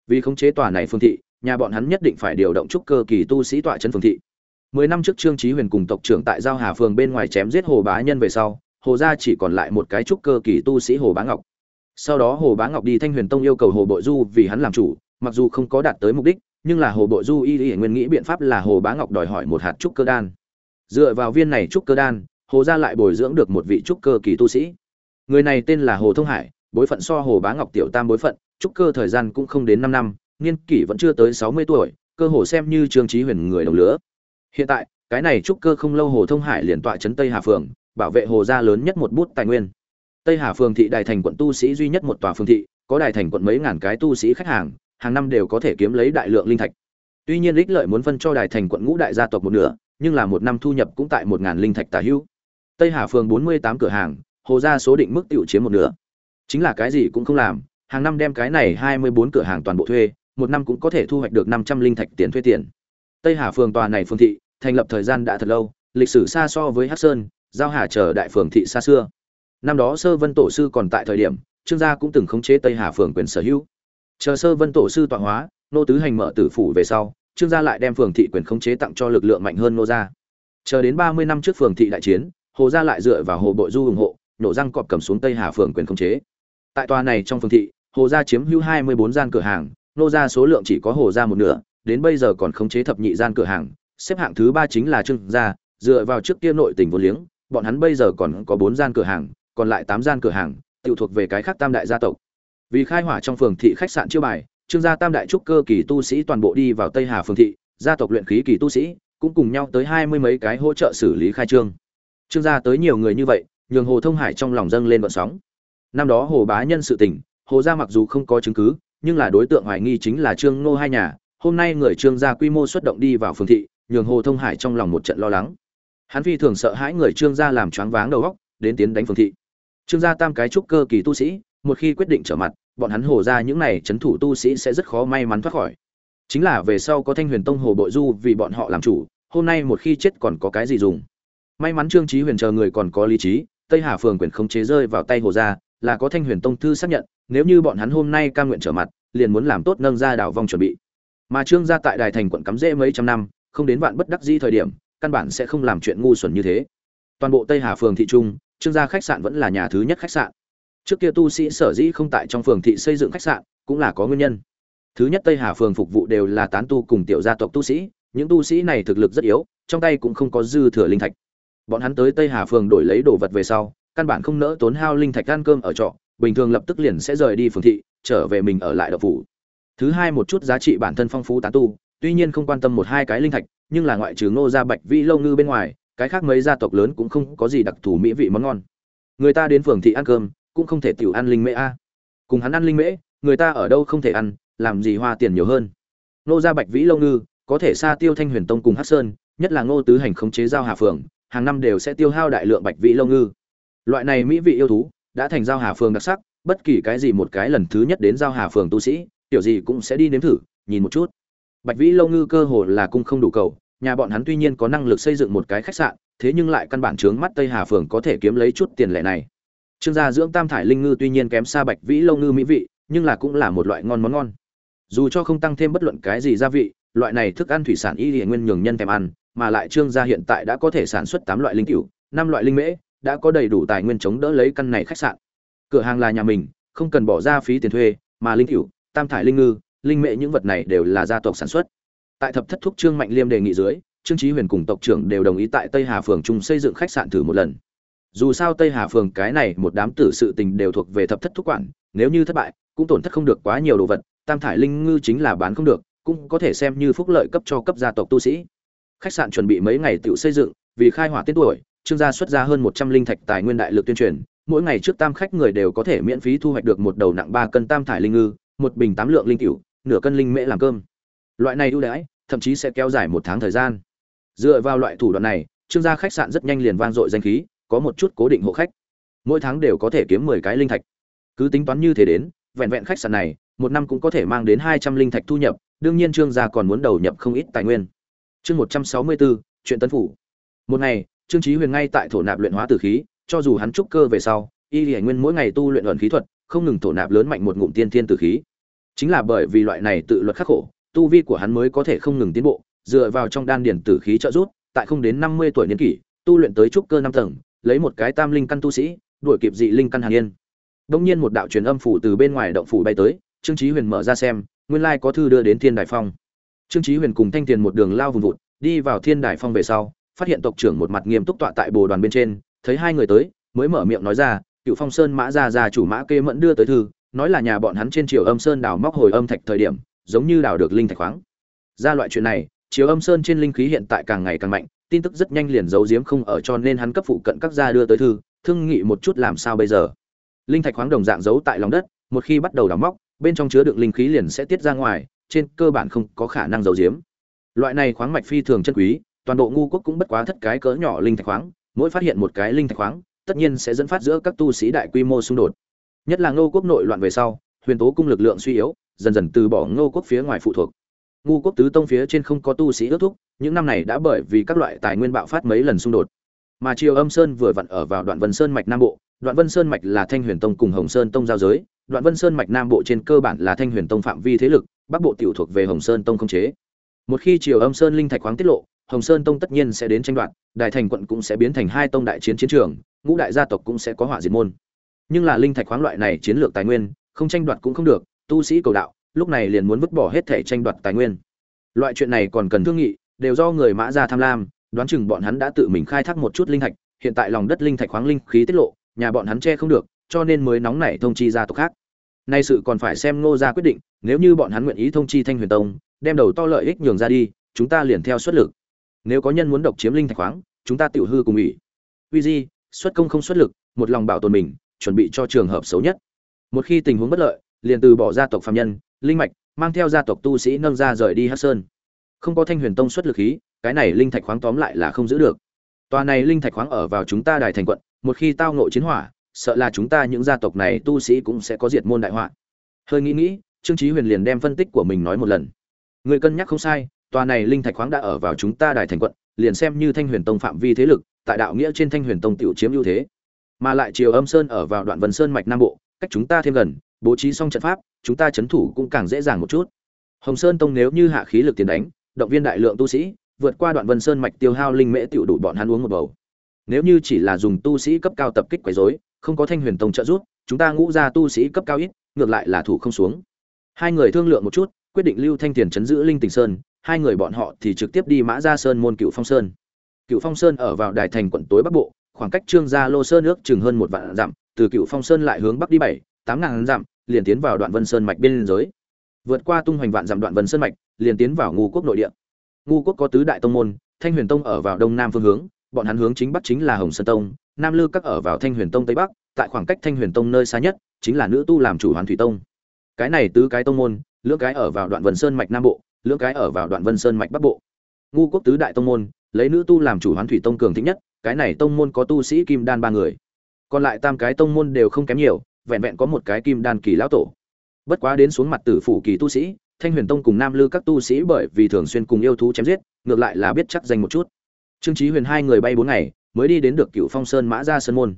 Vì khống chế tòa này phường thị, nhà bọn hắn nhất định phải điều động trúc cơ kỳ tu sĩ tọa chân phường thị. Mười năm trước Trương Chí Huyền cùng tộc trưởng tại giao Hà phường bên ngoài chém giết Hồ Bá Nhân về sau, Hồ gia chỉ còn lại một cái trúc cơ kỳ tu sĩ Hồ Bá Ngọc. Sau đó Hồ Bá Ngọc đi Thanh Huyền Tông yêu cầu Hồ Bội Du vì hắn làm chủ, mặc dù không có đạt tới mục đích, nhưng là Hồ Bội Du y y nguyên nghĩ biện pháp là Hồ Bá Ngọc đòi hỏi một hạt trúc cơ đan. Dựa vào viên này trúc cơ đan, Hồ gia lại bồi dưỡng được một vị trúc cơ kỳ tu sĩ. Người này tên là Hồ Thông Hải, bối phận so Hồ Bá Ngọc tiểu tam bối phận, trúc cơ thời gian cũng không đến 5 năm, niên kỷ vẫn chưa tới 60 tuổi, cơ hồ xem như Trương trí Huyền người đồng lứa. Hiện tại, cái này trúc cơ không lâu Hồ Thông Hải liền tọa trấn Tây Hà phường, bảo vệ hồ gia lớn nhất một bút tài nguyên. Tây Hà phường thị đại thành quận tu sĩ duy nhất một tòa phương thị, có đại thành quận mấy ngàn cái tu sĩ khách hàng, hàng năm đều có thể kiếm lấy đại lượng linh thạch. Tuy nhiên ích lợi muốn phân cho đại thành quận ngũ đại gia tộc một nửa, nhưng là một năm thu nhập cũng tại một ngàn linh thạch tả hữu. Tây Hà phường 48 cửa hàng, hồ gia số định mức tiểu chiếm một nửa. Chính là cái gì cũng không làm, hàng năm đem cái này 24 cửa hàng toàn bộ thuê, một năm cũng có thể thu hoạch được 500 linh thạch tiền thuê tiền. Tây Hà phường tòa này phường thị, thành lập thời gian đã thật lâu, lịch sử xa so với Hắc Sơn, giao hà chờ đại phường thị xa xưa. Năm đó Sơ Vân tổ sư còn tại thời điểm, Trương gia cũng từng khống chế Tây Hà phường quyền sở hữu. Chờ Sơ Vân tổ sư tọa hóa, nô tứ hành mở tử phủ về sau, Trương gia lại đem phường thị quyền khống chế tặng cho lực lượng mạnh hơn nô gia. Chờ đến 30 năm trước phường thị đại chiến, Hồ gia lại dựa vào Hồ Bội Du ủng hộ, nổ răng cọp cầm xuống Tây Hà phường quyền khống chế. Tại tòa này trong phường thị, Hồ gia chiếm hữu 24 gian cửa hàng, nô gia số lượng chỉ có Hồ gia một nửa, đến bây giờ còn khống chế thập nhị gian cửa hàng, xếp hạng thứ ba chính là Trương gia, dựa vào trước kia nội tình vốn liếng, bọn hắn bây giờ còn có 4 gian cửa hàng, còn lại 8 gian cửa hàng, tự thuộc về cái khác tam đại gia tộc. Vì khai hỏa trong phường thị khách sạn chiêu bài, Trương gia tam đại trúc cơ kỳ tu sĩ toàn bộ đi vào Tây Hà phường thị, gia tộc luyện khí kỳ tu sĩ cũng cùng nhau tới hai mươi mấy cái hỗ trợ xử lý khai trương. Trương gia tới nhiều người như vậy, nhường Hồ Thông Hải trong lòng dâng lên vận sóng. Năm đó Hồ Bá Nhân sự tình, Hồ gia mặc dù không có chứng cứ, nhưng là đối tượng hoài nghi chính là Trương Nô hai nhà, hôm nay người Trương gia quy mô xuất động đi vào phường thị, nhường Hồ Thông Hải trong lòng một trận lo lắng. Hắn phi thường sợ hãi người Trương gia làm choáng váng đầu óc, đến tiến đánh phường thị. Trương gia tam cái trúc cơ kỳ tu sĩ, một khi quyết định trở mặt, bọn hắn hồ gia những này chấn thủ tu sĩ sẽ rất khó may mắn thoát khỏi. Chính là về sau có Thanh Huyền Tông Hồ Bội Du vì bọn họ làm chủ, hôm nay một khi chết còn có cái gì dùng. May mắn Trương Chí Huyền chờ người còn có lý trí, Tây Hà phường quyền không chế rơi vào tay hồ gia, là có Thanh Huyền Tông thư xác nhận, nếu như bọn hắn hôm nay cam nguyện trở mặt, liền muốn làm tốt nâng ra đảo vong chuẩn bị. Mà Trương gia tại Đài Thành quận cắm rễ mấy trăm năm, không đến vạn bất đắc dĩ thời điểm, căn bản sẽ không làm chuyện ngu xuẩn như thế. Toàn bộ Tây Hà phường thị trung, Trương gia khách sạn vẫn là nhà thứ nhất khách sạn. Trước kia tu sĩ sở dĩ không tại trong phường thị xây dựng khách sạn, cũng là có nguyên nhân. Thứ nhất Tây Hà phường phục vụ đều là tán tu cùng tiểu gia tộc tu sĩ, những tu sĩ này thực lực rất yếu, trong tay cũng không có dư thừa linh thạch. Bọn hắn tới Tây Hà phường đổi lấy đồ vật về sau, căn bản không nỡ tốn hao linh thạch ăn cơm ở trọ, bình thường lập tức liền sẽ rời đi phường thị, trở về mình ở lại độc phủ. Thứ hai một chút giá trị bản thân phong phú tán tu, tuy nhiên không quan tâm một hai cái linh thạch, nhưng là ngoại trừ Ngô gia Bạch Vĩ Lâu Ngư bên ngoài, cái khác mấy gia tộc lớn cũng không có gì đặc thù mỹ vị món ngon. người ta đến phường thị ăn cơm cũng không thể tiểu ăn linh mễ a. Cùng hắn ăn linh mễ, người ta ở đâu không thể ăn, làm gì hoa tiền nhiều hơn. Nô gia bạch vĩ lâu ngư, có thể xa tiêu thanh huyền tông cùng hắc sơn, nhất là ngô tứ hành khống chế giao hà phường, hàng năm đều sẽ tiêu hao đại lượng bạch vĩ lâu ngư. Loại này mỹ vị yêu thú, đã thành giao hà phường đặc sắc, bất kỳ cái gì một cái lần thứ nhất đến giao hà phường tu sĩ, tiểu gì cũng sẽ đi nếm thử, nhìn một chút. Bạch vĩ lâu ngư cơ hồ là cung không đủ cầu, nhà bọn hắn tuy nhiên có năng lực xây dựng một cái khách sạn, thế nhưng lại căn bản chướng mắt tây hà phường có thể kiếm lấy chút tiền lệ này trương gia dưỡng tam thải linh ngư tuy nhiên kém xa bạch vĩ lâu ngư mỹ vị nhưng là cũng là một loại ngon món ngon. Dù cho không tăng thêm bất luận cái gì gia vị loại này thức ăn thủy sản y hiển nguyên nhường nhân thèm ăn mà lại trương gia hiện tại đã có thể sản xuất tám loại linh cửu, năm loại linh mễ đã có đầy đủ tài nguyên chống đỡ lấy căn này khách sạn. Cửa hàng là nhà mình không cần bỏ ra phí tiền thuê mà linh cửu, tam thải linh ngư linh mễ những vật này đều là gia tộc sản xuất. Tại thập thất thúc trương mạnh liêm đề nghị dưới trương Chí huyền cùng tộc trưởng đều đồng ý tại tây hà phường chung xây dựng khách sạn thử một lần dù sao tây hà phường cái này một đám tử sự tình đều thuộc về thập thất thúc quản, nếu như thất bại, cũng tổn thất không được quá nhiều đồ vật, tam thải linh ngư chính là bán không được, cũng có thể xem như phúc lợi cấp cho cấp gia tộc tu sĩ. Khách sạn chuẩn bị mấy ngày tự xây dựng, vì khai hỏa tên tuổi, trương gia xuất ra hơn một trăm linh thạch tài nguyên đại lực tuyên truyền, mỗi ngày trước tam khách người đều có thể miễn phí thu hoạch được một đầu nặng ba cân tam thải linh ngư, một bình tám lượng linh cựu nửa cân linh mễ làm cơm. Loại này ưu đãi, thậm chí sẽ kéo dài một tháng thời gian. Dựa vào loại thủ đoạn này, trương gia khách sạn rất nhanh liền vang dội danh khí có một chút cố định hộ khách. Mỗi tháng đều có thể kiếm mười cái linh thạch. Cứ tính toán như thế đến, vẹn vẹn khách sạn này, một năm cũng có thể mang đến hai trăm linh thạch thu nhập, đương nhiên trương gia còn muốn đầu nhập không ít tài nguyên. Chương một trăm sáu mươi bốn, chuyện tân phủ. Một ngày, trương chí huyền ngay tại thổ nạp luyện hóa tử khí, cho dù hắn trúc cơ về sau, y hải nguyên mỗi ngày tu luyện luận khí thuật, không ngừng thổ nạp lớn mạnh một ngụm tiên thiên tử khí. Chính là bởi vì loại này tự luật khắc khổ, tu vi của hắn mới có thể không ngừng tiến bộ, dựa vào trong đan điển tử khí trợ giúp, tại không đến năm mươi tuổi niên kỷ, tu luyện tới trúc cơ năm tầng lấy một cái tam linh căn tu sĩ, đuổi kịp dị linh căn hàn yên. Đông nhiên một đạo truyền âm phủ từ bên ngoài động phủ bay tới, trương chí huyền mở ra xem, nguyên lai có thư đưa đến thiên đài phong. Trương chí huyền cùng thanh tiền một đường lao vùng vụt, đi vào thiên đài phong về sau, phát hiện tộc trưởng một mặt nghiêm túc tọa tại bồ đoàn bên trên, thấy hai người tới, mới mở miệng nói ra, cựu phong sơn mã gia gia chủ mã kê mẫn đưa tới thư, nói là nhà bọn hắn trên triều âm sơn đào móc hồi âm thạch thời điểm, giống như đào được linh thạch khoáng. Ra loại chuyện này, triều âm sơn trên linh khí hiện tại càng ngày càng mạnh tin tức rất nhanh liền giấu giếm không ở cho nên hắn cấp phụ cận các gia đưa tới thư, thương nghị một chút làm sao bây giờ. Linh thạch khoáng đồng dạng giấu tại lòng đất, một khi bắt đầu đào móc, bên trong chứa đựng linh khí liền sẽ tiết ra ngoài, trên cơ bản không có khả năng giấu giếm. Loại này khoáng mạch phi thường chân quý, toàn bộ ngu quốc cũng bất quá thất cái cỡ nhỏ linh thạch khoáng, mỗi phát hiện một cái linh thạch khoáng, tất nhiên sẽ dẫn phát giữa các tu sĩ đại quy mô xung đột. Nhất là ngô quốc nội loạn về sau, huyền tố cung lực lượng suy yếu, dần dần từ bỏ ngô quốc phía ngoài phụ thuộc. Ngu quốc tứ tông phía trên không có tu sĩ ước thúc những năm này đã bởi vì các loại tài nguyên bạo phát mấy lần xung đột. Mà triều âm sơn vừa vặn ở vào đoạn vân sơn mạch nam bộ. Đoạn vân sơn mạch là thanh huyền tông cùng hồng sơn tông giao giới. Đoạn vân sơn mạch nam bộ trên cơ bản là thanh huyền tông phạm vi thế lực, bắc bộ tiểu thuộc về hồng sơn tông không chế. Một khi triều âm sơn linh thạch khoáng tiết lộ, hồng sơn tông tất nhiên sẽ đến tranh đoạt đại thành quận cũng sẽ biến thành hai tông đại chiến chiến trường, ngũ đại gia tộc cũng sẽ có hỏa diệt môn. Nhưng là linh thạch khoáng loại này chiến lược tài nguyên, không tranh đoạt cũng không được, tu sĩ cầu đạo, lúc này liền muốn vứt bỏ hết thể tranh đoạt tài nguyên. Loại chuyện này còn cần thương nghị đều do người mã gia tham lam, đoán chừng bọn hắn đã tự mình khai thác một chút linh thạch, hiện tại lòng đất linh thạch khoáng linh khí tiết lộ, nhà bọn hắn che không được, cho nên mới nóng nảy thông chi gia tộc khác. Nay sự còn phải xem ngô gia quyết định, nếu như bọn hắn nguyện ý thông chi thanh huyền tông, đem đầu to lợi ích nhường ra đi, chúng ta liền theo xuất lực. Nếu có nhân muốn độc chiếm linh thạch khoáng, chúng ta tự hư cùng ủy. Uy di, xuất công không xuất lực, một lòng bảo tồn mình, chuẩn bị cho trường hợp xấu nhất. Một khi tình huống bất lợi, liền từ bỏ gia tộc phạm nhân, linh mạch, mang theo gia tộc tu sĩ nâng ra rời đi hát sơn không có thanh huyền tông xuất lực khí, cái này linh thạch khoáng tóm lại là không giữ được. Tòa này linh thạch khoáng ở vào chúng ta đài thành quận, một khi tao ngộ chiến hỏa, sợ là chúng ta những gia tộc này tu sĩ cũng sẽ có diệt môn đại họa. Hơi nghĩ nghĩ, trương chí huyền liền đem phân tích của mình nói một lần. Người cân nhắc không sai, tòa này linh thạch khoáng đã ở vào chúng ta đài thành quận, liền xem như thanh huyền tông phạm vi thế lực, tại đạo nghĩa trên thanh huyền tông tiểu chiếm ưu thế. Mà lại triều âm sơn ở vào đoạn vân sơn mạch nam bộ, cách chúng ta thêm gần, bố trí xong trận pháp, chúng ta chấn thủ cũng càng dễ dàng một chút. Hồng sơn tông nếu như hạ khí lực tiền đánh động viên đại lượng tu sĩ, vượt qua đoạn vân sơn mạch tiêu hao linh mễ tiểu đủ bọn hắn uống một bầu. Nếu như chỉ là dùng tu sĩ cấp cao tập kích quấy rối, không có thanh huyền tông trợ giúp, chúng ta ngũ ra tu sĩ cấp cao ít, ngược lại là thủ không xuống. Hai người thương lượng một chút, quyết định lưu thanh tiền chấn giữ linh tình sơn, hai người bọn họ thì trực tiếp đi mã ra sơn môn cựu phong sơn. Cựu phong sơn ở vào đài thành quận tối bắc bộ, khoảng cách trương gia lô sơn nước chừng hơn một vạn dặm, từ cựu phong sơn lại hướng bắc đi bảy, tám ngàn dặm, liền tiến vào đoạn vân sơn mạch biên giới. Vượt qua tung hoành vạn dặm đoạn vân sơn mạch liền tiến vào ngu quốc nội địa. Ngu quốc có tứ đại tông môn, thanh huyền tông ở vào đông nam phương hướng, bọn hắn hướng chính bắc chính là hồng sơn tông, nam lư các ở vào thanh huyền tông tây bắc, tại khoảng cách thanh huyền tông nơi xa nhất, chính là nữ tu làm chủ hoàn thủy tông. Cái này tứ cái tông môn, lưỡng cái ở vào đoạn vân sơn mạch nam bộ, lưỡng cái ở vào đoạn vân sơn mạch bắc bộ. Ngu quốc tứ đại tông môn, lấy nữ tu làm chủ hoán thủy tông cường thịnh nhất, cái này tông môn có tu sĩ kim đan ba người. Còn lại tam cái tông môn đều không kém nhiều, vẹn vẹn có một cái kim đan kỳ lão tổ. Bất quá đến xuống mặt tử phủ kỳ tu sĩ thanh huyền tông cùng nam lư các tu sĩ bởi vì thường xuyên cùng yêu thú chém giết, ngược lại là biết chắc danh một chút. Trương trí huyền hai người bay bốn ngày, mới đi đến được cựu phong sơn mã gia sơn môn.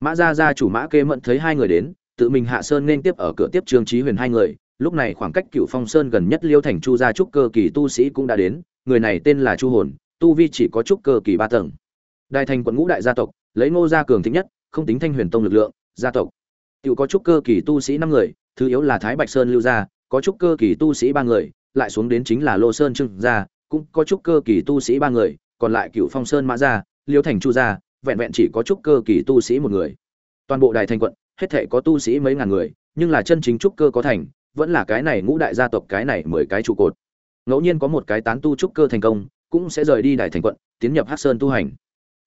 Mã gia gia chủ mã kê mẫn thấy hai người đến, tự mình hạ sơn nên tiếp ở cửa tiếp trương trí huyền hai người. Lúc này khoảng cách cựu phong sơn gần nhất liêu thành chu gia trúc cơ kỳ tu sĩ cũng đã đến, người này tên là chu hồn, tu vi chỉ có trúc cơ kỳ ba tầng. Đại thành quận ngũ đại gia tộc, lấy ngô gia cường thịnh nhất, không tính thanh huyền tông lực lượng, gia tộc. Tự có trúc cơ kỳ tu sĩ năm người, thứ yếu là thái bạch sơn lưu gia có trúc cơ kỳ tu sĩ ba người, lại xuống đến chính là lô sơn Trương gia, cũng có trúc cơ kỳ tu sĩ ba người, còn lại cựu phong sơn mã gia, liêu thành chu gia, vẹn vẹn chỉ có trúc cơ kỳ tu sĩ một người. Toàn bộ đại thành quận, hết thảy có tu sĩ mấy ngàn người, nhưng là chân chính trúc cơ có thành, vẫn là cái này ngũ đại gia tộc cái này mười cái trụ cột. Ngẫu nhiên có một cái tán tu trúc cơ thành công, cũng sẽ rời đi đại thành quận, tiến nhập hắc sơn tu hành.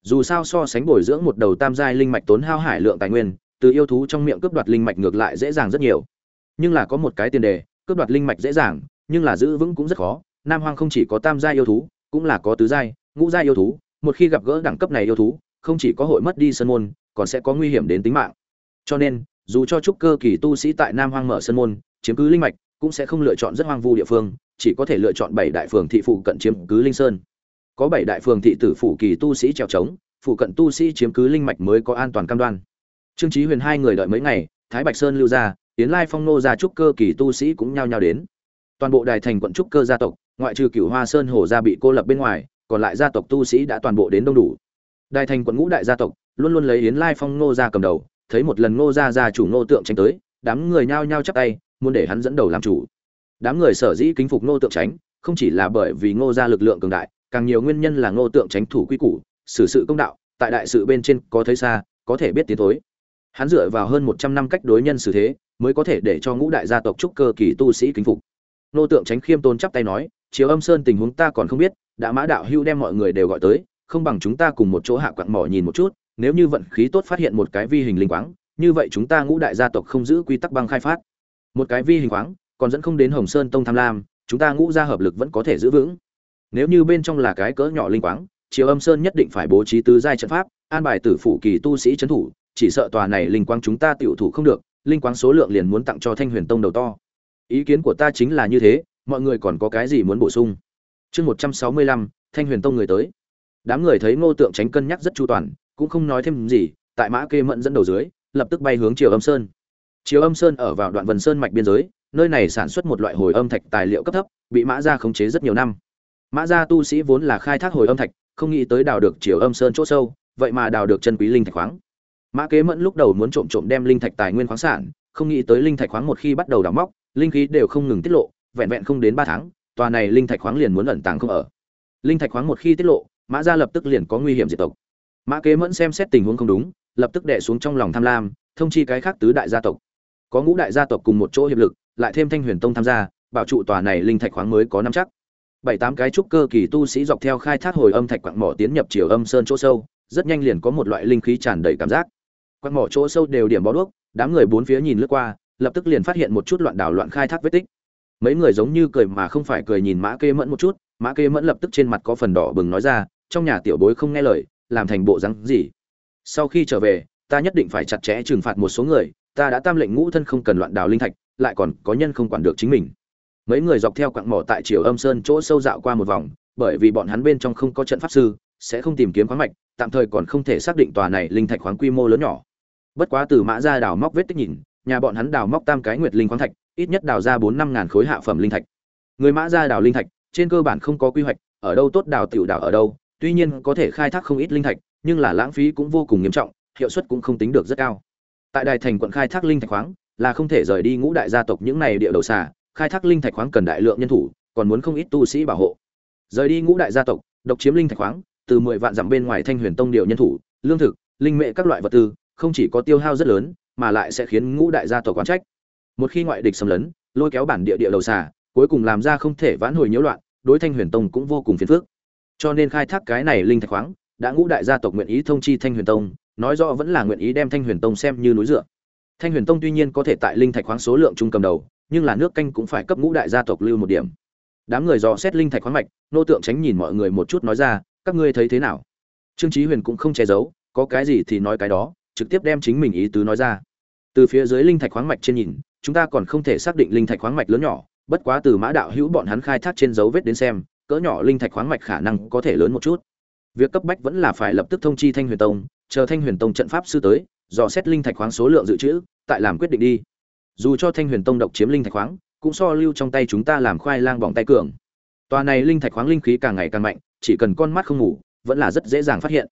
Dù sao so sánh bồi dưỡng một đầu tam giai linh mạch tốn hao hải lượng tài nguyên, từ yêu thú trong miệng cướp đoạt linh mạch ngược lại dễ dàng rất nhiều. Nhưng là có một cái tiền đề cướp đoạt linh mạch dễ dàng, nhưng là giữ vững cũng rất khó. Nam hoang không chỉ có tam gia yêu thú, cũng là có tứ giai, ngũ giai yêu thú. Một khi gặp gỡ đẳng cấp này yêu thú, không chỉ có hội mất đi sân môn, còn sẽ có nguy hiểm đến tính mạng. Cho nên, dù cho trúc cơ kỳ tu sĩ tại nam hoang mở sân môn, chiếm cứ linh mạch, cũng sẽ không lựa chọn rất hoang vu địa phương, chỉ có thể lựa chọn bảy đại phường thị phụ cận chiếm cứ linh sơn. Có bảy đại phường thị tử phủ kỳ tu sĩ trèo trống, phụ cận tu sĩ chiếm cứ linh mạch mới có an toàn cam đoan. Trương chí huyền hai người đợi mấy ngày, thái bạch sơn lưu ra tiến lai phong nô gia trúc cơ kỳ tu sĩ cũng nhao nhao đến. Toàn bộ đài thành quận trúc cơ gia tộc, ngoại trừ cửu hoa sơn hồ gia bị cô lập bên ngoài, còn lại gia tộc tu sĩ đã toàn bộ đến đông đủ. Đài thành quận ngũ đại gia tộc luôn luôn lấy yến lai phong nô gia cầm đầu, thấy một lần nô gia gia chủ nô tượng tránh tới, đám người nhao nhao chắp tay, muốn để hắn dẫn đầu làm chủ. Đám người sở dĩ kính phục nô tượng tránh, không chỉ là bởi vì ngô gia lực lượng cường đại, càng nhiều nguyên nhân là ngô tượng tránh thủ quy củ, xử sự công đạo, tại đại sự bên trên có thấy xa, có thể biết tiến thối hắn dựa vào hơn một trăm năm cách đối nhân xử thế, mới có thể để cho ngũ đại gia tộc trúc cơ kỳ tu sĩ kính phục. Nô tượng tránh khiêm tôn chắp tay nói chiếu âm sơn tình huống ta còn không biết, đã mã đạo hưu đem mọi người đều gọi tới, không bằng chúng ta cùng một chỗ hạ quặng mỏ nhìn một chút, nếu như vận khí tốt phát hiện một cái vi hình linh quáng, như vậy chúng ta ngũ đại gia tộc không giữ quy tắc băng khai phát. Một cái vi hình quáng, còn dẫn không đến hồng sơn tông tham lam, chúng ta ngũ gia hợp lực vẫn có thể giữ vững. Nếu như bên trong là cái cỡ nhỏ linh quáng chiếu âm sơn nhất định phải bố trí tứ giai trận pháp, an bài tử phủ kỳ tu sĩ trấn thủ chỉ sợ tòa này linh quang chúng ta tiểu thủ không được, linh quang số lượng liền muốn tặng cho thanh huyền tông đầu to. Ý kiến của ta chính là như thế, mọi người còn có cái gì muốn bổ sung? Chương một trăm sáu mươi lăm, thanh huyền tông người tới. Đám người thấy ngô tượng tránh cân nhắc rất chu toàn, cũng không nói thêm gì, tại mã kê mẫn dẫn đầu dưới, lập tức bay hướng triều âm sơn. Triều âm sơn ở vào đoạn vân sơn mạch biên giới, nơi này sản xuất một loại hồi âm thạch tài liệu cấp thấp, bị mã gia khống chế rất nhiều năm. Mã gia tu sĩ vốn là khai thác hồi âm thạch, không nghĩ tới đào được triều âm sơn chỗ sâu, vậy mà đào được chân quý linh thạch khoáng mã kế mẫn lúc đầu muốn trộm trộm đem linh thạch tài nguyên khoáng sản, không nghĩ tới linh thạch khoáng một khi bắt đầu đào móc, linh khí đều không ngừng tiết lộ, vẹn vẹn không đến ba tháng, tòa này linh thạch khoáng liền muốn ẩn tàng không ở. Linh thạch khoáng một khi tiết lộ, mã gia lập tức liền có nguy hiểm diệt tộc. Mã kế mẫn xem xét tình huống không đúng, lập tức đệ xuống trong lòng tham lam, thông chi cái khác tứ đại gia tộc. Có ngũ đại gia tộc cùng một chỗ hiệp lực, lại thêm thanh huyền tông tham gia, bảo trụ tòa này linh thạch khoáng mới có năm chắc. Bảy tám cái trúc cơ kỳ tu sĩ dọc theo khai thác hồi âm thạch quặng mỏ tiến nhập chiều âm sơn chỗ sâu, rất nhanh liền có một loại linh khí tràn đầy cảm giác quanh mỏ chỗ sâu đều điểm bó đuốc, đám người bốn phía nhìn lướt qua, lập tức liền phát hiện một chút loạn đảo loạn khai thác vết tích. Mấy người giống như cười mà không phải cười nhìn mã kê mẫn một chút, mã kê mẫn lập tức trên mặt có phần đỏ bừng nói ra, trong nhà tiểu bối không nghe lời, làm thành bộ rắn gì? Sau khi trở về, ta nhất định phải chặt chẽ trừng phạt một số người, ta đã tam lệnh ngũ thân không cần loạn đào linh thạch, lại còn có nhân không quản được chính mình. Mấy người dọc theo quặng mỏ tại triều âm sơn chỗ sâu dạo qua một vòng, bởi vì bọn hắn bên trong không có trận pháp sư, sẽ không tìm kiếm khoáng mạch, tạm thời còn không thể xác định tòa này linh thạch khoáng quy mô lớn nhỏ bất quá từ mã ra đào móc vết tích nhìn, nhà bọn hắn đào móc tam cái nguyệt linh khoáng thạch, ít nhất đào ra bốn năm ngàn khối hạ phẩm linh thạch. Người mã ra đào linh thạch, trên cơ bản không có quy hoạch, ở đâu tốt đào tiểu đào ở đâu, tuy nhiên có thể khai thác không ít linh thạch, nhưng là lãng phí cũng vô cùng nghiêm trọng, hiệu suất cũng không tính được rất cao. Tại đài thành quận khai thác linh thạch khoáng, là không thể rời đi ngũ đại gia tộc những này địa đầu xà, khai thác linh thạch khoáng cần đại lượng nhân thủ, còn muốn không ít tu sĩ bảo hộ. Rời đi ngũ đại gia tộc, độc chiếm linh thạch khoáng, từ mười vạn dặm bên ngoài thanh huyền tông điều nhân thủ, lương thực, linh mệ các loại vật tư không chỉ có tiêu hao rất lớn, mà lại sẽ khiến ngũ đại gia tộc quán trách. Một khi ngoại địch xâm lấn, lôi kéo bản địa địa đầu xà, cuối cùng làm ra không thể vãn hồi nhiễu loạn, đối thanh huyền tông cũng vô cùng phiền phức. Cho nên khai thác cái này linh thạch khoáng, đã ngũ đại gia tộc nguyện ý thông chi thanh huyền tông, nói rõ vẫn là nguyện ý đem thanh huyền tông xem như núi dựa. Thanh huyền tông tuy nhiên có thể tại linh thạch khoáng số lượng trung cầm đầu, nhưng là nước canh cũng phải cấp ngũ đại gia tộc lưu một điểm. Đám người dò xét linh thạch khoáng mạch, nô tượng tránh nhìn mọi người một chút nói ra, các ngươi thấy thế nào? Trương chí huyền cũng không che giấu, có cái gì thì nói cái đó trực tiếp đem chính mình ý tứ nói ra. Từ phía dưới linh thạch khoáng mạch trên nhìn, chúng ta còn không thể xác định linh thạch khoáng mạch lớn nhỏ, bất quá từ mã đạo hữu bọn hắn khai thác trên dấu vết đến xem, cỡ nhỏ linh thạch khoáng mạch khả năng có thể lớn một chút. Việc cấp bách vẫn là phải lập tức thông chi thanh huyền tông, chờ thanh huyền tông trận pháp sư tới, dò xét linh thạch khoáng số lượng dự trữ, tại làm quyết định đi. Dù cho thanh huyền tông độc chiếm linh thạch khoáng, cũng so lưu trong tay chúng ta làm khoai lang bỏng tay cường. Tòa này linh thạch khoáng linh khí càng ngày càng mạnh, chỉ cần con mắt không ngủ, vẫn là rất dễ dàng phát hiện.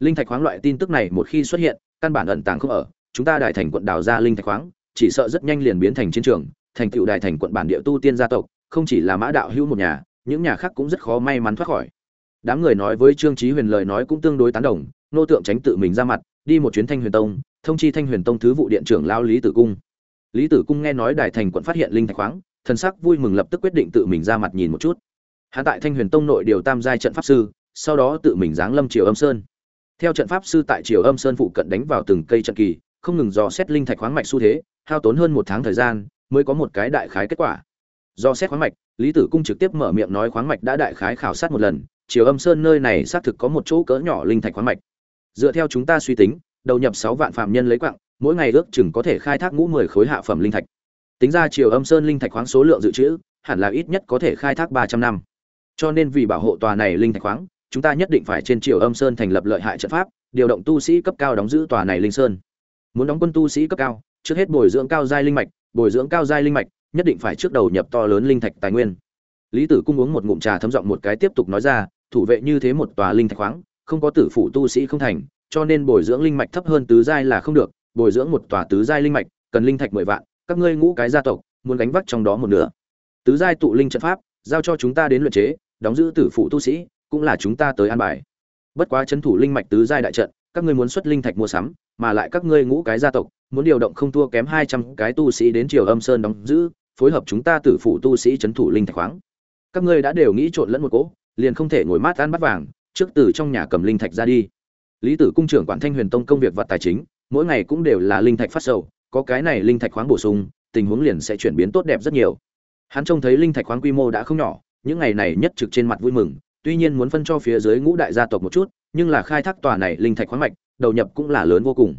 Linh thạch khoáng loại tin tức này một khi xuất hiện căn bản ẩn tàng không ở, chúng ta đại thành quận đào ra linh thạch khoáng, chỉ sợ rất nhanh liền biến thành chiến trường, thành tựu đại thành quận bản địa tu tiên gia tộc, không chỉ là mã đạo hữu một nhà, những nhà khác cũng rất khó may mắn thoát khỏi. Đám người nói với trương chí huyền lời nói cũng tương đối tán đồng, nô tượng tránh tự mình ra mặt, đi một chuyến thanh huyền tông, thông chi thanh huyền tông thứ vụ điện trưởng lao lý tử cung. Lý tử cung nghe nói đại thành quận phát hiện linh thạch khoáng, thần sắc vui mừng lập tức quyết định tự mình ra mặt nhìn một chút. Hạ tại thanh huyền tông nội điều tam giai trận pháp sư, sau đó tự mình giáng lâm triều âm sơn theo trận pháp sư tại triều âm sơn phụ cận đánh vào từng cây trận kỳ, không ngừng dò xét linh thạch khoáng mạch xu thế, hao tốn hơn một tháng thời gian mới có một cái đại khái kết quả. Do xét khoáng mạch, lý tử cung trực tiếp mở miệng nói khoáng mạch đã đại khái khảo sát một lần, triều âm sơn nơi này xác thực có một chỗ cỡ nhỏ linh thạch khoáng mạch. Dựa theo chúng ta suy tính, đầu nhập sáu vạn phạm nhân lấy quặng, mỗi ngày ước chừng có thể khai thác ngũ mười khối hạ phẩm linh thạch. Tính ra triều âm sơn linh thạch khoáng số lượng dự trữ, hẳn là ít nhất có thể khai thác ba trăm năm. Cho nên vì bảo hộ tòa này linh thạch khoáng chúng ta nhất định phải trên triều âm sơn thành lập lợi hại trận pháp, điều động tu sĩ cấp cao đóng giữ tòa này linh sơn. Muốn đóng quân tu sĩ cấp cao, trước hết bồi dưỡng cao giai linh mạch, bồi dưỡng cao giai linh mạch, nhất định phải trước đầu nhập to lớn linh thạch tài nguyên. Lý tử cung uống một ngụm trà thấm giọng một cái tiếp tục nói ra, thủ vệ như thế một tòa linh thạch khoáng, không có tử phụ tu sĩ không thành, cho nên bồi dưỡng linh mạch thấp hơn tứ giai là không được, bồi dưỡng một tòa tứ giai linh mạch, cần linh thạch mười vạn, các ngươi ngũ cái gia tộc, muốn gánh vác trong đó một nửa. Tứ giai tụ linh trận pháp, giao cho chúng ta đến luyện chế, đóng giữ tử phụ tu sĩ cũng là chúng ta tới an bài. Bất quá chấn thủ linh mạch tứ giai đại trận, các ngươi muốn xuất linh thạch mua sắm, mà lại các ngươi ngũ cái gia tộc, muốn điều động không thua kém hai trăm cái tu sĩ đến triều âm sơn đóng giữ, phối hợp chúng ta tử phụ tu sĩ chấn thủ linh thạch khoáng. Các ngươi đã đều nghĩ trộn lẫn một cỗ, liền không thể ngồi mát ăn bắt vàng, trước từ trong nhà cầm linh thạch ra đi. Lý tử cung trưởng quản thanh huyền tông công việc vật tài chính, mỗi ngày cũng đều là linh thạch phát sầu, có cái này linh thạch khoáng bổ sung, tình huống liền sẽ chuyển biến tốt đẹp rất nhiều. Hắn trông thấy linh thạch khoáng quy mô đã không nhỏ, những ngày này nhất trực trên mặt vui mừng tuy nhiên muốn phân cho phía dưới ngũ đại gia tộc một chút, nhưng là khai thác tòa này linh thạch khoáng mạch, đầu nhập cũng là lớn vô cùng.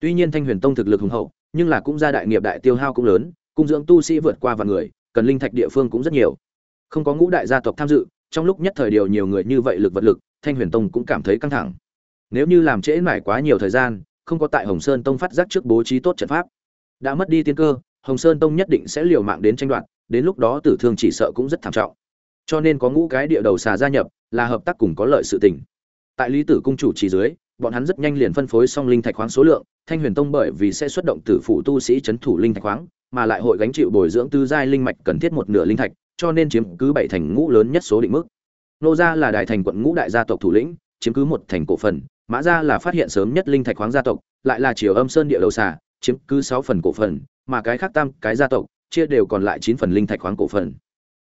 Tuy nhiên thanh huyền tông thực lực hùng hậu, nhưng là cũng gia đại nghiệp đại tiêu hao cũng lớn, cung dưỡng tu sĩ vượt qua vạn người, cần linh thạch địa phương cũng rất nhiều. Không có ngũ đại gia tộc tham dự, trong lúc nhất thời điều nhiều người như vậy lực vật lực, thanh huyền tông cũng cảm thấy căng thẳng. Nếu như làm trễ nải quá nhiều thời gian, không có tại hồng sơn tông phát giác trước bố trí tốt trận pháp, đã mất đi tiên cơ, hồng sơn tông nhất định sẽ liều mạng đến tranh đoạt, đến lúc đó tử thương chỉ sợ cũng rất thảm trọng cho nên có ngũ cái địa đầu xà gia nhập, là hợp tác cùng có lợi sự tình. Tại lý tử cung chủ chỉ dưới, bọn hắn rất nhanh liền phân phối xong linh thạch khoáng số lượng, thanh huyền tông bởi vì sẽ xuất động tử phụ tu sĩ c thủ linh thạch khoáng, mà lại hội gánh chịu bồi dưỡng tư giai linh mạch cần thiết một nửa linh thạch, cho nên chiếm cứ bảy thành ngũ lớn nhất số định mức. Nô gia là đại thành quận ngũ đại gia tộc thủ lĩnh, chiếm cứ một thành cổ phần, mã gia là phát hiện sớm nhất linh thạch khoáng gia tộc, lại là triều âm sơn địa đầu xà, chiếm cứ sáu phần cổ phần, mà cái khác tam cái gia tộc, chia đều còn lại chín phần linh thạch khoáng cổ phần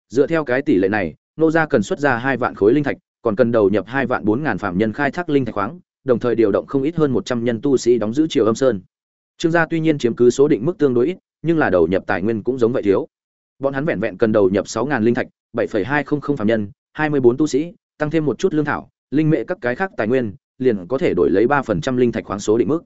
dựa theo cái tỷ lệ này, nô gia cần xuất ra hai vạn khối linh thạch, còn cần đầu nhập hai vạn bốn ngàn phạm nhân khai thác linh thạch khoáng, đồng thời điều động không ít hơn một trăm nhân tu sĩ đóng giữ triều âm sơn. Trương gia tuy nhiên chiếm cứ số định mức tương đối ít, nhưng là đầu nhập tài nguyên cũng giống vậy thiếu. Bọn hắn vẹn vẹn cần đầu nhập sáu ngàn linh thạch, bảy phẩy hai không không phạm nhân, hai mươi bốn tu sĩ, tăng thêm một chút lương thảo, linh mệ các cái khác tài nguyên, liền có thể đổi lấy ba phần trăm linh thạch khoáng số định mức.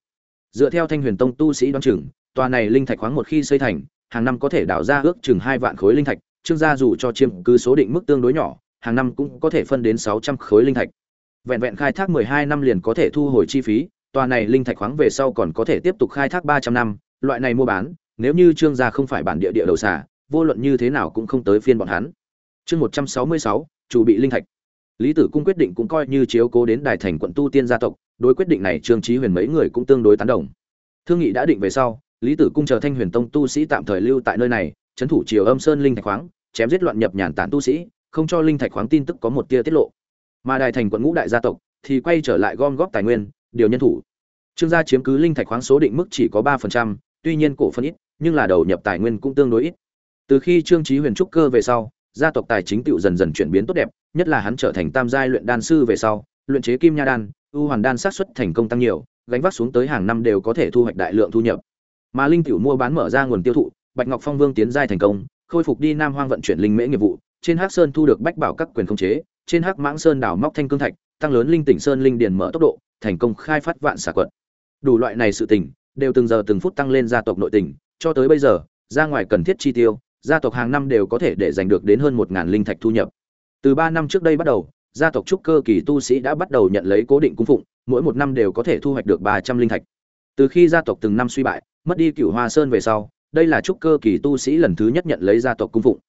Dựa theo thanh huyền tông tu sĩ đoan chừng, tòa này linh thạch khoáng một khi xây thành, hàng năm có thể đào ra ước chừng hai vạn khối linh thạch trương gia dù cho chiếm cứ số định mức tương đối nhỏ, hàng năm cũng có thể phân đến sáu trăm khối linh thạch. Vẹn vẹn khai thác mười hai năm liền có thể thu hồi chi phí, tòa này linh thạch khoáng về sau còn có thể tiếp tục khai thác ba trăm năm, loại này mua bán, nếu như trương gia không phải bản địa địa đầu xả vô luận như thế nào cũng không tới phiên bọn hắn. Chương một trăm sáu mươi sáu, chủ bị linh thạch. Lý tử cung quyết định cũng coi như chiếu cố đến đài thành quận tu tiên gia tộc, đối quyết định này trương trí huyền mấy người cũng tương đối tán đồng. Thương nghị đã định về sau, lý tử cung chờ thanh huyền tông tu sĩ tạm thời lưu tại nơi này, trấn thủ triều âm sơn linh thạch khoáng chém giết loạn nhập nhàn tản tu sĩ, không cho linh thạch khoáng tin tức có một tia tiết lộ. Mà đài thành quận ngũ đại gia tộc thì quay trở lại gom góp tài nguyên, điều nhân thủ. Trương gia chiếm cứ linh thạch khoáng số định mức chỉ có ba phần trăm, tuy nhiên cổ phân ít, nhưng là đầu nhập tài nguyên cũng tương đối ít. Từ khi trương trí huyền trúc cơ về sau, gia tộc tài chính tựu dần dần chuyển biến tốt đẹp, nhất là hắn trở thành tam giai luyện đan sư về sau, luyện chế kim nha đan, ưu hoàn đan sát xuất thành công tăng nhiều, gánh vác xuống tới hàng năm đều có thể thu hoạch đại lượng thu nhập. Mà linh tiểu mua bán mở ra nguồn tiêu thụ, bạch ngọc phong vương tiến giai thành công khôi phục đi nam hoang vận chuyển linh mễ nghiệp vụ, trên hắc sơn thu được bách bảo các quyền khống chế, trên hắc mãng sơn đào móc thanh cương thạch, tăng lớn linh tỉnh sơn linh điền mở tốc độ, thành công khai phát vạn xà quận đủ loại này sự tình, đều từng giờ từng phút tăng lên gia tộc nội tình, cho tới bây giờ, ra ngoài cần thiết chi tiêu, gia tộc hàng năm đều có thể để giành được đến hơn một ngàn linh thạch thu nhập. Từ ba năm trước đây bắt đầu, gia tộc trúc cơ kỳ tu sĩ đã bắt đầu nhận lấy cố định cung phụng, mỗi một năm đều có thể thu hoạch được ba trăm linh thạch. Từ khi gia tộc từng năm suy bại, mất đi cửu hoa sơn về sau đây là trúc cơ kỳ tu sĩ lần thứ nhất nhận lấy gia tộc cung phụng.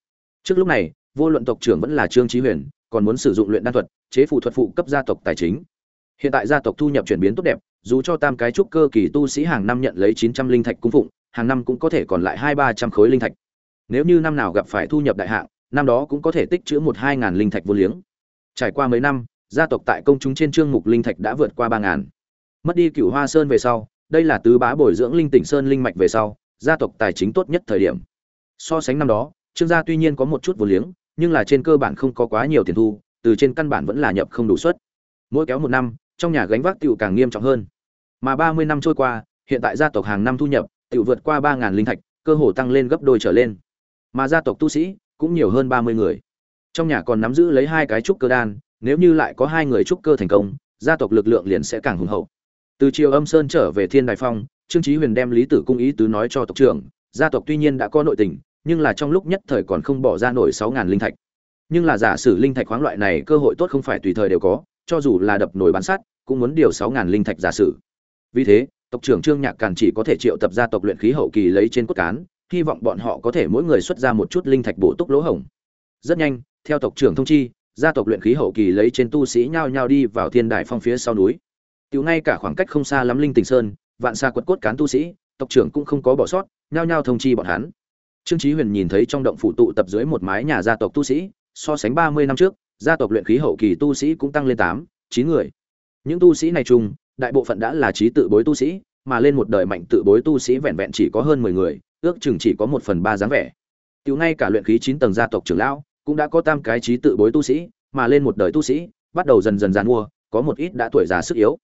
Trước lúc này, vô luận tộc trưởng vẫn là trương trí huyền, còn muốn sử dụng luyện đan thuật, chế phù thuật phụ cấp gia tộc tài chính. Hiện tại gia tộc thu nhập chuyển biến tốt đẹp, dù cho tam cái trúc cơ kỳ tu sĩ hàng năm nhận lấy chín trăm linh thạch cung phụng, hàng năm cũng có thể còn lại hai ba trăm khối linh thạch. Nếu như năm nào gặp phải thu nhập đại hạng, năm đó cũng có thể tích trữ một hai ngàn linh thạch vô liếng. Trải qua mấy năm, gia tộc tại công chúng trên trương mục linh thạch đã vượt qua ba ngàn. Mất đi cửu hoa sơn về sau, đây là tứ bá bồi dưỡng linh tỉnh sơn linh mạch về sau gia tộc tài chính tốt nhất thời điểm. So sánh năm đó, trương gia tuy nhiên có một chút vô liếng, nhưng là trên cơ bản không có quá nhiều tiền thu, từ trên căn bản vẫn là nhập không đủ suất. Mỗi kéo một năm, trong nhà gánh vác tiểu càng nghiêm trọng hơn. Mà ba mươi năm trôi qua, hiện tại gia tộc hàng năm thu nhập, tiểu vượt qua ba ngàn linh thạch, cơ hồ tăng lên gấp đôi trở lên. Mà gia tộc tu sĩ, cũng nhiều hơn ba mươi người. Trong nhà còn nắm giữ lấy hai cái trúc cơ đan, nếu như lại có hai người trúc cơ thành công, gia tộc lực lượng liền sẽ càng hùng hậu. Từ chiều âm sơn trở về thiên đài phong trương chí huyền đem lý tử cung ý tứ nói cho tộc trưởng, gia tộc tuy nhiên đã có nội tình, nhưng là trong lúc nhất thời còn không bỏ ra nổi sáu ngàn linh thạch. Nhưng là giả sử linh thạch khoáng loại này cơ hội tốt không phải tùy thời đều có, cho dù là đập nổi bán sắt, cũng muốn điều sáu ngàn linh thạch giả sử. Vì thế, tộc trưởng trương nhạc càn chỉ có thể triệu tập gia tộc luyện khí hậu kỳ lấy trên cốt cán, hy vọng bọn họ có thể mỗi người xuất ra một chút linh thạch bổ túc lỗ hổng. Rất nhanh, theo tộc trưởng thông chi, gia tộc luyện khí hậu kỳ lấy trên tu sĩ nhao nhao đi vào thiên đài phong phía sau núi. Tiểu ngay cả khoảng cách không xa lắm linh tình sơn vạn xa quật cốt cán tu sĩ, tộc trưởng cũng không có bỏ sót, nhao nhao thông chi bọn hắn. Trương chí huyền nhìn thấy trong động phủ tụ tập dưới một mái nhà gia tộc tu sĩ, so sánh ba mươi năm trước, gia tộc luyện khí hậu kỳ tu sĩ cũng tăng lên tám, chín người. Những tu sĩ này chung, đại bộ phận đã là trí tự bối tu sĩ, mà lên một đời mạnh tự bối tu sĩ vẹn vẹn chỉ có hơn mười người, ước chừng chỉ có một phần ba dáng vẻ. Tiểu ngay cả luyện khí chín tầng gia tộc trưởng lão cũng đã có tam cái trí tự bối tu sĩ, mà lên một đời tu sĩ, bắt đầu dần dần giàn mua có một ít đã tuổi già sức yếu.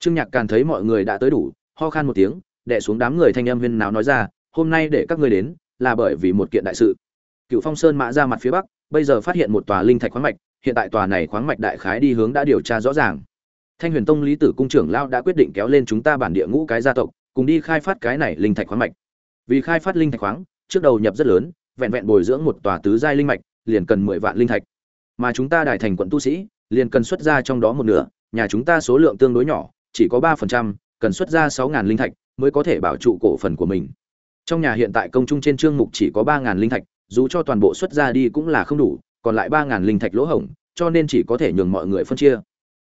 Trương nhạc càng thấy mọi người đã tới đủ ho khan một tiếng đệ xuống đám người thanh âm huyên náo nói ra, hôm nay để các ngươi đến là bởi vì một kiện đại sự. Cựu phong sơn mã ra mặt phía bắc, bây giờ phát hiện một tòa linh thạch khoáng mạch, hiện tại tòa này khoáng mạch đại khái đi hướng đã điều tra rõ ràng. Thanh huyền tông lý tử cung trưởng lao đã quyết định kéo lên chúng ta bản địa ngũ cái gia tộc, cùng đi khai phát cái này linh thạch khoáng mạch. Vì khai phát linh thạch khoáng, trước đầu nhập rất lớn, vẹn vẹn bồi dưỡng một tòa tứ giai linh mạch, liền cần mười vạn linh thạch. Mà chúng ta đại thành quận tu sĩ, liền cần xuất ra trong đó một nửa, nhà chúng ta số lượng tương đối nhỏ, chỉ có ba phần trăm cần xuất ra sáu ngàn linh thạch mới có thể bảo trụ cổ phần của mình. Trong nhà hiện tại công trung trên chương mục chỉ có ba ngàn linh thạch, dù cho toàn bộ xuất ra đi cũng là không đủ, còn lại ba ngàn linh thạch lỗ hổng, cho nên chỉ có thể nhường mọi người phân chia.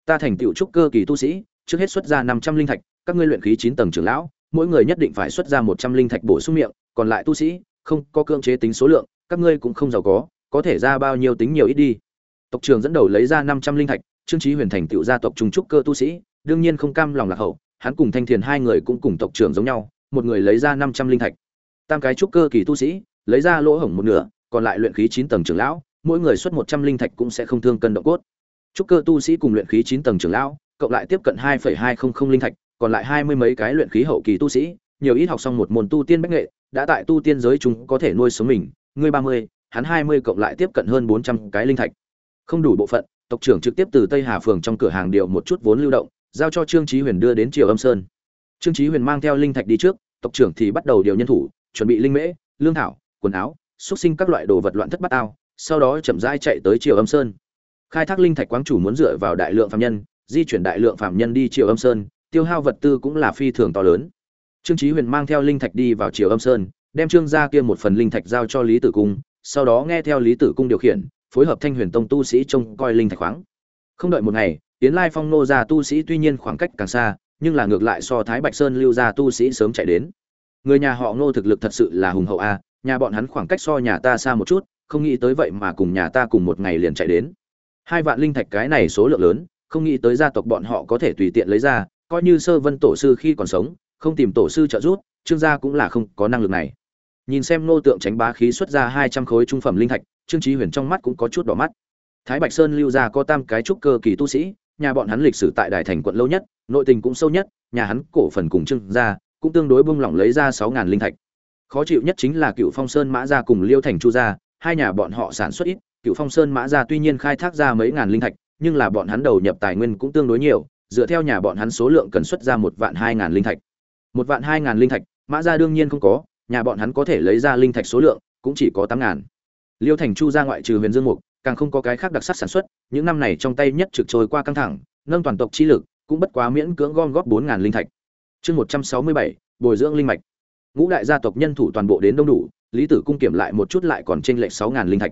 Ta thành tựu trúc cơ kỳ tu sĩ, trước hết xuất ra năm trăm linh thạch, các ngươi luyện khí chín tầng trưởng lão, mỗi người nhất định phải xuất ra một trăm linh thạch bổ sung miệng, còn lại tu sĩ, không có cưỡng chế tính số lượng, các ngươi cũng không giàu có có thể ra bao nhiêu tính nhiều ít đi. Tộc trưởng dẫn đầu lấy ra năm trăm linh thạch, trương chí huyền thành tựu gia tộc trung trúc cơ tu sĩ, đương nhiên không cam lòng lạc hậu hắn cùng thanh thiền hai người cũng cùng tộc trưởng giống nhau, một người lấy ra năm trăm linh thạch. Tam cái trúc cơ kỳ tu sĩ, lấy ra lỗ hổng một nửa, còn lại luyện khí chín tầng trưởng lão, mỗi người xuất một trăm linh thạch cũng sẽ không thương cân động cốt. Trúc cơ tu sĩ cùng luyện khí chín tầng trưởng lão, cộng lại tiếp cận hai phẩy hai không không linh thạch, còn lại hai mươi mấy cái luyện khí hậu kỳ tu sĩ, nhiều ít học xong một môn tu tiên bách nghệ, đã tại tu tiên giới chúng có thể nuôi sống mình. Ngươi ba mươi, hắn hai mươi cộng lại tiếp cận hơn bốn trăm cái linh thạch. Không đủ bộ phận, tộc trưởng trực tiếp từ tây hà phường trong cửa hàng điều một chút vốn lưu động giao cho trương chí huyền đưa đến triều âm sơn. Trương chí huyền mang theo linh thạch đi trước, tộc trưởng thì bắt đầu điều nhân thủ, chuẩn bị linh mễ, lương thảo, quần áo, xuất sinh các loại đồ vật loạn thất bát ao, sau đó chậm rãi chạy tới triều âm sơn. Khai thác linh thạch quang chủ muốn dựa vào đại lượng phạm nhân, di chuyển đại lượng phạm nhân đi triều âm sơn, tiêu hao vật tư cũng là phi thường to lớn. Trương chí huyền mang theo linh thạch đi vào triều âm sơn, đem trương gia kia một phần linh thạch giao cho lý tử cung, sau đó nghe theo lý tử cung điều khiển, phối hợp thanh huyền tông tu sĩ trông coi linh thạch khoáng. Không đợi một ngày tiến lai phong nô gia tu sĩ tuy nhiên khoảng cách càng xa, nhưng là ngược lại so thái bạch sơn lưu gia tu sĩ sớm chạy đến. Người nhà họ ngô thực lực thật sự là hùng hậu a, nhà bọn hắn khoảng cách so nhà ta xa một chút, không nghĩ tới vậy mà cùng nhà ta cùng một ngày liền chạy đến. Hai vạn linh thạch cái này số lượng lớn, không nghĩ tới gia tộc bọn họ có thể tùy tiện lấy ra, coi như sơ vân tổ sư khi còn sống, không tìm tổ sư trợ giúp, trương gia cũng là không có năng lực này. Nhìn xem nô tượng tránh bá khí xuất ra hai trăm khối trung phẩm linh thạch, trương trí huyền trong mắt cũng có chút đỏ mắt. Thái bạch sơn lưu gia có tam cái trúc cơ kỳ tu sĩ nhà bọn hắn lịch sử tại đài thành quận lâu nhất, nội tình cũng sâu nhất, nhà hắn cổ phần cùng trưng ra cũng tương đối bung lỏng lấy ra sáu ngàn linh thạch. Khó chịu nhất chính là cựu phong sơn mã gia cùng liêu thành chu gia, hai nhà bọn họ sản xuất ít cựu phong sơn mã gia tuy nhiên khai thác ra mấy ngàn linh thạch, nhưng là bọn hắn đầu nhập tài nguyên cũng tương đối nhiều, dựa theo nhà bọn hắn số lượng cần xuất ra một vạn hai ngàn linh thạch. Một vạn hai ngàn linh thạch, mã gia đương nhiên không có, nhà bọn hắn có thể lấy ra linh thạch số lượng cũng chỉ có tám ngàn. Liêu thành chu gia ngoại trừ huyền dương mục càng không có cái khác đặc sắc sản xuất, những năm này trong tay nhất trực trôi qua căng thẳng, nâng toàn tộc chi lực, cũng bất quá miễn cưỡng gom góp bốn ngàn linh thạch. Chương một trăm sáu mươi bảy, bồi dưỡng linh mạch. Ngũ đại gia tộc nhân thủ toàn bộ đến đông đủ, lý tử cung kiểm lại một chút lại còn trên lệch sáu ngàn linh thạch.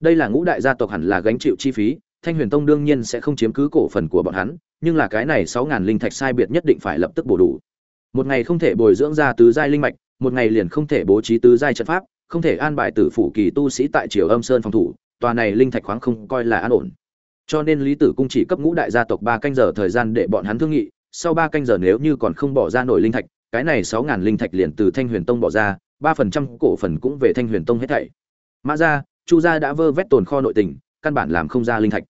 Đây là ngũ đại gia tộc hẳn là gánh chịu chi phí, thanh huyền tông đương nhiên sẽ không chiếm cứ cổ phần của bọn hắn, nhưng là cái này sáu ngàn linh thạch sai biệt nhất định phải lập tức bổ đủ. Một ngày không thể bồi dưỡng ra tứ giai linh mạch, một ngày liền không thể bố trí tứ giai trận pháp, không thể an bài tử phủ kỳ tu sĩ tại triều âm sơn phòng thủ tòa này linh thạch khoáng không coi là an ổn. Cho nên lý tử cung chỉ cấp ngũ đại gia tộc ba canh giờ thời gian để bọn hắn thương nghị, sau ba canh giờ nếu như còn không bỏ ra nổi linh thạch, cái này sáu ngàn linh thạch liền từ thanh huyền tông bỏ ra, ba phần trăm cổ phần cũng về thanh huyền tông hết thảy. Mã gia, chu gia đã vơ vét tồn kho nội tình, căn bản làm không ra linh thạch.